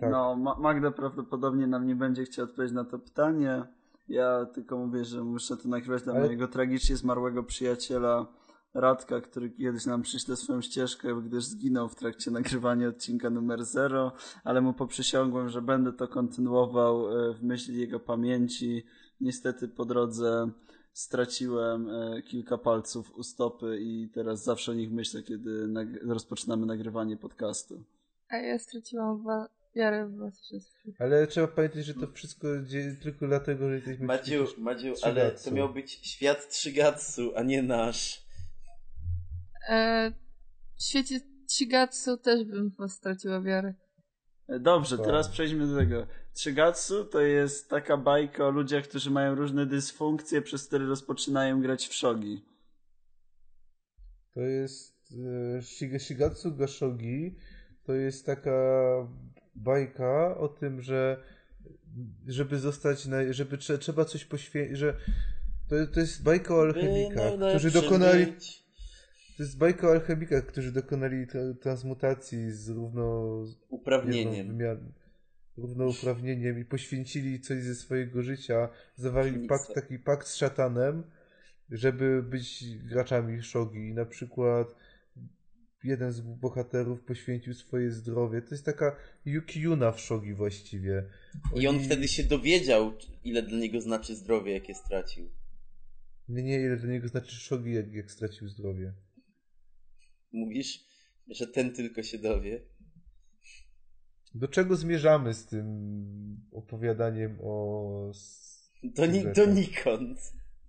Tak. No, Ma- Magda prawdopodobnie nam nie będzie chciała odpowiedzieć na to pytanie. Ja tylko mówię, że muszę to nagrywać dla Ale- mojego tragicznie zmarłego przyjaciela Radka, który kiedyś nam przyśle swoją ścieżkę, gdyż zginął w trakcie nagrywania odcinka numer 0, ale mu poprzysiągłem, że będę to kontynuował e, w myśli jego pamięci. Niestety po drodze straciłem e, kilka palców u stopy i teraz zawsze o nich myślę, kiedy nag- rozpoczynamy nagrywanie podcastu. A ja straciłam wiarę w was wszystkich. Ale trzeba pamiętać, że to wszystko dzieje tylko dlatego, że jesteśmy Madziu, Madziu, Trzygatsu. ale to miał być świat Trzygatsu, a nie nasz. E, w świecie Shigatsu też bym was straciła wiarę. E, Dobrze, teraz przejdźmy do tego. Trzygatsu to jest taka bajka o ludziach, którzy mają różne dysfunkcje, przez które rozpoczynają grać w szogi. To jest e, Shiga- Shigatsu Gashogi. To jest taka bajka o tym, że żeby zostać, na, żeby trze, trzeba coś poświęcić, że to, to jest bajka o alchemikach, którzy dokonali, być. to jest bajka o alchemikach, którzy dokonali tra- transmutacji z równo, Uprawnieniem. Wymiar, równouprawnieniem i poświęcili coś ze swojego życia, zawarli pakt, taki pakt z szatanem, żeby być graczami shogi. I na przykład jeden z bohaterów poświęcił swoje zdrowie. To jest taka Yuki-Yuna w shogi właściwie. I on Oni- wtedy się dowiedział, ile dla niego znaczy zdrowie, jakie stracił. Nie, nie, ile dla niego znaczy shogi, jak, jak stracił zdrowie. Mówisz, że ten tylko się dowie. Do czego zmierzamy z tym opowiadaniem o To ni- donikąd.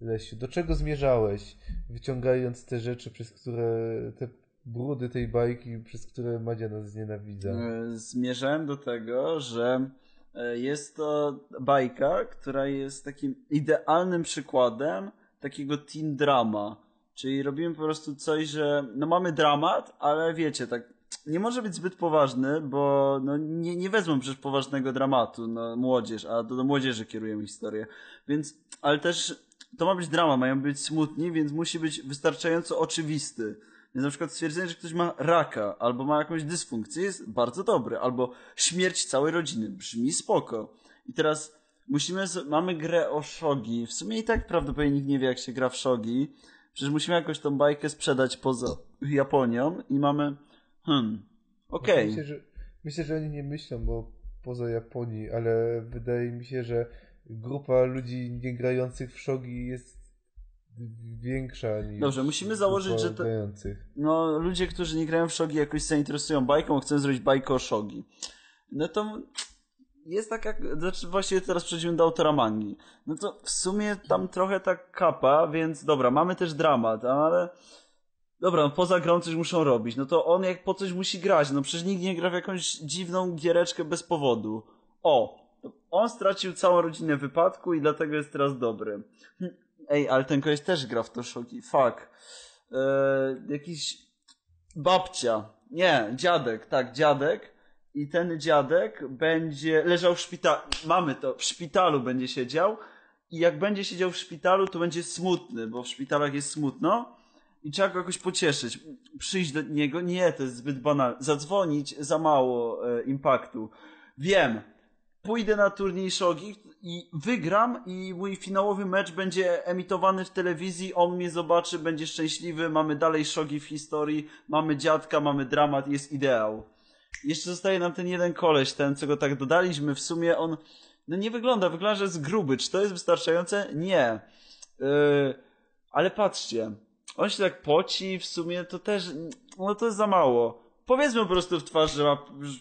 Lesiu? Do czego zmierzałeś, wyciągając te rzeczy, przez które, te brudy tej bajki, przez które Madzia nas znienawidza? E, Zmierzałem do tego, że e, jest to bajka, która jest takim idealnym przykładem takiego teen drama. Czyli robimy po prostu coś, że no mamy dramat, ale wiecie, tak nie może być zbyt poważny, bo no nie, nie wezmą przecież poważnego dramatu, no młodzież, a to do młodzieży kierujemy historię. Więc, ale też to ma być drama, mają być smutni, więc musi być wystarczająco oczywisty. Więc na przykład stwierdzenie, że ktoś ma raka, albo ma jakąś dysfunkcję jest bardzo dobre, albo śmierć całej rodziny, brzmi spoko. I teraz musimy, mamy grę o shogi, w sumie i tak prawdopodobnie nikt nie wie jak się gra w shogi, przecież musimy jakoś tą bajkę sprzedać poza Japonią i mamy, hmm, okej. Myślę, że, myślę, że oni nie myślą, bo poza Japonii, ale wydaje mi się, że grupa ludzi nie grających w shogi jest większa niż Dobrze, musimy założyć, że to- no ludzie, którzy nie grają w shogi jakoś się interesują bajką, chcą zrobić bajkę o shogi. No to jest tak jak, znaczy właściwie teraz przejdziemy do autora mangi. No to w sumie tam trochę tak kapa, więc dobra, mamy też dramat, ale dobra, no poza grą coś muszą robić. No to on jak po coś musi grać, no przecież nikt nie gra w jakąś dziwną giereczkę bez powodu. O, on stracił całą rodzinę w wypadku i dlatego jest teraz dobry. Ej, ale ten koleś też gra w to shogi, fuck. Eee, jakiś babcia, nie, dziadek, tak, dziadek i ten dziadek będzie leżał w szpitalu, mamy to, w szpitalu będzie siedział i jak będzie siedział w szpitalu, to będzie smutny, bo w szpitalach jest smutno i trzeba go jakoś pocieszyć. Przyjść do niego, nie, to jest zbyt banalne. Zadzwonić, za mało e, impaktu. Wiem, pójdę na turniej shogi i wygram i mój finałowy mecz będzie emitowany w telewizji, on mnie zobaczy, będzie szczęśliwy, mamy dalej shogi w historii, mamy dziadka, mamy dramat, jest ideał. Jeszcze zostaje nam ten jeden koleś, ten co go tak dodaliśmy, w sumie on no nie wygląda, wygląda, że jest gruby. Czy to jest wystarczające? Nie. Yy, ale patrzcie, on się tak poci, w sumie to też, no to jest za mało. Powiedzmy po prostu w twarz, że ma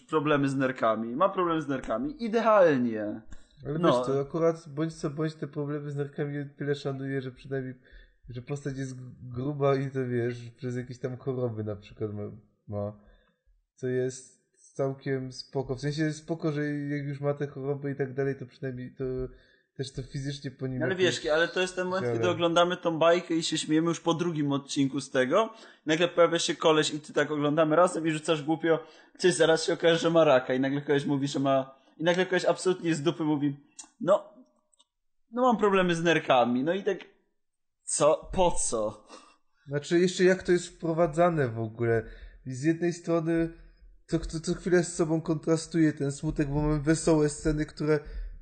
problemy z nerkami. Ma problem z nerkami. Idealnie. Ale No. wiesz, to akurat bądź co bądź te problemy z nerkami tyle szanuję, że przynajmniej, że postać jest gruba i to wiesz, przez jakieś tam choroby na przykład ma, ma co jest całkiem spoko. W sensie spoko, że jak już ma te choroby i tak dalej, to przynajmniej to też to fizycznie po nim... Ale jakoś- wiesz, ale to jest ten moment, Ale- kiedy oglądamy tą bajkę i się śmiejemy już po drugim odcinku z tego. Nagle pojawia się koleś i ty tak oglądamy razem i rzucasz głupio, coś zaraz się okaże, że ma raka i nagle koleś mówi, że ma... I nagle koleś absolutnie z dupy mówi, no, no mam problemy z nerkami. No i tak, co? Po co? Znaczy jeszcze jak to jest wprowadzane w ogóle. Z jednej strony co, co, co chwilę z sobą kontrastuje ten smutek, bo mamy wesołe sceny, które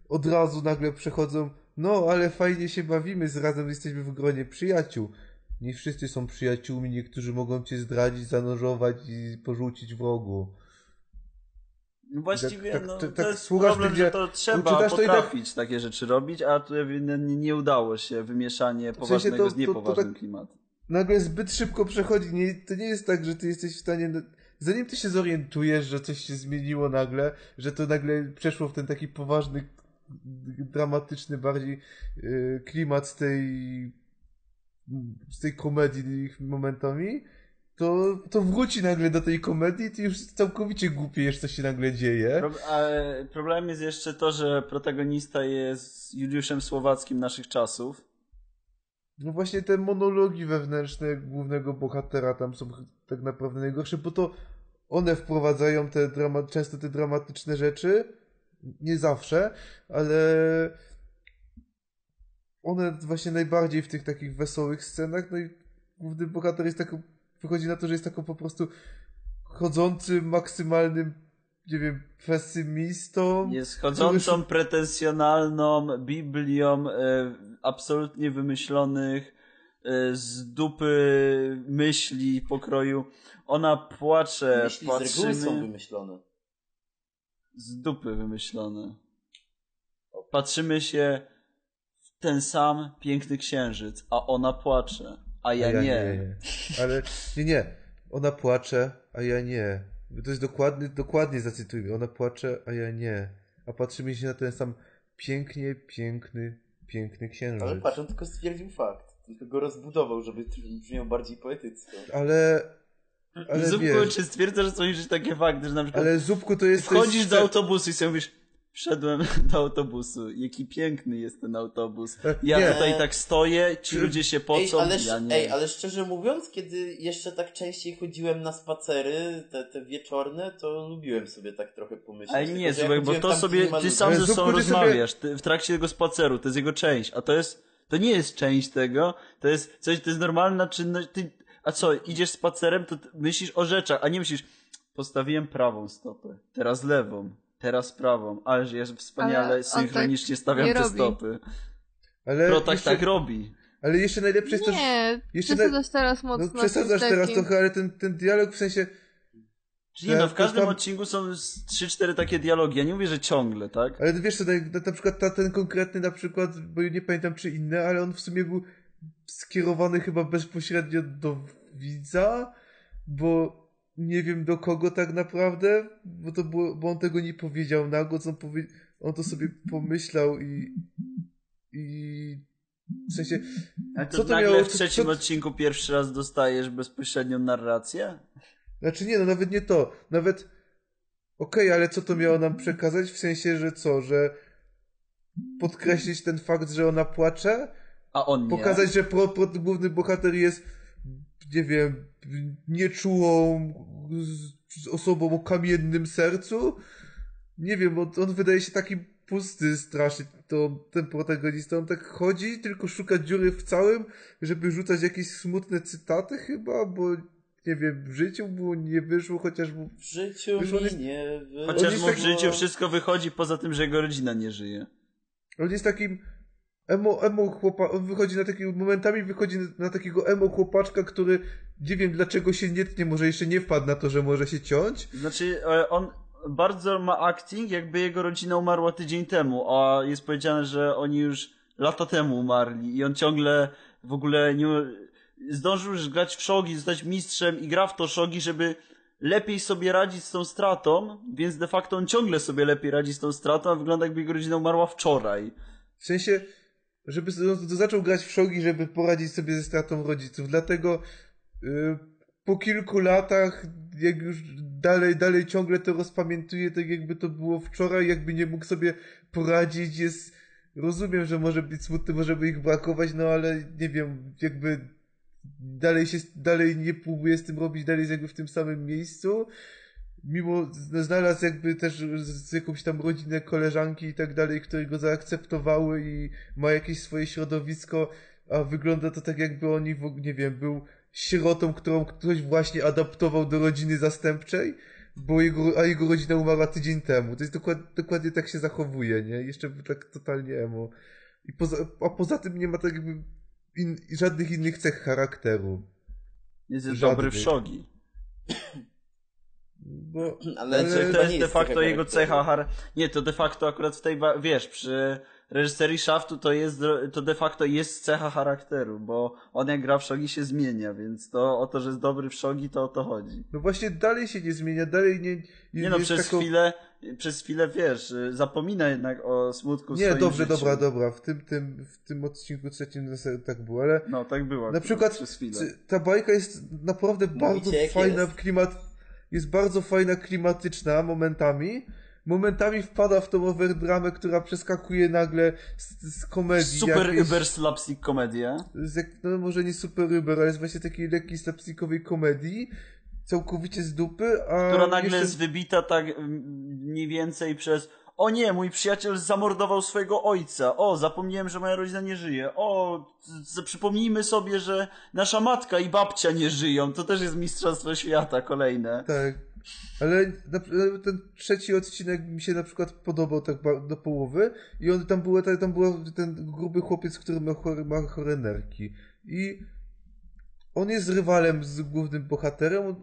od razu nagle przechodzą no, ale fajnie się bawimy, z razem jesteśmy w gronie przyjaciół. Nie wszyscy są przyjaciółmi, niektórzy mogą cię zdradzić, zanurzować i porzucić w rogu. No właściwie, tak- no, tak- to tak jest problem, że to trzeba tak- potrafić takie rzeczy robić, a tu nie udało się wymieszanie poważnego to- z to- to niepoważnym tak- klimatu. Nagle zbyt szybko przechodzi. Nie, to nie jest tak, że ty jesteś w stanie. Zanim ty się zorientujesz, że coś się zmieniło nagle, że to nagle przeszło w ten taki poważny, dramatyczny bardziej yy, klimat z tej z tej komedii momentami, to, to wróci nagle do tej komedii i już całkowicie głupiejesz, co się nagle dzieje. Pro, ale problem jest jeszcze to, że protagonista jest Juliuszem Słowackim naszych czasów. No właśnie te monologi wewnętrzne głównego bohatera tam są tak naprawdę najgorsze, bo to one wprowadzają te często te dramatyczne rzeczy nie zawsze, ale one właśnie najbardziej w tych takich wesołych scenach, no i główny bohater jest taką, wychodzi na to, że jest taką po prostu chodzącym, maksymalnym, nie wiem, pesymistą. Jest chodzącą, który- pretensjonalną Biblią e, absolutnie wymyślonych e, z dupy myśli pokroju. Ona płacze, Myśli z reguły są patrzymy... wymyślone. Z dupy wymyślone. Patrzymy się w ten sam piękny księżyc, a ona płacze, a ja, A nie. Ale nie, nie. Ona płacze, a ja nie. To jest dokładnie, dokładnie zacytuję. Ona płacze, a ja nie. A patrzymy się na ten sam pięknie, piękny, piękny księżyc. Ale patrz, on tylko stwierdził fakt. Tylko go rozbudował, żeby brzmiał bardziej poetycko. Ale, ale Zupku, wiesz, czy stwierdzasz, że są już takie fakty, że na przykład ale Zupku to jest... wchodzisz do autobusu i sobie mówisz, wszedłem do autobusu, jaki piękny jest ten autobus. Ja Nie. tutaj tak stoję, ci ludzie się Ej, pocą, ale, ja nie. ej, ale szczerze mówiąc, kiedy jeszcze tak częściej chodziłem na spacery, te, te wieczorne, to lubiłem sobie tak trochę pomyśleć. Ale nie, ja słuchaj, bo to sobie, ty sam ze sobą rozmawiasz ty, w trakcie tego spaceru, to jest jego część, a to jest, to nie jest część tego, to jest coś, to jest normalna czynność, ty, a co, idziesz spacerem, to ty myślisz o rzeczach, a nie myślisz, postawiłem prawą stopę, teraz lewą, teraz prawą, ale że ja wspaniale, Ale on synchronicznie tak stawiam te robi. stopy. Ale Protak jeszcze, tak robi. ale jeszcze najlepsze jest to, że... Nie, jeszcze przesadzasz teraz mocno. No przesadzasz teraz takim. trochę, ale ten, ten dialog w sensie... Czyli nie, no, w to każdym tam- odcinku są z 3-4 takie dialogi, ja nie mówię, że ciągle, tak? Ale wiesz co, na, na przykład ta, ten konkretny na przykład, bo nie pamiętam czy inne, ale on w sumie był skierowany chyba bezpośrednio do widza, bo nie wiem do kogo tak naprawdę, bo to było, bo on tego nie powiedział na głos, on, powie, on to sobie pomyślał i i w sensie, A to Co to nagle miało- w co- trzecim co- odcinku pierwszy raz dostajesz bezpośrednią narrację? znaczy nie, no nawet nie to, nawet okej, ale co to miało nam przekazać, w sensie, że co, że podkreślić ten fakt, że ona płacze, A on nie. pokazać, że pro, pro, główny bohater jest, nie wiem, nieczułą z, z osobą o kamiennym sercu. Nie wiem, on, on wydaje się taki pusty strasznie, to ten protagonista. On tak chodzi, tylko szuka dziury w całym, żeby rzucać jakieś smutne cytaty chyba, bo nie wiem, w życiu mu nie wyszło, chociaż mu... W życiu on mi nie wy... Chociaż mu w tak- życiu wszystko wychodzi poza tym, że jego rodzina nie żyje. On jest takim emo, emo chłopa, on wychodzi na takiego, momentami wychodzi na, takiego emo chłopaczka, który nie wiem dlaczego się nie tnie, może jeszcze nie wpadł na to, że może się ciąć. Znaczy, e, on bardzo ma acting, jakby jego rodzina umarła tydzień temu, a jest powiedziane, że oni już lata temu umarli i on ciągle w ogóle nie zdążył już grać w szogi, zostać mistrzem i gra w to szogi, żeby lepiej sobie radzić z tą stratą, więc de facto on ciągle sobie lepiej radzi z tą stratą, a wygląda jakby jego rodzina umarła wczoraj. W sensie, żeby zaczął grać w szogi, żeby poradzić sobie ze stratą rodziców. Dlatego y, po kilku latach, jak już dalej, dalej ciągle to rozpamiętuje, tak jakby to było wczoraj, jakby nie mógł sobie poradzić, jest rozumiem, że może być smutny, może by ich brakować, no ale nie wiem, jakby dalej się, dalej nie próbuje z tym robić, dalej jest jakby w tym samym miejscu. Mimo, znalazł jakby też z, jakąś tam rodzinę, koleżanki i tak dalej, które go zaakceptowały i ma jakieś swoje środowisko, a wygląda to tak jakby oni, w, nie wiem, był sierotą, którą ktoś właśnie adaptował do rodziny zastępczej, bo jego, a jego rodzina umarła tydzień temu. To jest dokładnie, dokładnie tak się zachowuje, nie? Jeszcze tak totalnie emo. I poza, a poza tym nie ma tak jakby in, żadnych innych cech charakteru. Jest dobry w szogi. Bo, Ale, Ale to, jest nie de facto jego cecha. Har... Nie, to de facto akurat w tej, wiesz, przy reżyserii Shaftu to jest, to de facto jest cecha charakteru, bo on jak gra w szogi się zmienia, więc to o to, że jest dobry w szogi, to o to chodzi. no właśnie dalej się nie zmienia, dalej nie... Nie no, jest przez taką- chwilę, przez chwilę, wiesz, zapomina jednak o smutku Nie, dobrze, życiu. dobra, dobra. W tym, tym, w tym odcinku trzecim tak było, ale No, tak było. na przykład Przez chwilę. c- ta bajka jest naprawdę bardzo jak fajna klimat. Jest bardzo fajna, klimatyczna momentami. Momentami wpada w tą overdramę, która przeskakuje nagle z, z komedii. Super jakiejś, uber slapstick komedia. z jak, no może nie super uber, ale jest właśnie takiej lekkiej slapstickowej komedii. Całkowicie z dupy, a która nagle jeszcze... jest wybita tak mm, mniej więcej przez o nie, mój przyjaciel zamordował swojego ojca. O, zapomniałem, że moja rodzina nie żyje. O, przypomnijmy sobie, że nasza matka i babcia nie żyją. To też jest Mistrzostwo Świata kolejne. Tak. Ale ten trzeci odcinek mi się na przykład podobał tak do połowy i on tam był, tam był ten gruby chłopiec, który ma chore, ma chore nerki. I on jest rywalem z głównym bohaterem.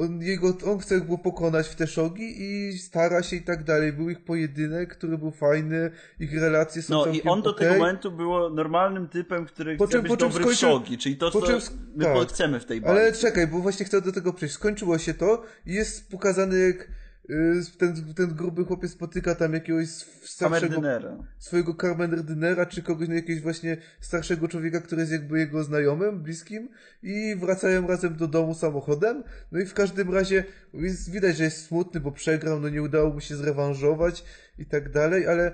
On, jego, on chce go pokonać w te szogi i stara się i tak dalej. Był ich pojedynek, który był fajny, ich relacje są No i on do okej. tego momentu był normalnym typem, który Po chce czym- być po czym dobry szogi, czyli to, po co czym- my tak. chcemy w tej bajce. Ale czekaj, bo właśnie chcę do tego przejść. Skończyło się to i jest pokazany jak ten, ten gruby chłopiec spotyka tam jakiegoś starszego swojego kamerdynera, czy kogoś, no jakiegoś właśnie starszego człowieka, który jest jakby jego znajomym, bliskim i wracają razem do domu samochodem. No i w każdym razie jest, widać, że jest smutny, bo przegrał, no nie udało mu się zrewanżować i tak dalej, ale,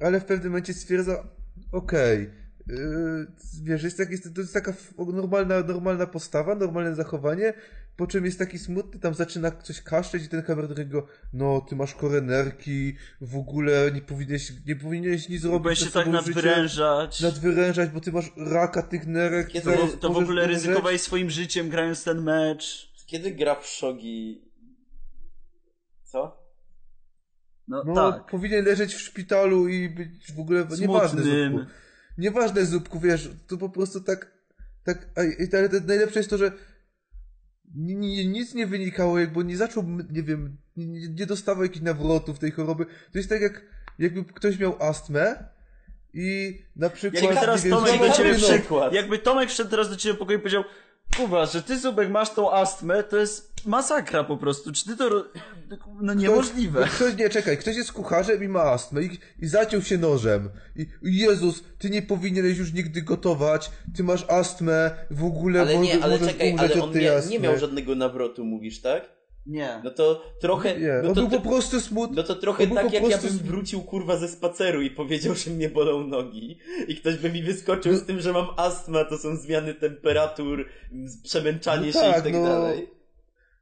ale w pewnym momencie stwierdza, okej, yy, wiesz, jest, tak, jest, to jest taka normalna, normalna postawa, normalne zachowanie, po czym jest taki smutny, tam zaczyna coś kaszczeć i ten kamerdyner go, no, ty masz korenerki, w ogóle nie powinieneś, nie powinieneś nic robić ze się tak w życiu, nadwyrężać. nadwyrężać, bo ty masz raka tych nerek. Kiedy- To, to w ogóle ryzykowałeś swoim życiem grając ten mecz. Kiedy gra w szogi... Co? No, No, tak. powinien leżeć w szpitalu i być w ogóle nieważne Smutnym. zupku. Nieważne zupku, wiesz, to po prostu tak, tak, ale to najlepsze jest to, że nic nie wynikało, jakby nie zaczął, nie wiem, nie, nie dostawał jakichś nawrotów tej choroby. To jest tak jak, jakby ktoś miał astmę i na przykład, Jakby teraz nie wiem, Tomek do ciebie no. przykład. jakby Tomek wszedł teraz do ciebie pokoju i powiedział Kuba, że ty Zubek masz tą astmę, to jest masakra po prostu. Czy ty to... No niemożliwe. Ktoś, nie, czekaj, ktoś jest kucharzem i ma astmę i, i zaciął się nożem. I Jezus, ty nie powinieneś już nigdy gotować, ty masz astmę, w ogóle Ale nie, ale czekaj, ale on nie, nie miał żadnego nawrotu, mówisz, tak? Nie. No to trochę... Nie, no on to, był to, po prostu smutny. no to trochę tak, jak ja bym wrócił kurwa ze spaceru i powiedział, że mnie bolą nogi i ktoś by mi wyskoczył z tym, że mam astma, to są zmiany temperatur, przemęczanie No się tak, i tak no. dalej.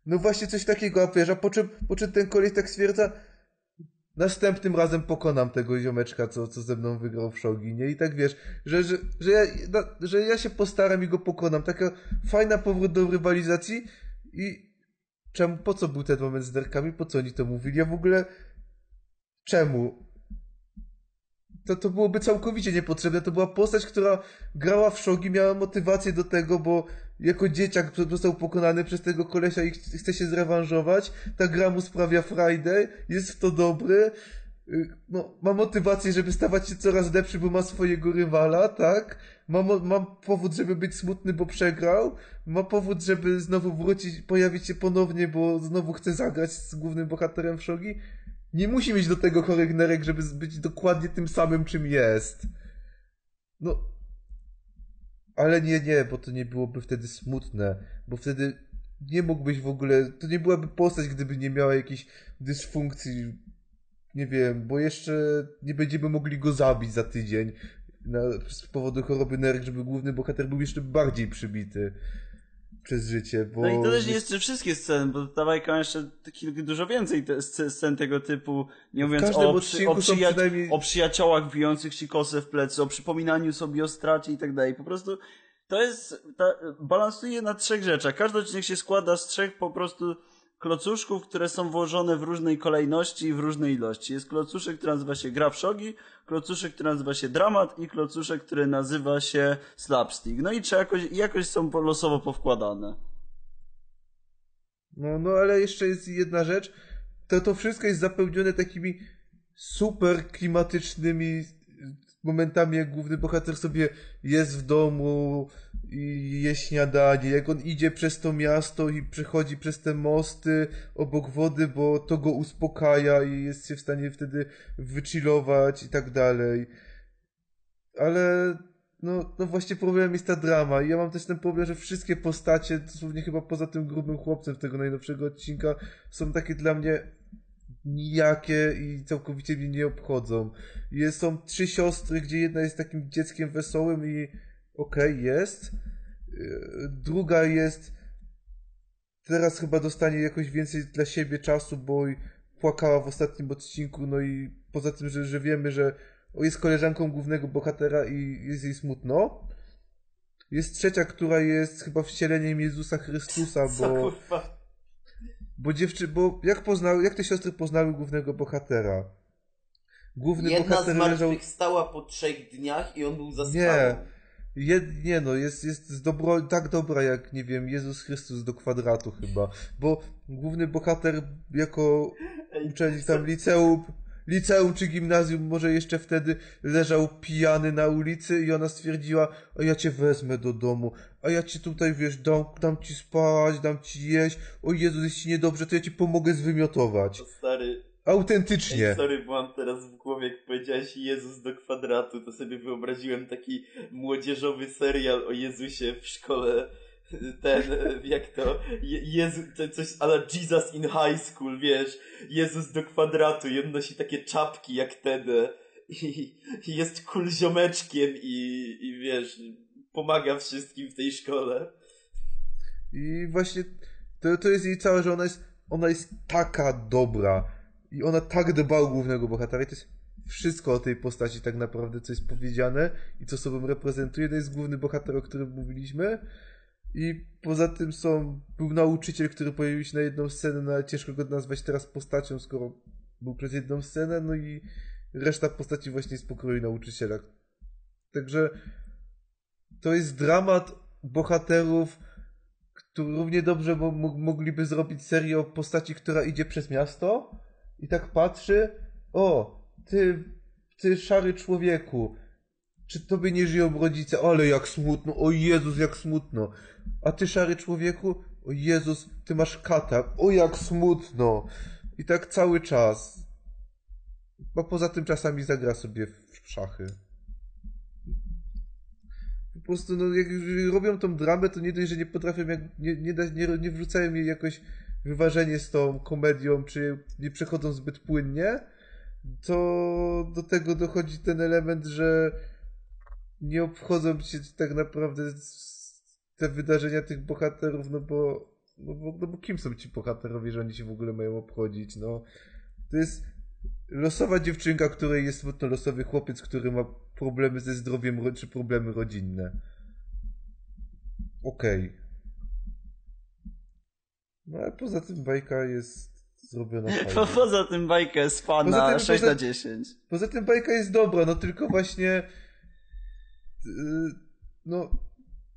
No właśnie coś takiego, a wiesz, a po czym, po czym ten koleś tak stwierdza, następnym razem pokonam tego ziomeczka, co, co ze mną wygrał w szogi, nie? I tak wiesz, że, że, że, ja, że ja się postaram i go pokonam. Taka fajna powrót do rywalizacji i czemu, po co był ten moment z derkami, po co oni to mówili? Ja w ogóle, czemu? To, to byłoby całkowicie niepotrzebne. To była postać, która grała w szogi, miała motywację do tego, bo jako dzieciak został pokonany przez tego kolesia i ch- chce się zrewanżować. Ta gra mu sprawia Friday, jest w to dobry. Y, No, ma motywację, żeby stawać się coraz lepszy, bo ma swojego rywala, tak? Ma, mo- ma powód, żeby być smutny, bo przegrał. Ma powód, żeby znowu wrócić, pojawić się ponownie, bo znowu chce zagrać z głównym bohaterem w szogi. Nie musi mieć do tego chorych nerek, żeby być dokładnie tym samym, czym jest. No, ale nie, nie, bo to nie byłoby wtedy smutne, bo wtedy nie mógłbyś w ogóle, to nie byłaby postać, gdyby nie miała jakiejś dysfunkcji, nie wiem, bo jeszcze nie będziemy mogli go zabić za tydzień na, z powodu choroby nerek, żeby główny bohater był jeszcze bardziej przybity przez życie, bo... No i to też nie jeszcze wszystkie sceny, bo ta bajka ma jeszcze takich dużo więcej te, sc- scen tego typu, nie mówiąc o, przy, o, przyja- przynajmniej- o przyjaciołach bijących ci kosę w plecy, o przypominaniu sobie o stracie i tak dalej. Po prostu to jest, ta, balansuje na trzech rzeczach. Każdy odcinek się składa z trzech po prostu klocuszków, które są włożone w różnej kolejności i w różnej ilości. Jest klocuszek, który nazywa się gra w szogi, klocuszek, który nazywa się dramat i klocuszek, który nazywa się slapstick. No i czy jakoś, jakoś są losowo powkładane. No, no ale jeszcze jest jedna rzecz. To, to wszystko jest zapełnione takimi super klimatycznymi momentami, jak główny bohater sobie jest w domu je śniadanie, jak on idzie przez to miasto i przechodzi przez te mosty obok wody, bo to go uspokaja i jest się w stanie wtedy wychillować i tak dalej. Ale no, no właśnie problem jest ta drama i ja mam też ten problem, że wszystkie postacie, dosłownie chyba poza tym grubym chłopcem tego najnowszego odcinka, są takie dla mnie nijakie i całkowicie mnie nie obchodzą. Jest, są trzy siostry, gdzie jedna jest takim dzieckiem wesołym i okej, jest. Yy, Druga jest teraz chyba dostanie jakoś więcej dla siebie czasu, bo płakała w ostatnim odcinku, no i poza tym, że, że wiemy, że jest koleżanką głównego bohatera i jest jej smutno. Jest trzecia, która jest chyba wcieleniem Jezusa Chrystusa, bo, bo dziewczy, bo jak poznały, jak te siostry poznały głównego bohatera? Główny Jedna z bohater leżał... martwych stała po trzech dniach i on był za Nie. Jed, nie no, jest, jest dobro, tak dobra jak, nie wiem, Jezus Chrystus do kwadratu chyba, bo główny bohater jako uczeń tam liceum, liceum czy gimnazjum, może jeszcze wtedy leżał pijany na ulicy i ona stwierdziła, a ja cię wezmę do domu, a ja cię tutaj, wiesz, dam, dam ci spać, dam ci jeść, o Jezu, jest ci niedobrze, to ja ci pomogę zwymiotować. To stary, Autentycznie. Ej, sorry, bo mam teraz w głowie, jak powiedziałeś Jezus do kwadratu, to sobie wyobraziłem taki młodzieżowy serial o Jezusie w szkole. Ten, jak to, Je Jezu, to coś ale Jesus in high school, wiesz, Jezus do kwadratu i on nosi takie czapki jak Tede i, i jest kulziomeczkiem i, i wiesz, pomaga wszystkim w tej szkole. I właśnie to, to jest jej całe, że ona jest, ona jest taka dobra i ona tak dba o głównego bohatera i to jest wszystko o tej postaci tak naprawdę, co jest powiedziane i co sobą reprezentuje. To jest główny bohater, o którym mówiliśmy i poza tym są, był nauczyciel, który pojawił się na jedną scenę, no ale ciężko go nazwać teraz postacią, skoro był przez jedną scenę, no i reszta postaci właśnie z pokroju nauczyciela. Także to jest dramat bohaterów, który równie dobrze mo mogliby zrobić serię o postaci, która idzie przez miasto i tak patrzy, o, ty, ty szary człowieku, czy tobie nie żyją rodzice? Ale jak smutno, o Jezus, jak smutno. A ty szary człowieku, o Jezus, ty masz katar, o jak smutno. I tak cały czas. Bo poza tym czasami zagra sobie w szachy. Po prostu, no, jak robią tą dramę, to nie dość, że nie potrafią, jak, nie, nie, da, nie, nie wrzucają jej jakoś wyważenie z tą komedią, czy nie przechodzą zbyt płynnie, to do tego dochodzi ten element, że nie obchodzą się tak naprawdę te wydarzenia tych bohaterów, no bo, no bo, no bo kim są ci bohaterowie, że oni się w ogóle mają obchodzić, no. To jest losowa dziewczynka, której jest smutno losowy chłopiec, który ma problemy ze zdrowiem, czy problemy rodzinne. Okej. Okay. No ale poza tym bajka jest zrobiona fajnie. Po, poza tym bajka jest fana tym, 6 poza, na 10. Poza tym bajka jest dobra, no tylko właśnie yy, no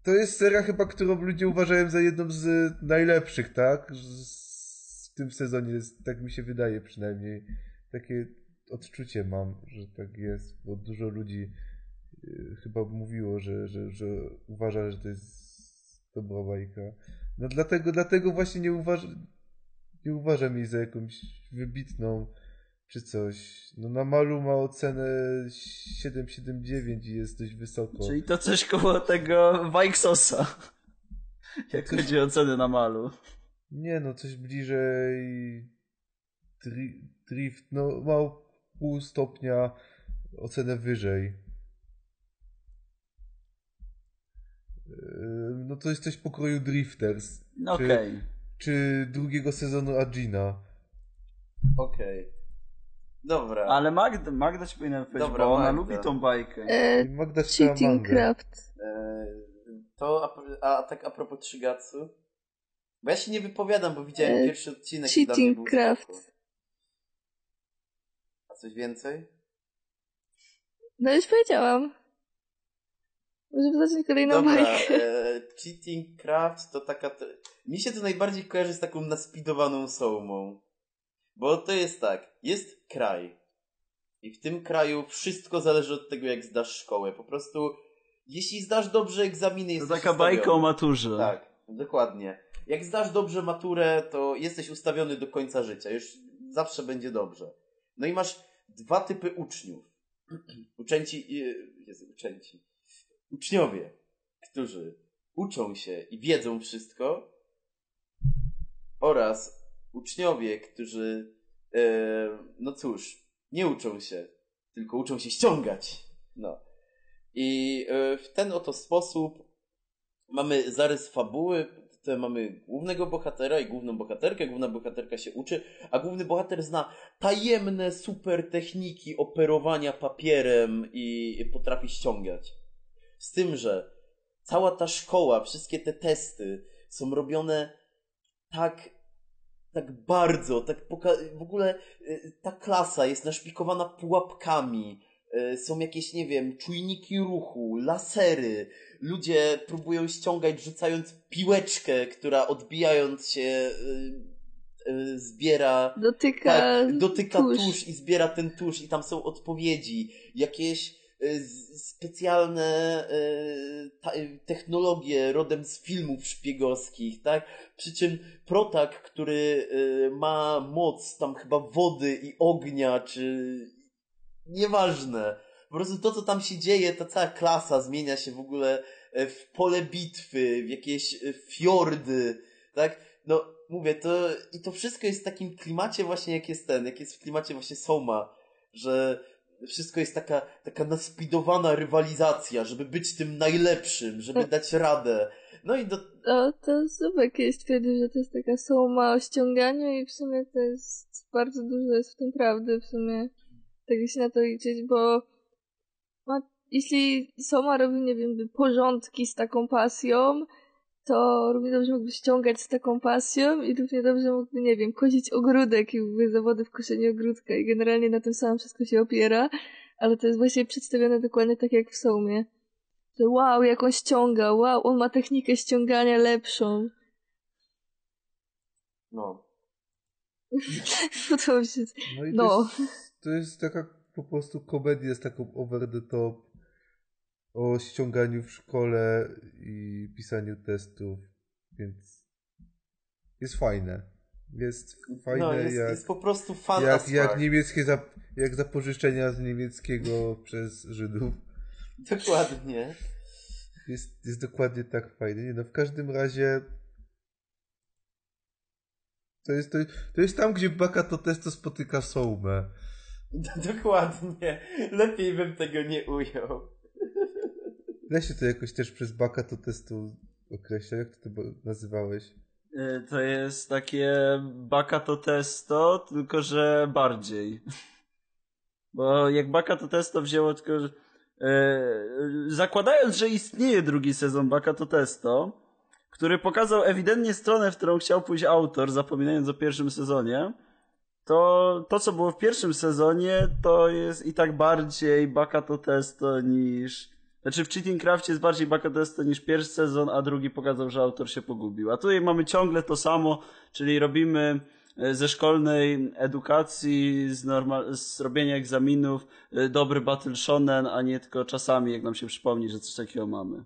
to jest seria chyba, którą ludzie uważają za jedną z najlepszych, tak? W tym sezonie, tak mi się wydaje przynajmniej. Takie odczucie mam, że tak jest, bo dużo ludzi yy, chyba mówiło, że, że, że uważa, że to jest dobra bajka. No dlatego, dlatego właśnie nie uważam, nie uważam jej za jakąś wybitną czy coś. No na Malu ma ocenę 7,79 i jest dość wysoko. Czyli to coś koło tego Wajksosa. Jak coś... chodzi o ceny na Malu. Nie no, coś bliżej Dri Drift, no ma pół stopnia ocenę wyżej. No to jest coś pokroju Drifters. Okej. Okay. Czy, czy, drugiego sezonu Agina. Okej. Okay. Dobra. Ale Magda, Magda ci powinna powiedzieć, Dobra, bo ona Magda. lubi tą bajkę. E, Magda Cheating Craft. E, to, a, a, tak a propos Trzygatsu? Bo ja się nie wypowiadam, bo widziałem e, pierwszy odcinek Cheating Craft. A coś więcej? No już powiedziałam. Żeby zacząć kolejną Dobra, bajkę. E, cheating Craft to taka... To... Mi się to najbardziej kojarzy z taką naspidowaną sołmą. Bo to jest tak, jest kraj. I w tym kraju wszystko zależy od tego, jak zdasz szkołę. Po prostu, jeśli zdasz dobrze egzaminy, jesteś To taka ustawiony. bajka o maturze. Tak, dokładnie. Jak zdasz dobrze maturę, to jesteś ustawiony do końca życia. Już zawsze będzie dobrze. No i masz dwa typy uczniów. Uczęci... Jezu, uczęci uczniowie, którzy uczą się i wiedzą wszystko, oraz uczniowie, którzy, e, no cóż, nie uczą się, tylko uczą się ściągać. No. I e, w ten oto sposób mamy zarys fabuły. to mamy głównego bohatera i główną bohaterkę. Główna bohaterka się uczy, a główny bohater zna tajemne super techniki operowania papierem i potrafi ściągać. Z tym, że cała ta szkoła, wszystkie te testy są robione tak, tak bardzo, tak w ogóle y, ta klasa jest naszpikowana pułapkami, y, są jakieś, nie wiem, czujniki ruchu, lasery, ludzie próbują ściągać rzucając piłeczkę, która odbijając się y, zbiera Dotyka, tak, dotyka tusz. tusz. i zbiera ten tusz i tam są odpowiedzi, jakieś specjalne y, y, technologie rodem z filmów szpiegowskich, tak? Przy czym Protak, który y, ma moc tam chyba wody i ognia, czy nieważne. Po prostu to, co tam się dzieje, ta cała klasa zmienia się w ogóle e, w pole bitwy, w jakieś e, fiordy, tak? No, mówię, to i to wszystko jest w takim klimacie właśnie, jak jest ten, jak jest w klimacie właśnie Soma, że wszystko jest taka, taka naspidowana rywalizacja, żeby być tym najlepszym, żeby dać radę. No i do, No, to super kiedyś twierdził, że to jest taka soma o ściąganiu i w sumie to jest bardzo dużo jest w tym prawdy, w sumie tak się na to liczyć, bo ma, jeśli soma robi, nie wiem, porządki z taką pasją, to równie dobrze mógłby ściągać z taką pasją i równie dobrze mógłby, nie wiem, kozić ogródek i były zawody w koszeniu ogródka i generalnie na tym samym wszystko się opiera, ale to jest właśnie przedstawione dokładnie tak jak w Somie. Że wow, jak on ściąga, wow, on ma technikę ściągania lepszą. no. Podoba mi się. No i No. To, jest, to jest taka po prostu komedia z taką over the top o ściąganiu w szkole i pisaniu testów, więc jest fajne. Jest fajne no jest, jak, jest po prostu fan jak, jak niemieckie zap, jak zapożyczenia z niemieckiego przez Żydów. Dokładnie. Jest, jest dokładnie tak fajny. Nie no, w każdym razie to jest, to, to jest tam, gdzie Baka to testo spotyka Sołmę. Dokładnie. Lepiej bym tego nie ujął. Da się to jakoś też przez Baka to testu określa? Jak ty to nazywałeś? Y, To jest takie baka to testo, tylko że bardziej. Bo jak baka to testo wzięło tylko... że- y, zakładając, że istnieje drugi sezon baka to testo, który pokazał ewidentnie stronę, w którą chciał pójść autor, zapominając o pierwszym sezonie, to to, co było w pierwszym sezonie, to jest i tak bardziej baka to testo niż... Znaczy w Cheating Craftie jest bardziej baka to testo niż pierwszy sezon, a drugi pokazał, że autor się pogubił. A tutaj mamy ciągle to samo, czyli robimy e, ze szkolnej edukacji, z, normal, z robienia egzaminów, e, dobry battle shonen, a nie tylko czasami, jak nam się przypomni, że coś takiego mamy.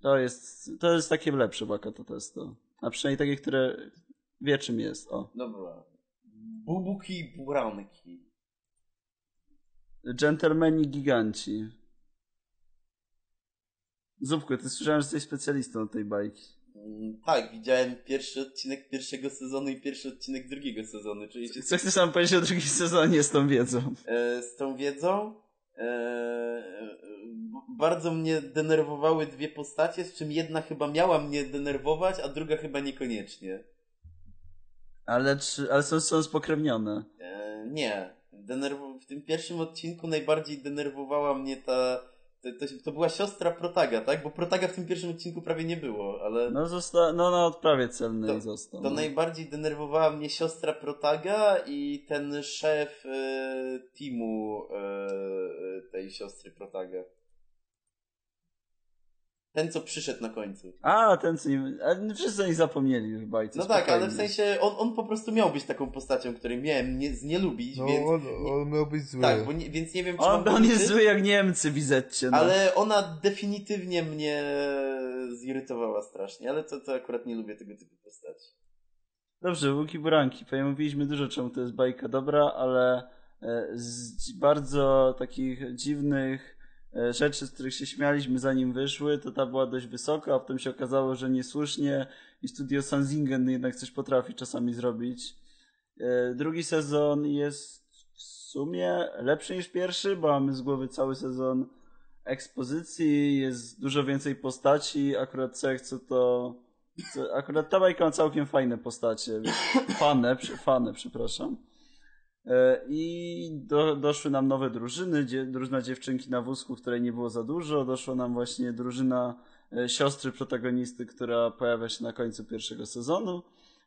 To jest, to jest takie lepsze baka to testo. A przynajmniej takie, które wie czym jest. O. Dobra. Bubuki buranki. Dżentelmeni giganci. Zupku, ty słyszałem, że jesteś specjalistą od tej bajki. Mm, Tak, widziałem pierwszy odcinek pierwszego sezonu i pierwszy odcinek drugiego sezonu, czyli się Co chcesz nam powiedzieć o drugim sezonie z tą wiedzą? e, z tą wiedzą. E, e, bardzo mnie denerwowały dwie postacie, z czym jedna chyba miała mnie denerwować, a druga chyba niekoniecznie. Ale, czy, ale są, są spokrewnione. E, nie. Denerw- w tym pierwszym odcinku najbardziej denerwowała mnie ta. To, to, to była siostra Protaga, tak? Bo Protaga w tym pierwszym odcinku prawie nie było, ale. No, zosta- no na odprawie celnej To- został. To no. najbardziej denerwowała mnie siostra Protaga i ten szef e, teamu e, tej siostry Protaga. Ten, co przyszedł na końcu. A, ten co nie... Ale wszyscy oni zapomnieli już w bajce. No tak, ale w spokojnie. sensie on, on po prostu miał być taką postacią, której miałem nie, nie lubić, No, więc... on, on miał być zły. tak, bo nie, więc nie wiem, czy On, on jest zły jak Niemcy, wizetcie. No. Ale ona definitywnie mnie zirytowała strasznie, ale to, to akurat nie lubię tego typu postaci. Dobrze, Łuki Buranki. Powiem, mówiliśmy dużo, czemu to jest bajka dobra, ale e, z bardzo takich dziwnych rzeczy, z których się śmialiśmy zanim wyszły, to ta była dość wysoka, a potem się okazało, że niesłusznie i studio Sanzingen jednak coś potrafi czasami zrobić. E, Drugi sezon jest w sumie lepszy niż pierwszy, bo mamy z głowy cały sezon ekspozycji, jest dużo więcej postaci, akurat jak co to akurat ta bajka ma całkiem fajne postacie. Fane, fane, przepraszam. E, I do, doszły nam nowe drużyny, dzie, drużyna dziewczynki na wózku, której nie było za dużo. Doszła nam właśnie drużyna e, siostry protagonisty, która pojawia się na końcu pierwszego sezonu.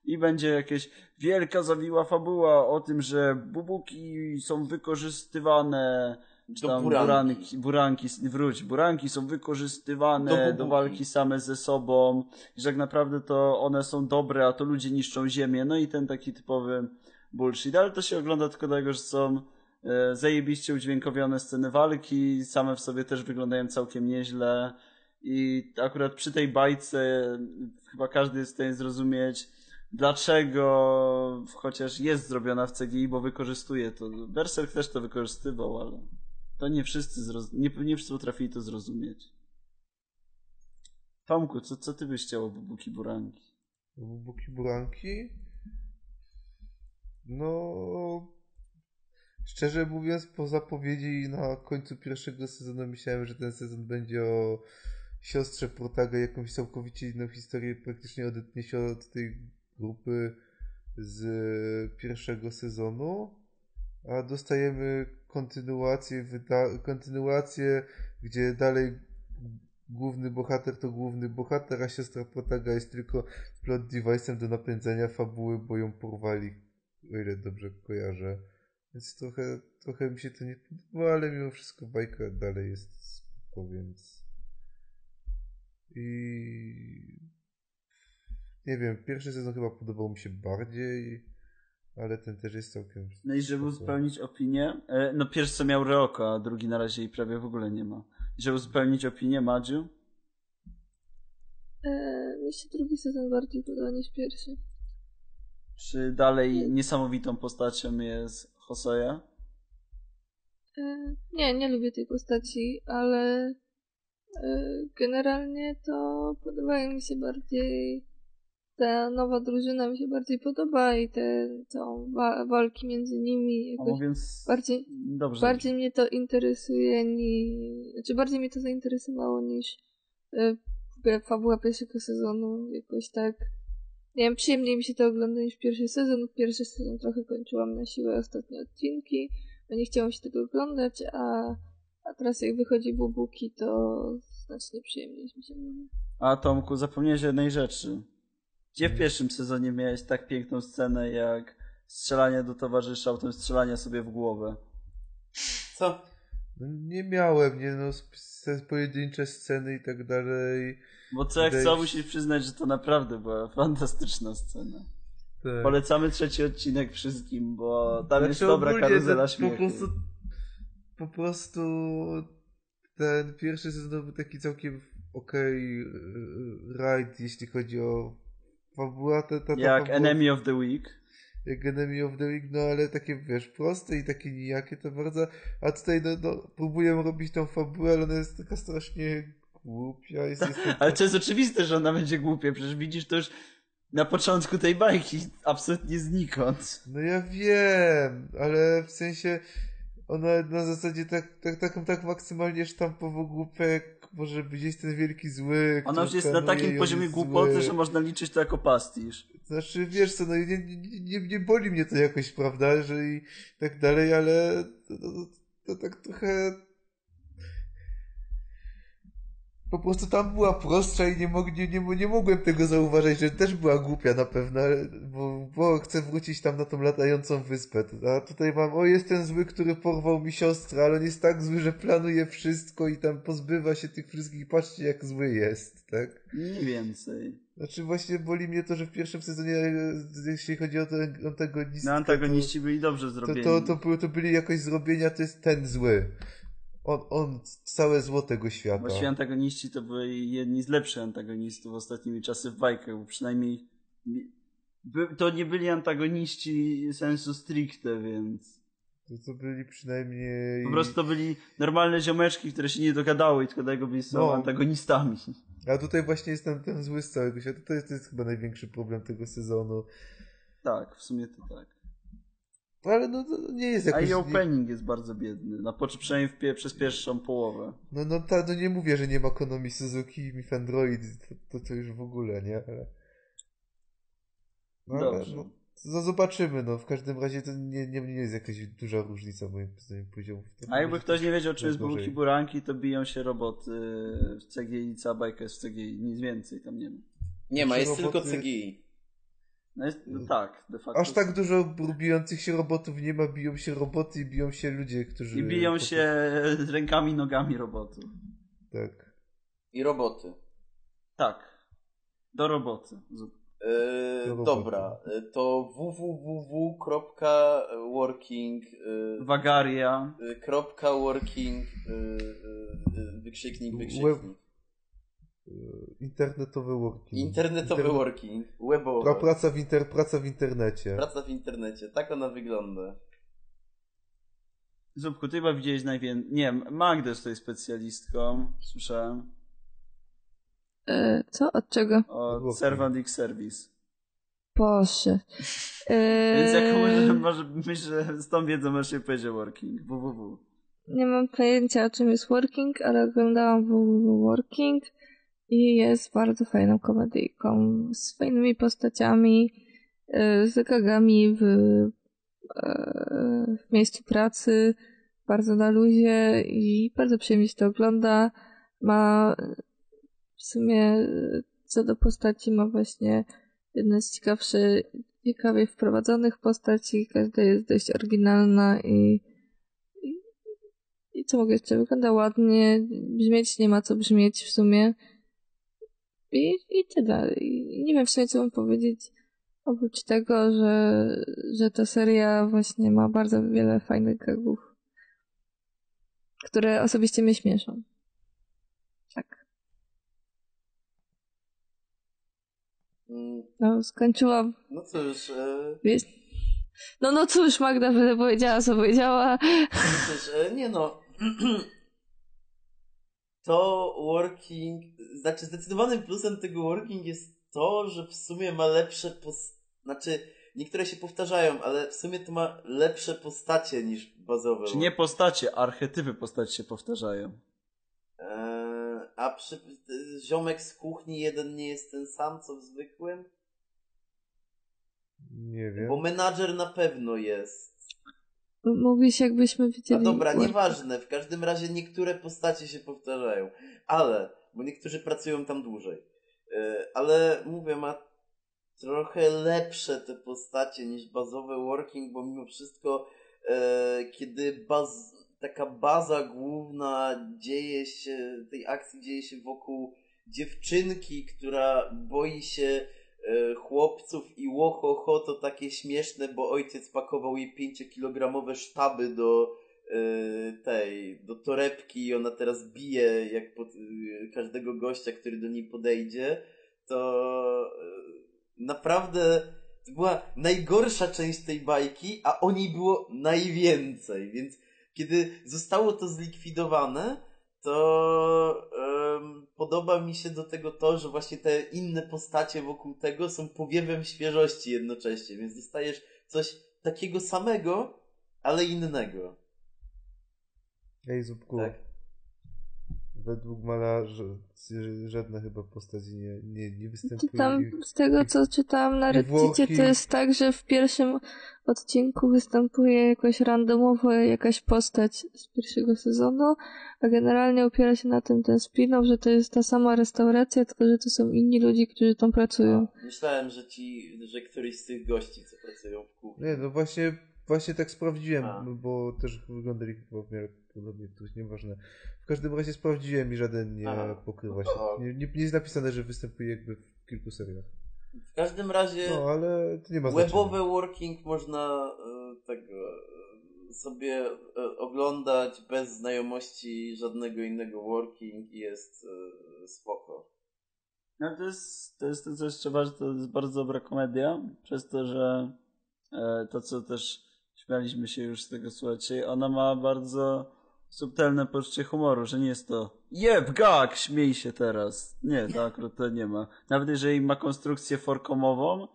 I będzie jakieś wielka zawiła fabuła o tym, że bubuki są wykorzystywane. Czy tam buranki. buranki, buranki, wróć, buranki są wykorzystywane Do do, walki same ze sobą, że tak naprawdę to one są dobre, a to ludzie niszczą ziemię, no i ten taki typowy bullshit, ale to się ogląda tylko dlatego, że są e, zajebiście udźwiękowione sceny walki, same w sobie też wyglądają całkiem nieźle i akurat przy tej bajce chyba każdy jest w stanie zrozumieć, dlaczego chociaż jest zrobiona w CGI, bo wykorzystuje to. Berserk też to wykorzystywał, ale to nie wszyscy, zroz... nie, nie wszyscy potrafili to zrozumieć. Tomku, co, co ty byś chciał o Bubuki Buranki? Buki Buranki? No. Szczerze mówiąc, po zapowiedzi na końcu pierwszego sezonu myślałem, że ten sezon będzie o siostrze Protaga, jakąś całkowicie inną historię, praktycznie odetnie się od tej grupy z pierwszego sezonu, a dostajemy kontynuację, kontynuację, gdzie dalej główny bohater to główny bohater, a siostra Protaga jest tylko plot device'em do napędzania fabuły, bo ją porwali, o ile dobrze kojarzę. Więc trochę, trochę mi się to nie podoba, ale mimo wszystko bajka dalej jest spoko, więc... I... Nie wiem, pierwszy sezon chyba podobał mi się bardziej, ale ten też jest całkiem... No i żeby spoko. uzupełnić opinię, e, no pierwszy co miał Reoko, a drugi na razie jej prawie w ogóle nie ma. I żeby uzupełnić opinię, Madziu? E, mi się drugi sezon bardziej podoba niż pierwszy. Czy dalej niesamowitą postacią jest Hosoya? E, nie, nie lubię tej postaci, ale e, generalnie to podobają mi się bardziej ta nowa drużyna mi się bardziej podoba i te tą wa- walki między nimi jakoś mówiąc... bardziej Dobrze. bardziej mnie to interesuje ni... znaczy bardziej mnie to zainteresowało niż ogóle fabuła pierwszego sezonu jakoś tak nie wiem, przyjemniej mi się to ogląda niż pierwszy sezon. Pierwszy sezon trochę kończyłam na siłę ostatnie odcinki, bo nie chciałam się tego oglądać, a, a teraz jak wychodzi Bubuki, to znacznie przyjemniej mi się ogląda. A Tomku, zapomniałeś o jednej rzeczy. Gdzie w pierwszym sezonie miałeś tak piękną scenę jak strzelanie do towarzysza, potem strzelanie sobie w głowę? Co? No, nie miałem, nie no, pojedyncze sceny i tak dalej. Bo co jak co, musisz przyznać, że to naprawdę była fantastyczna scena. Tak. Polecamy trzeci odcinek wszystkim, bo tam jest Znaczy, dobra ogólnie karuzela śmiechu. Po prostu, po prostu ten pierwszy sezon był taki całkiem okej okay, ride, jeśli chodzi o fabułę. Ta, ta, ta Jak fabuła- Enemy of the Week. Jak Enemy of the Week, no ale takie, wiesz, proste i takie nijakie to bardzo, a tutaj, no, no próbuję robić tą fabułę, ale ona jest taka strasznie głupia, jest, jest Ale to jest oczywiste, że ona będzie głupia, przecież widzisz to już na początku tej bajki, absolutnie znikąd. No ja wiem, ale w sensie ona na zasadzie tak, tak, tak, tak maksymalnie sztampowo głupia, jak może być jest ten wielki zły. Ona już jest na takim poziomie głupoty, zły. że można liczyć to jako pastisz. Znaczy, wiesz co, no nie, nie, nie, nie boli mnie to jakoś, prawda, że i tak dalej, ale to, to, to, to tak trochę... Po prostu tam była prostsza i nie, mog, nie, nie, nie mogłem tego zauważyć, że też była głupia na pewno, bo, bo chcę wrócić tam na tą latającą wyspę. A tutaj mam, o jest ten zły, który porwał mi siostrę, ale on jest tak zły, że planuje wszystko i tam pozbywa się tych wszystkich, patrzcie jak zły jest, tak? Nie więcej. Znaczy właśnie boli mnie to, że w pierwszym sezonie, e, jeśli chodzi o te antagonistę, No antagoniści byli dobrze to, zrobieni. to, to, to, to byli jakoś zrobienia, to jest ten zły. On, on całe zło tego świata. Właściwie antagoniści to byli jedni z lepszych antagonistów ostatnimi czasy w bajkach, bo przynajmniej by, to nie byli antagoniści sensu stricte, więc To, to byli przynajmniej... po prostu to byli normalne ziomeczki, które się nie dogadały i tylko dlatego byli są No. antagonistami. A tutaj właśnie jest ten, ten zły z całego świata. To jest, to jest chyba największy problem tego sezonu. Tak, w sumie to tak. Ale no to nie jest A jakoś... i nie, opening jest bardzo biedny, na, po- przynajmniej w pie, przez pierwszą połowę. no, no, ta, no nie mówię, że nie ma Konomi Suzuki i Mif Android. To, to, to już w ogóle, nie? Ale... No, ale, Dobrze. no, no zobaczymy, no w każdym razie to nie, nie, nie jest jakaś duża różnica moim zdaniem poziomów. A jakby ktoś nie wiedział, czym jest bułki buranki, to biją się roboty w CGI, cała bajka jest w CGI, nic więcej tam nie ma. Nie ma, jest Roboty- tylko CGI. No, jest, no tak, de facto. Aż tak dużo bijących się robotów nie ma, biją się roboty i biją się ludzie, którzy... I biją się rękami, nogami robotów. Tak. I roboty. Tak. Do roboty. Yy, Do roboty. dobra, yy, to www.working yy, Wagaria. yy, kropka working yy, yy, wykrzyknik, wykrzyknik. Web- Internetowy working. Internetowy Internet- working, webowy. Pra, praca, w inter, praca w internecie. Praca w internecie, tak ona wygląda. Zupku, ty chyba widziałeś najwięcej. Nie, Magda jest tutaj specjalistką. Słyszałem. E, co? Od czego? Od. Servant X Service. Boże. E, Więc jak może, może myślę, że z tą wiedzą możesz się powiedzieć working. www. Nie mam pojęcia o czym jest Working, ale oglądałam www Working i jest bardzo fajną komedyjką z fajnymi postaciami, e, z gagami w, e, w miejscu pracy, bardzo na luzie i bardzo przyjemnie się to ogląda. Ma w sumie co do postaci ma właśnie jedne z ciekawszych, ciekawie wprowadzonych postaci, każda jest dość oryginalna i i co mogę jeszcze? Wygląda ładnie, brzmieć nie ma co brzmieć w sumie. I, i tyle. I nie wiem w sumie co mam powiedzieć. Oprócz tego, że, że ta seria właśnie ma bardzo wiele fajnych gagów, które osobiście mnie śmieszą. Tak. No, skończyłam. No cóż, e, Wiesz? No, no cóż, Magda powiedziała, co powiedziała. no cóż, e, nie no. To working, znaczy zdecydowanym plusem tego working jest to, że w sumie ma lepsze pos... znaczy niektóre się powtarzają, ale w sumie to ma lepsze postacie niż bazowe. Czy nie postacie, archetypy postaci się powtarzają. Eee, a przy... ziomek z kuchni jeden nie jest ten sam, co w zwykłym? Nie wiem. Bo menadżer na pewno jest. Mówisz, jakbyśmy A widzieli. dobra, Working. nieważne. W każdym razie niektóre postacie się powtarzają. Ale, bo niektórzy pracują tam dłużej. Yy, ale mówię, ma trochę lepsze te postacie niż bazowe working, bo mimo wszystko, yy, kiedy baz, taka baza główna dzieje się, tej akcji dzieje się wokół dziewczynki, która boi się e, chłopców i łohoho to takie śmieszne, bo ojciec pakował jej 5-kilogramowe sztaby do e, tej, do torebki i ona teraz bije jak pod, e, każdego gościa, który do niej podejdzie, to e, naprawdę to była najgorsza część tej bajki, a o niej było najwięcej, więc kiedy zostało to zlikwidowane, to podoba mi się do tego to, że właśnie te inne postacie wokół tego są powiewem świeżości jednocześnie, więc dostajesz coś takiego samego, ale innego. Ej, Zupku. Tak? Według malarza żadna chyba postać nie, nie, nie występuje. Tam z tego co czytałam na Reddicie to jest tak, że w pierwszym odcinku występuje jakoś randomowo jakaś postać z pierwszego sezonu, a generalnie opiera się na tym ten spin-off, że to jest ta sama restauracja, tylko że to są inni ludzie, którzy tam pracują. A, myślałem, że ci, że któryś z tych gości, co pracują w kuchni. Nie, no właśnie, właśnie tak sprawdziłem, A. bo też wyglądali chyba w miarę podobnie, już nieważne. W każdym razie sprawdziłem i żaden nie Aha. pokrywa się. No to- Nie, nie, nie jest napisane, że występuje jakby w kilku seriach. W każdym razie... No, ale to nie ma znaczenia. Webowe working można e, tego e, sobie e, oglądać bez znajomości żadnego innego working i jest e, spoko. No to jest, to jest to, co jeszcze ważne, to jest bardzo dobra komedia, przez to, że e, to, co też śmialiśmy się już z tego, słuchajcie, ona ma bardzo subtelne poczucie humoru, że nie jest to jeb, gag, śmiej się teraz. Nie, to akurat to nie ma. Nawet jeżeli ma konstrukcję forkomową,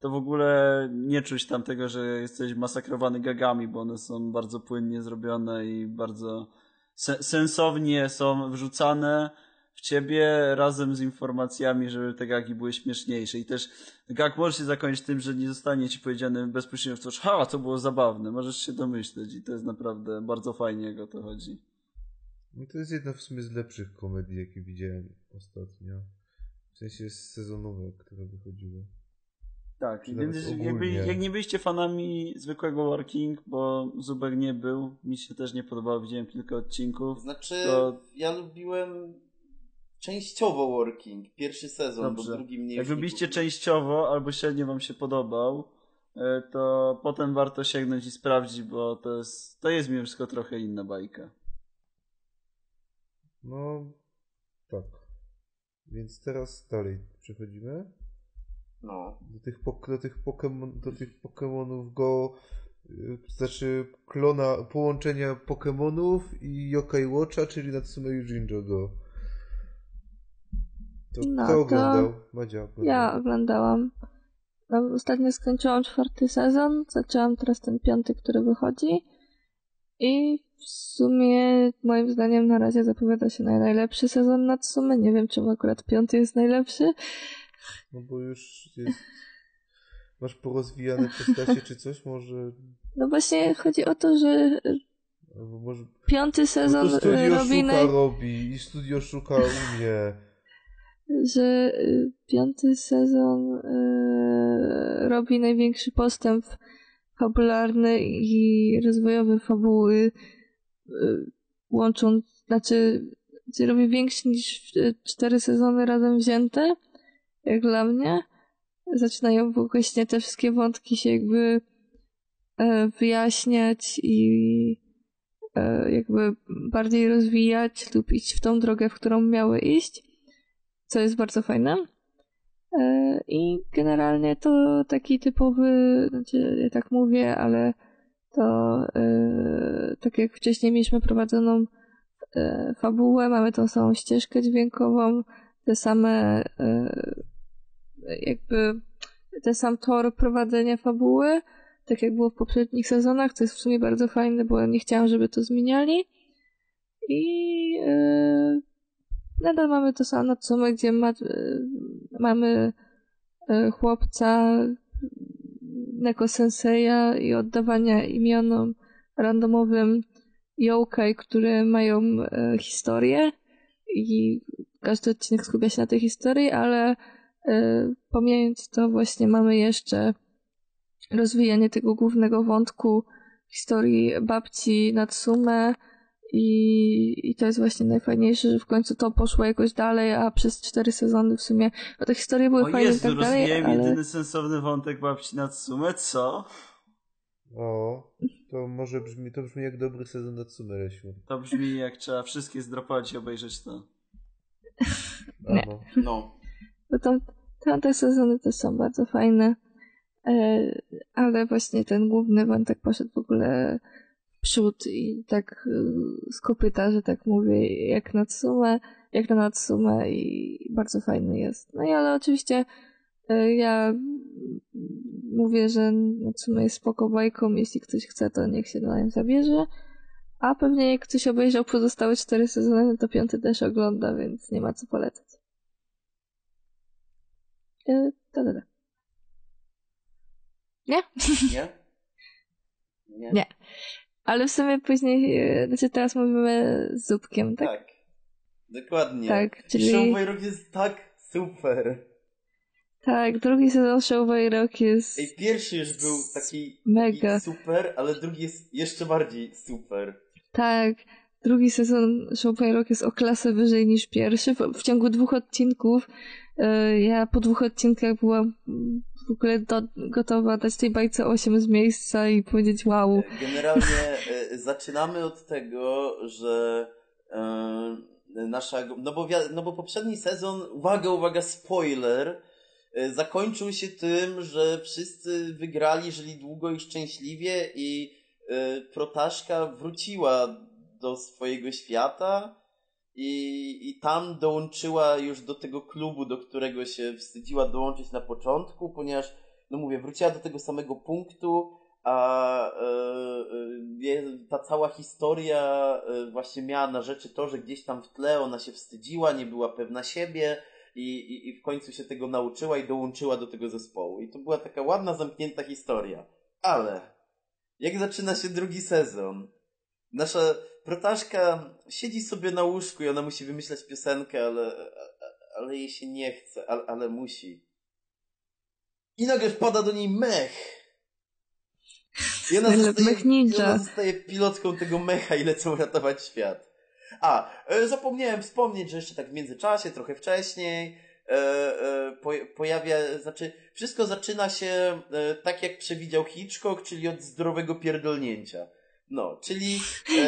to w ogóle nie czuć tam tego, że jesteś masakrowany gagami, bo one są bardzo płynnie zrobione i bardzo se- sensownie są wrzucane w ciebie razem z informacjami, żeby te gagi były śmieszniejsze. I też gag może się zakończyć tym, że nie zostanie ci powiedziane bezpośrednio w twarz, ha, to było zabawne, możesz się domyśleć i to jest naprawdę bardzo fajnie, jak o to chodzi. No to jest jedna w sumie z lepszych komedii, jakie widziałem ostatnio. W sensie sezonowe, które wychodziły. Tak, Czy więc jakby, jak nie byliście fanami zwykłego Working, bo Zubek nie był, mi się też nie podobało, widziałem kilka odcinków. Znaczy, To- ja lubiłem częściowo Working, pierwszy sezon, bo Dobrze. drugi mnie Jak kupił. częściowo albo średnio wam się podobał, e, to potem warto sięgnąć i sprawdzić, bo to jest, to jest mimo wszystko trochę inna bajka. No, tak. Więc teraz dalej przechodzimy No. do tych, pok- do tych, pokemon, do tych Pokemonów Go, y, znaczy klona, połączenia Pokemonów i Yokai Watcha, czyli Natsume Yujinjo Go. To No, kto to oglądał? Madzia oglądała. Ja oglądałam. No, ostatnio skończyłam czwarty sezon, zaczęłam teraz ten piąty, który wychodzi. I w sumie moim zdaniem na razie zapowiada się na najlepszy sezon Natsume. Nie wiem, czemu akurat piąty jest najlepszy. No bo już jest... Masz porozwijane postacie czy coś? Może... No właśnie chodzi o to, że może... piąty No sezon to y, studio robi szuka naj... robi i studio szuka u mnie. Że y, piąty sezon y, robi największy postęp fabularny i rozwojowy fabuły, y, łącząc, znaczy, robi większy niż cztery sezony razem wzięte, jak dla mnie. Zaczynają właśnie te wszystkie wątki się jakby e, wyjaśniać i e, jakby bardziej rozwijać lub iść w tą drogę, w którą miały iść co jest bardzo fajne. E, I generalnie to taki typowy, znaczy ja tak mówię, ale to e, tak jak wcześniej mieliśmy prowadzoną e, fabułę, mamy tą samą ścieżkę dźwiękową, te same jakby ten sam tor prowadzenia fabuły, tak jak było w poprzednich sezonach, co jest w sumie bardzo fajne, bo nie chciałam, żeby to zmieniali. I nadal mamy to samo Natsume, gdzie ma, e, mamy e, chłopca Neko Senseja i oddawania imionom randomowym yokai, które mają e, historię. I każdy odcinek skupia się na tej historii, ale pomijając to właśnie mamy jeszcze rozwijanie tego głównego wątku historii babci Natsume i, i to jest właśnie najfajniejsze, że w końcu to poszło jakoś dalej, a przez cztery sezony w sumie, bo te historie były O fajne i Jezu, tak dalej, rozwijałem ale jedyny sensowny wątek babci Natsume, co? O, to może brzmi, to brzmi jak dobry sezon Natsume Lesiu. To brzmi jak trzeba wszystkie zdropować i obejrzeć to. Nie. Ano. No. bo tam, tamte sezony też są bardzo fajne, e, ale właśnie ten główny wątek poszedł w ogóle przód i tak e, z kopyta, że tak mówię, jak Natsume, jak na Natsume i bardzo fajny jest. No i ale oczywiście e, ja mówię, że Natsume jest spoko bajką, jeśli ktoś chce, to niech się do nim zabierze. A pewnie jak ktoś obejrzał pozostałe cztery sezony, to piąty też ogląda, więc nie ma co polecać. E, da, da, da. Nie? Nie? Nie. Nie. Ale w sumie później, e, znaczy teraz mówimy z Zupkiem, tak? Tak. Dokładnie. Tak, czyli- Show Rock jest tak super. Tak, drugi sezon Show Rock jest Ej, pierwszy już był taki, mega. super, ale drugi jest jeszcze bardziej super. Tak, drugi sezon Show Rock jest o klasę wyżej niż pierwszy. W, w ciągu dwóch odcinków e, ja po dwóch odcinkach byłam w ogóle do, gotowa dać tej bajce 8 z miejsca i powiedzieć wow. Generalnie e, zaczynamy od tego, że e, nasza. No bo, no bo poprzedni sezon, uwaga, uwaga, spoiler, e, zakończył się tym, że wszyscy wygrali, żyli długo i szczęśliwie i e, protaszka wróciła do swojego świata. I, I tam dołączyła już do tego klubu, do którego się wstydziła dołączyć na początku, ponieważ, no mówię, wróciła do tego samego punktu, a e, e, ta cała historia e, właśnie miała na rzeczy to, że gdzieś tam w tle ona się wstydziła, nie była pewna siebie i, i, i w końcu się tego nauczyła i dołączyła do tego zespołu. I to była taka ładna, zamknięta historia. Ale jak zaczyna się drugi sezon, nasza protaszka siedzi sobie na łóżku i ona musi wymyślać piosenkę, ale, ale jej się nie chce, ale, ale musi. I nagle wpada do niej mech. I ona, zostaje, Mech ninja. Ona zostaje pilotką tego mecha i lecą ratować świat. A, e, zapomniałem wspomnieć, że jeszcze tak w międzyczasie, trochę wcześniej, e, e, po, pojawia, znaczy, wszystko zaczyna się e, tak, jak przewidział Hitchcock, czyli od zdrowego pierdolnięcia. No, czyli, e,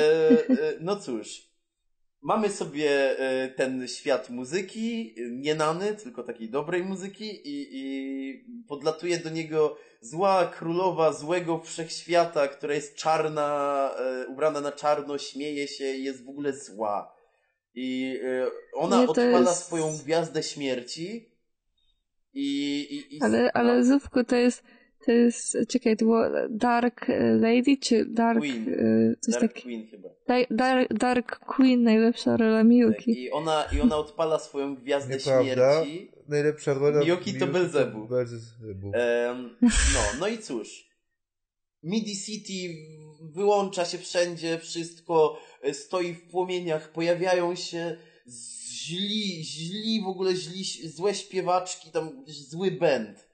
e, no cóż, mamy sobie e, ten świat muzyki, e, nie nany, tylko takiej dobrej muzyki i, i podlatuje do niego zła królowa złego wszechświata, która jest czarna, ubrana na czarno, śmieje się i jest w ogóle zła. I ona Nie, odpala jest- swoją gwiazdę śmierci i... i, i Ale, ale no, Zupku to jest, to jest, czekaj, to było Dark Lady, czy Dark, Queen. e, coś Dark tak, Queen chyba. Dark, Dark, Dark Queen, najlepsza rola Tak, Miyuki. I ona, I ona odpala swoją gwiazdę Nieprawda. śmierci. Najlepsza rola Miyuki to Belzebu. Belzebu. Em, no, no i cóż. Midi City wyłącza się wszędzie, wszystko e, stoi w płomieniach, pojawiają się źli, źli, w ogóle źli, złe śpiewaczki, tam zły band.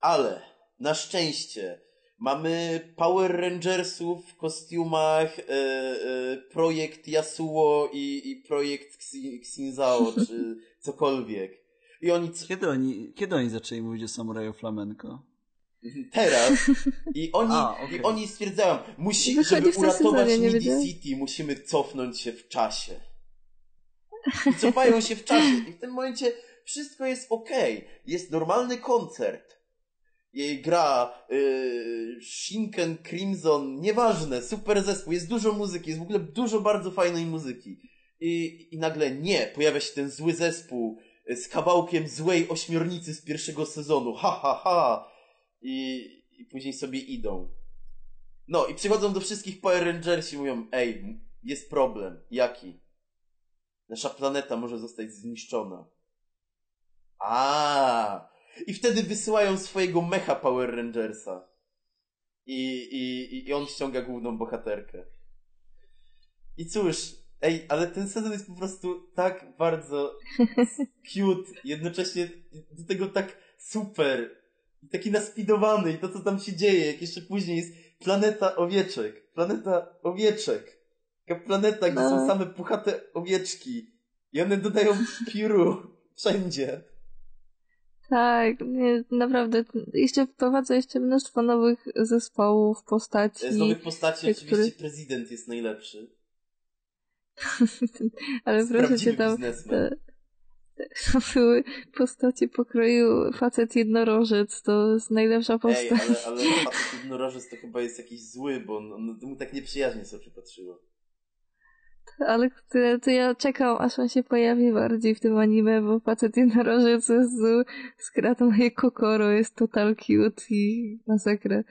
Ale na szczęście mamy Power Rangersów w kostiumach, e, e, projekt Yasuo i, i projekt Xi- Xinzao, czy cokolwiek. I oni Kiedy oni, kiedy oni zaczęli mówić o samuraju flamenko? teraz i oni, A, okej. i oni stwierdzają, musi, żeby uratować Midi. City, musimy cofnąć się w czasie. I cofają się w czasie i w tym momencie wszystko jest okej. Jest normalny koncert. Jej gra yy, Shinken Crimson, nieważne, super zespół, jest dużo muzyki, jest w ogóle dużo bardzo fajnej muzyki. I, I nagle nie, pojawia się ten zły zespół y, z kawałkiem złej ośmiornicy z pierwszego sezonu. Ha, ha, ha. I, i później sobie idą. No i przychodzą do wszystkich Power Rangers i mówią, ej, jest problem. Jaki? Nasza planeta może zostać zniszczona. A, I wtedy wysyłają swojego mecha Power Rangersa. I, i, I on ściąga główną bohaterkę. I cóż, ej, ale ten sezon jest po prostu tak bardzo cute, jednocześnie do tego tak super. Taki naspidowany i to co tam się dzieje, jak jeszcze później jest planeta owieczek. Planeta owieczek. Taka planeta, gdzie No. są same puchate owieczki. I one dodają pióru wszędzie. Tak, nie, naprawdę. Jeszcze wprowadza jeszcze mnóstwo nowych zespołów, postaci. Z nowych postaci Który- oczywiście prezydent jest najlepszy. Ale proszę cię tam. Te, to były postacie pokroju facet jednorożec. To jest najlepsza Ej, postać. ale, ale facet jednorożec to chyba jest jakiś zły, bo on, on mu tak nieprzyjaźnie oczu patrzyło. Ale to, to ja czekam, aż on się pojawi bardziej w tym anime, bo facet jednorożec jest zły, skrata moje kokoro, jest total cute i masakra.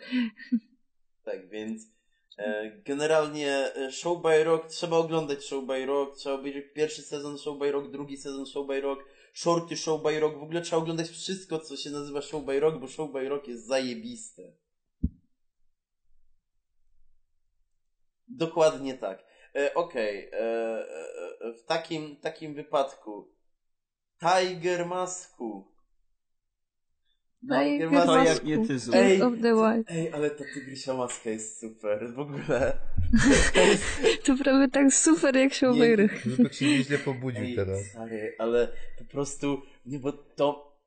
Tak, więc e, generalnie e, Show by Rock, trzeba oglądać Show by Rock, trzeba obejrzeć pierwszy sezon Show by Rock, drugi sezon Show by Rock, shorty Show by Rock, w ogóle trzeba oglądać wszystko, co się nazywa Show by Rock, bo Show by Rock jest zajebiste. Dokładnie tak. E, Okej, e, e, e, w takim, takim wypadku Tiger Masku. Tiger Masku. To Masku. jak nie ty zrób. Ej, King of the Wild. Ej, ale ta tygrysia maska jest super, w ogóle. To jest... To prawie tak super jak show Nie, by Zupek się nieźle pobudził Ej, teraz. stary, ale po prostu, nie, bo to,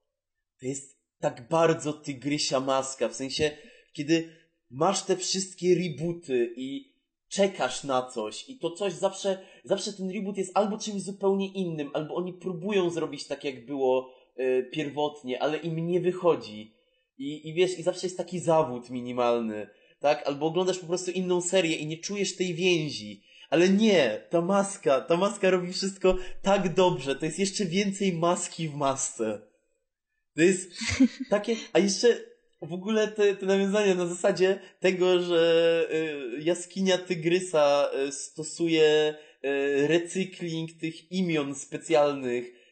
to jest tak bardzo tygrysia maska, w sensie, kiedy masz te wszystkie rebooty i czekasz na coś i to coś zawsze, zawsze ten reboot jest albo czymś zupełnie innym, albo oni próbują zrobić tak, jak było y, pierwotnie, ale im nie wychodzi. I, I wiesz, i zawsze jest taki zawód minimalny, tak? Albo oglądasz po prostu inną serię i nie czujesz tej więzi. Ale nie, ta maska, ta maska robi wszystko tak dobrze. To jest jeszcze więcej maski w masce. To jest takie, a jeszcze w ogóle te, te nawiązania na zasadzie tego, że y, jaskinia Tygrysa y, stosuje y, recykling tych imion specjalnych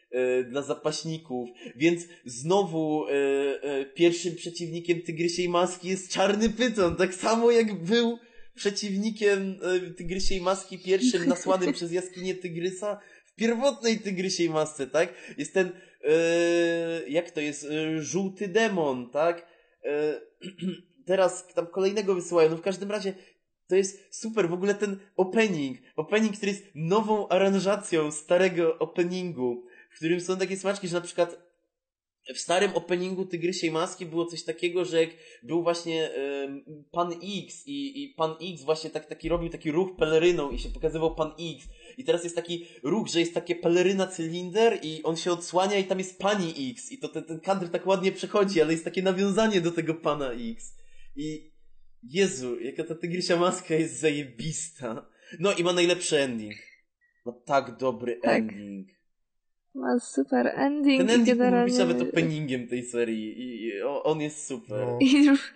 dla zapaśników, więc znowu pierwszym przeciwnikiem Tygrysiej Maski jest Czarny Pyton, tak samo jak był przeciwnikiem Tygrysiej Maski pierwszym nasłanym przez jaskinię Tygrysa w pierwotnej Tygrysiej Masce, tak? Jest ten, jak to jest, żółty demon, tak? E, teraz tam kolejnego wysyłają, no w każdym razie to jest super, w ogóle ten opening, opening, który jest nową aranżacją starego openingu, w którym są takie smaczki, że na przykład w starym openingu Tygrysiej Maski było coś takiego, że jak był właśnie Pan X i, i Pan X właśnie tak, taki robił taki ruch peleryną i się pokazywał Pan X i teraz jest taki ruch, że jest takie peleryna cylinder i on się odsłania i tam jest Pani X i to ten, ten kadr tak ładnie przechodzi, ale jest takie nawiązanie do tego Pana X i Jezu, jaka ta Tygrysia Maska jest zajebista. No i ma najlepszy ending. Ma tak dobry Tak. ending. Ma super ending Ten i ending mógł generalnie... być nawet openingiem tej serii i, i on jest super. No. I już...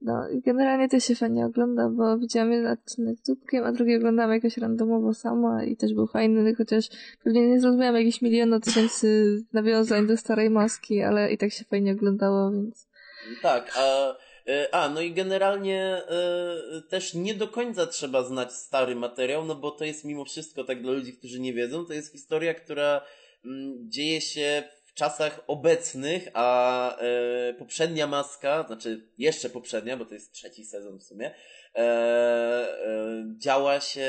No, i generalnie to się fajnie ogląda, bo widziałam jeden odcinek z Dubkiem, a drugi oglądałam jakoś randomowo sama i też był fajny, chociaż pewnie nie zrozumiałam jakichś milionów tysięcy nawiązań do starej maski, ale i tak się fajnie oglądało, więc... Tak, a, a no i generalnie e, też nie do końca trzeba znać stary materiał, no bo to jest mimo wszystko, tak dla ludzi, którzy nie wiedzą, to jest historia, która mm, dzieje się w czasach obecnych, a e, poprzednia maska, znaczy jeszcze poprzednia, bo to jest trzeci sezon w sumie, e, e, działa się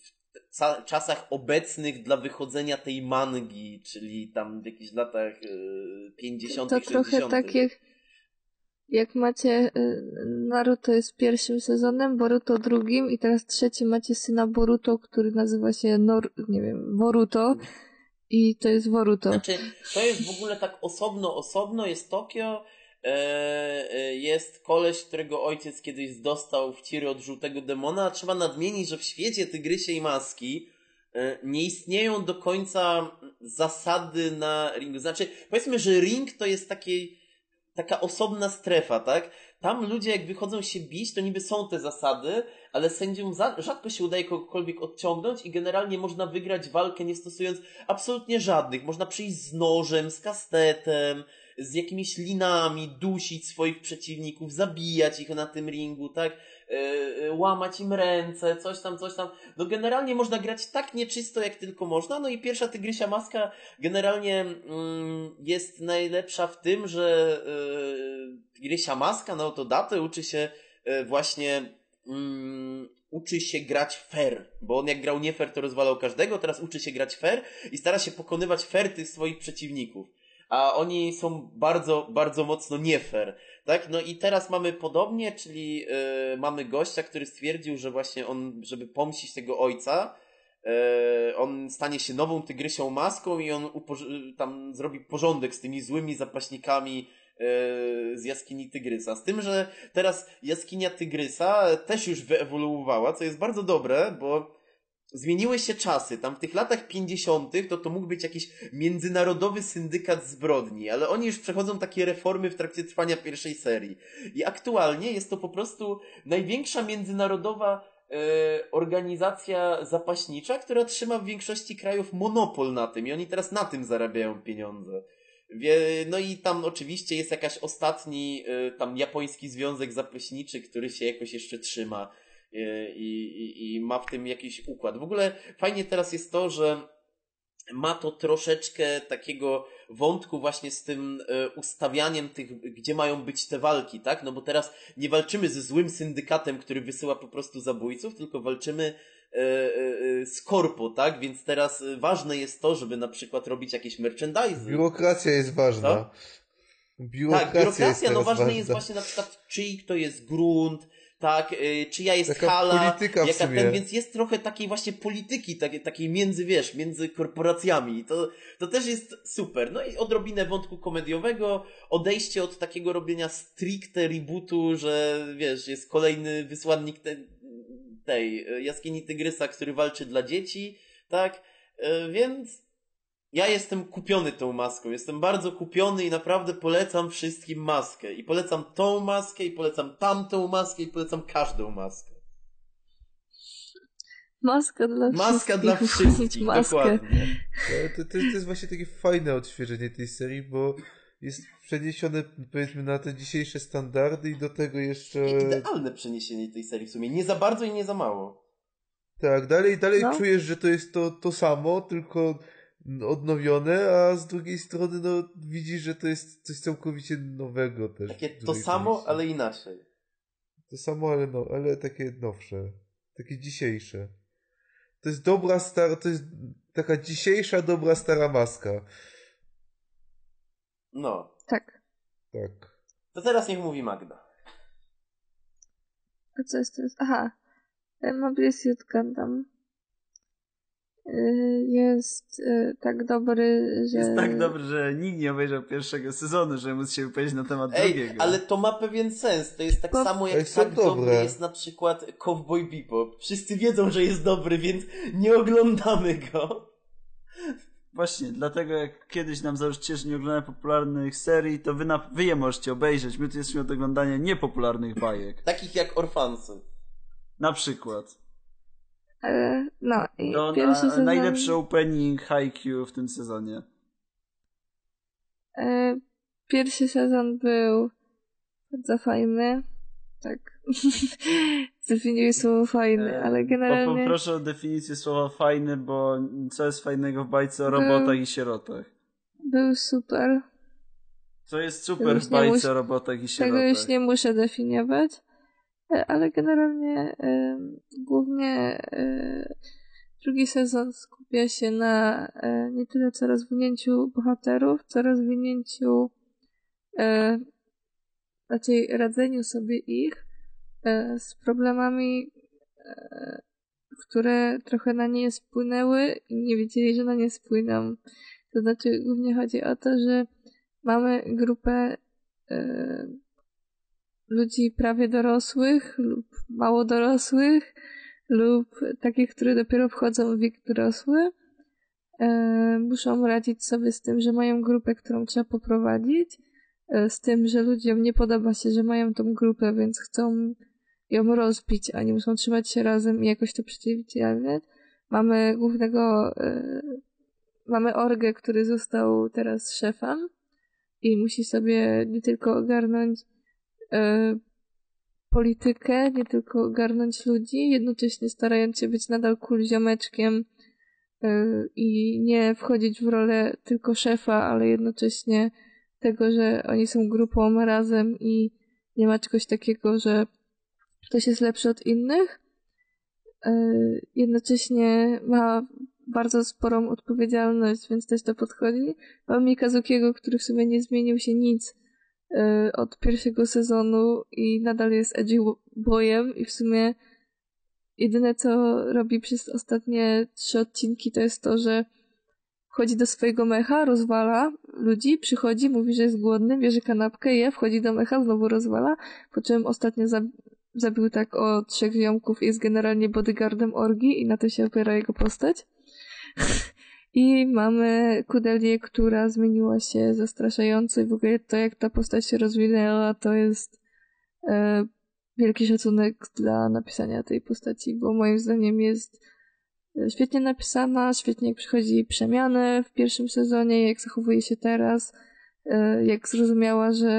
w ca- czasach obecnych dla wychodzenia tej mangi, czyli tam w jakichś latach e, 50 To trochę 60 tak jak, jak macie y, Naruto jest pierwszym sezonem, Boruto drugim i teraz trzeci macie syna Boruto, który nazywa się Nor... nie wiem, Boruto i to jest Boruto. Znaczy, to jest w ogóle tak osobno, osobno, jest Tokio, e, e, jest koleś, którego ojciec kiedyś dostał w ciry od żółtego demona, trzeba nadmienić, że w świecie Tygrysiej Maski e, nie istnieją do końca zasady na ringu. Znaczy, powiedzmy, że ring to jest taki, taka osobna strefa, tak? Tam ludzie jak wychodzą się bić, to niby są te zasady, ale sędziom za, rzadko się udaje kogokolwiek odciągnąć i generalnie można wygrać walkę nie stosując absolutnie żadnych. Można przyjść z nożem, z kastetem, z jakimiś linami, dusić swoich przeciwników, zabijać ich na tym ringu, tak? E, e, łamać im ręce, coś tam, coś tam. No generalnie można grać tak nieczysto, jak tylko można. No i pierwsza Tygrysia Maska generalnie mm, jest najlepsza w tym, że e, Tygrysia Maska na autodatę uczy się właśnie mm, uczy się grać fair, bo on jak grał nie fair, to rozwalał każdego, teraz uczy się grać fair i stara się pokonywać fair tych swoich przeciwników. A oni są bardzo, bardzo mocno nie fair. Tak? No i teraz mamy podobnie, czyli yy, mamy gościa, który stwierdził, że właśnie on, żeby pomścić tego ojca, yy, on stanie się nową tygrysią maską i on uporz- tam zrobi porządek z tymi złymi zapaśnikami yy, z jaskini Tygrysa. Z tym, że teraz jaskinia Tygrysa też już wyewoluowała, co jest bardzo dobre, bo zmieniły się czasy. Tam w tych latach 50. to to mógł być jakiś międzynarodowy syndykat zbrodni, ale oni już przechodzą takie reformy w trakcie trwania pierwszej serii. I aktualnie jest to po prostu największa międzynarodowa e, organizacja zapaśnicza, która trzyma w większości krajów monopol na tym i oni teraz na tym zarabiają pieniądze. No i tam oczywiście jest jakaś ostatni e, tam japoński związek zapaśniczy, który się jakoś jeszcze trzyma i, i, i ma w tym jakiś układ. W ogóle fajnie teraz jest to, że ma to troszeczkę takiego wątku właśnie z tym e, ustawianiem tych, gdzie mają być te walki, tak? No bo teraz nie walczymy ze złym syndykatem, który wysyła po prostu zabójców, tylko walczymy e, e, z korpo, tak? Więc teraz e, ważne jest to, żeby na przykład robić jakieś merchandise. Biurokracja jest ważna. Biurokracja, Tak, biurokracja, jest no ważne ważna. jest właśnie na przykład czyj to jest grunt, tak, y, czyja jest Taka hala, polityka w jaka ten, więc jest trochę takiej właśnie polityki, takiej, takiej między, wiesz, między korporacjami. I To, to też jest super. No i odrobinę wątku komediowego, odejście od takiego robienia stricte rebootu, że wiesz, jest kolejny wysłannik te, tej y, jaskini Tygrysa, który walczy dla dzieci, tak, Y, więc Ja jestem kupiony tą maską. Jestem bardzo kupiony i naprawdę polecam wszystkim maskę. I polecam tą maskę, i polecam tamtą maskę, i polecam każdą maskę. Maska dla Maska wszystkich. dla wszystkich, maskę. To, to, to jest właśnie takie fajne odświeżenie tej serii, bo jest przeniesione powiedzmy na te dzisiejsze standardy i do tego jeszcze... Idealne przeniesienie tej serii w sumie. Nie za bardzo i nie za mało. Tak, dalej, dalej No. czujesz, że to jest to, to samo, tylko odnowione, a z drugiej strony no widzisz, że to jest coś całkowicie nowego też. Takie to samo, części. ale inaczej. To samo, ale, no, ale takie nowsze. Takie dzisiejsze. To jest dobra stara, to jest taka dzisiejsza dobra stara maska. No. Tak. Tak. To teraz niech mówi Magda. A co jest teraz? Aha. E, Mobile Suit Gundam. E, Jest e, tak dobry, że... Jest tak dobry, że nikt nie obejrzał pierwszego sezonu, że móc się wypowiedzieć na temat Ej, drugiego. ale to ma pewien sens. To jest tak Bo- samo Ej, jak są tak dobry jest na przykład Cowboy Bebop. Wszyscy wiedzą, że jest dobry, więc nie oglądamy go. Właśnie, dlatego jak kiedyś nam zarzucicie, że nie oglądamy popularnych serii, to wy, na, wy je możecie obejrzeć. My tu jesteśmy od oglądania niepopularnych bajek. Takich jak Orfansy. Na przykład. E, No i To pierwszy na, sezon... najlepszy opening Haikyuu w tym sezonie. E, Pierwszy sezon był bardzo fajny. Tak. Zdefiniuję słowo fajny, E, ale generalnie... Poproszę o definicję słowa fajny, bo co jest fajnego w bajce o robotach i sierotach? Był super. Co jest super w bajce mus- o robotach i Tego sierotach? już nie muszę definiować. E, Ale generalnie głównie e, drugi sezon skupia się na e, nie tyle co rozwinięciu bohaterów, co rozwinięciu raczej radzeniu sobie ich z problemami, które trochę na nie spłynęły i nie wiedzieli, że na nie spłyną. To znaczy głównie chodzi o to, że mamy grupę ludzi prawie dorosłych lub mało dorosłych lub takich, które dopiero wchodzą w wiek dorosły. E, muszą radzić sobie z tym, że mają grupę, którą trzeba poprowadzić, e, z tym, że ludziom nie podoba się, że mają tą grupę, więc chcą ją rozbić, a nie muszą trzymać się razem i jakoś to przeciwdziałać. Mamy głównego, e, mamy Orgę, który został teraz szefem i musi sobie nie tylko ogarnąć politykę, nie tylko ogarnąć ludzi, jednocześnie starając się być nadal cool ziomeczkiem e, i nie wchodzić w rolę tylko szefa, ale jednocześnie tego, że oni są grupą razem i nie ma czegoś takiego, że ktoś jest lepszy od innych. E, Jednocześnie ma bardzo sporą odpowiedzialność, więc też to podchodzi. Mamy Mikazukiego, który w sumie nie zmienił się nic od pierwszego sezonu i nadal jest edgy boyem i w sumie jedyne co robi przez ostatnie trzy odcinki to jest to, że wchodzi do swojego mecha, rozwala ludzi, przychodzi, mówi, że jest głodny, bierze kanapkę, je, wchodzi do mecha, znowu rozwala, po czym ostatnio zab- zabił tak o trzech ziomków jest generalnie bodyguardem orgi i na tym się opiera jego postać. I mamy Kudelię, która zmieniła się zastraszająco i w ogóle to, jak ta postać się rozwinęła, to jest e, wielki szacunek dla napisania tej postaci, bo moim zdaniem jest e, świetnie napisana, świetnie jak przychodzi przemiany w pierwszym sezonie, jak zachowuje się teraz, e, jak zrozumiała, że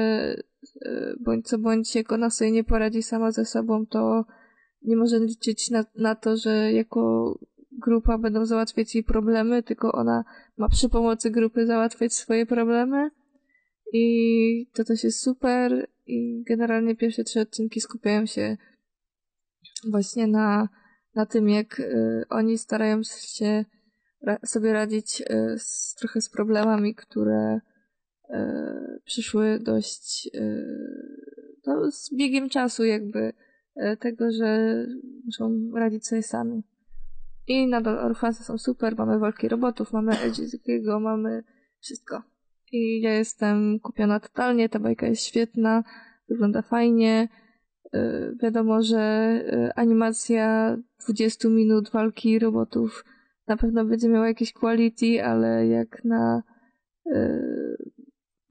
e, bądź co bądź, jak ona sobie nie poradzi sama ze sobą, to nie może liczyć na, na to, że jako grupa będą załatwiać jej problemy, tylko ona ma przy pomocy grupy załatwiać swoje problemy. I to też jest super. I generalnie pierwsze trzy odcinki skupiają się właśnie na, na tym, jak y, oni starają się ra- sobie radzić y, z, trochę z problemami, które y, przyszły dość y, no, z biegiem czasu jakby y, tego, że muszą radzić sobie sami. I nadal Orfansy są super, mamy walki robotów, mamy Edge'ego, mamy wszystko. I ja jestem kupiona totalnie, ta bajka jest świetna, wygląda fajnie. Yy, wiadomo, że yy, animacja 20 minut walki robotów na pewno będzie miało jakieś quality, ale jak na e,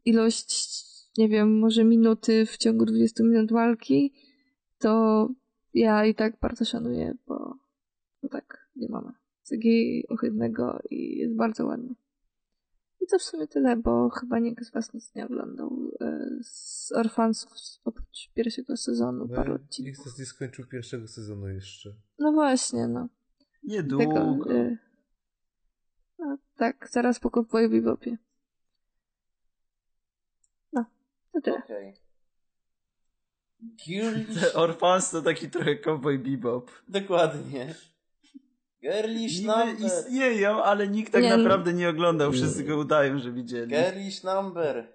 ilość, nie wiem, może minuty w ciągu 20 minut walki, to ja i tak bardzo szanuję, bo, bo tak, nie mamy CGI ohydnego i jest bardzo ładny. I to w sumie tyle, bo chyba nikt z was nic nie oglądał e, z Orfansów oprócz pierwszego sezonu, No, paru nikt odcinków. z nas nie skończył pierwszego sezonu jeszcze. No właśnie, no. Niedługo. Tego, y, no, tak, zaraz po Cowboy Bebopie. No, to tyle. Okej. Te Orphans to taki trochę cowboy bebop. Dokładnie. Girlish Niby number. istnieją, ale nikt tak Nie, naprawdę nie oglądał. Wszyscy go udają, że widzieli. Girlish number.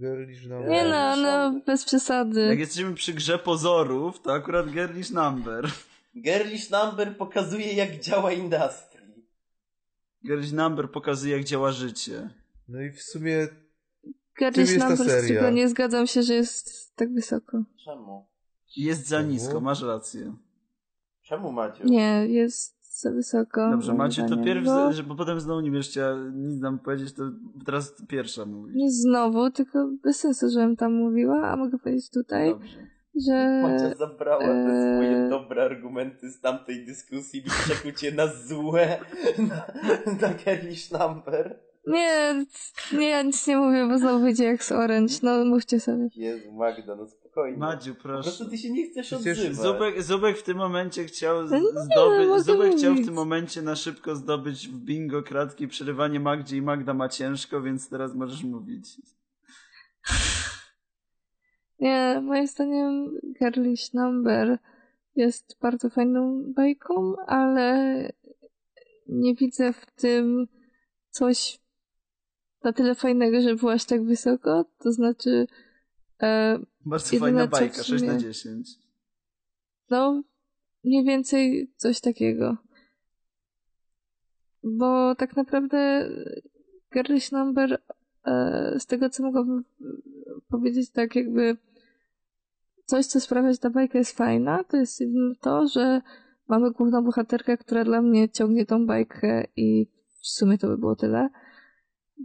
Girlish no. Nie no, no, bez przesady. Jak jesteśmy przy grze pozorów, to akurat Girlish Number. Girlish number pokazuje jak działa industry. Girlish Number pokazuje, jak działa życie. No i w sumie Girlish jest ta Numbers, seria? tylko nie zgadzam się, że jest tak wysoko. Czemu? Jest za Czemu? nisko, masz rację. Czemu Maciu? Nie, jest za wysoko. Dobrze, Macie, to zdaniem, pierw, bo że, bo potem znowu nie chciała nic nam powiedzieć, to teraz pierwsza mówi. Nie znowu, tylko bez sensu, żebym tam mówiła, a mogę powiedzieć tutaj, Dobrze. że... Macia zabrała te e, swoje dobre argumenty z tamtej dyskusji i przekucie na złe na, na number. Nie, nie, ja nic nie mówię, bo znowu wyjdzie jak z Orange. No, mówcie sobie. Jezu, Magda, no spokojnie. Madziu, po proszę. prostu ty się nie chcesz Przecież odzywać. Zubek, Zubek w tym momencie chciał No nie, zdobyć, mogę Zubek chciał w tym momencie na szybko zdobyć w bingo kratki przerywanie Magdzie i Magda ma ciężko, więc teraz możesz mówić. Nie, moim zdaniem Girlish Number jest bardzo fajną bajką, ale nie widzę w tym coś na tyle fajnego, żeby było aż tak wysoko. To znaczy, e, Bardzo Jedyne fajna bajka, 6 na sumie- 10. no, mniej więcej coś takiego. Bo tak naprawdę Girlish Number, e, z tego co mogłabym e, powiedzieć, tak jakby coś, co sprawia, że ta bajka jest fajna, to jest to, że mamy główną bohaterkę, która dla mnie ciągnie tą bajkę i w sumie to by było tyle.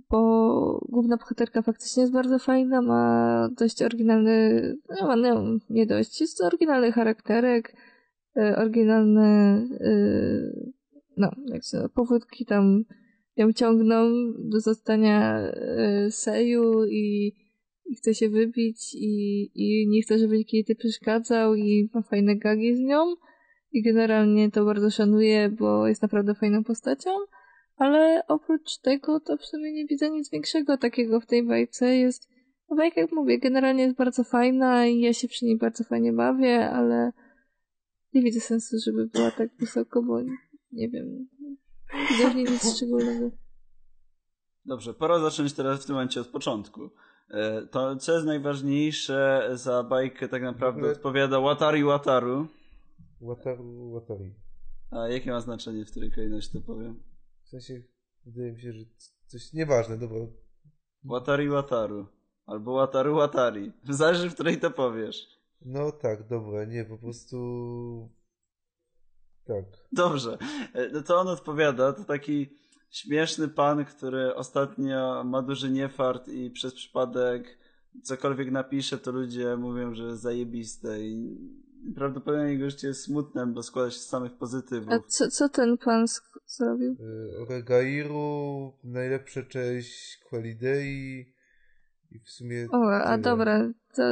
Bo główna bohaterka faktycznie jest bardzo fajna, ma dość oryginalny, no, ma, no nie dość, jest to oryginalny charakterek, e, oryginalne, e, no, jak się powódki tam ją ciągną do zostania e, Seju i, i chce się wybić i, i nie chce, żeby nikt jej ty przeszkadzał i ma fajne gagi z nią. I generalnie to bardzo szanuję, bo jest naprawdę fajną postacią, ale oprócz tego to w sumie nie widzę nic większego takiego w tej bajce. Jest, no bajka jak mówię, generalnie jest bardzo fajna i ja się przy niej bardzo fajnie bawię, ale nie widzę sensu, żeby była tak wysoko, bo nie wiem, nie widzę w niej nic szczególnego. Dobrze, pora zacząć teraz w tym momencie od początku. E, To, co jest najważniejsze za bajkę, tak naprawdę ogóle- odpowiada Watari Wataru. Wataru, Watari. A jakie ma znaczenie, w której kolejności to powiem? W sensie, wydaje mi się, że coś nieważne, dobra. Watari Wataru. Albo Wataru Watari. Zależy, w której to powiesz. No tak, dobra, nie, po prostu... Tak. Dobrze. E, No to on odpowiada. To taki śmieszny pan, który ostatnio ma duży niefart i przez przypadek cokolwiek napisze, to ludzie mówią, że jest zajebiste i prawdopodobnie jego życie jest smutne, bo składa się z samych pozytywów. A co, co ten pan zrobił? Y, Oregairu, najlepsza część Qualidei i w sumie O, a tyle. dobra, to,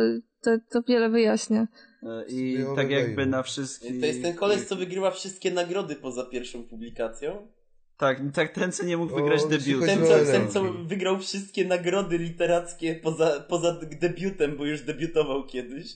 to, to wiele wyjaśnia. E, I tak jakby na wszystkich... To jest ten koleś, co wygrywa wszystkie nagrody poza pierwszą publikacją. Tak, tak ten, co nie mógł wygrać debiutu. Ten co, ten, co wygrał wszystkie nagrody literackie poza, poza debiutem, bo już debiutował kiedyś.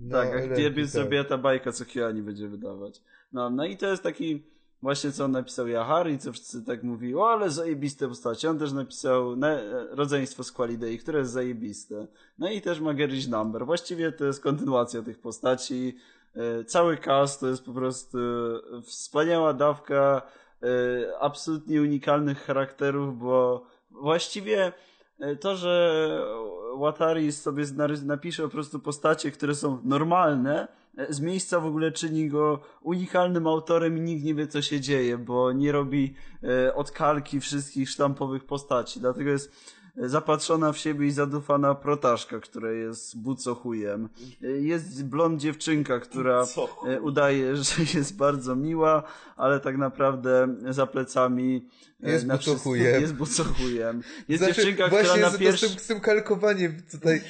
No, Tak, jak Elenki, debiut tak. zrobiła ta bajka, co Kyoani będzie wydawać. No, no i to jest taki właśnie, co on napisał Yahari, co wszyscy tak mówili, o, ale zajebiste postacie. On też napisał na, Rodzeństwo z Qualidei, które jest zajebiste. No i też ma Gerish Number. Właściwie to jest kontynuacja tych postaci. E, Cały cast to jest po prostu e, wspaniała dawka e, absolutnie unikalnych charakterów, bo właściwie to, że Watari sobie napisze po prostu postacie, które są normalne, e, z miejsca w ogóle czyni go unikalnym autorem i nikt nie wie co się dzieje, bo nie robi e, odkalki wszystkich sztampowych postaci. Dlatego jest e, zapatrzona w siebie i zadufana protaszka, która jest bucochujem. Jest blond dziewczynka, która Co? e, udaje, że jest bardzo miła, ale tak naprawdę za plecami e, Jest na wszystko- bucochujem. Jest bucochujem. Jest Znaczy, dziewczynka, właśnie która na z, pierwszy... z, tym, z tym kalkowaniem tutaj,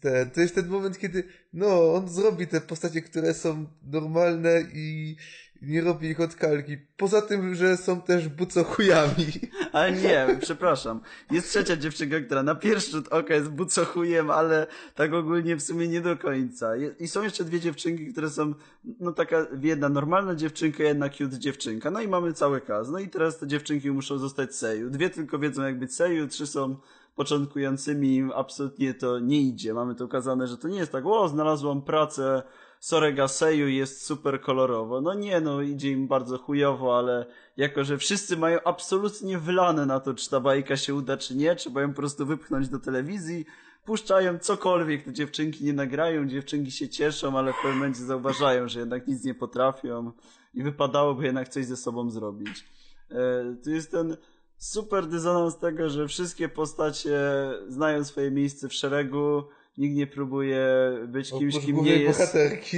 ten, to jest ten moment, kiedy no, on zrobi te postacie, które są normalne i nie robi ich od kalki. Poza tym, że są też bucochujami. Ale nie, przepraszam. Jest trzecia dziewczynka, która na pierwszy rzut oka jest bucochujem, ale tak ogólnie w sumie nie do końca. I są jeszcze dwie dziewczynki, które są, no taka jedna normalna dziewczynka, jedna cute dziewczynka. No i mamy cały kaz. No i teraz te dziewczynki muszą zostać seju. Dwie tylko wiedzą jak być seju, trzy są początkującymi, absolutnie to nie idzie. Mamy tu ukazane, że to nie jest tak, o, znalazłam pracę Sorega Seju jest super kolorowo. No nie, no idzie im bardzo chujowo, ale jako, że wszyscy mają absolutnie wylane na to, czy ta bajka się uda, czy nie, trzeba ją po prostu wypchnąć do telewizji, puszczają cokolwiek, te dziewczynki nie nagrają, dziewczynki się cieszą, ale w pewnym momencie zauważają, że jednak nic nie potrafią i wypadałoby jednak coś ze sobą zrobić. E, tu jest ten super dysonans tego, że wszystkie postacie znają swoje miejsce w szeregu, nikt nie próbuje być kimś, kim nie jest. bohaterki.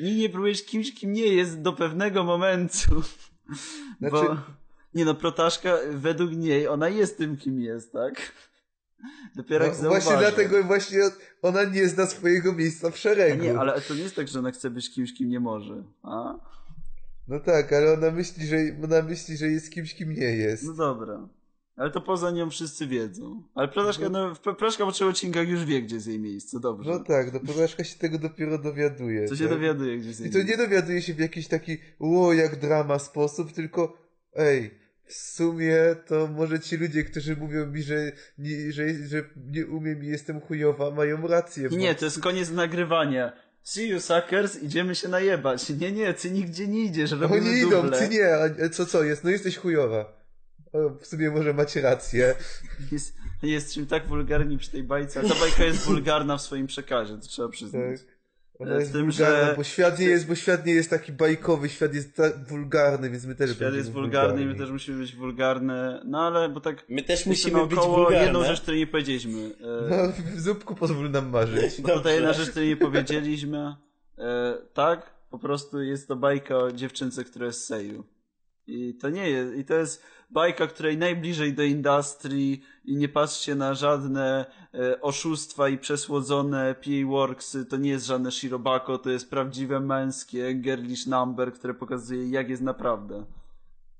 Nikt nie próbujesz kimś, kim nie jest do pewnego momentu. Bo, Znaczy- nie no, protaszka, według niej, ona jest tym, kim jest, tak? Dopiero jak No, zauważy. właśnie dlatego właśnie ona nie zna swojego miejsca w A szeregu. Nie, ale to nie jest tak, że ona chce być kimś, kim nie może. A? No tak, ale ona myśli, że ona myśli, że jest kimś, kim nie jest. No dobra. Ale to poza nią wszyscy wiedzą. Ale protaszka, no, protaszka po trzech odcinkach już wie, gdzie jest jej miejsce, dobrze. No tak, no ponieważ się tego dopiero dowiaduje. Co się tak? dowiaduje, gdzie jest jej I to nie dowiaduje się w jakiś taki ło, jak drama sposób, tylko ej, w sumie to może ci ludzie, którzy mówią mi, że nie, że, że nie umiem i jestem chujowa, mają rację. bo- Nie, to jest koniec nagrywania. See you suckers, idziemy się najebać. Nie, nie, ty nigdzie nie idziesz, robimy Oni idą, duble. ty nie, a co, co jest? No jesteś chujowa. W sumie może macie rację. Jest, jest czym tak wulgarni przy tej bajce, a ta bajka jest wulgarna w swoim przekazie, to trzeba przyznać. Tak. Ona Z jest tym, wulgarna, że- bo świat nie jest, bo świat nie jest taki bajkowy, świat jest tak wulgarny, więc my też Świat jest wulgarny i my też musimy być wulgarne, no ale bo tak My też musimy być wulgarne. jedną rzecz, której nie powiedzieliśmy. E, No, w zupku pozwól nam marzyć. Bo Tutaj jedna rzecz, której nie powiedzieliśmy. E, tak, po prostu jest to bajka o dziewczynce, która jest seju. I to nie jest, i to jest bajka, której najbliżej do industrii i nie patrzcie na żadne e, oszustwa i przesłodzone PA Worksy, to nie jest żadne Shirobako, to jest prawdziwe męskie girlish number, które pokazuje jak jest naprawdę.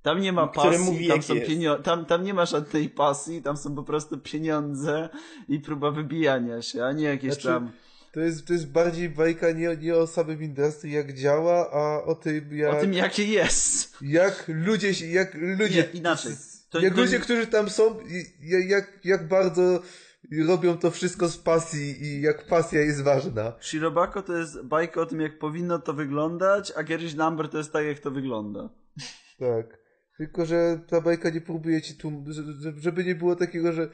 Tam nie ma pasji, mówi, tam są pienio- tam, tam nie ma żadnej pasji, tam są po prostu pieniądze i próba wybijania się, a nie jakieś Znaczy, tam... To jest, to jest bardziej bajka nie, nie o samym industrii, jak działa, a o tym, jak, O tym, jakie jest. jak ludzie się, jak ludzie... Nie, inaczej. To- jak to- ludzie, którzy tam są, jak, jak bardzo robią to wszystko z pasji i jak pasja jest ważna. Shirobako to jest bajka o tym, jak powinno to wyglądać, a Garry's Number to jest tak, jak to wygląda. Tak. Tylko, że ta bajka nie próbuje ci tu, żeby nie było takiego, że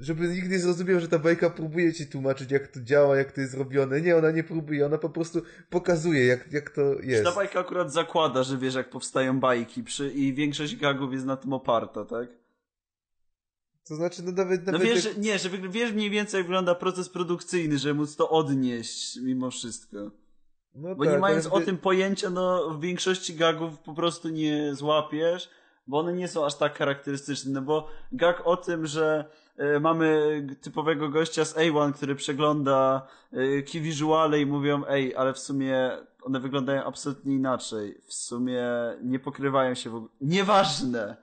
żeby nikt nie zrozumiał, że ta bajka próbuje ci tłumaczyć, jak to działa, jak to jest robione. Nie, ona nie próbuje, ona po prostu pokazuje, jak, jak to jest. Ta bajka akurat zakłada, że wiesz, jak powstają bajki przy, i większość gagów jest na tym oparta, tak? To znaczy, no nawet... No nawet wiesz, jak- nie, że wiesz mniej więcej jak wygląda proces produkcyjny, żeby móc to odnieść mimo wszystko. no Bo tak, nie mając ale o tym pojęcia, no w większości gagów po prostu nie złapiesz, bo one nie są aż tak charakterystyczne, no bo gag o tym, że mamy g- typowego gościa z A1, który przegląda e, key visuale i mówią, ej, ale w sumie one wyglądają absolutnie inaczej. W sumie nie pokrywają się w ogóle. Nieważne!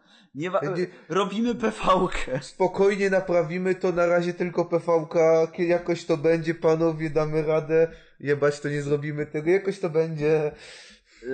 Nie- Robimy PV-kę. Spokojnie naprawimy to, na razie tylko PV-ka, jakoś to będzie, panowie, damy radę, jebać to nie zrobimy tego, jakoś to będzie.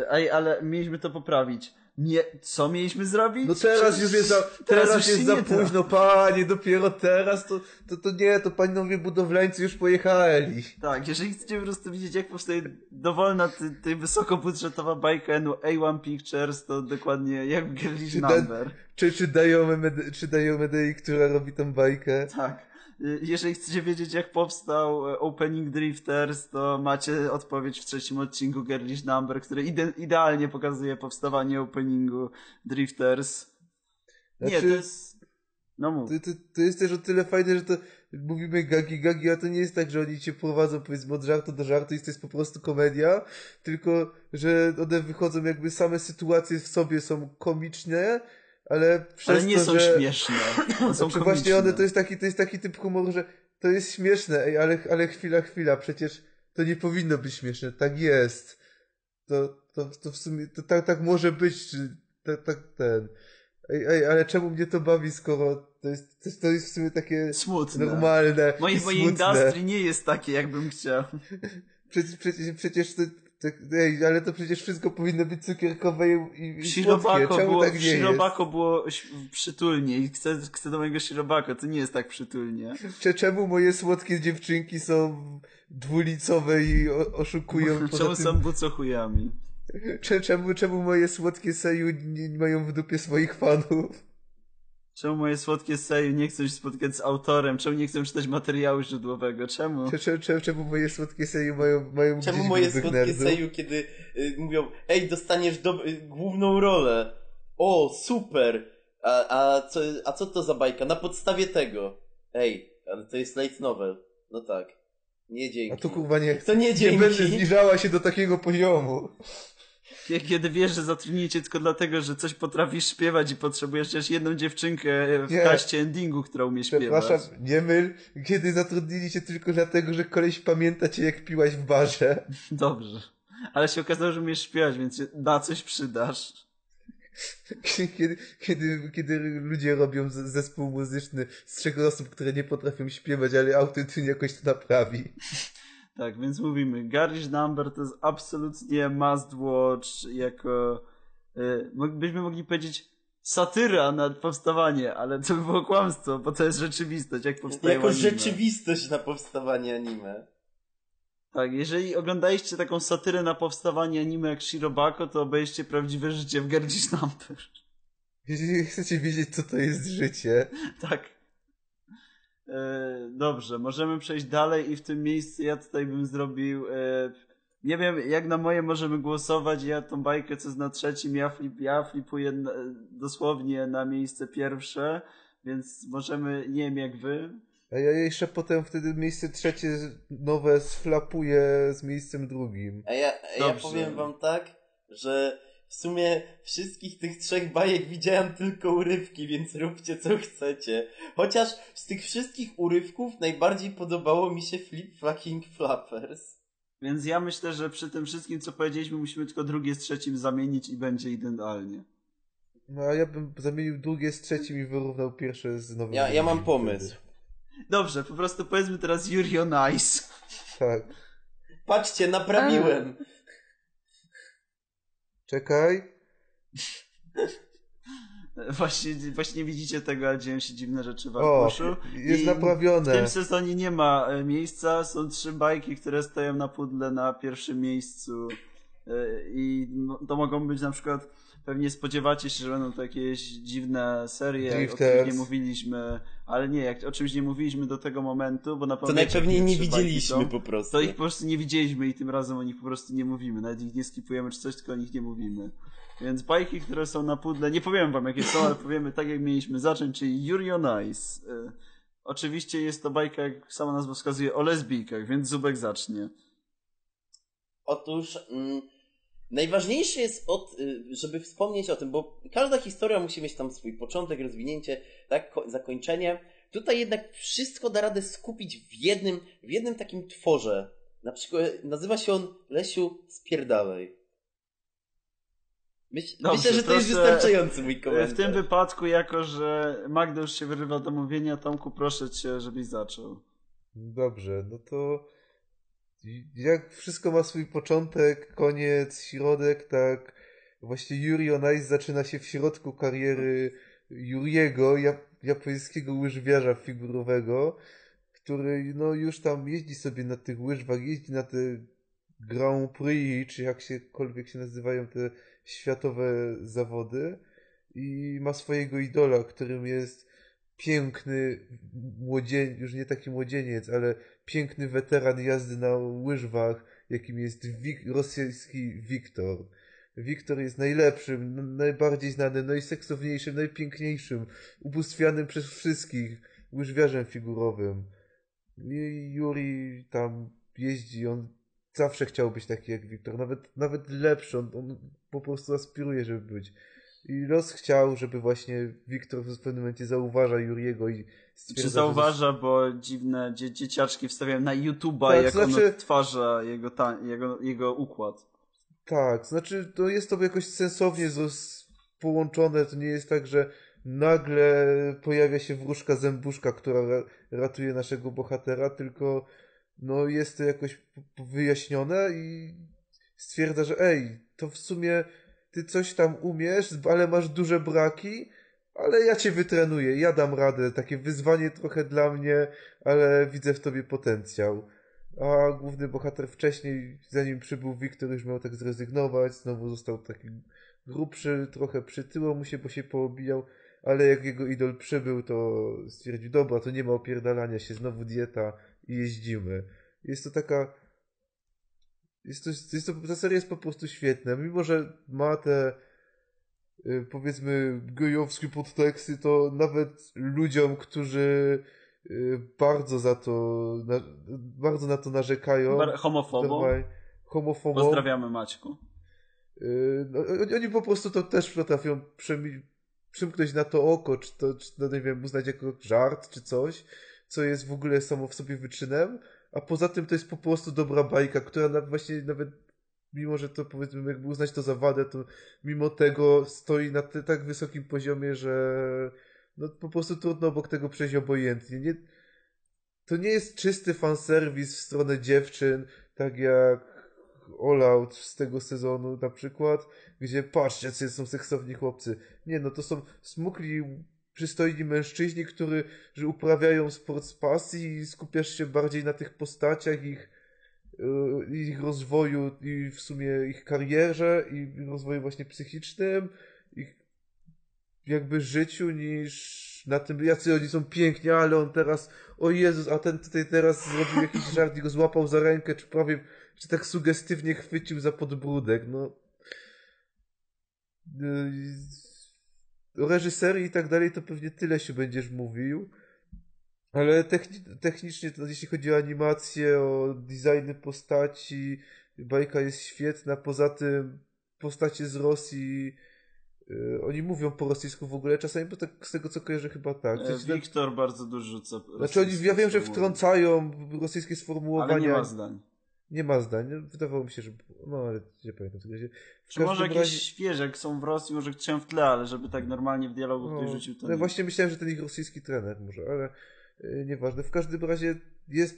Ej, ale mieliśmy to poprawić. Nie, co mieliśmy zrobić? No teraz już jest za, teraz już jest za da. późno, panie, dopiero teraz, to, to, to nie, to panowie budowlańcy już pojechali. Tak, jeżeli chcecie po prostu widzieć, jak powstaje dowolna, ty, ty wysokobudżetowa bajka no A1 Pictures, to dokładnie jak Girlish Number. Czy, czy dają, czy dają Medei, która robi tą bajkę? Tak. Y, jeżeli chcecie wiedzieć, jak powstał e, opening Drifters, to macie odpowiedź w trzecim odcinku Girlish Number, który ide idealnie pokazuje powstawanie openingu Drifters. Nie, Znaczy- to jest... No mów. To, to, to jest też o tyle fajne, że to mówimy gagi, gagi, a to nie jest tak, że oni cię prowadzą powiedzmy od żartu do żartu i to jest po prostu komedia, tylko że one wychodzą jakby same sytuacje w sobie są komiczne, ale przez Ale nie to, są że... śmieszne. Są Znaczy właśnie one to jest taki, to jest taki typ humoru, że to jest śmieszne, ej, ale, ale chwila, chwila, przecież to nie powinno być śmieszne, tak jest. To, to, to w sumie, to tak, tak może być, czy tak, tak ten. Ej, ej, ale czemu mnie to bawi, skoro to jest, to jest, to jest w sumie takie Smutne. normalne Moje, moje industry nie jest takie, jakbym chciał. Przecież, przecież, przecież to, tak, ej, ale to przecież wszystko powinno być cukierkowe i, i. Shirobako Czemu było, tak nie w jest? Shirobako było przytulnie i chcę, chcę do mojego Shirobako, to nie jest tak przytulnie. Cze- Czemu moje słodkie dziewczynki są dwulicowe i o, oszukują Czemu tym... są bucochujami? Cze- Czemu, czemu moje słodkie seju nie mają w dupie swoich fanów? Czemu moje słodkie seju nie chcą się spotkać z autorem? Czemu nie chcą czytać materiału źródłowego? Czemu? Cze- cze- cze- Czemu moje słodkie seju mają, mają Czemu moje słodkie nerdów? seju, kiedy y, mówią, ej, dostaniesz do, y, główną rolę. O, super. A, a, co, a co to za bajka? Na podstawie tego. Ej, ale to jest light novel. No tak. Nie dzięki. A tu kurwa nie To nie Nie dzięki. będę zniżała się do takiego poziomu. Kie- Kiedy wiesz, że zatrudnijcie tylko dlatego, że coś potrafisz śpiewać i potrzebujesz chociaż jedną dziewczynkę w Nie. kaście endingu, która umie śpiewać. Przepraszam, nie myl, kiedy zatrudnili cię tylko dlatego, że koleś pamięta cię jak piłaś w barze. Dobrze. Ale się okazało, że umiesz śpiewać, więc na coś przydasz. Kiedy, kiedy, kiedy ludzie robią zespół muzyczny z trzech osób, które nie potrafią śpiewać, ale autotune jakoś to naprawi. Tak, więc mówimy, Garage Number to jest absolutnie must watch jako, y, byśmy mogli powiedzieć satyra na powstawanie, ale to by było kłamstwo, bo to jest rzeczywistość, jak powstaje Jako anime. rzeczywistość na powstawanie anime. Tak, jeżeli oglądaliście taką satyrę na powstawanie anime jak Shirobako, to obejrzcie prawdziwe życie w Garage Number. Jeśli chcecie wiedzieć, co to jest życie, Tak. E, dobrze, możemy przejść dalej i w tym miejscu ja tutaj bym zrobił. E, nie wiem, jak na moje możemy głosować. Ja tą bajkę, co jest na trzecim, ja, flip, ja flipuję na, dosłownie na miejsce pierwsze, więc możemy, nie wiem jak wy. a ja jeszcze potem wtedy miejsce trzecie nowe sflapuję z miejscem drugim. A ja, a ja powiem wam tak, że w sumie wszystkich tych trzech bajek widziałem tylko urywki, więc róbcie co chcecie. Chociaż z tych wszystkich urywków najbardziej podobało mi się Flip Fucking Flappers. Więc ja myślę, że przy tym wszystkim, co powiedzieliśmy, musimy tylko drugie z trzecim zamienić i będzie idealnie. No a ja bym zamienił drugie z trzecim i wyrównał pierwsze z nowym. Ja, ja mam pomysł. Dobrze, po prostu powiedzmy teraz Yuri on Ice. Tak. Patrzcie, naprawiłem. Czekaj. Właśnie, właśnie nie widzicie tego, ale dzieją się dziwne rzeczy w O, Arkuszu. jest I naprawione. W tym sezonie nie ma e, miejsca, są trzy bajki, które stoją na pudle na pierwszym miejscu E, i to mogą być na przykład, pewnie spodziewacie się, że będą to jakieś dziwne serie, o których Drifters. nie mówiliśmy, ale nie, jak o czymś nie mówiliśmy do tego momentu, bo na To najpewniej nie widzieliśmy są. po prostu. To ich po prostu nie widzieliśmy i tym razem o nich po prostu nie mówimy. Nawet ich nie skipujemy czy coś, tylko o nich nie mówimy. Więc bajki, które są na pudle, nie powiem wam jakie są, ale powiemy tak jak mieliśmy zacząć, czyli Yuri on Ice. Y, oczywiście jest to bajka, jak sama nazwa wskazuje, o lesbijkach, więc Zubek zacznie. Otóż mm, najważniejsze jest, od, y, żeby wspomnieć o tym, bo każda historia musi mieć tam swój początek, rozwinięcie, tak, ko- zakończenie. Tutaj jednak wszystko da radę skupić w jednym, w jednym takim tworze. Na przykład nazywa się on Lesiu Spierdalej. Myśl, Dobrze, myślę, że to jest wystarczający mój komentarz. W tym wypadku, jako że Magda już się wyrywa do mówienia, Tomku, proszę cię, żebyś zaczął. Dobrze, no to jak wszystko ma swój początek, koniec, środek, tak właśnie Yuri on Ice zaczyna się w środku kariery Juriego, jap japońskiego łyżwiarza figurowego, który no już tam jeździ sobie na tych łyżwach, jeździ na te Grand Prix, czy jak siekolwiek się nazywają te światowe zawody i ma swojego idola, którym jest piękny młodzieniec, już nie taki młodzieniec, ale piękny weteran jazdy na łyżwach, jakim jest Wik rosyjski Wiktor. Wiktor jest najlepszym, najbardziej znanym, najseksowniejszym, najpiękniejszym, ubóstwianym przez wszystkich łyżwiarzem figurowym. I Juri tam jeździ, on zawsze chciał być taki jak Wiktor, nawet, nawet lepszy, on, on po prostu aspiruje, żeby być. I los chciał, żeby właśnie Wiktor w pewnym momencie zauważa Juriego i stwierdza, Czy zauważa, że... bo dziwne dzie dzieciaczki wstawiają na YouTube'a, tak, jak znaczy... on odtwarza jego, ta... jego, jego układ. Tak, znaczy to jest to jakoś sensownie połączone, to nie jest tak, że nagle pojawia się wróżka zębuszka, która ratuje naszego bohatera, tylko no jest to jakoś wyjaśnione i stwierdza, że ej, to w sumie ty coś tam umiesz, ale masz duże braki, ale ja cię wytrenuję, ja dam radę, takie wyzwanie trochę dla mnie, ale widzę w tobie potencjał. A główny bohater wcześniej, zanim przybył Wiktor, już miał tak zrezygnować, znowu został taki grubszy, trochę przytyło mu się, bo się poobijał, ale jak jego idol przybył, to stwierdził, dobra, to nie ma opierdalania się, znowu dieta i jeździmy. Jest to taka jest to, jest to, ta seria jest po prostu świetna. Mimo, że ma te y, powiedzmy gejowskie podteksty, to nawet ludziom, którzy y, bardzo za to na, bardzo na to narzekają. Homofobą. Homofobą. Pozdrawiamy Maćku. Y, no, oni po prostu to też potrafią przymknąć na to oko, czy to, czy to, nie wiem, uznać jako żart, czy coś, co jest w ogóle samo w sobie wyczynem, a poza tym to jest po prostu dobra bajka, która na, właśnie nawet mimo, że to powiedzmy jakby uznać to za wadę, to mimo tego stoi na te, tak wysokim poziomie, że no po prostu trudno obok tego przejść obojętnie. Nie, to nie jest czysty fanserwis w stronę dziewczyn, tak jak All Out z tego sezonu na przykład, gdzie patrzcie, jacy są seksowni chłopcy. Nie, no to są smukli przystojni mężczyźni, którzy uprawiają sport z pasji i skupiasz się bardziej na tych postaciach, ich, y, ich rozwoju i w sumie ich karierze i rozwoju właśnie psychicznym, ich jakby życiu niż na tym, jacy oni są piękni, ale on teraz, o Jezus, a ten tutaj teraz zrobił jakiś żart i go złapał za rękę, czy prawie, czy tak sugestywnie chwycił za podbródek, no. Y, o reżyserii i tak dalej to pewnie tyle się będziesz mówił. Ale techni- technicznie, to, jeśli chodzi o animację, o designy postaci, bajka jest świetna. Poza tym postacie z Rosji, yy, oni mówią po rosyjsku w ogóle, czasami, bo tak z tego co kojarzę chyba tak. E, Wiktor bardzo dużo rzuca. Znaczy oni, ja wiem, że wtrącają rosyjskie sformułowania. Ale nie ma zdań. Nie ma zdań. Wydawało mi się, że. No, ale nie pamiętam tego. Czy może jakieś razie... świeżek są w Rosji, może chciałem w tle, ale żeby tak normalnie w dialogu no, ktoś rzucił to. No, właśnie myślałem, że ten ich rosyjski trener może, ale yy, nieważne. W każdym razie jest,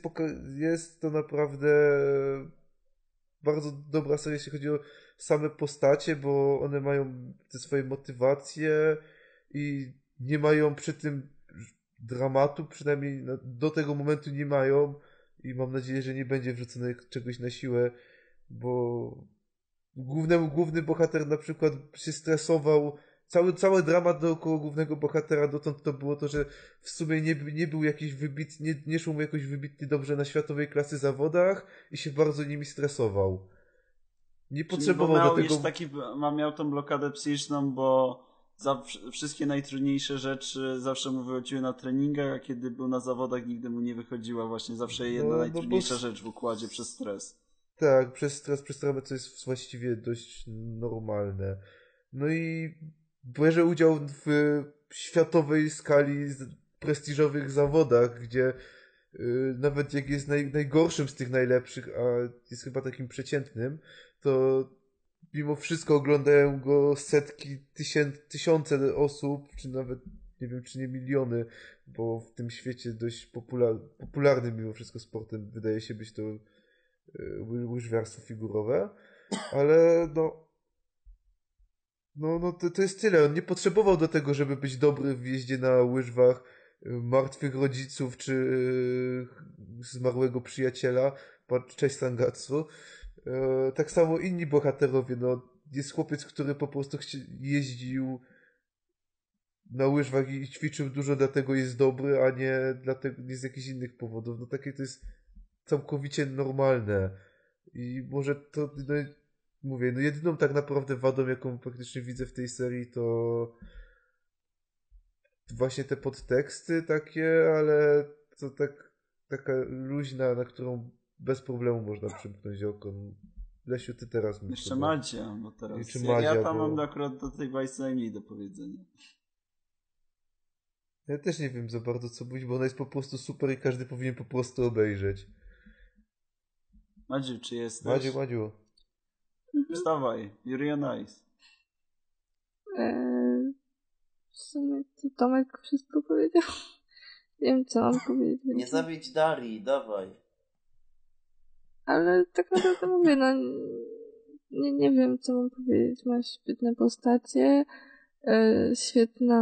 jest to naprawdę bardzo dobra seria, jeśli chodzi o same postacie, bo one mają te swoje motywacje i nie mają przy tym dramatu, przynajmniej do tego momentu nie mają i mam nadzieję, że nie będzie wrzucone czegoś na siłę, bo głównemu, główny bohater na przykład się stresował, cały, cały dramat dookoła głównego bohatera dotąd to było to, że w sumie nie, nie był jakiś wybitny, nie, nie szło mu jakoś wybitnie dobrze na światowej klasy zawodach i się bardzo nimi stresował. Nie potrzebował miał do tego... Taki, miał tą blokadę psychiczną, bo za wszystkie najtrudniejsze rzeczy zawsze mu wychodziły na treningach, a kiedy był na zawodach nigdy mu nie wychodziła właśnie zawsze jedna no, najtrudniejsza no bo... rzecz w układzie przez stres. Tak, przez stres, przez traumę, co jest właściwie dość normalne. No i bierze udział w światowej skali prestiżowych zawodach, gdzie yy, nawet jak jest naj, najgorszym z tych najlepszych, a jest chyba takim przeciętnym, to mimo wszystko oglądają go setki, tysię, tysiące osób, czy nawet nie wiem, czy nie miliony, bo w tym świecie dość popular, popularnym mimo wszystko sportem wydaje się być to yy, łyżwiarstwo figurowe, ale no no, no to, to jest tyle. On nie potrzebował do tego, żeby być dobry w jeździe na łyżwach, y, martwych rodziców czy yy, zmarłego przyjaciela. Cześć Sangatsu. E, tak samo inni bohaterowie, no, jest chłopiec, który po prostu jeździł na łyżwach i ćwiczył dużo, dlatego jest dobry, a nie, dlatego, nie z jakichś innych powodów. No takie to jest całkowicie normalne. I może to, no, mówię, no jedyną tak naprawdę wadą, jaką praktycznie widzę w tej serii, to właśnie te podteksty takie, ale to tak, taka luźna, na którą bez problemu można przymknąć oko. Lesiu, ty teraz mów Jeszcze. Madzia, bo teraz. Ja, Madzia, ja tam bo- mam akurat do tej bajce najmniej do powiedzenia. Ja też nie wiem za bardzo co mówić, bo ona jest po prostu super i każdy powinien po prostu obejrzeć. Madziu, czy jesteś? Madziu, Madziu. Wstawaj, you're on ice. Eee, w sumie to Tomek wszystko powiedział. Nie wiem, co mam powiedzieć. Nie zawiedź Darii, dawaj. Ale tak naprawdę mówię, no nie, nie wiem, co mam powiedzieć. Ma świetne postacie, e, świetną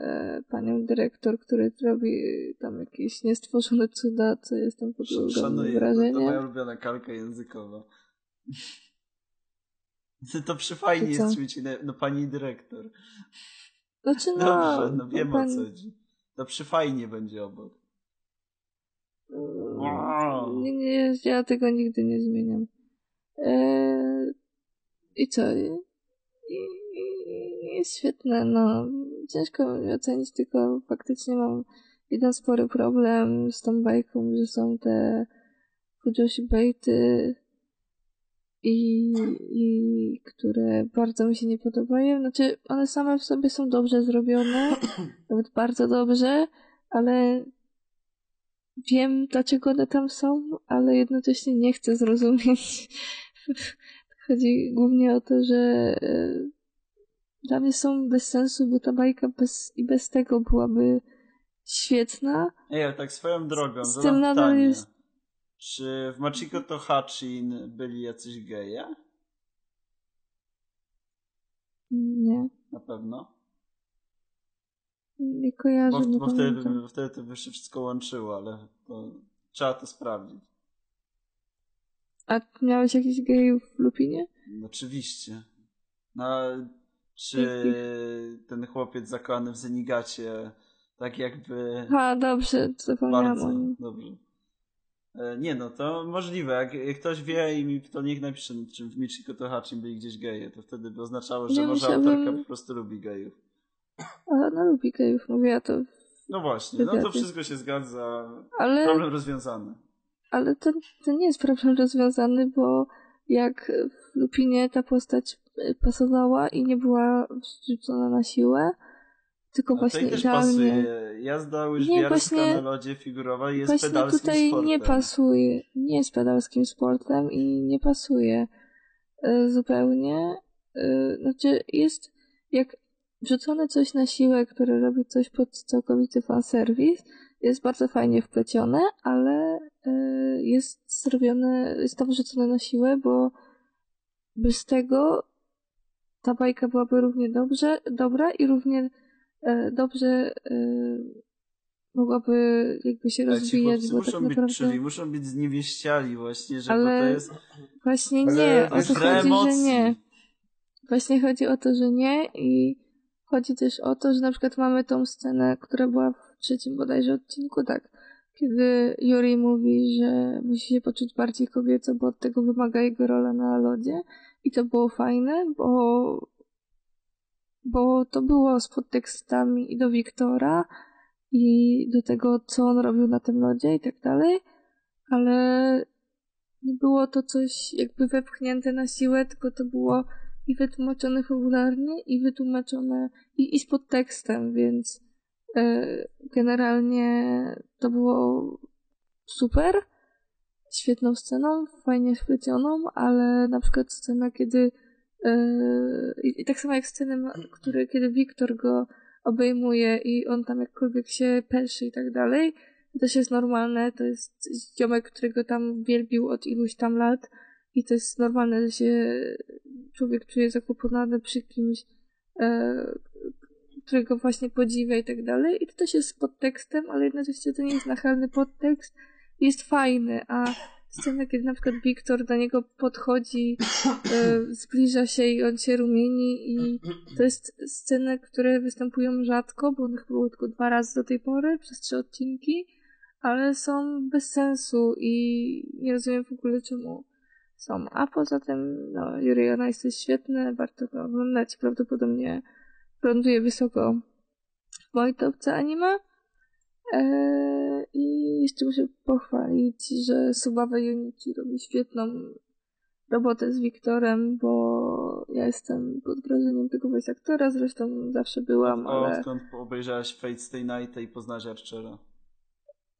e, panią dyrektor, który robi tam jakieś niestworzone cuda, co jestem pod ogromnym Szanuję, to, to wrażeniem. moja ulubiona kalka językowa. To przyfajnie jest mieć no pani dyrektor. Znaczy, no, Dobrze, no wiem o pani- co chodzi. To przyfajnie będzie obok. Nie, nie, ja tego nigdy nie zmieniam. Eee, I co? I, i, i- jest świetne, no. Ciężko mi ocenić, tylko faktycznie mam jeden spory problem z tą bajką, że są te Fujoshi Baity i, i które bardzo mi się nie podobają. Znaczy, one same w sobie są dobrze zrobione, nawet bardzo dobrze, ale wiem, dlaczego one tam są, ale jednocześnie nie chcę zrozumieć. Chodzi głównie o to, że e, dla mnie są bez sensu, bo ta bajka bez, i bez tego byłaby świetna. Ej, ale tak swoją drogą, Z zadam tym nadal jest- Czy w Machiko to Hachin byli jacyś geje? Nie, Na pewno. Nie kojarzę, Bo, nie bo, wtedy, wtedy to by się wszystko łączyło, ale to, trzeba to sprawdzić. A miałeś jakiś gejów w Lupinie? Oczywiście. No, czy ten chłopiec zakochany w Zenigacie tak jakby A, dobrze, zapomniałam bardzo dobrze. E, Nie no, to możliwe. Jak, jak ktoś wie i mi to niech napisze, no, czy w Michiko to Hachin byli gdzieś geje, to wtedy by oznaczało, że Nie może musiałabym- autorka po prostu lubi gejów. A, no lubi gejów, mówiła to. No właśnie, no to wszystko się zgadza. Ale... Problem rozwiązany. Ale to, to nie jest problem rozwiązany, bo jak w Lupinie ta postać y, pasowała i nie była wrzucona na siłę, tylko właśnie idealnie. pasuje. Jazda łyżwiarska na lodzie figurowa jest Właśnie pedalskim tutaj sportem. nie pasuje, nie jest pedalskim sportem i nie pasuje y, zupełnie. Y, Znaczy jest, jak wrzucone coś na siłę, które robi coś pod całkowity fanserwis, jest bardzo fajnie wplecione, ale y, jest zrobione, jest to wrzucone na siłę, bo bez tego ta bajka byłaby równie dobrze, dobra i równie e, dobrze e, mogłaby jakby się Ale ci rozwijać, chłopcy bo muszą tak być naprawdę czuli, muszą być zniewieściali właśnie, że Ale bo to jest właśnie Ale nie, o wiesz, to chodzi, że nie. Właśnie chodzi o to, że nie i chodzi też o to, że na przykład mamy tą scenę, która była w trzecim bodajże odcinku, tak, kiedy Yuri mówi, że musi się poczuć bardziej kobieco, bo od tego wymaga jego rola na lodzie. I to było fajne, bo bo to było z podtekstami i do Wiktora i do tego, co on robił na tym lodzie i tak dalej, ale nie było to coś jakby wepchnięte na siłę, tylko to było i wytłumaczone fabularnie, i wytłumaczone i, i z podtekstem, więc e, generalnie to było super, świetną sceną, fajnie wplecioną, ale na przykład scena, kiedy e, i, tak samo jak sceny, które, kiedy Wiktor go obejmuje i on tam jakkolwiek się pelszy i tak dalej, to też jest normalne, to jest ziomek, którego tam wielbił od iluś tam lat i to jest normalne, że się człowiek czuje zakłopotany przy kimś, e, którego właśnie podziwia i tak dalej. I to też jest podtekstem, ale jednocześnie to nie jest nachalny podtekst, jest fajny, a scena, kiedy na przykład Wiktor do niego podchodzi, e, zbliża się i on się rumieni i to jest sceny, które występują rzadko, bo chyba były tylko dwa razy do tej pory, przez trzy odcinki, ale są bez sensu i nie rozumiem w ogóle czemu są. A poza tym, no, Yuri on Ice jest świetne, warto to oglądać, prawdopodobnie ląduje wysoko w mojej topce anime. Eee, I jeszcze muszę pochwalić, że Subawa Unity robi świetną robotę z Wiktorem, bo ja jestem pod wrażeniem tego voice aktora, zresztą zawsze byłam, O, ale... Odkąd obejrzałaś Fate Stay Night i poznałaś Archera.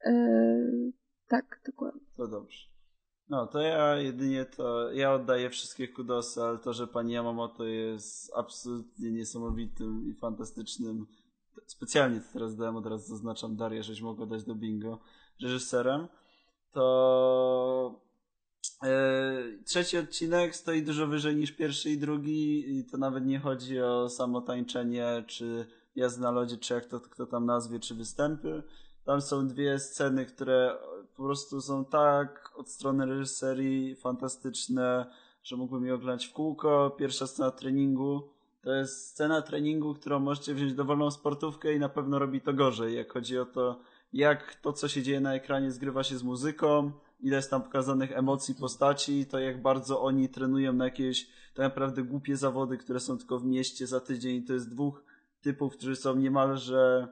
Eee, tak, dokładnie. To dobrze. No, to ja jedynie to, ja oddaję wszystkie kudosy, ale to, że pani Yamamoto jest absolutnie niesamowitym i fantastycznym, specjalnie to teraz dałem, od razu zaznaczam Darię, żeś mogła dać do bingo, reżyserem, to e, trzeci odcinek stoi dużo wyżej niż pierwszy i drugi i to nawet nie chodzi o samo tańczenie, czy jazdę na lodzie, czy jak to kto tam nazwie, czy występy. Tam są dwie sceny, które po prostu są tak od strony reżyserii fantastyczne, że mógłbym je oglądać w kółko. Pierwsza scena treningu to jest scena treningu, którą możecie wziąć dowolną sportówkę i na pewno robi to gorzej, jak chodzi o to, jak to, co się dzieje na ekranie, zgrywa się z muzyką, ile jest tam pokazanych emocji postaci, to jak bardzo oni trenują na jakieś tak naprawdę głupie zawody, które są tylko w mieście za tydzień. To jest dwóch typów, którzy są niemalże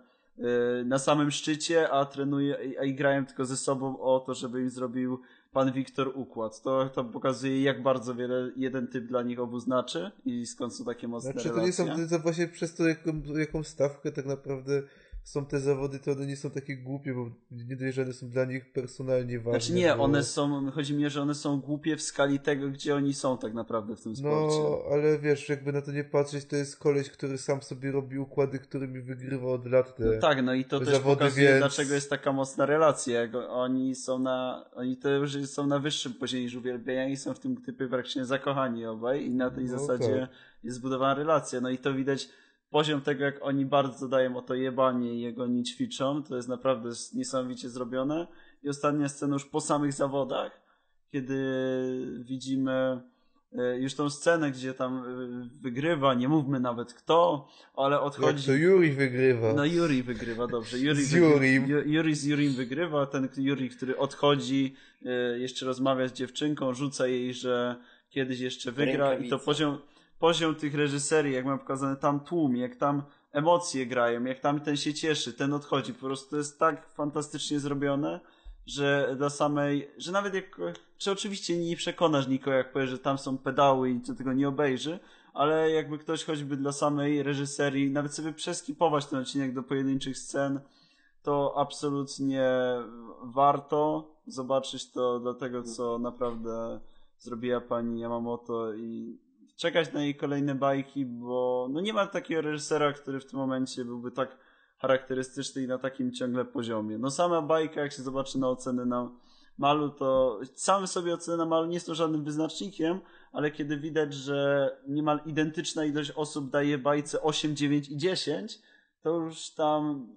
na samym szczycie, a trenuje, a i grają tylko ze sobą o to, żeby im zrobił pan Wiktor układ. To, to pokazuje, jak bardzo wiele jeden typ dla nich obu znaczy i skąd są takie mocne Znaczy to relacje. nie są, to właśnie przez to jaką, jaką stawkę tak naprawdę są te zawody, to one nie są takie głupie, bo nie dość, że one są dla nich personalnie ważne. Znaczy nie, bo... one są, chodzi mi, że one są głupie w skali tego, gdzie oni są tak naprawdę w tym sporcie. No, ale wiesz, jakby na to nie patrzeć, to jest koleś, który sam sobie robi układy, którymi wygrywa od lat te... No tak, no i to też zawody, pokazuje, więc- dlaczego jest taka mocna relacja. Jak oni są na, oni to już są na wyższym poziomie niż uwielbienia i są w tym typie praktycznie zakochani obaj i na tej No zasadzie tak. jest zbudowana relacja. No i to widać poziom tego, jak oni bardzo dają o to jebanie i jak oni ćwiczą, to jest naprawdę niesamowicie zrobione. I ostatnia scena już po samych zawodach, kiedy widzimy e, już tą scenę, gdzie tam e, wygrywa, nie mówmy nawet kto, ale Jak odchodzi... to Yuri wygrywa. No Yuri wygrywa, dobrze. Yuri Z. Ju- Yuri z Jurim wygrywa, ten Yuri, który odchodzi, e, jeszcze rozmawia z dziewczynką, rzuca jej, że kiedyś jeszcze wygra i to poziom, poziom tych reżyserii, jak mam pokazane tam tłum, jak tam emocje grają, jak tam ten się cieszy, ten odchodzi, po prostu to jest tak fantastycznie zrobione, że dla samej, że nawet jak, czy oczywiście nie przekonasz nikogo, jak powiesz, że tam są pedały i co tego nie obejrzy, ale jakby ktoś choćby dla samej reżyserii, nawet sobie przeskipować ten odcinek do pojedynczych scen, to absolutnie warto zobaczyć to dla tego, co naprawdę zrobiła pani Yamamoto i czekać na jej kolejne bajki, bo no nie ma takiego reżysera, który w tym momencie byłby tak charakterystyczny i na takim ciągle poziomie. No sama bajka, jak się zobaczy na oceny na Malu, to same sobie oceny na Malu nie są żadnym wyznacznikiem, ale kiedy widać, że niemal identyczna ilość osób daje bajce 8, 9 i 10, to już tam,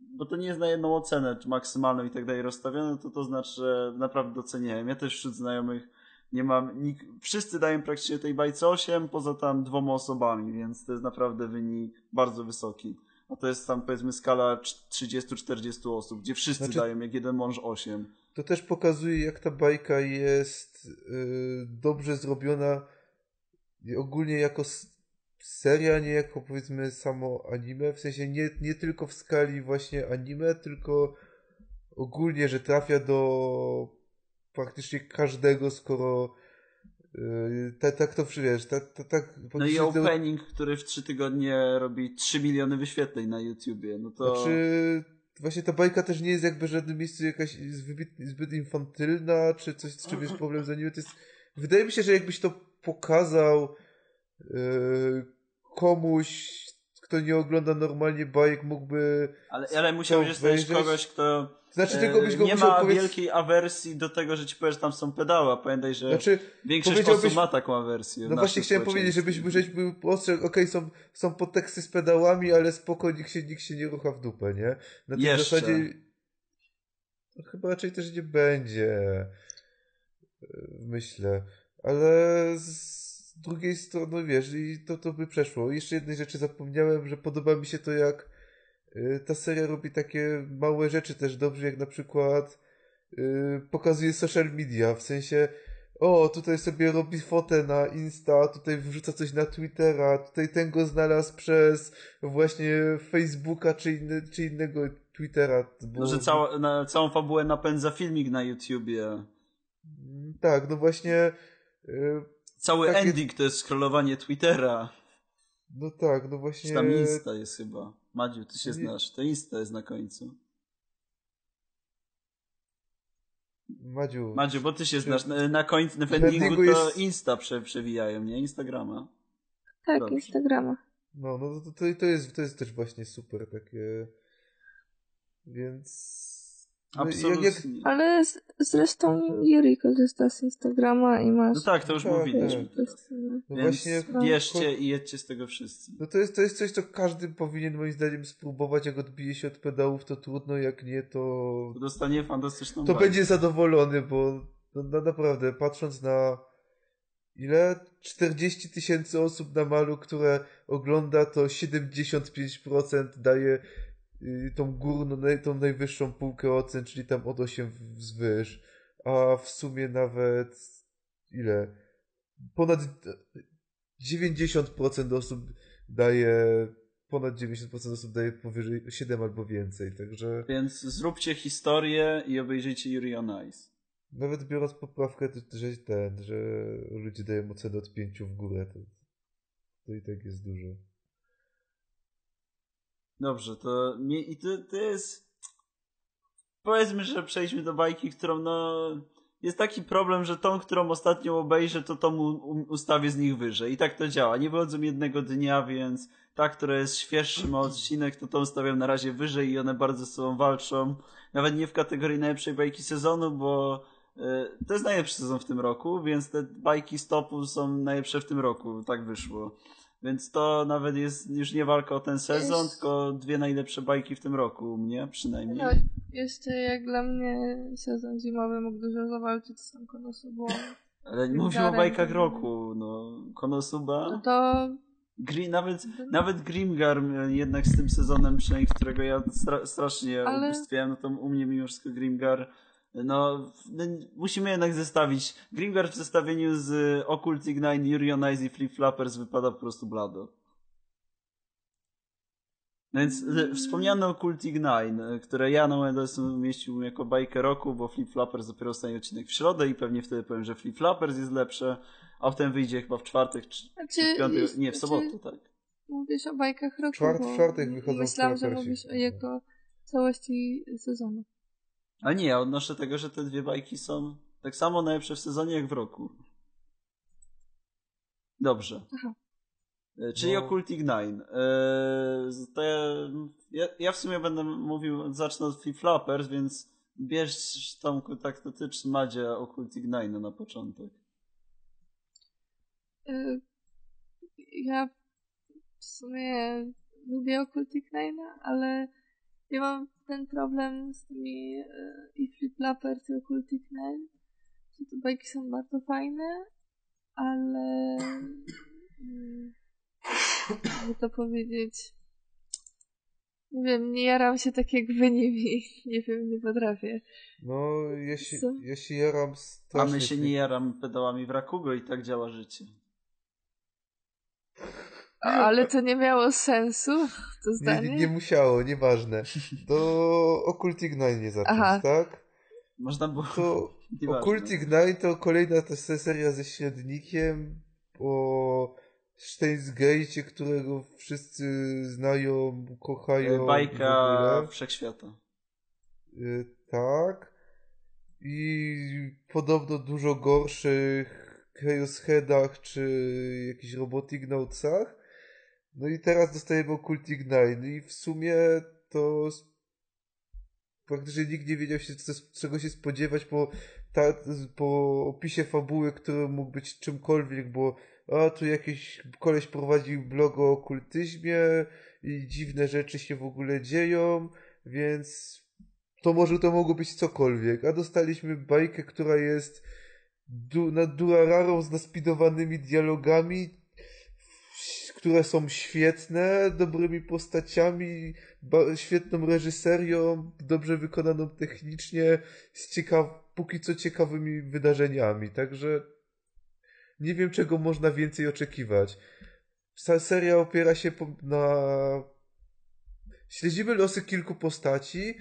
bo to nie jest na jedną ocenę, czy maksymalną i tak dalej rozstawione, to to znaczy, że naprawdę doceniałem. Ja też wśród znajomych nie mam, nik, wszyscy dają praktycznie tej bajce 8, poza tam dwoma osobami, więc to jest naprawdę wynik bardzo wysoki. A to jest tam powiedzmy skala trz- 30-40 osób, gdzie wszyscy Znaczy- dają jak jeden mąż 8. To też pokazuje, jak ta bajka jest y, dobrze zrobiona ogólnie jako seria, nie jako powiedzmy samo anime. W sensie nie, nie tylko w skali właśnie anime, tylko ogólnie, że trafia do praktycznie każdego, skoro y, tak, tak to wiesz, tak, tak, tak No i faktycznie to- opening, który w 3 tygodnie robi 3 miliony wyświetleń na YouTubie, no to... Znaczy, właśnie ta bajka też nie jest jakby w żadnym miejscu jakaś zbyt, zbyt infantylna, czy coś, z czym jest problem z anime. To jest, wydaje mi się, że jakbyś to pokazał yy, komuś, kto nie ogląda normalnie bajek, mógłby... Ale, ale musiałbyś znaleźć kogoś, kto Znaczy, e, tylko byś go nie ma powiedz... wielkiej awersji do tego, że ci powiesz, że tam są pedały, a pamiętaj, że Znaczy, większość powiedziałbyś- osób ma taką awersję. no właśnie chciałem powiedzieć, żebyś był ostrzegł, okej, są, są podteksty z pedałami, ale spoko, nikt się, nikt się nie rucha w dupę, nie? Na tej Jeszcze. zasadzie... No, chyba raczej też nie będzie. myślę. Ale z drugiej strony, wiesz, i to, to by przeszło. Jeszcze jednej rzeczy zapomniałem, że podoba mi się to, jak y, ta seria robi takie małe rzeczy też dobrze, jak na przykład y, pokazuje social media, w sensie o, tutaj sobie robi fotę na Insta, tutaj wrzuca coś na Twittera, tutaj ten go znalazł przez właśnie Facebooka czy, inny, czy innego Twittera. Bo... No, że cała, na, całą fabułę napędza filmik na YouTubie. Mm, Tak, no właśnie. Cały Takie- ending to jest scrollowanie Twittera. No tak, no właśnie. Czy tam Insta jest chyba. Madziu, ty się Nie- znasz. To Insta jest na końcu. Madziu. Madziu, bo ty się Czy- znasz. Na, na końcu, w endingu to jest- Insta prze, przewijają, nie? Instagrama. Tak, Dobrze. Instagrama. No, no to, to, to, jest, to jest też właśnie super takie. Więc. No, Absolutnie. Jak, jak, Ale z, zresztą Yuri korzysta z Instagrama i masz... No tak, to już Tak, mówiliśmy. tak. no Więc właśnie. bierzcie i jedźcie z tego wszyscy. No to jest, to jest coś, co każdy powinien moim zdaniem spróbować. Jak odbije się od pedałów, to trudno, jak nie, to. To dostanie fantastyczną To bajkę. będzie zadowolony, bo no, no, naprawdę, patrząc na ile? 40 tysięcy osób na malu, które ogląda, to 75% daje tą górną, tą najwyższą półkę ocen, czyli tam od 8 wzwyż. A w sumie nawet ile? Ponad 90% osób daje ponad 90% osób daje powyżej 7 albo więcej, także Więc zróbcie historię i obejrzyjcie Yuri on Ice. Nawet biorąc poprawkę, to- że ten, że ludzie dają ocenę od 5 w górę, to, to i tak jest dużo. Dobrze, to mnie, i to, to jest. Powiedzmy, że przejdźmy do bajki, którą no. Jest taki problem, że tą, którą ostatnio obejrzę, to tą ustawię z nich wyżej. I tak to działa. Nie wychodzą jednego dnia, więc ta, która jest świeższy ma odcinek, to tą stawiam na razie wyżej i one bardzo ze sobą walczą. Nawet nie w kategorii najlepszej bajki sezonu, bo e, to jest najlepszy sezon w tym roku, więc te bajki stopu są najlepsze w tym roku. Tak wyszło. Więc to nawet jest już nie walka o ten sezon, Jest- tylko dwie najlepsze bajki w tym roku u mnie przynajmniej. No, jeszcze jak dla mnie sezon zimowy mógł dużo zawalczyć z tą konosobą. Ale nie mówimy o bajkach roku, no. Konosuba. No to Gri, nawet, nawet Grimgar jednak z tym sezonem, przynajmniej którego ja stra, strasznie Ale- ubóstwiałem, no to u mnie mimo wszystko Grimgar no, no, musimy jednak zestawić. Grimgar w zestawieniu z Occult Ignite, Yuri on Ice i Flip Flappers wypada po prostu blado. No Więc wspomniane Occult Ignite, które ja na Mendes umieścił jako bajkę roku, bo Flip Flappers dopiero ostatni odcinek w środę i pewnie wtedy powiem, że Flip Flappers jest lepsze, a potem wyjdzie chyba w czwartek czy, czy w piątek, nie, w sobotę, tak. mówisz o bajkach roku, Czwart- bo czwartek wychodzą myślałam, że mówisz o jego całości sezonu. A nie, ja odnoszę tego, że te dwie bajki są tak samo najlepsze w sezonie jak w roku. Dobrze. Aha. E, Czyli No. Occultic Nine. E, to ja, ja, ja w sumie będę mówił, zacznę od Flip Flappers, więc bierz tak ty czy Madzia Occultic Nine na początek. Y, Ja w sumie lubię Occultic Nine'a, ale ja mam ten problem z tymi y, i Flip Flappers i Occultic Nine, że te bajki są bardzo fajne, ale mm, jakby to powiedzieć nie wiem, nie jaram się tak jak wy nimi. Nie wiem, nie potrafię. No, Co? ja się jaram A my się nie jaram pedałami w Rakugo i tak działa życie. Ale to nie miało sensu, to Nie, zdanie. nie, nie musiało, nieważne. To Occult Ignite nie zacząć, Aha. tak? Można było... To. Occult Ignite to kolejna ta se- seria ze średnikiem o Steins Gate, którego wszyscy znają, kochają. w Bajka wszechświata. Y, tak. I podobno dużo gorszych Chaos Headach czy jakichś Robotic Notesach. No i teraz dostajemy Occult Ignite. No I w sumie to praktycznie nikt nie wiedział się, co, czego się spodziewać po, ta, po opisie fabuły, który mógł być czymkolwiek, bo a tu jakiś koleś prowadził blog o okultyzmie i dziwne rzeczy się w ogóle dzieją, więc to może to mogło być cokolwiek, a dostaliśmy bajkę, która jest du, nad Durararą z naspidowanymi dialogami, które są świetne, dobrymi postaciami, świetną reżyserią, dobrze wykonaną technicznie, z ciekaw, póki co ciekawymi wydarzeniami. Także nie wiem, czego można więcej oczekiwać. Seria opiera się na. Śledzimy losy kilku postaci,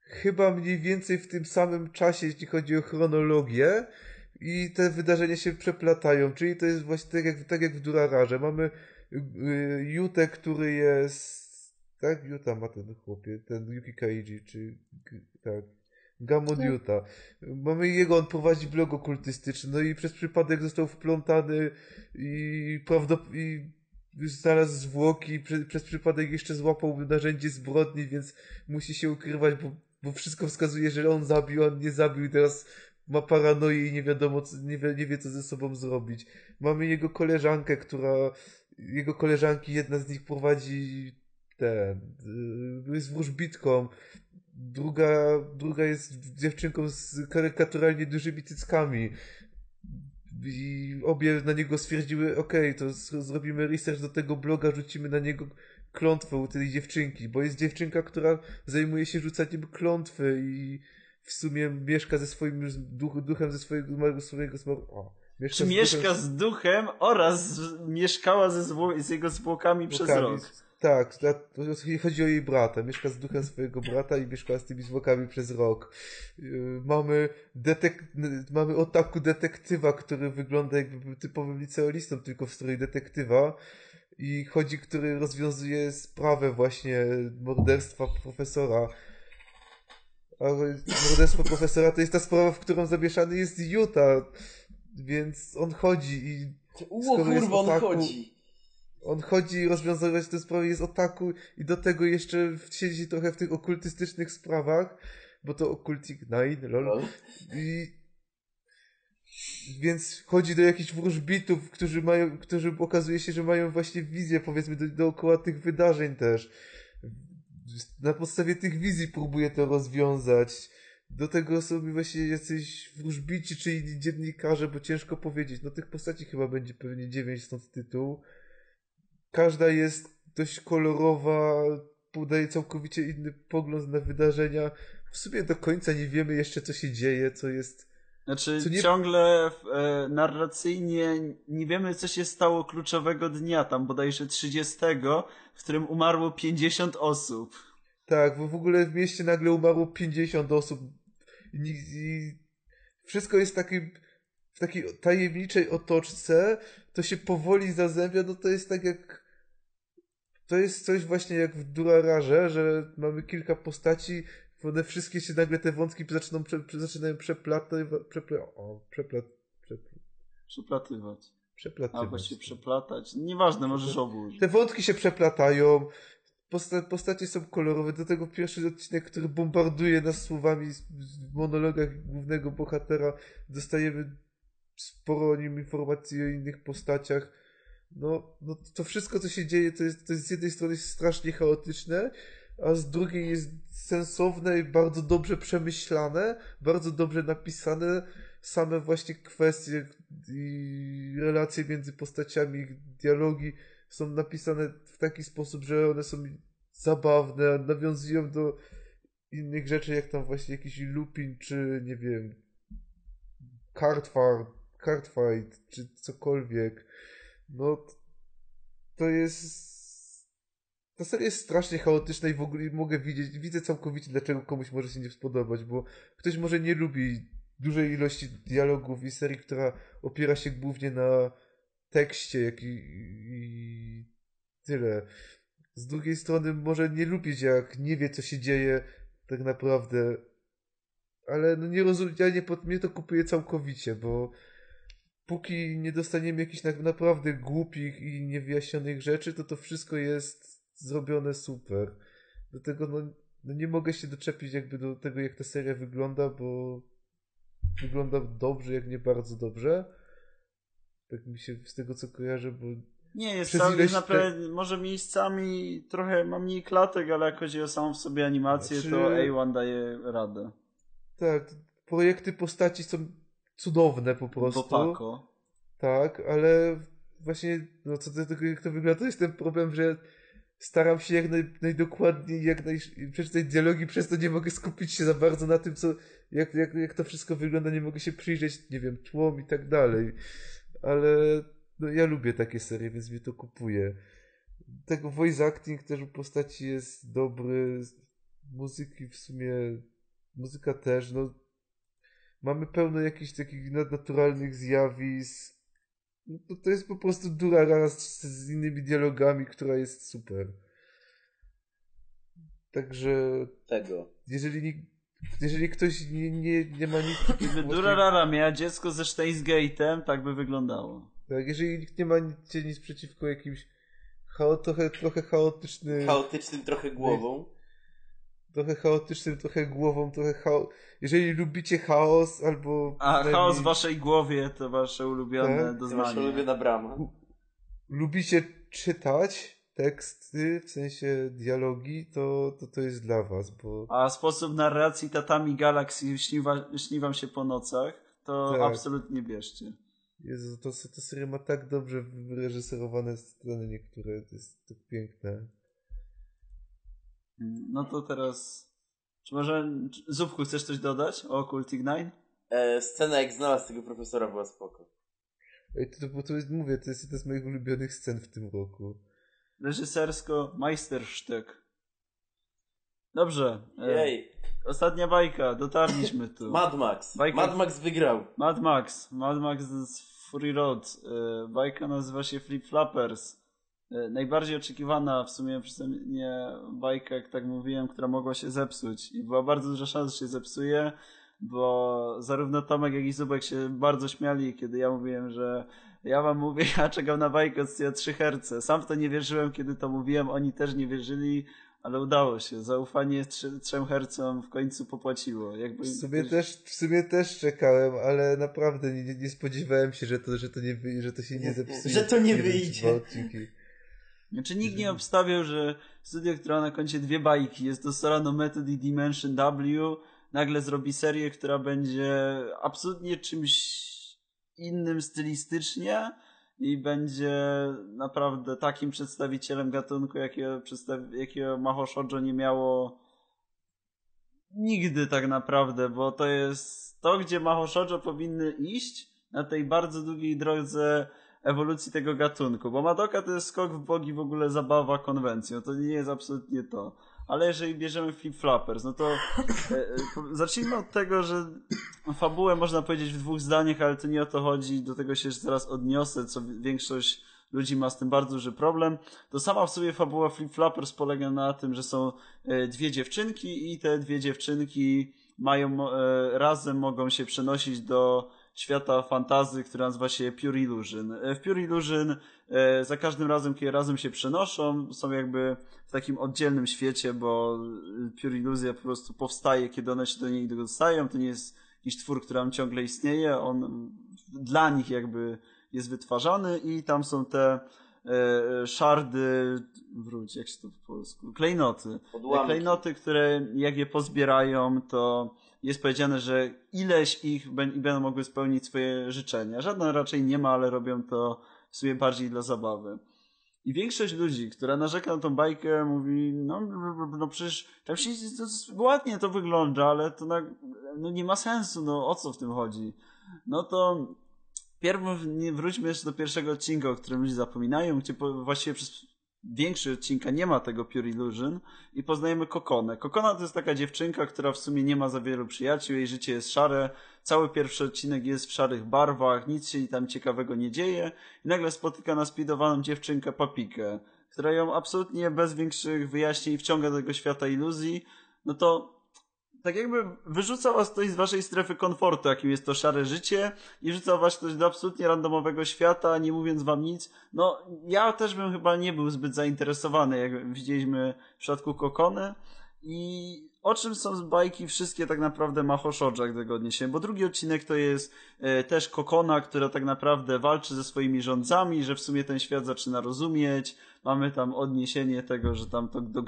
chyba mniej więcej w tym samym czasie, jeśli chodzi o chronologię, i te wydarzenia się przeplatają. Czyli to jest właśnie tak jak, tak jak w. Mamy y, Jutę, który jest. Tak, Juta ma ten chłopie, ten Yuki Kaiji, czy. Tak. Gamon tak. Juta. Mamy jego, on prowadzi blog okultystyczny, no i przez przypadek został wplątany i prawdopodobnie znalazł zwłoki, przez, przez przypadek jeszcze złapał narzędzie zbrodni, więc musi się ukrywać, bo, bo wszystko wskazuje, że on zabił, on nie zabił i teraz ma paranoję i nie wiadomo, co, nie, wie, nie wie co ze sobą zrobić. Mamy jego koleżankę, która, jego koleżanki, jedna z nich prowadzi ten, y, jest wróżbitką, druga, druga jest dziewczynką z karykaturalnie dużymi cyckami. I obie na niego stwierdziły, okay, to zrobimy research do tego bloga, rzucimy na niego klątwę u tej dziewczynki, bo jest dziewczynka, która zajmuje się rzucaniem klątwy i w sumie mieszka ze swoim duch, duchem ze swojego zmarłego, swojego zmarłego, mieszka Czy z mieszka duchem... z duchem oraz mieszkała ze zwło- z jego zwłokami przez rok. Tak, chodzi o jej brata. Mieszka z duchem swojego brata i mieszka z tymi zwłokami przez rok. Yy, mamy, detek mamy otaku detektywa, który wygląda jakby typowym licealistą, tylko w stroju detektywa. I chodzi, który rozwiązuje sprawę właśnie morderstwa profesora. A morderstwo profesora to jest ta sprawa, w którą zamieszany jest Utah. Więc on chodzi i... Uło, kurwa, on chodzi on chodzi i rozwiązywać te sprawy, jest otaku i do tego jeszcze siedzi trochę w tych okultystycznych sprawach, bo to Occultic Nine, lol. I więc chodzi do jakichś wróżbitów, którzy mają, którzy okazuje się, że mają właśnie wizję, powiedzmy, do, dookoła tych wydarzeń też. Na podstawie tych wizji próbuje to rozwiązać. Do tego są właśnie jacyś wróżbici, czy inni dziennikarze, bo ciężko powiedzieć. No tych postaci chyba będzie pewnie dziewięć stąd tytuł. Każda jest dość kolorowa, podaje całkowicie inny pogląd na wydarzenia. W sumie do końca nie wiemy jeszcze, co się dzieje, co jest. Znaczy, nie... ciągle e, narracyjnie nie wiemy, co się stało kluczowego dnia, tam bodajże 30, w którym umarło 50 osób. Tak, bo w ogóle w mieście nagle umarło 50 osób. I, wszystko jest takim, w takiej tajemniczej otoczce, to się powoli zazębia, no to jest tak jak to jest coś właśnie jak w Durararze, że mamy kilka postaci, one wszystkie się nagle te wątki zaczyną, prze, zaczynają przeplatywać, przepla, o, przeplat, przepl... przeplatywać. Przeplatywać. Albo się przeplatać. Nieważne, możesz obu. Te wątki się przeplatają, posta postacie są kolorowe, do tego pierwszy odcinek, który bombarduje nas słowami w monologach głównego bohatera, dostajemy sporo o nim informacji o innych postaciach, no, no to wszystko, co się dzieje, to jest, to jest z jednej strony strasznie chaotyczne, a z drugiej jest sensowne i bardzo dobrze przemyślane, bardzo dobrze napisane. Same właśnie kwestie i relacje między postaciami, dialogi są napisane w taki sposób, że one są zabawne, nawiązują do innych rzeczy, jak tam właśnie jakiś Lupin, czy nie wiem, Cardfight, Cardfight, czy cokolwiek. No, to jest... Ta seria jest strasznie chaotyczna i w ogóle mogę widzieć, widzę całkowicie, dlaczego komuś może się nie spodobać, bo ktoś może nie lubi dużej ilości dialogów i serii, która opiera się głównie na tekście, jak i, i tyle. Z drugiej strony może nie lubić, jak nie wie, co się dzieje tak naprawdę, ale no nie rozumiem, ja nie, mnie to kupuje całkowicie, bo póki nie dostaniemy jakichś naprawdę głupich i niewyjaśnionych rzeczy, to to wszystko jest zrobione super. Dlatego no, no nie mogę się doczepić jakby do tego, jak ta seria wygląda, bo wygląda dobrze, jak nie bardzo dobrze. Tak mi się z tego co kojarzę, bo nie, jest cały, jest naprawdę, może miejscami trochę ma mniej klatek, ale jak chodzi o samą w sobie animację, znaczy... to A1 daje radę. Tak, projekty postaci są cudowne po prostu. Popako. Tak, ale właśnie, no co do tego, jak to wygląda, to jest ten problem, że staram się jak naj, najdokładniej, jak naj, przeczytać dialogi, przez to nie mogę skupić się za bardzo na tym, co, jak, jak, jak to wszystko wygląda, nie mogę się przyjrzeć, nie wiem, tłom i tak dalej. Ale no, ja lubię takie serie, więc mi to kupuje. Tego voice acting też u postaci jest dobry, muzyki w sumie, muzyka też, no mamy pełno jakichś takich nadnaturalnych zjawisk, no to, to jest po prostu dura raz z, innymi dialogami, która jest super. Także Tego. jeżeli, ni- jeżeli ktoś nie, nie, nie ma nic Gdyby Durarara miała dziecko ze Steinsgate'em, tak by wyglądało. tak, jeżeli nikt nie ma nic, nic przeciwko jakimś chao, trochę, trochę chaotycznym, Chaotycznym trochę głową. trochę chaotycznym, trochę głową, trochę chao... Jeżeli lubicie chaos albo A przynajmniej chaos w waszej głowie to wasze ulubione Tak? To wasza doznanie. ulubiona brama. lubicie czytać teksty, w sensie dialogi, to to, to jest dla was, bo A sposób narracji Tatami Galaxy śni, wa- śni wam się po nocach, to Tak. absolutnie bierzcie. Jezu, to, to seria ma tak dobrze wyreżyserowane sceny niektóre, to jest tak piękne. No to teraz... Czy może... Zupku, chcesz coś dodać o Occultic Nine? E, scena jak znalazł tego profesora była spoko. Ej, to, to, to jest, mówię, to jest jedna z moich ulubionych scen w tym roku. Reżysersko Meisterstück. Dobrze. e, Jej. Ostatnia bajka, dotarliśmy tu. Mad Max. Bajka- Mad Max wygrał. Mad Max. Mad Max z Fury Road. E, Bajka nazywa się Flip Flappers. E, Najbardziej oczekiwana w sumie przeze mnie bajka, jak tak mówiłem, która mogła się zepsuć. I była bardzo duża szansa, że się zepsuje, bo zarówno Tomek, jak i Zubek się bardzo śmiali, kiedy ja mówiłem, że ja wam mówię, ja czekam na bajkę od 3 herce. Sam w to nie wierzyłem, kiedy to mówiłem, oni też nie wierzyli, ale udało się. Zaufanie 3, 3 hercom w końcu popłaciło. Jakby W sumie ktoś- też, w sumie też czekałem, ale naprawdę nie, nie- spodziewałem się, że to, że to nie że to się nie zepsuje. Że to nie wyjdzie. Znaczy nikt nie obstawiał, że studio, które ma na koncie dwie bajki, jest to Sorano Method i Dimension W, nagle zrobi serię, która będzie absolutnie czymś innym stylistycznie i będzie naprawdę takim przedstawicielem gatunku, jakiego, jakiego Maho Shoujo nie miało nigdy tak naprawdę, bo to jest to, gdzie Maho Shoujo powinny iść na tej bardzo długiej drodze ewolucji tego gatunku, bo Madoka to jest skok w bogi w ogóle zabawa konwencją, to nie jest absolutnie to. Ale jeżeli bierzemy Flip Flappers, no to e, e, zacznijmy od tego, że fabułę można powiedzieć w dwóch zdaniach, ale to nie o to chodzi, do tego się zaraz odniosę, co większość ludzi ma z tym bardzo duży problem. To sama w sobie fabuła Flip Flappers polega na tym, że są e, dwie dziewczynki i te dwie dziewczynki mają e, razem mogą się przenosić do świata fantazy, który nazywa się Pure Illusion. E, W Pure Illusion e, za każdym razem, kiedy razem się przenoszą, są jakby w takim oddzielnym świecie, bo e, Pure Illusia po prostu powstaje, kiedy one się do niej dostają. To nie jest jakiś twór, który tam ciągle istnieje. On dla nich jakby jest wytwarzany i tam są te szardy, wróć, jak się to po polsku, klejnoty. Odłamki. Klejnoty, które jak je pozbierają, to jest powiedziane, że ileś ich będą mogły spełnić swoje życzenia. Żadna raczej nie ma, ale robią to w sumie bardziej dla zabawy. I większość ludzi, która narzeka na tą bajkę, mówi, no, no przecież tam się to ładnie to wygląda, ale to na, no nie ma sensu, no o co w tym chodzi? No to pierw wróćmy jeszcze do pierwszego odcinka, o którym ludzie zapominają, gdzie po, właściwie przez większość odcinka nie ma tego Pure Illusion i poznajemy Kokonę. Kokona to jest taka dziewczynka, która w sumie nie ma za wielu przyjaciół, jej życie jest szare, cały pierwszy odcinek jest w szarych barwach, nic się tam ciekawego nie dzieje i nagle spotyka naspidowaną dziewczynkę Papikę, która ją absolutnie bez większych wyjaśnień wciąga do tego świata iluzji, no to tak jakby wyrzuca was ktoś z waszej strefy komfortu, jakim jest to szare życie i rzuca was ktoś do absolutnie randomowego świata, nie mówiąc wam nic. No, ja też bym chyba nie był zbyt zainteresowany, jak widzieliśmy w przypadku Kokony. I o czym są bajki wszystkie tak naprawdę Maho Shoujo, jak tego odniesiemy, bo drugi odcinek to jest e, też Kokona, która tak naprawdę walczy ze swoimi rządzami, że w sumie ten świat zaczyna rozumieć, mamy tam odniesienie tego, że tam to do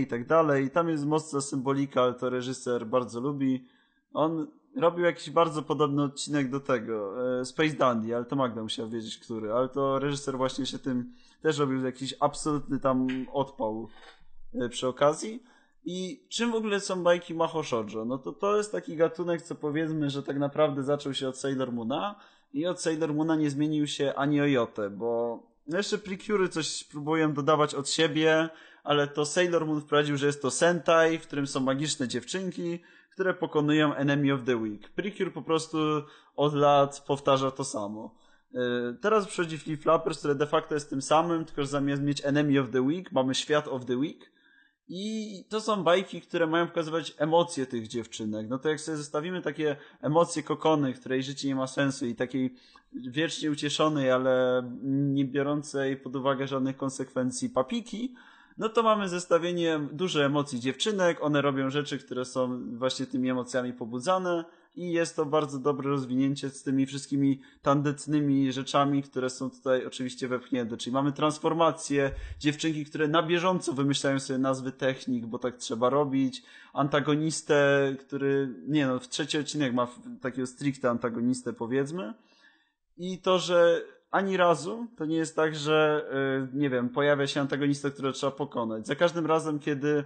i tak dalej, tam jest mocna symbolika, ale to reżyser bardzo lubi. On robił jakiś bardzo podobny odcinek do tego, e, Space Dandy, ale to Magda musiała wiedzieć, który, ale to reżyser właśnie się tym też robił jakiś absolutny tam odpał e, przy okazji. I czym w ogóle są bajki Maho Shoujo? No to to jest taki gatunek, co powiedzmy, że tak naprawdę zaczął się od Sailor Moona i od Sailor Moona nie zmienił się ani o jotę, bo no jeszcze Precure coś próbują dodawać od siebie, ale to Sailor Moon wprowadził, że jest to Sentai, w którym są magiczne dziewczynki, które pokonują Enemy of the Week. Precure po prostu od lat powtarza to samo. Yy, Teraz przychodzi Flip Flappers, które de facto jest tym samym, tylko że zamiast mieć Enemy of the Week, mamy Świat of the Week. I to są bajki, które mają pokazywać emocje tych dziewczynek. No to jak sobie zestawimy takie emocje kokony, której życie nie ma sensu i takiej wiecznie ucieszonej, ale nie biorącej pod uwagę żadnych konsekwencji papiki, no to mamy zestawienie dużo emocji dziewczynek, one robią rzeczy, które są właśnie tymi emocjami pobudzane i jest to bardzo dobre rozwinięcie z tymi wszystkimi tandetnymi rzeczami, które są tutaj oczywiście wepchnięte. Czyli mamy transformacje, dziewczynki, które na bieżąco wymyślają sobie nazwy technik, bo tak trzeba robić, antagonistę, który, nie no, w trzeci odcinek ma takiego stricte antagonistę powiedzmy i to, że ani razu to nie jest tak, że y, nie wiem, pojawia się antagonista, którego trzeba pokonać. Za każdym razem, kiedy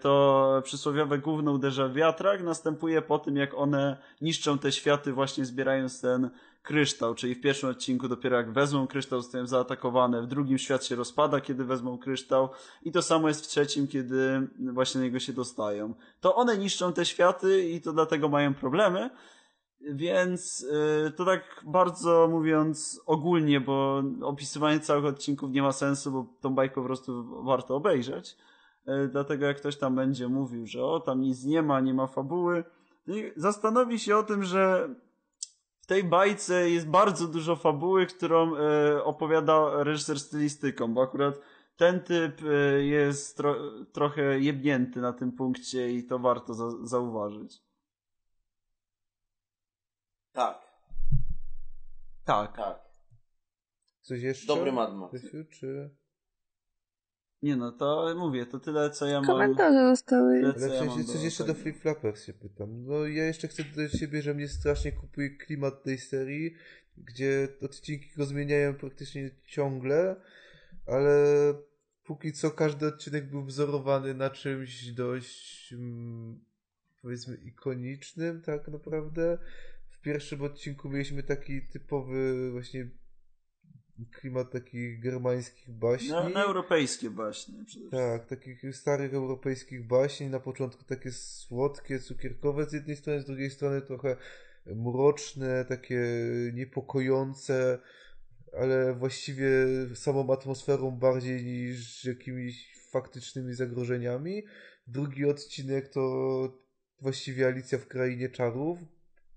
to przysłowiowe gówno uderza w wiatrak, następuje po tym, jak one niszczą te światy, właśnie zbierając ten kryształ. Czyli w pierwszym odcinku dopiero jak wezmą kryształ, zostają zaatakowane, w drugim świat się rozpada, kiedy wezmą kryształ i to samo jest w trzecim, kiedy właśnie na niego się dostają. To one niszczą te światy i to dlatego mają problemy. Więc y, to tak bardzo mówiąc ogólnie, bo opisywanie całych odcinków nie ma sensu, bo tą bajkę po prostu warto obejrzeć. Y, dlatego jak ktoś tam będzie mówił, że o, tam nic nie ma, nie ma fabuły, i zastanowi się o tym, że w tej bajce jest bardzo dużo fabuły, którą y, opowiada reżyser stylistyką, bo akurat ten typ y, jest tro trochę jebnięty na tym punkcie i to warto za zauważyć. Tak, Tak. tak. Coś jeszcze? Dobry Madma. Czy... Nie no, to mówię, to tyle co ja mam. Komentarze zostały. Tyle, Ale w sensie coś jeszcze do. Flip Flappers się pytam. No ja jeszcze chcę dodać siebie, że mnie strasznie kupuje klimat tej serii, gdzie odcinki go zmieniają praktycznie ciągle, ale póki co każdy odcinek był wzorowany na czymś dość mm, powiedzmy ikonicznym tak naprawdę. W pierwszym odcinku mieliśmy taki typowy właśnie klimat takich germańskich baśni. Na, europejskie wszystkim. Tak, takich starych europejskich baśni, na początku takie słodkie, cukierkowe z jednej strony, z drugiej strony trochę mroczne, takie niepokojące, ale właściwie samą atmosferą bardziej niż jakimiś faktycznymi zagrożeniami. Drugi odcinek to właściwie Alicja w Krainie Czarów,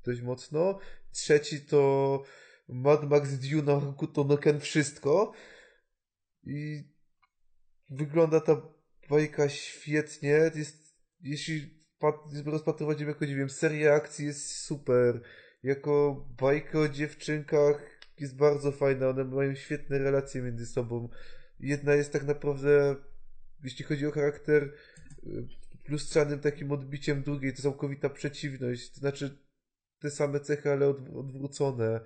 dość mocno. Trzeci to Mad Max Dune Hokuto no Ken Wszystko. I wygląda ta bajka świetnie. Jest, jeśli pat- rozpatrywać ją jako, nie wiem, serię akcji jest super. Jako bajkę o dziewczynkach jest bardzo fajna. One mają świetne relacje między sobą. Jedna jest tak naprawdę, jeśli chodzi o charakter, y, lustrzanym takim odbiciem drugiej. To całkowita przeciwność. To znaczy te same cechy, ale odw- odwrócone.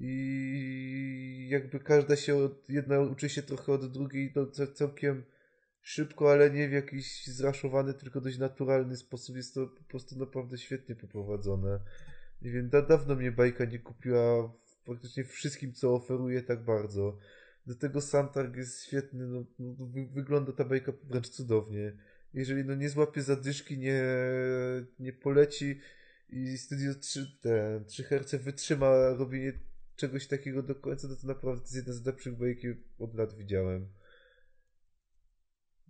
I jakby każda się od, jedna uczy się trochę od drugiej ca- całkiem szybko, ale nie w jakiś zraszowany, tylko dość naturalny sposób. Jest to po prostu naprawdę świetnie poprowadzone. Nie wiem, da, dawno mnie bajka nie kupiła w praktycznie wszystkim, co oferuje tak bardzo. Do tego Santarg jest świetny, no, no, wy, wygląda ta bajka wręcz cudownie. Jeżeli no nie złapie zadyszki, nie, nie poleci i Studio 3, te 3 Hz wytrzyma robienie czegoś takiego do końca, to, to naprawdę jest jedna z lepszych bajek, od lat widziałem.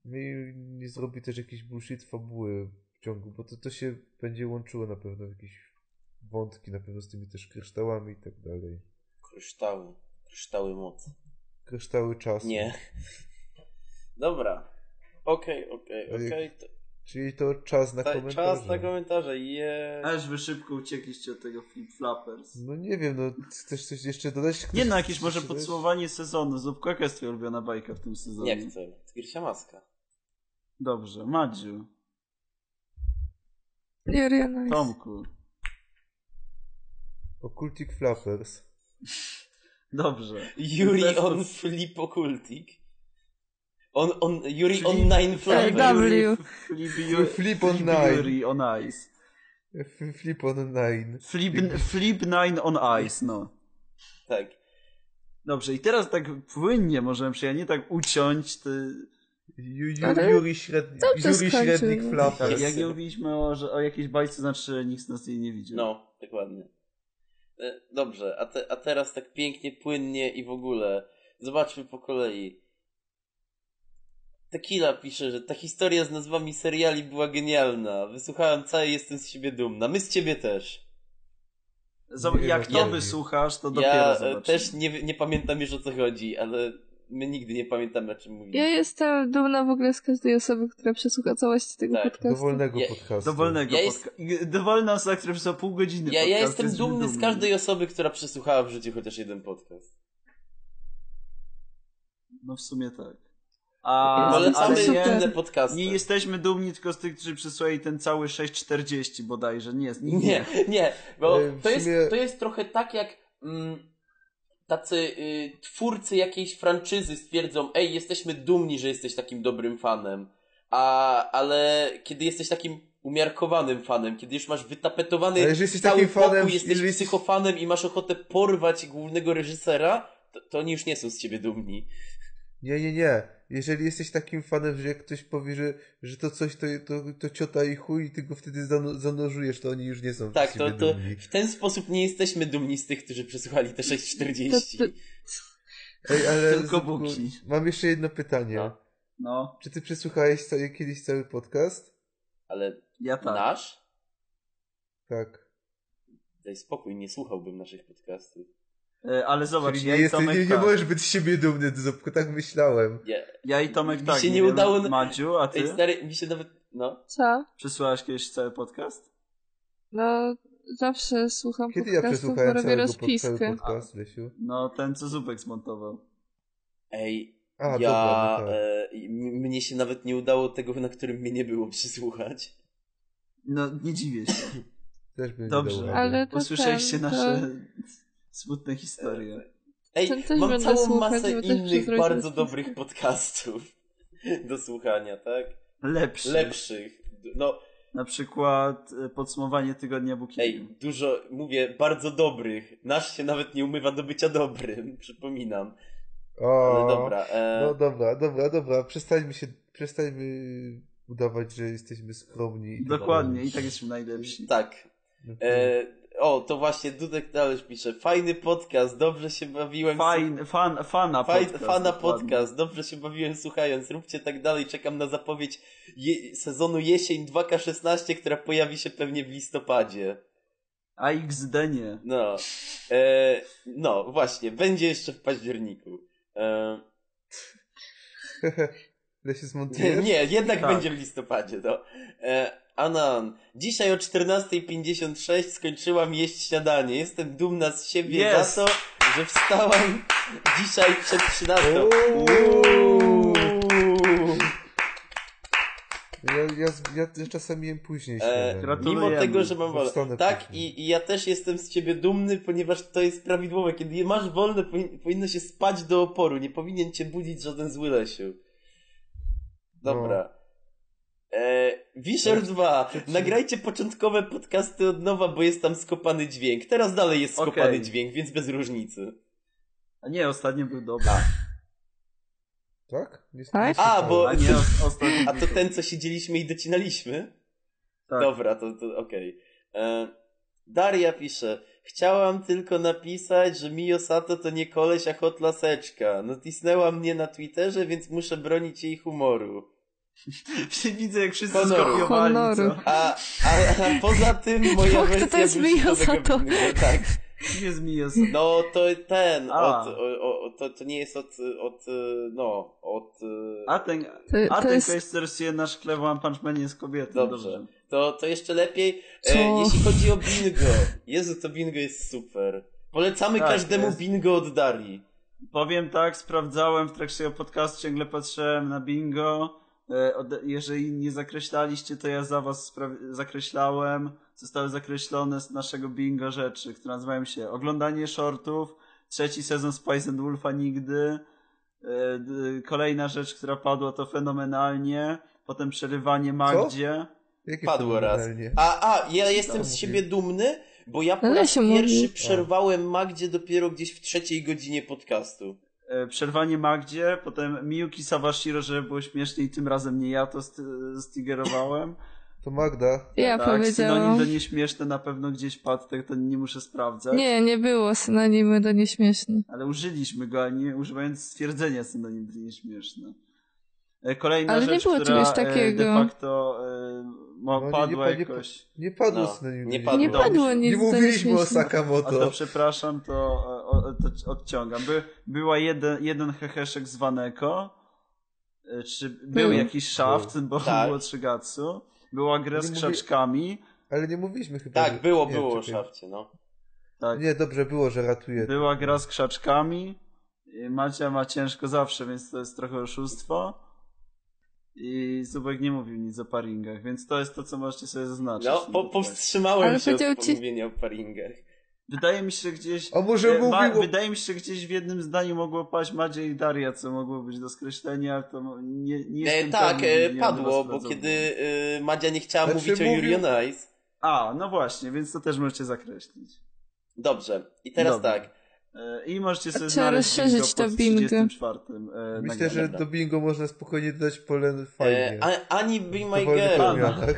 No i nie zrobi też jakiejś bullshit fabuły w ciągu, bo to, to się będzie łączyło na pewno w jakieś wątki, na pewno z tymi też kryształami i tak dalej. Kryształy. Kryształy mocy. Kryształy czasu. Nie. Dobra. Okej, okej, okej. Czyli to czas na ta- komentarze. Czas na komentarze. Je... Aż wy szybko uciekliście od tego Flip Flappers. No nie wiem, no chcesz coś jeszcze dodać? Chcesz Nie no, jakieś może podsumowanie sezonu. Zupko, jaka jest twoja ulubiona bajka w tym sezonie? Nie chcę. Twirsia maska. Dobrze, Madziu, Juriana jest. Tomku. Occultic Flappers. Dobrze. Yuri on Flip Occultic. On, on, Yuri Czyli- on Nine Flavors. W. Flip, Flip on nine. Yuri on ice. F- Flip on nine. Flip, flip nine on ice, no. Tak. Dobrze, i teraz tak płynnie możemy przyjechać, nie tak uciąć. Te... Ju, ju, Juri, Juri. Średnik Flappers. jak nie mówiliśmy o, że, o jakiejś bajce, znaczy nikt z nas jej nie widział. No, dokładnie. E, Dobrze, a, te, a teraz tak pięknie, płynnie i w ogóle. Zobaczmy po kolei. Tequila pisze, że ta historia z nazwami seriali była genialna. Wysłuchałem całej, jestem z siebie dumna. My z ciebie też. Zob- Nie, jak to wysłuchasz, to dopiero Ja e, zobaczysz. też nie, nie pamiętam już o co chodzi, ale my nigdy nie pamiętamy o czym mówimy. Ja jestem dumna w ogóle z każdej osoby, która przesłucha całości tego Tak, podcastu. Dowolnego Ja- podcastu. Dowolnego Ja jest- podca- Dowolna osoba, która przez pół godziny Ja, ja jestem jesteśmy dumny z dumni. każdej osoby, która przesłuchała w życiu chociaż jeden podcast. No w sumie tak. A, Polecamy ale inne nie, podcasty. nie jesteśmy dumni tylko z tych, którzy przysłali ten cały 640 bodajże. Nie, nich Nie, nie, bo E, w to jest, to jest trochę tak jak mm, tacy y, twórcy jakiejś franczyzy stwierdzą, ej, jesteśmy dumni, że jesteś takim dobrym fanem, a, ale kiedy jesteś takim umiarkowanym fanem, kiedy już masz wytapetowany Ale jeżeli jesteś cały takim fanem, pokój, jesteś jeżeli- psychofanem i masz ochotę porwać głównego reżysera, to, to oni już nie są z ciebie dumni. Nie, nie, nie. Jeżeli jesteś takim fanem, że jak ktoś powie, że, że to coś to, to, to ciota i chuj i ty go wtedy zano- zanurzujesz, to oni już nie są Tak, to, to dumni. w ten sposób nie jesteśmy dumni z tych, którzy przesłuchali te 640. To- Ej, ale Tylko Buki. mam jeszcze jedno pytanie. No. No, Czy ty przesłuchałeś ca- kiedyś cały podcast? Ale ja tak. nasz? Tak. Daj spokój, nie słuchałbym naszych podcastów. E, Ale zobacz, Czyli ja nie, i Tomek nie, nie tak. możesz być z siebie dumny, Zupku, tak myślałem. Ja, Ja i Tomek Mi tak. się nie wiem, udało Madziu, a ty? ej, stary, mi się nawet, no. Co? Przysłałeś kiedyś cały podcast? No, zawsze słucham Kiedy ja przesłuchałem robię rozpiskę. podcast, Lesiu? No, ten co Zupek zmontował. Ej, A, ja, dobra, no tak. e, mnie się nawet nie udało tego, na którym mnie nie było przysłuchać. No, nie dziwię się. Też bym nie Dobrze. Ale to- nasze smutne historie. Ej, mam całą słuchać, masę innych bardzo dobrych podcastów do słuchania, tak? Lepszy. Lepszych. No, Na przykład e, podsumowanie tygodnia Bookingu. ej, dużo, mówię, bardzo dobrych. Nasz się nawet nie umywa do bycia dobrym, przypominam. O, Ale dobra. E, No dobra, dobra, dobra. Przestańmy się, przestańmy udawać, że jesteśmy skromni. Dokładnie, i tak jesteśmy najlepsi. tak. E, o, to właśnie Dudek Talerz pisze. Fajny podcast, dobrze się bawiłem. Fajn, fan, fana Faj, podcast. fana podcast, dobrze się bawiłem słuchając. Róbcie tak dalej, czekam na zapowiedź je, sezonu jesień 2K16, która pojawi się pewnie w listopadzie. AXD nie. No, e, no właśnie, będzie jeszcze w październiku. E, Lesiu nie, zmontujesz? nie, jednak Tak. będzie w listopadzie, no. E, Anan, dzisiaj o 14.56 skończyłam jeść śniadanie. Jestem dumna z siebie Jest. za to, że wstałam dzisiaj przed 13. Uuu. Ja, ja, ja, ja czasami jem później E, mimo tego, że mam wolne. Tak, i, i ja też jestem z ciebie dumny, ponieważ to jest prawidłowe. Kiedy masz wolne, powin, powinno się spać do oporu. Nie powinien cię budzić żaden zły lesiu. Dobra. E, Wisher 2. Przecież- Nagrajcie początkowe podcasty od nowa, bo jest tam skopany dźwięk. Teraz dalej jest skopany dźwięk, więc bez różnicy. A nie, ostatnio był dobry. Tak? Nie, Tak? A, bo- A nie, A to ten, co siedzieliśmy i docinaliśmy? Tak. Dobra, to, to okej. E, Daria pisze. Chciałam tylko napisać, że Mio Sato to nie koleś, a hot laseczka. Notisnęła mnie na Twitterze, więc muszę bronić jej humoru. Widzę, jak wszyscy Honoru. skopiowali, Honoru. co? A, a, a poza tym moja Och, to wersja to jest bingo, Tak. Nie zmija No to ten, A. od, o, o, to, to nie jest od, od, no, od... A ten, To, a to ten jest... ktoś, który rysuje nasz chleb One Punch Man jest kobietą. Dobrze. Dobrze. To, to jeszcze lepiej. E, jeśli chodzi o bingo. Jezu, to bingo jest super. Polecamy Tak, każdemu jest. bingo od Darii. Powiem tak, sprawdzałem w trakcie podcastu, ciągle patrzyłem na bingo. E, Jeżeli nie zakreślaliście, to ja za was zakreślałem. Zostały zakreślone z naszego bingo rzeczy, które nazywają się oglądanie shortów, trzeci sezon Spice and Wolfa nigdy, e, kolejna rzecz, która padła to fenomenalnie, potem przerywanie Magdzie. Jakie Padło raz. A, a, ja jestem No, z siebie dumny, bo ja po Ale raz pierwszy mówi. przerwałem Magdzie dopiero gdzieś w trzeciej godzinie podcastu. E, Przerwanie Magdzie, potem Miyuki Sawashiro, żeby było śmiesznie i tym razem nie ja to st- stigerowałem. To Magda. Ja tak, synonim powiedziałam. do nieśmieszne na pewno gdzieś padł, tak to nie muszę sprawdzać. Nie, nie było synonimy do nieśmieszne. Ale użyliśmy go, a nie używając stwierdzenia synonim do nieśmieszne. E, Kolejna Ale nie rzecz, było która czegoś e, takiego. de facto e, No, nie- padła nie- nie- jakoś. Nie padło No, synonim. nie do padło. Nie padło nic Nie mówiliśmy o nieśmieszne. A to Sakamoto. przepraszam, to, to odciągam. By, była jeden, jeden heheszek z Waneko. E, Czy był Był. jakiś szaft, bo Tak. było Trzygatsu. Była gra z Nie mówi- krzaczkami. Ale nie mówiliśmy chyba. że- Tak, było, nie, było o szafcie, no. Tak. Nie, dobrze było, że ratuje. Była gra z krzaczkami. Macia ma ciężko zawsze, więc to jest trochę oszustwo. I Zubek nie mówił nic o paringach, więc to jest to, co możecie sobie zaznaczyć. No, po, powstrzymałem Ale się od ci- pomówienia o paringach. Wydaje mi się, że gdzieś. E, ma, o- Wydaje mi się, że gdzieś w jednym zdaniu mogło paść Madzia i Daria, co mogło być do skreślenia, ale to mo- nie, nie E, jestem tak, e, nie padło, bo kiedy e, Madzia nie chciała Znaczy mówić o mówił- Yuri on Ice. A, no właśnie, więc to też możecie zakreślić. Dobrze, i teraz Dobra. tak. E, I możecie sobie znaleźć rozszerzyć bingo to bingo. 34. E, Myślę, nagrania. że do bingo można spokojnie dodać pole E, fajnie. a, Ani Be My Girl. odmianach.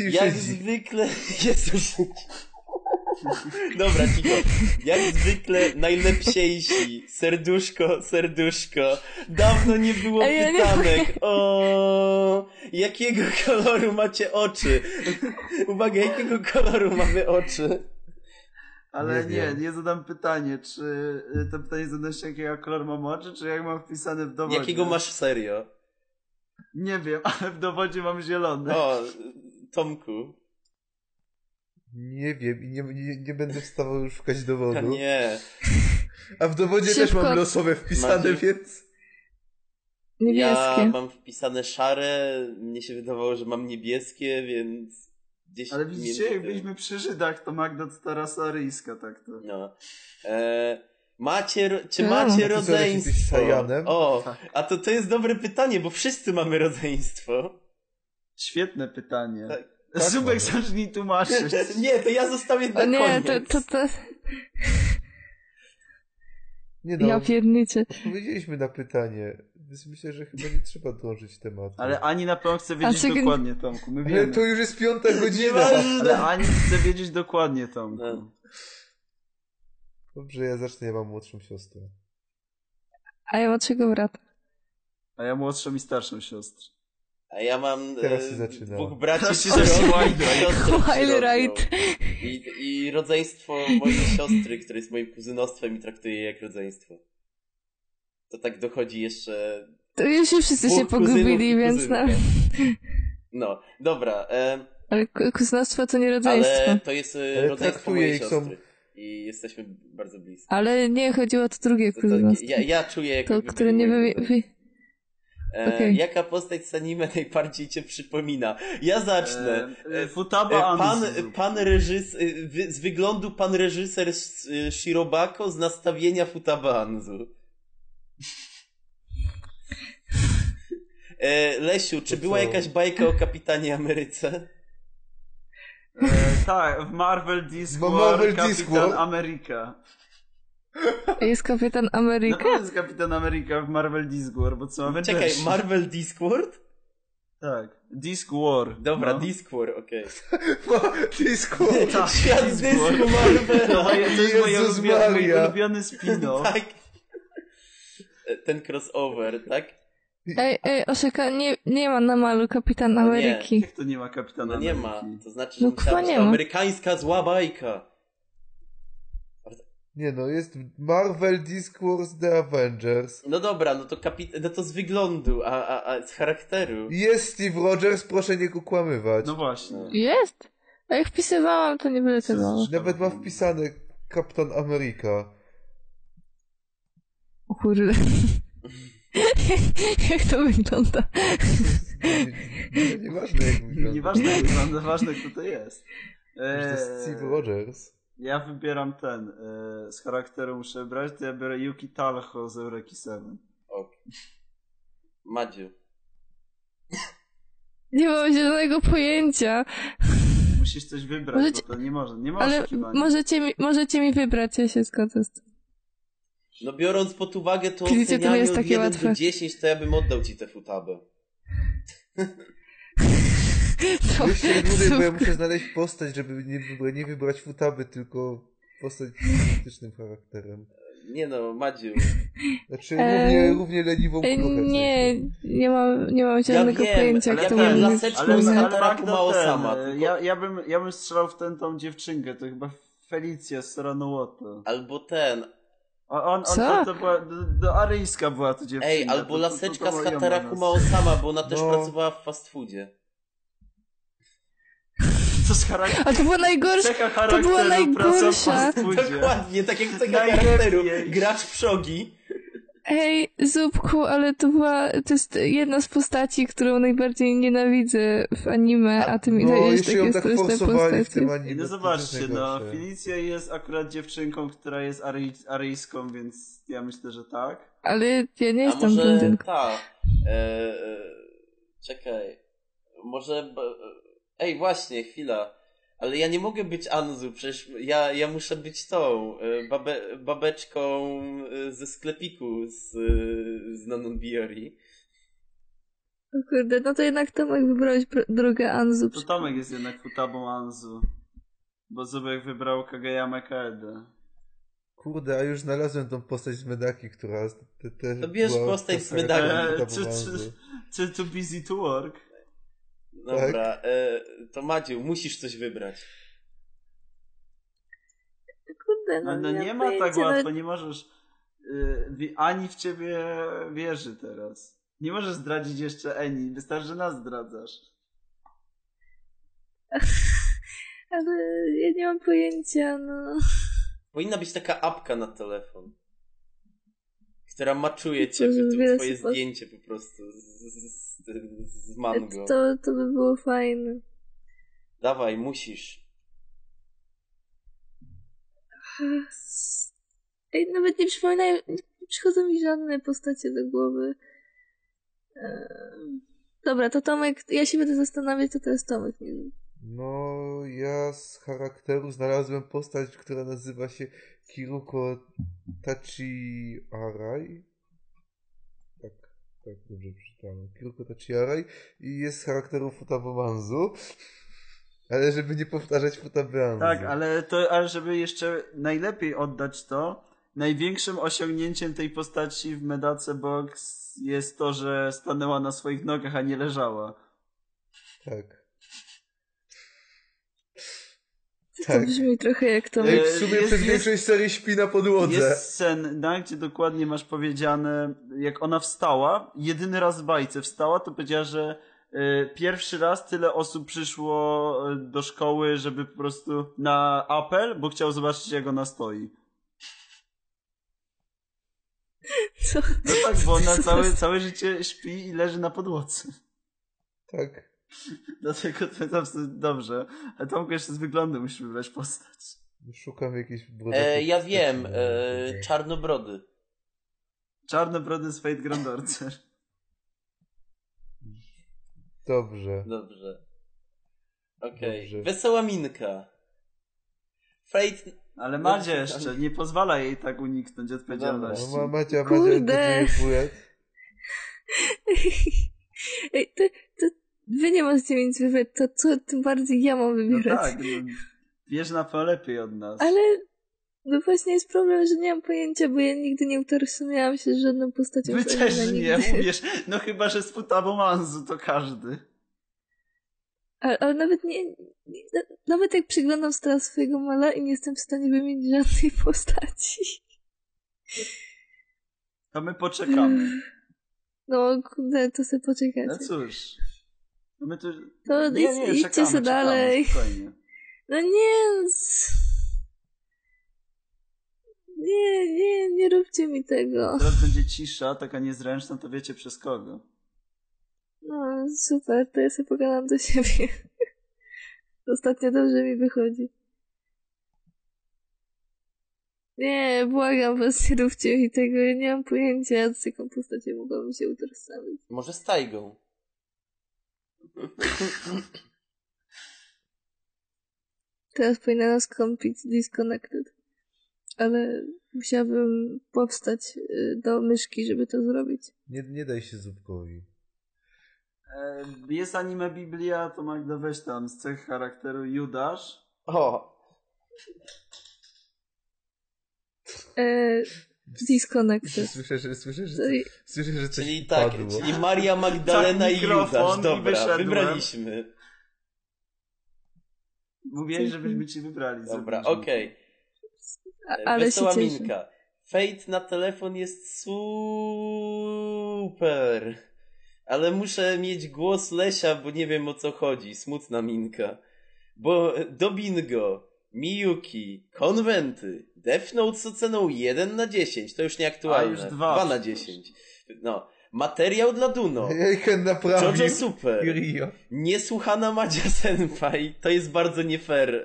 I Jak zwykle. Jezus. Dobra, cicho. Jak zwykle najlepsiejsi. Serduszko, serduszko. Dawno nie było Ej, ja nie pytanek. O, jakiego koloru macie oczy? Uwaga, jakiego koloru mamy oczy? Ale Nie nie, nie, zadam pytanie, czy y, to pytanie jest odnośnie jakiego kolor mam oczy, czy jak mam wpisane w dowodzie? Jakiego masz serio? Nie wiem, ale w dowodzie mam zielony. O, Tomku. Nie wiem i nie, nie, nie będę wstawał już szukać dowodu. Nie. A w dowodzie też Szybko. mam losowe wpisane, Macie- więc... Niebieskie. Ja mam wpisane szare, mnie się wydawało, że mam niebieskie, więc gdzieś Ale widzicie, jak byliśmy przy Żydach, to Magda to aryjska, tak to. No. E, macie, czy No. macie jesteś rodzeństwo? Sajanem? O, Tak. a to, to jest dobre pytanie, bo wszyscy mamy rodzeństwo. Świetne pytanie. Tak. Tak, Zubek mamy. zacznij tłumaczyć. Nie, to ja zostawię na nie, koniec. to, to, to... Nie no, Ja pierniczę. odpowiedzieliśmy na pytanie. Więc myślę, że chyba nie trzeba drążyć tematu. Ale Ani na pewno chce wiedzieć czy- dokładnie, Tomku, my Ale wiemy. to już jest piąta godzina. Ale Ani chce wiedzieć dokładnie, Tomku. No. Dobrze, ja zacznę, ja mam młodszą siostrę. A ja młodszego brata. A ja młodszą i starszą siostrę. A ja mam Teraz e, się zaczyna. dwóch braci Teraz się przyrodnich zaczyna. i. I, I rodzeństwo mojej siostry, które jest moim kuzynostwem i traktuję je jak rodzeństwo. To tak dochodzi jeszcze To już się wszyscy się pogubili, więc no. No, dobra, e, Ale ku- kuzynostwo to nie rodzeństwo. ale to jest e, Ale rodzeństwo mojej ich, są- siostry. I jesteśmy bardzo bliscy. Ale nie, chodziło o to drugie To, to, kuzynostwo. ja, ja czuję, jak To, które nie wy... E, okej. Jaka postać z anime najbardziej cię przypomina? Ja zacznę. E, e, E, Futaba pan, Anzu. pan reżys, e, wy, z wyglądu pan reżyser z, e, Shirobako, z nastawienia Futaba Anzu. E, Lesiu, czy była jakaś bajka o Kapitanie Ameryce? E, tak, w Marvel Disc Bo War Marvel Kapitan. Ameryka. Jest kapitan No Ameryka? to jest Kapitan Ameryka w Marvel Disc War, bo co mamy Czekaj, Marvel Discworld? Tak, Disc War. Dobra, no. Discworld, okej. Disco! Tak, Świat Disc dysku War. To, Marvela! moje- to jest ulubiony, mój Maria. ulubiony spin-off. Tak. Ten crossover, tak? Ej, ej, Oszeka, nie, nie ma na malu kapitan No nie. Ameryki. Jak to nie ma Kapitana No nie Ameryki? ma. To znaczy, że No musiała chyba być nie to ma. amerykańska zła bajka. Nie no, jest Marvel Disc Wars The Avengers. No dobra, no to kapit... no to z wyglądu, a, a, a z charakteru. Jest Steve Rogers, proszę nie kłamywać. No właśnie. Jest? A jak wpisywałam, to nie wylatywało. Nawet ma wpisane Kapitan Ameryka. O kurde. Jak to wygląda? Nie- nie- Nieważne jak wygląda. Nieważne, jak wygląda, ważne kto to jest. To jest Eee, Steve Rogers. Ja wybieram ten. E, z charakteru muszę brać, to ja biorę Yuki Talho z Eureki 7. Ok. Madziu. Nie mam zielonego pojęcia, Musisz coś wybrać, Możecie- bo to nie może. Nie może ale możecie mi, możecie mi wybrać, ja się zgodzę z tym. No biorąc pod uwagę to to nie ocenianie jest od takie 1 łatwe. do 10, to ja bym oddał ci tę futabę. To- Jeszcze dłużej, bo ja muszę znaleźć postać, żeby nie, wybra- nie wybrać futaby, tylko postać z fantastycznym charakterem. Nie no, Madziu. Znaczy równie, równie leniwą w Nie, nie mam, nie mam zielonego wiem, pojęcia, ale kto ja mówi. ale, z ale Hataraku Magda mało sama, e, ja, ja, bym, ja bym strzelał w tę tą dziewczynkę, to chyba Felicia z Soranowoto. Albo ten. On, on, on Co? to, to była, do, do aryjska była to dziewczyna. Ej, to- albo to- to- laseczka to z Hataraku mama. Mao sama, bo ona też No. pracowała w fast foodzie. To z charakteru. A to była najgorsza, Cecha to była najgorsza. Dokładnie, tak jak tego Najlepiej. charakteru. Gracz przogi. Ej, Zupku, ale to była, to jest jedna z postaci, którą najbardziej nienawidzę w anime, a ty mi No, dajesz jeszcze ją takie tak straszne forsowali w postacie. tym I anime. no zobaczcie, no. Felicia jest akurat dziewczynką, która jest aryj, aryjską, więc ja myślę, że tak. Ale ja nie A jestem blondynką. ta. E, e, czekaj. Może. Ej, właśnie, chwila. Ale ja nie mogę być Anzu, przecież ja, ja muszę być tą e, babe, babeczką e, ze sklepiku z, e, z Nanon Biori. O kurde, no to jednak Tomek wybrałeś drogę Anzu. To Tomek jest jednak futabą Anzu. Bo Zubek wybrał Kageyama Kaede. Kurde, a już znalazłem tą postać z Medaki, która te, te To bierz postać z Medaki. czy, too busy to work? Dobra, e, to Madziu, musisz coś wybrać. Kurde, no, No, no nie ma tak pojęcia, łatwo, no- nie możesz. y, Ani w ciebie wierzy teraz. Nie możesz zdradzić jeszcze Eni, wystarczy, że nas zdradzasz. Ale ja nie mam pojęcia, no. Powinna być taka apka na telefon. Która maczuje ciebie, że to twoje zdjęcie po prostu z, z, z, z mango. To, to by było fajne. Dawaj, musisz. Ej, nawet nie przypominają, nie przychodzą mi żadne postacie do głowy. Dobra, to Tomek, ja się będę zastanawiać, to teraz Tomek, nie wiem. No, ja z charakteru znalazłem postać, która nazywa się Kiruko Tachi Arai. Tak, tak dobrze przeczytałem. Kiruko Tachi Arai i jest z charakteru Futabomanzu. Ale żeby nie powtarzać Futabomanzu. Tak, ale to, ale żeby jeszcze najlepiej oddać to, największym osiągnięciem tej postaci w Medace Box jest to, że stanęła na swoich nogach, a nie leżała. Tak. To Tak. brzmi trochę jak Tomek. Jak w sumie jest- przez jest- większość serii śpi na podłodze. Jest scena, gdzie dokładnie masz powiedziane, jak ona wstała, jedyny raz w bajce wstała, to powiedziała, że y, pierwszy raz tyle osób przyszło y, do szkoły, żeby po prostu na apel, bo chciał zobaczyć, jak ona stoi. Co? No tak, bo ona całe, całe życie śpi i leży na podłodze. Tak. Dlatego to jest absolutnie dobrze. A Tomku jeszcze z wyglądu musisz wybrać postać. Szukam jakiejś brodatych E, ja wiem, e, czarnobrody. Czarnobrody z Fate Grandorcer. Dobrze. Dobrze. Okej. Dobrze. Wesoła minka. Fate. Ale Madzia jeszcze, nie pozwala jej tak uniknąć odpowiedzialności. No, ma, Macia, Macia, Kurde. to to, to wy nie możecie mieć wybrać, to co tym bardziej ja mam No wybierać. tak, no, wiesz na pewno lepiej od nas. Ale no właśnie jest problem, że nie mam pojęcia, bo ja nigdy nie utożsamiałam się z żadną postacią. Z też nie, nigdy. uwierz. No chyba, że z Futabo Manzu to każdy. Ale, ale nawet nie, nie, nawet jak przyglądam teraz swojego mala i nie jestem w stanie wymienić żadnej postaci. To my poczekamy. No kurde, to sobie poczekacie. No cóż. No my tu... To idź- idźcie czekamy, sobie dalej. No nie, nie Nie, nie, nie róbcie mi tego. Teraz będzie cisza, taka niezręczna, to wiecie przez kogo. No, super, to ja sobie pogadam do siebie. Ostatnio dobrze mi wychodzi. Nie, błagam was, nie róbcie mi tego, ja nie mam pojęcia, z jaką postacią mogłabym się utożsamić. Może z Tajgą. Teraz powinna nas kąpić Disconnected. Ale musiałabym powstać y, do myszki, żeby to zrobić. Nie, nie daj się Zupkowi. E, jest anime Biblia, to Magda weź tam z cech charakteru Judasz. O! E, Disconnected. Słyszę, że, słyszę, że, i- słyszę, że coś Czyli tak, padło. czyli Maria Magdalena Tak, i Judasz. i Dobra, wyszedłem. wybraliśmy. Mówiłeś, żebyśmy ci wybrali. Dobra, okej. A, ale się Wesoła cieszę. minka. Fate na telefon jest super. Ale muszę mieć głos Lesia, bo nie wiem o co chodzi. Smutna minka. Bo do bingo, Miyuki, konwenty, Death Note z oceną 1 na 10. To już nieaktualne. A, już dwa 2 na przecież. 10. No. Materiał dla Duno. Jojo Super. Rio. Niesłuchana Madzia Senpai. To jest bardzo nie fair e,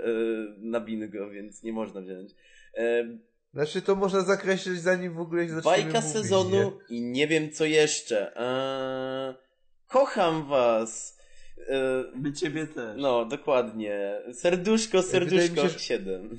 na bingo, więc nie można wziąć. E, Znaczy to można zakreślić zanim w ogóle zaczniemy Bajka mówić, sezonu nie? i nie wiem co jeszcze. Eee, kocham was. Eee, My ciebie też. no, dokładnie. Serduszko, Wydaje mi serduszko, się, że- 7.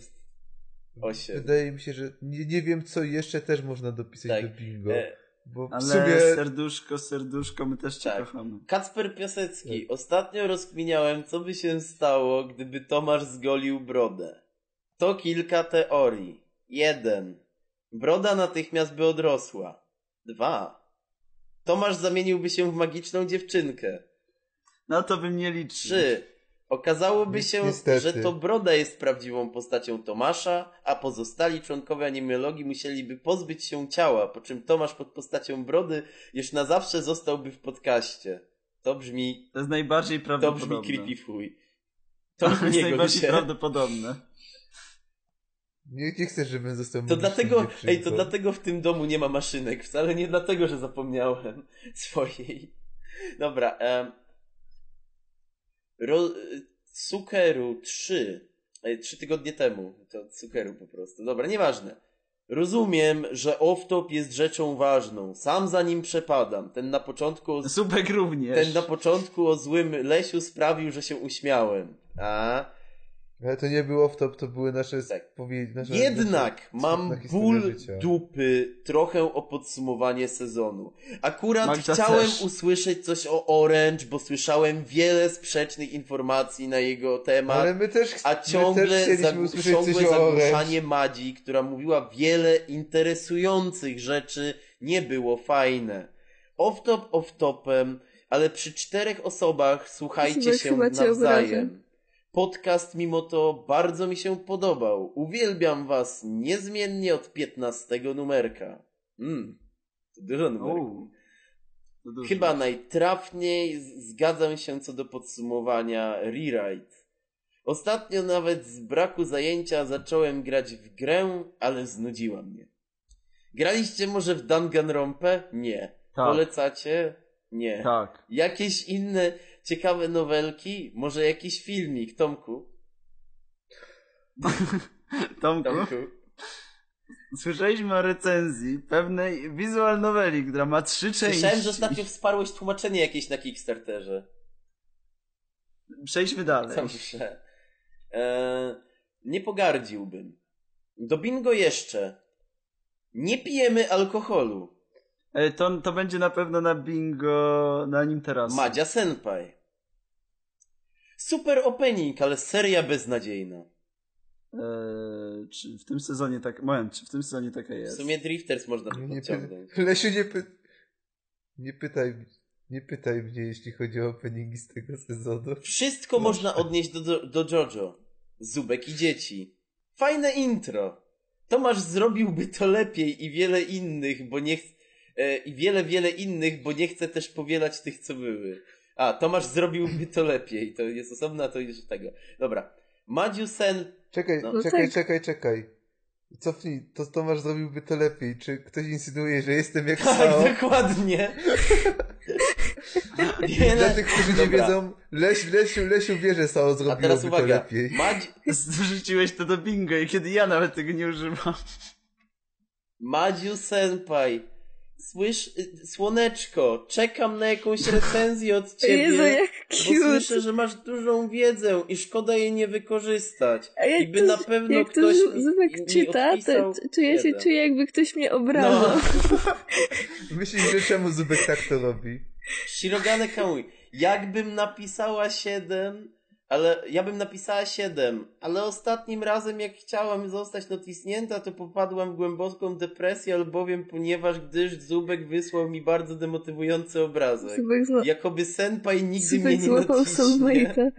Osiem. Wydaje mi się, że nie, nie wiem co jeszcze też można dopisać Tak. do bingo. E, Bo Ale sumie serduszko, serduszko, my też cię Tak. kochamy. Kacper Piasecki. Ostatnio rozkminiałem, co by się stało, gdyby Tomasz zgolił brodę. To kilka teorii. Jeden. Broda natychmiast by odrosła. Dwa. Tomasz zamieniłby się w magiczną dziewczynkę. No to bym nie liczył. Trzy. Okazałoby się, niestety. że to Broda jest prawdziwą postacią Tomasza, a pozostali członkowie animologii musieliby pozbyć się ciała, po czym Tomasz pod postacią Brody już na zawsze zostałby w podcaście. To brzmi, To jest najbardziej to prawdopodobne. brzmi creepy fuj. To, To jest najbardziej się. prawdopodobne. nie, nie chcesz, żebym został To dlatego, ej, to dlatego w tym domu nie ma maszynek. Wcale nie dlatego, że zapomniałem swojej. Dobra, em, Ro, Sukeru 3. Ej, Trzy tygodnie temu. To Sukeru po prostu. Dobra, nieważne. Rozumiem, że off-top jest rzeczą ważną. Sam za nim przepadam. Ten na początku o, Supek również. ten na początku o złym Lesiu sprawił, że się uśmiałem. A? Ale to nie było w top, to były nasze Tak. spowiedzi. Nasze, Jednak nasze mam ból życia. dupy trochę o podsumowanie sezonu. Akurat Magda chciałem też. usłyszeć coś o Orange, bo słyszałem wiele sprzecznych informacji na jego temat. Ale my też, A my też ciągle, zagł- zagłuszanie Madzi, która mówiła wiele interesujących rzeczy, nie było fajne. Off-top off-topem, ale przy czterech osobach słuchajcie się nawzajem. Podcast mimo to bardzo mi się podobał. Uwielbiam was niezmiennie od 15 numerka. Mm, to dużo numerków. Uuu. To dużo. Chyba najtrafniej zgadzam się co do podsumowania Rewrite. Ostatnio nawet z braku zajęcia zacząłem grać w grę, ale znudziła mnie. Graliście może w Danganronpę? Nie. Tak. Polecacie? Nie. Tak. Jakieś inne ciekawe nowelki? Może jakiś filmik, Tomku? Tomku, Tomku? słyszeliśmy o recenzji pewnej visual noveli, która ma trzy części. Słyszałem, że ostatnio wsparłeś tłumaczenie jakieś na Kickstarterze. Przejdźmy dalej. Dobrze. Eee, nie pogardziłbym. Do bingo jeszcze. Nie pijemy alkoholu. E, To, to będzie na pewno na bingo, na nim teraz. Madzia Senpai. Super opening, ale seria beznadziejna. E, czy w tym sezonie tak, moment, czy w tym sezonie taka W jest? sumie Drifters można by podciągnąć. py... Lesiu, nie, py... nie pytaj nie pytaj mnie, jeśli chodzi o openingi z tego sezonu. Wszystko Proszę. można odnieść do, do, do Jojo. Zubek i dzieci. Fajne intro. Tomasz zrobiłby to lepiej i wiele innych, bo nie ch... e, i wiele, wiele innych, bo nie chce też powielać tych, co były. A, Tomasz zrobiłby to lepiej. To jest osobna, to już tego. Dobra. Madziu Sen Czekaj, No. czekaj, tak. czekaj, czekaj. Cofnij, to Tomasz zrobiłby to lepiej. Czy ktoś insynuuje, że jestem jak Tak, Sao? dokładnie. Nie, Dla no. tych, którzy nie Dobra. wiedzą, Leś, Lesiu, Lesiu wie, że Sao A teraz zrobiłoby to uwaga. lepiej. Madzi... Wrzuciłeś to do bingo i kiedy ja nawet tego nie używam. Madziu Senpai. Słysz, słoneczko, czekam na jakąś recenzję od ciebie. Jezu, jak Bo cute. słyszę, że masz dużą wiedzę i szkoda jej nie wykorzystać. A jak I by to, na pewno jak to ktoś Zubek mi czyta, to czuję się, czuję jakby ktoś mnie obrażał. No. Myślisz, że czemu Zubek tak to robi? Shirogane Kamui. Jakbym napisała 7, ale ja bym napisała 7, ale ostatnim razem jak chciałam zostać nacisnięta, to popadłam w głęboką depresję, albowiem ponieważ gdyż Zubek wysłał mi bardzo demotywujący obrazek. Zubek, zła... Jakoby senpai nigdy mnie Zubek nie złapał naciśnie. soulmate'a.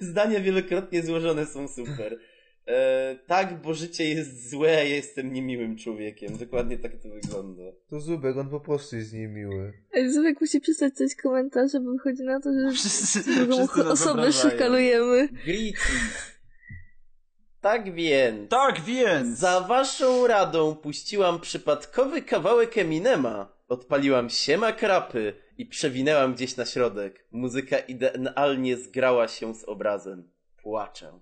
Zdania wielokrotnie złożone są super. E, tak, bo życie jest złe, a ja jestem niemiłym człowiekiem. Dokładnie tak to wygląda. To Zubek, on po prostu jest niemiły. Ej, Zubek musi przestać coś komentarze, bo wychodzi na to, że Wszyscy, drugą wszyscy osobę szykalujemy. Grici. Tak więc. Tak, więc! Za waszą radą puściłam przypadkowy kawałek Eminema. Odpaliłam siema krapy i przewinęłam gdzieś na środek. Muzyka idealnie zgrała się z obrazem. Płaczę.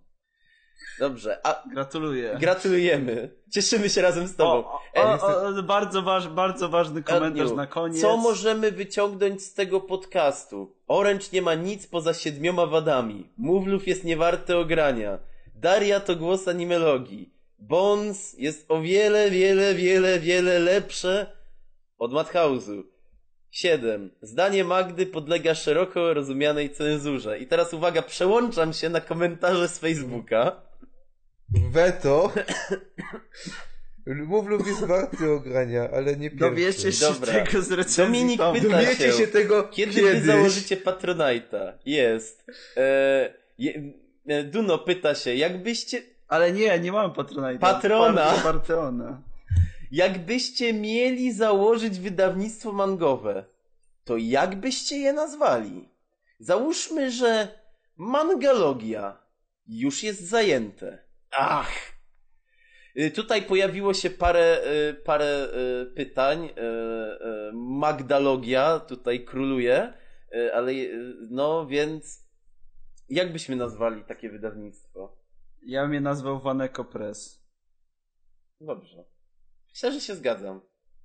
Dobrze, a Gratuluję. gratulujemy. Cieszymy się razem z tobą. O, Ej, o, o, bardzo, waż, bardzo ważny komentarz na koniec. Co możemy wyciągnąć z tego podcastu? Orange nie ma nic poza siedmioma wadami. Mówlów jest niewarte ogrania. Daria to głos animologii. Bones jest o wiele, wiele, wiele, wiele lepsze od Madhouse'u. 7. Zdanie Magdy podlega szeroko rozumianej cenzurze. I teraz uwaga, przełączam się na komentarze z Facebooka. Weto. Mów lub jest warty ogrania, ale nie pierwszy. Dowiecie się Dobra. tego z recenzji Dominik Pawła. pyta Dowiecie się tego Kiedy kiedyś. wy założycie Patronite'a? Jest. E, je, e, Duno pyta się, jakbyście, Ale nie, nie mamy Patronite'a. Patrona. Patreona. jakbyście mieli założyć wydawnictwo mangowe, to jakbyście je nazwali? Załóżmy, że mangalogia już jest zajęte. Ach! Y, Tutaj pojawiło się parę, y, parę y, pytań. Magdalogia tutaj króluje, ale no więc jak byśmy nazwali takie wydawnictwo? Ja bym je nazwał Waneko Press. Dobrze. Myślę, że się zgadzam.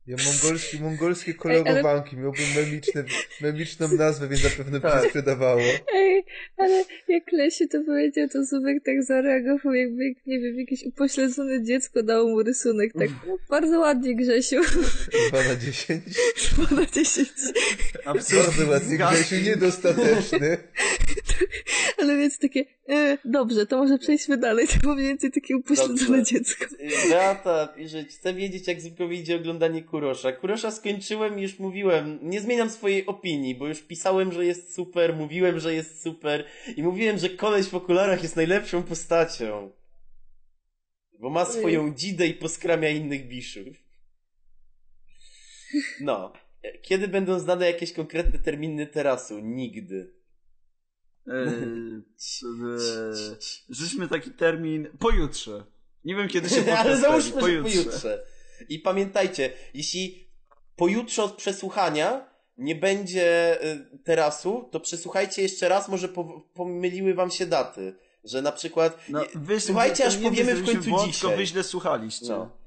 Ja mongolski, mongolskie kolorowanki. Miałbym memiczne, memiczną nazwę, więc na pewno by Tak. się sprzedawało. Ej, ale jak Lesiu to powiedział, to Zubek tak zareagował, jakby, nie wiem, jakieś upośledzone dziecko dało mu rysunek. Tak, no, bardzo ładnie, Grzesiu. 2 na 10. Dwa na dziesięć. Bardzo ładnie, Grzesiu, niedostateczny. Ale więc takie, e, dobrze, to może przejdźmy dalej. To było mniej więcej takie upośledzone dziecko. Y, Beata pisze, chcę wiedzieć, jak zwykle idzie oglądanie Kurosza. Kurosza skończyłem i już mówiłem, nie zmieniam swojej opinii, bo już pisałem, że jest super, mówiłem, że jest super i mówiłem, że koleś w okularach jest najlepszą postacią. Bo ma swoją dzidę i poskramia innych biszów. No. Kiedy będą znane jakieś konkretne terminy terasu? Nigdy. Eee, eee, rzućmy taki termin pojutrze. Nie wiem kiedy się Ale załóżmy, pojawi. że pojutrze. I pamiętajcie, jeśli pojutrze od przesłuchania nie będzie y, terasu, to przesłuchajcie jeszcze raz, może po, pomyliły wam się daty. Że na przykład. No, wy, słuchajcie, aż powiemy w końcu błąd, dzisiaj. tylko wy źle słuchaliście. No.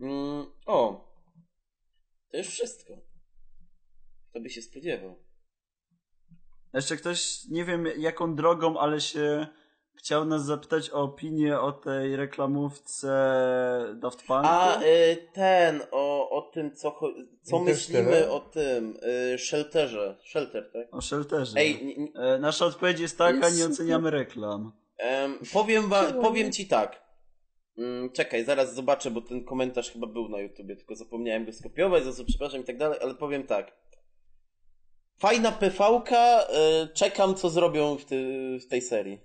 Mm, o. To już wszystko. Kto by się spodziewał? Jeszcze ktoś, nie wiem jaką drogą, ale się chciał nas zapytać o opinię o tej reklamówce Daft Punku. A, y, ten, o, o tym, co, co myślimy o tym, y, shelterze. Shelter, tak? O shelterze. Ej, E, Nasza odpowiedź jest taka, nie oceniamy reklam. Em, powiem, wa- powiem ci tak. Mm, czekaj, zaraz zobaczę, bo ten komentarz chyba był na YouTubie, tylko zapomniałem go skopiować, za co przepraszam i tak dalej, ale powiem tak. Fajna PV-ka, y, czekam co zrobią w, ty, w tej serii.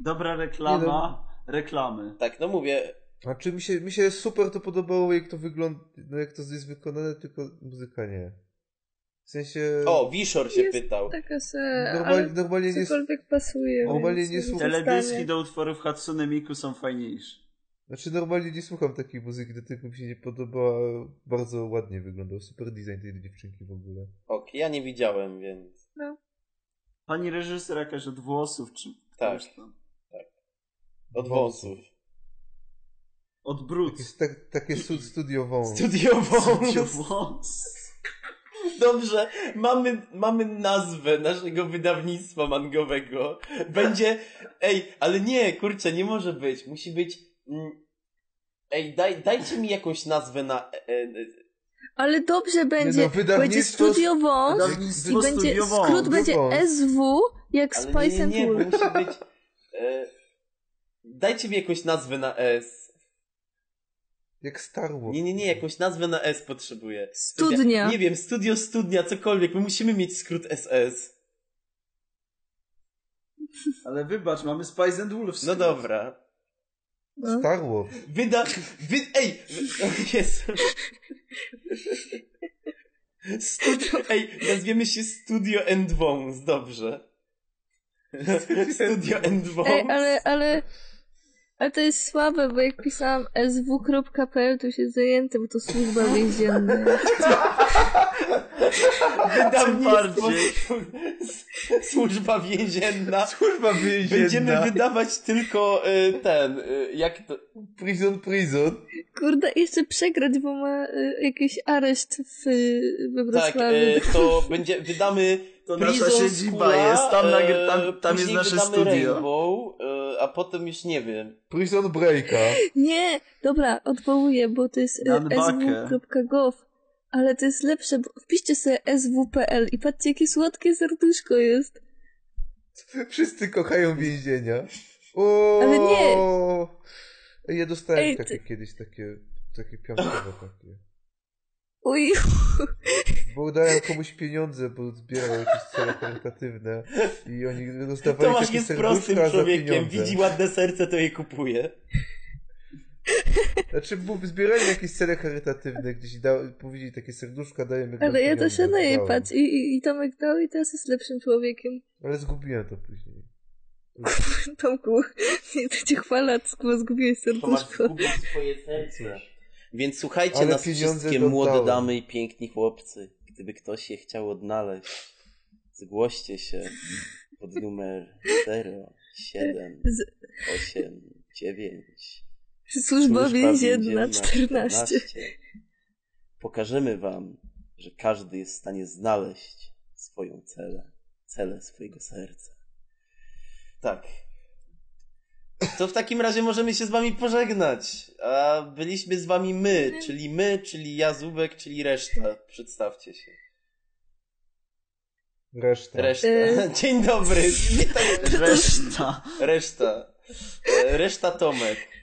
Dobra reklama, reklamy. Tak, no mówię, Znaczy mi się, mi się super to podobało, jak to wygląda, no jak to jest wykonane, tylko muzyka nie. W sensie... O, Wishor się Jest pytał. Taka se, normalnie, normalnie nie... cokolwiek pasuje. Normalnie nie słucham. Teledyski do utworów Hatsune Miku są fajniejsze. Znaczy normalnie nie słucham takiej muzyki, dlatego mi się nie podobała. Bardzo ładnie wyglądał. Super design tej dziewczynki w ogóle. Ok, ja nie widziałem, więc... Pani reżyser jakaś od włosów, czy Tak. tam. Od wąsów. Od brud. Jest tak, takie stud studio wąs. Studio Wąs. Dobrze, mamy, mamy nazwę naszego wydawnictwa mangowego. Będzie. Ej, ale nie, kurczę, nie może być. Musi być. Mm, Ej, daj, dajcie mi jakąś nazwę na. E, e, Ale dobrze będzie. no, wydawnictwo- będzie Studio Wąs i będzie Studio Wąs. skrót będzie. SW jak ale Spice nie, and nie, nie, musi być. E, dajcie mi jakąś nazwę na S. Jak Star Wars. Nie, nie, nie, jakąś nazwę na S potrzebuję. Studnia. Nie wiem, studio, studnia, cokolwiek. My musimy mieć skrót SS. Ale wybacz, mamy Spice and Wolves. No dobra. No. Star Wars. Wyda... Wy... Ej! Jest. Studio... Ej, nazwiemy się Studio and Wąs, dobrze. Studio and Wąs. Ej, ale, ale, ale to jest słabe, bo jak pisałam sw.pl, to jest zajęte, bo to służba więzienna. Wydawnictwo... bardziej. Służba więzienna. Służba więzienna. Będziemy wydawać tylko y, ten, y, jak to... Prison, prison. Kurde, jeszcze przegrać, bo ma y, jakiś areszt w, we Tak, Wrocławiu. y, to będzie, wydamy To nasza Prison siedziba Schoola, jest, tam tam- tam jest później nasze wydamy studio. Rainbow, a potem już nie wiem. Prison Breaka. Nie, dobra, odwołuję, bo to jest y, sw.gov. Ale to jest lepsze, bo wpiszcie sobie sw.pl i patrzcie, jakie słodkie serduszko jest. Wszyscy kochają więzienia. O. Ale nie. Ja dostałem Ej, takie ty- kiedyś, takie, takie piątkowe takie. Uj, Bo dałem komuś pieniądze, bo zbierał jakieś cele charytatywne i oni rozdawali Tomasz takie jest prostym człowiekiem, pieniądze. widzi ładne serce, to je kupuje. Znaczy, bo zbierali jakieś cele charytatywne, gdzieś da, powiedzieli takie serduszka, dajemy ale ja to szanuję, patrz. I, i, I Tomek dał i teraz jest lepszym człowiekiem. Ale zgubiłem to później. Tomku, nie chcę cię chwalać, bo zgubiłeś serduszko. zgubił swoje serce. Więc słuchajcie Ale nas wszystkie dodałem. młode damy i piękni chłopcy. Gdyby ktoś je chciał odnaleźć, zgłoście się pod numer 0, 7, Z- 8, 9. Służba więzienna 14. Pokażemy wam, że każdy jest w stanie znaleźć swoją celę, celę swojego serca. Tak. To w takim razie możemy się z wami pożegnać. A byliśmy z wami my, czyli my, czyli ja, Zubek, czyli reszta. Przedstawcie się. Reszta. Reszta. E. Dzień dobry. Witaj. Reszta. Reszta. E, Reszta Tomek.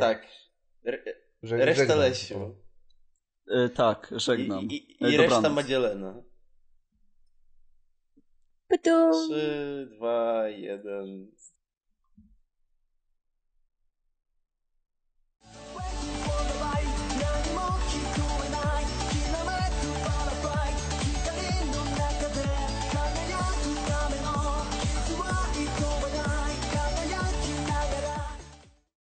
Tak. Re, Że, reszta Lesiu. E, tak, żegnam. I, i, i e, reszta Madzielena. 3, 2, 1...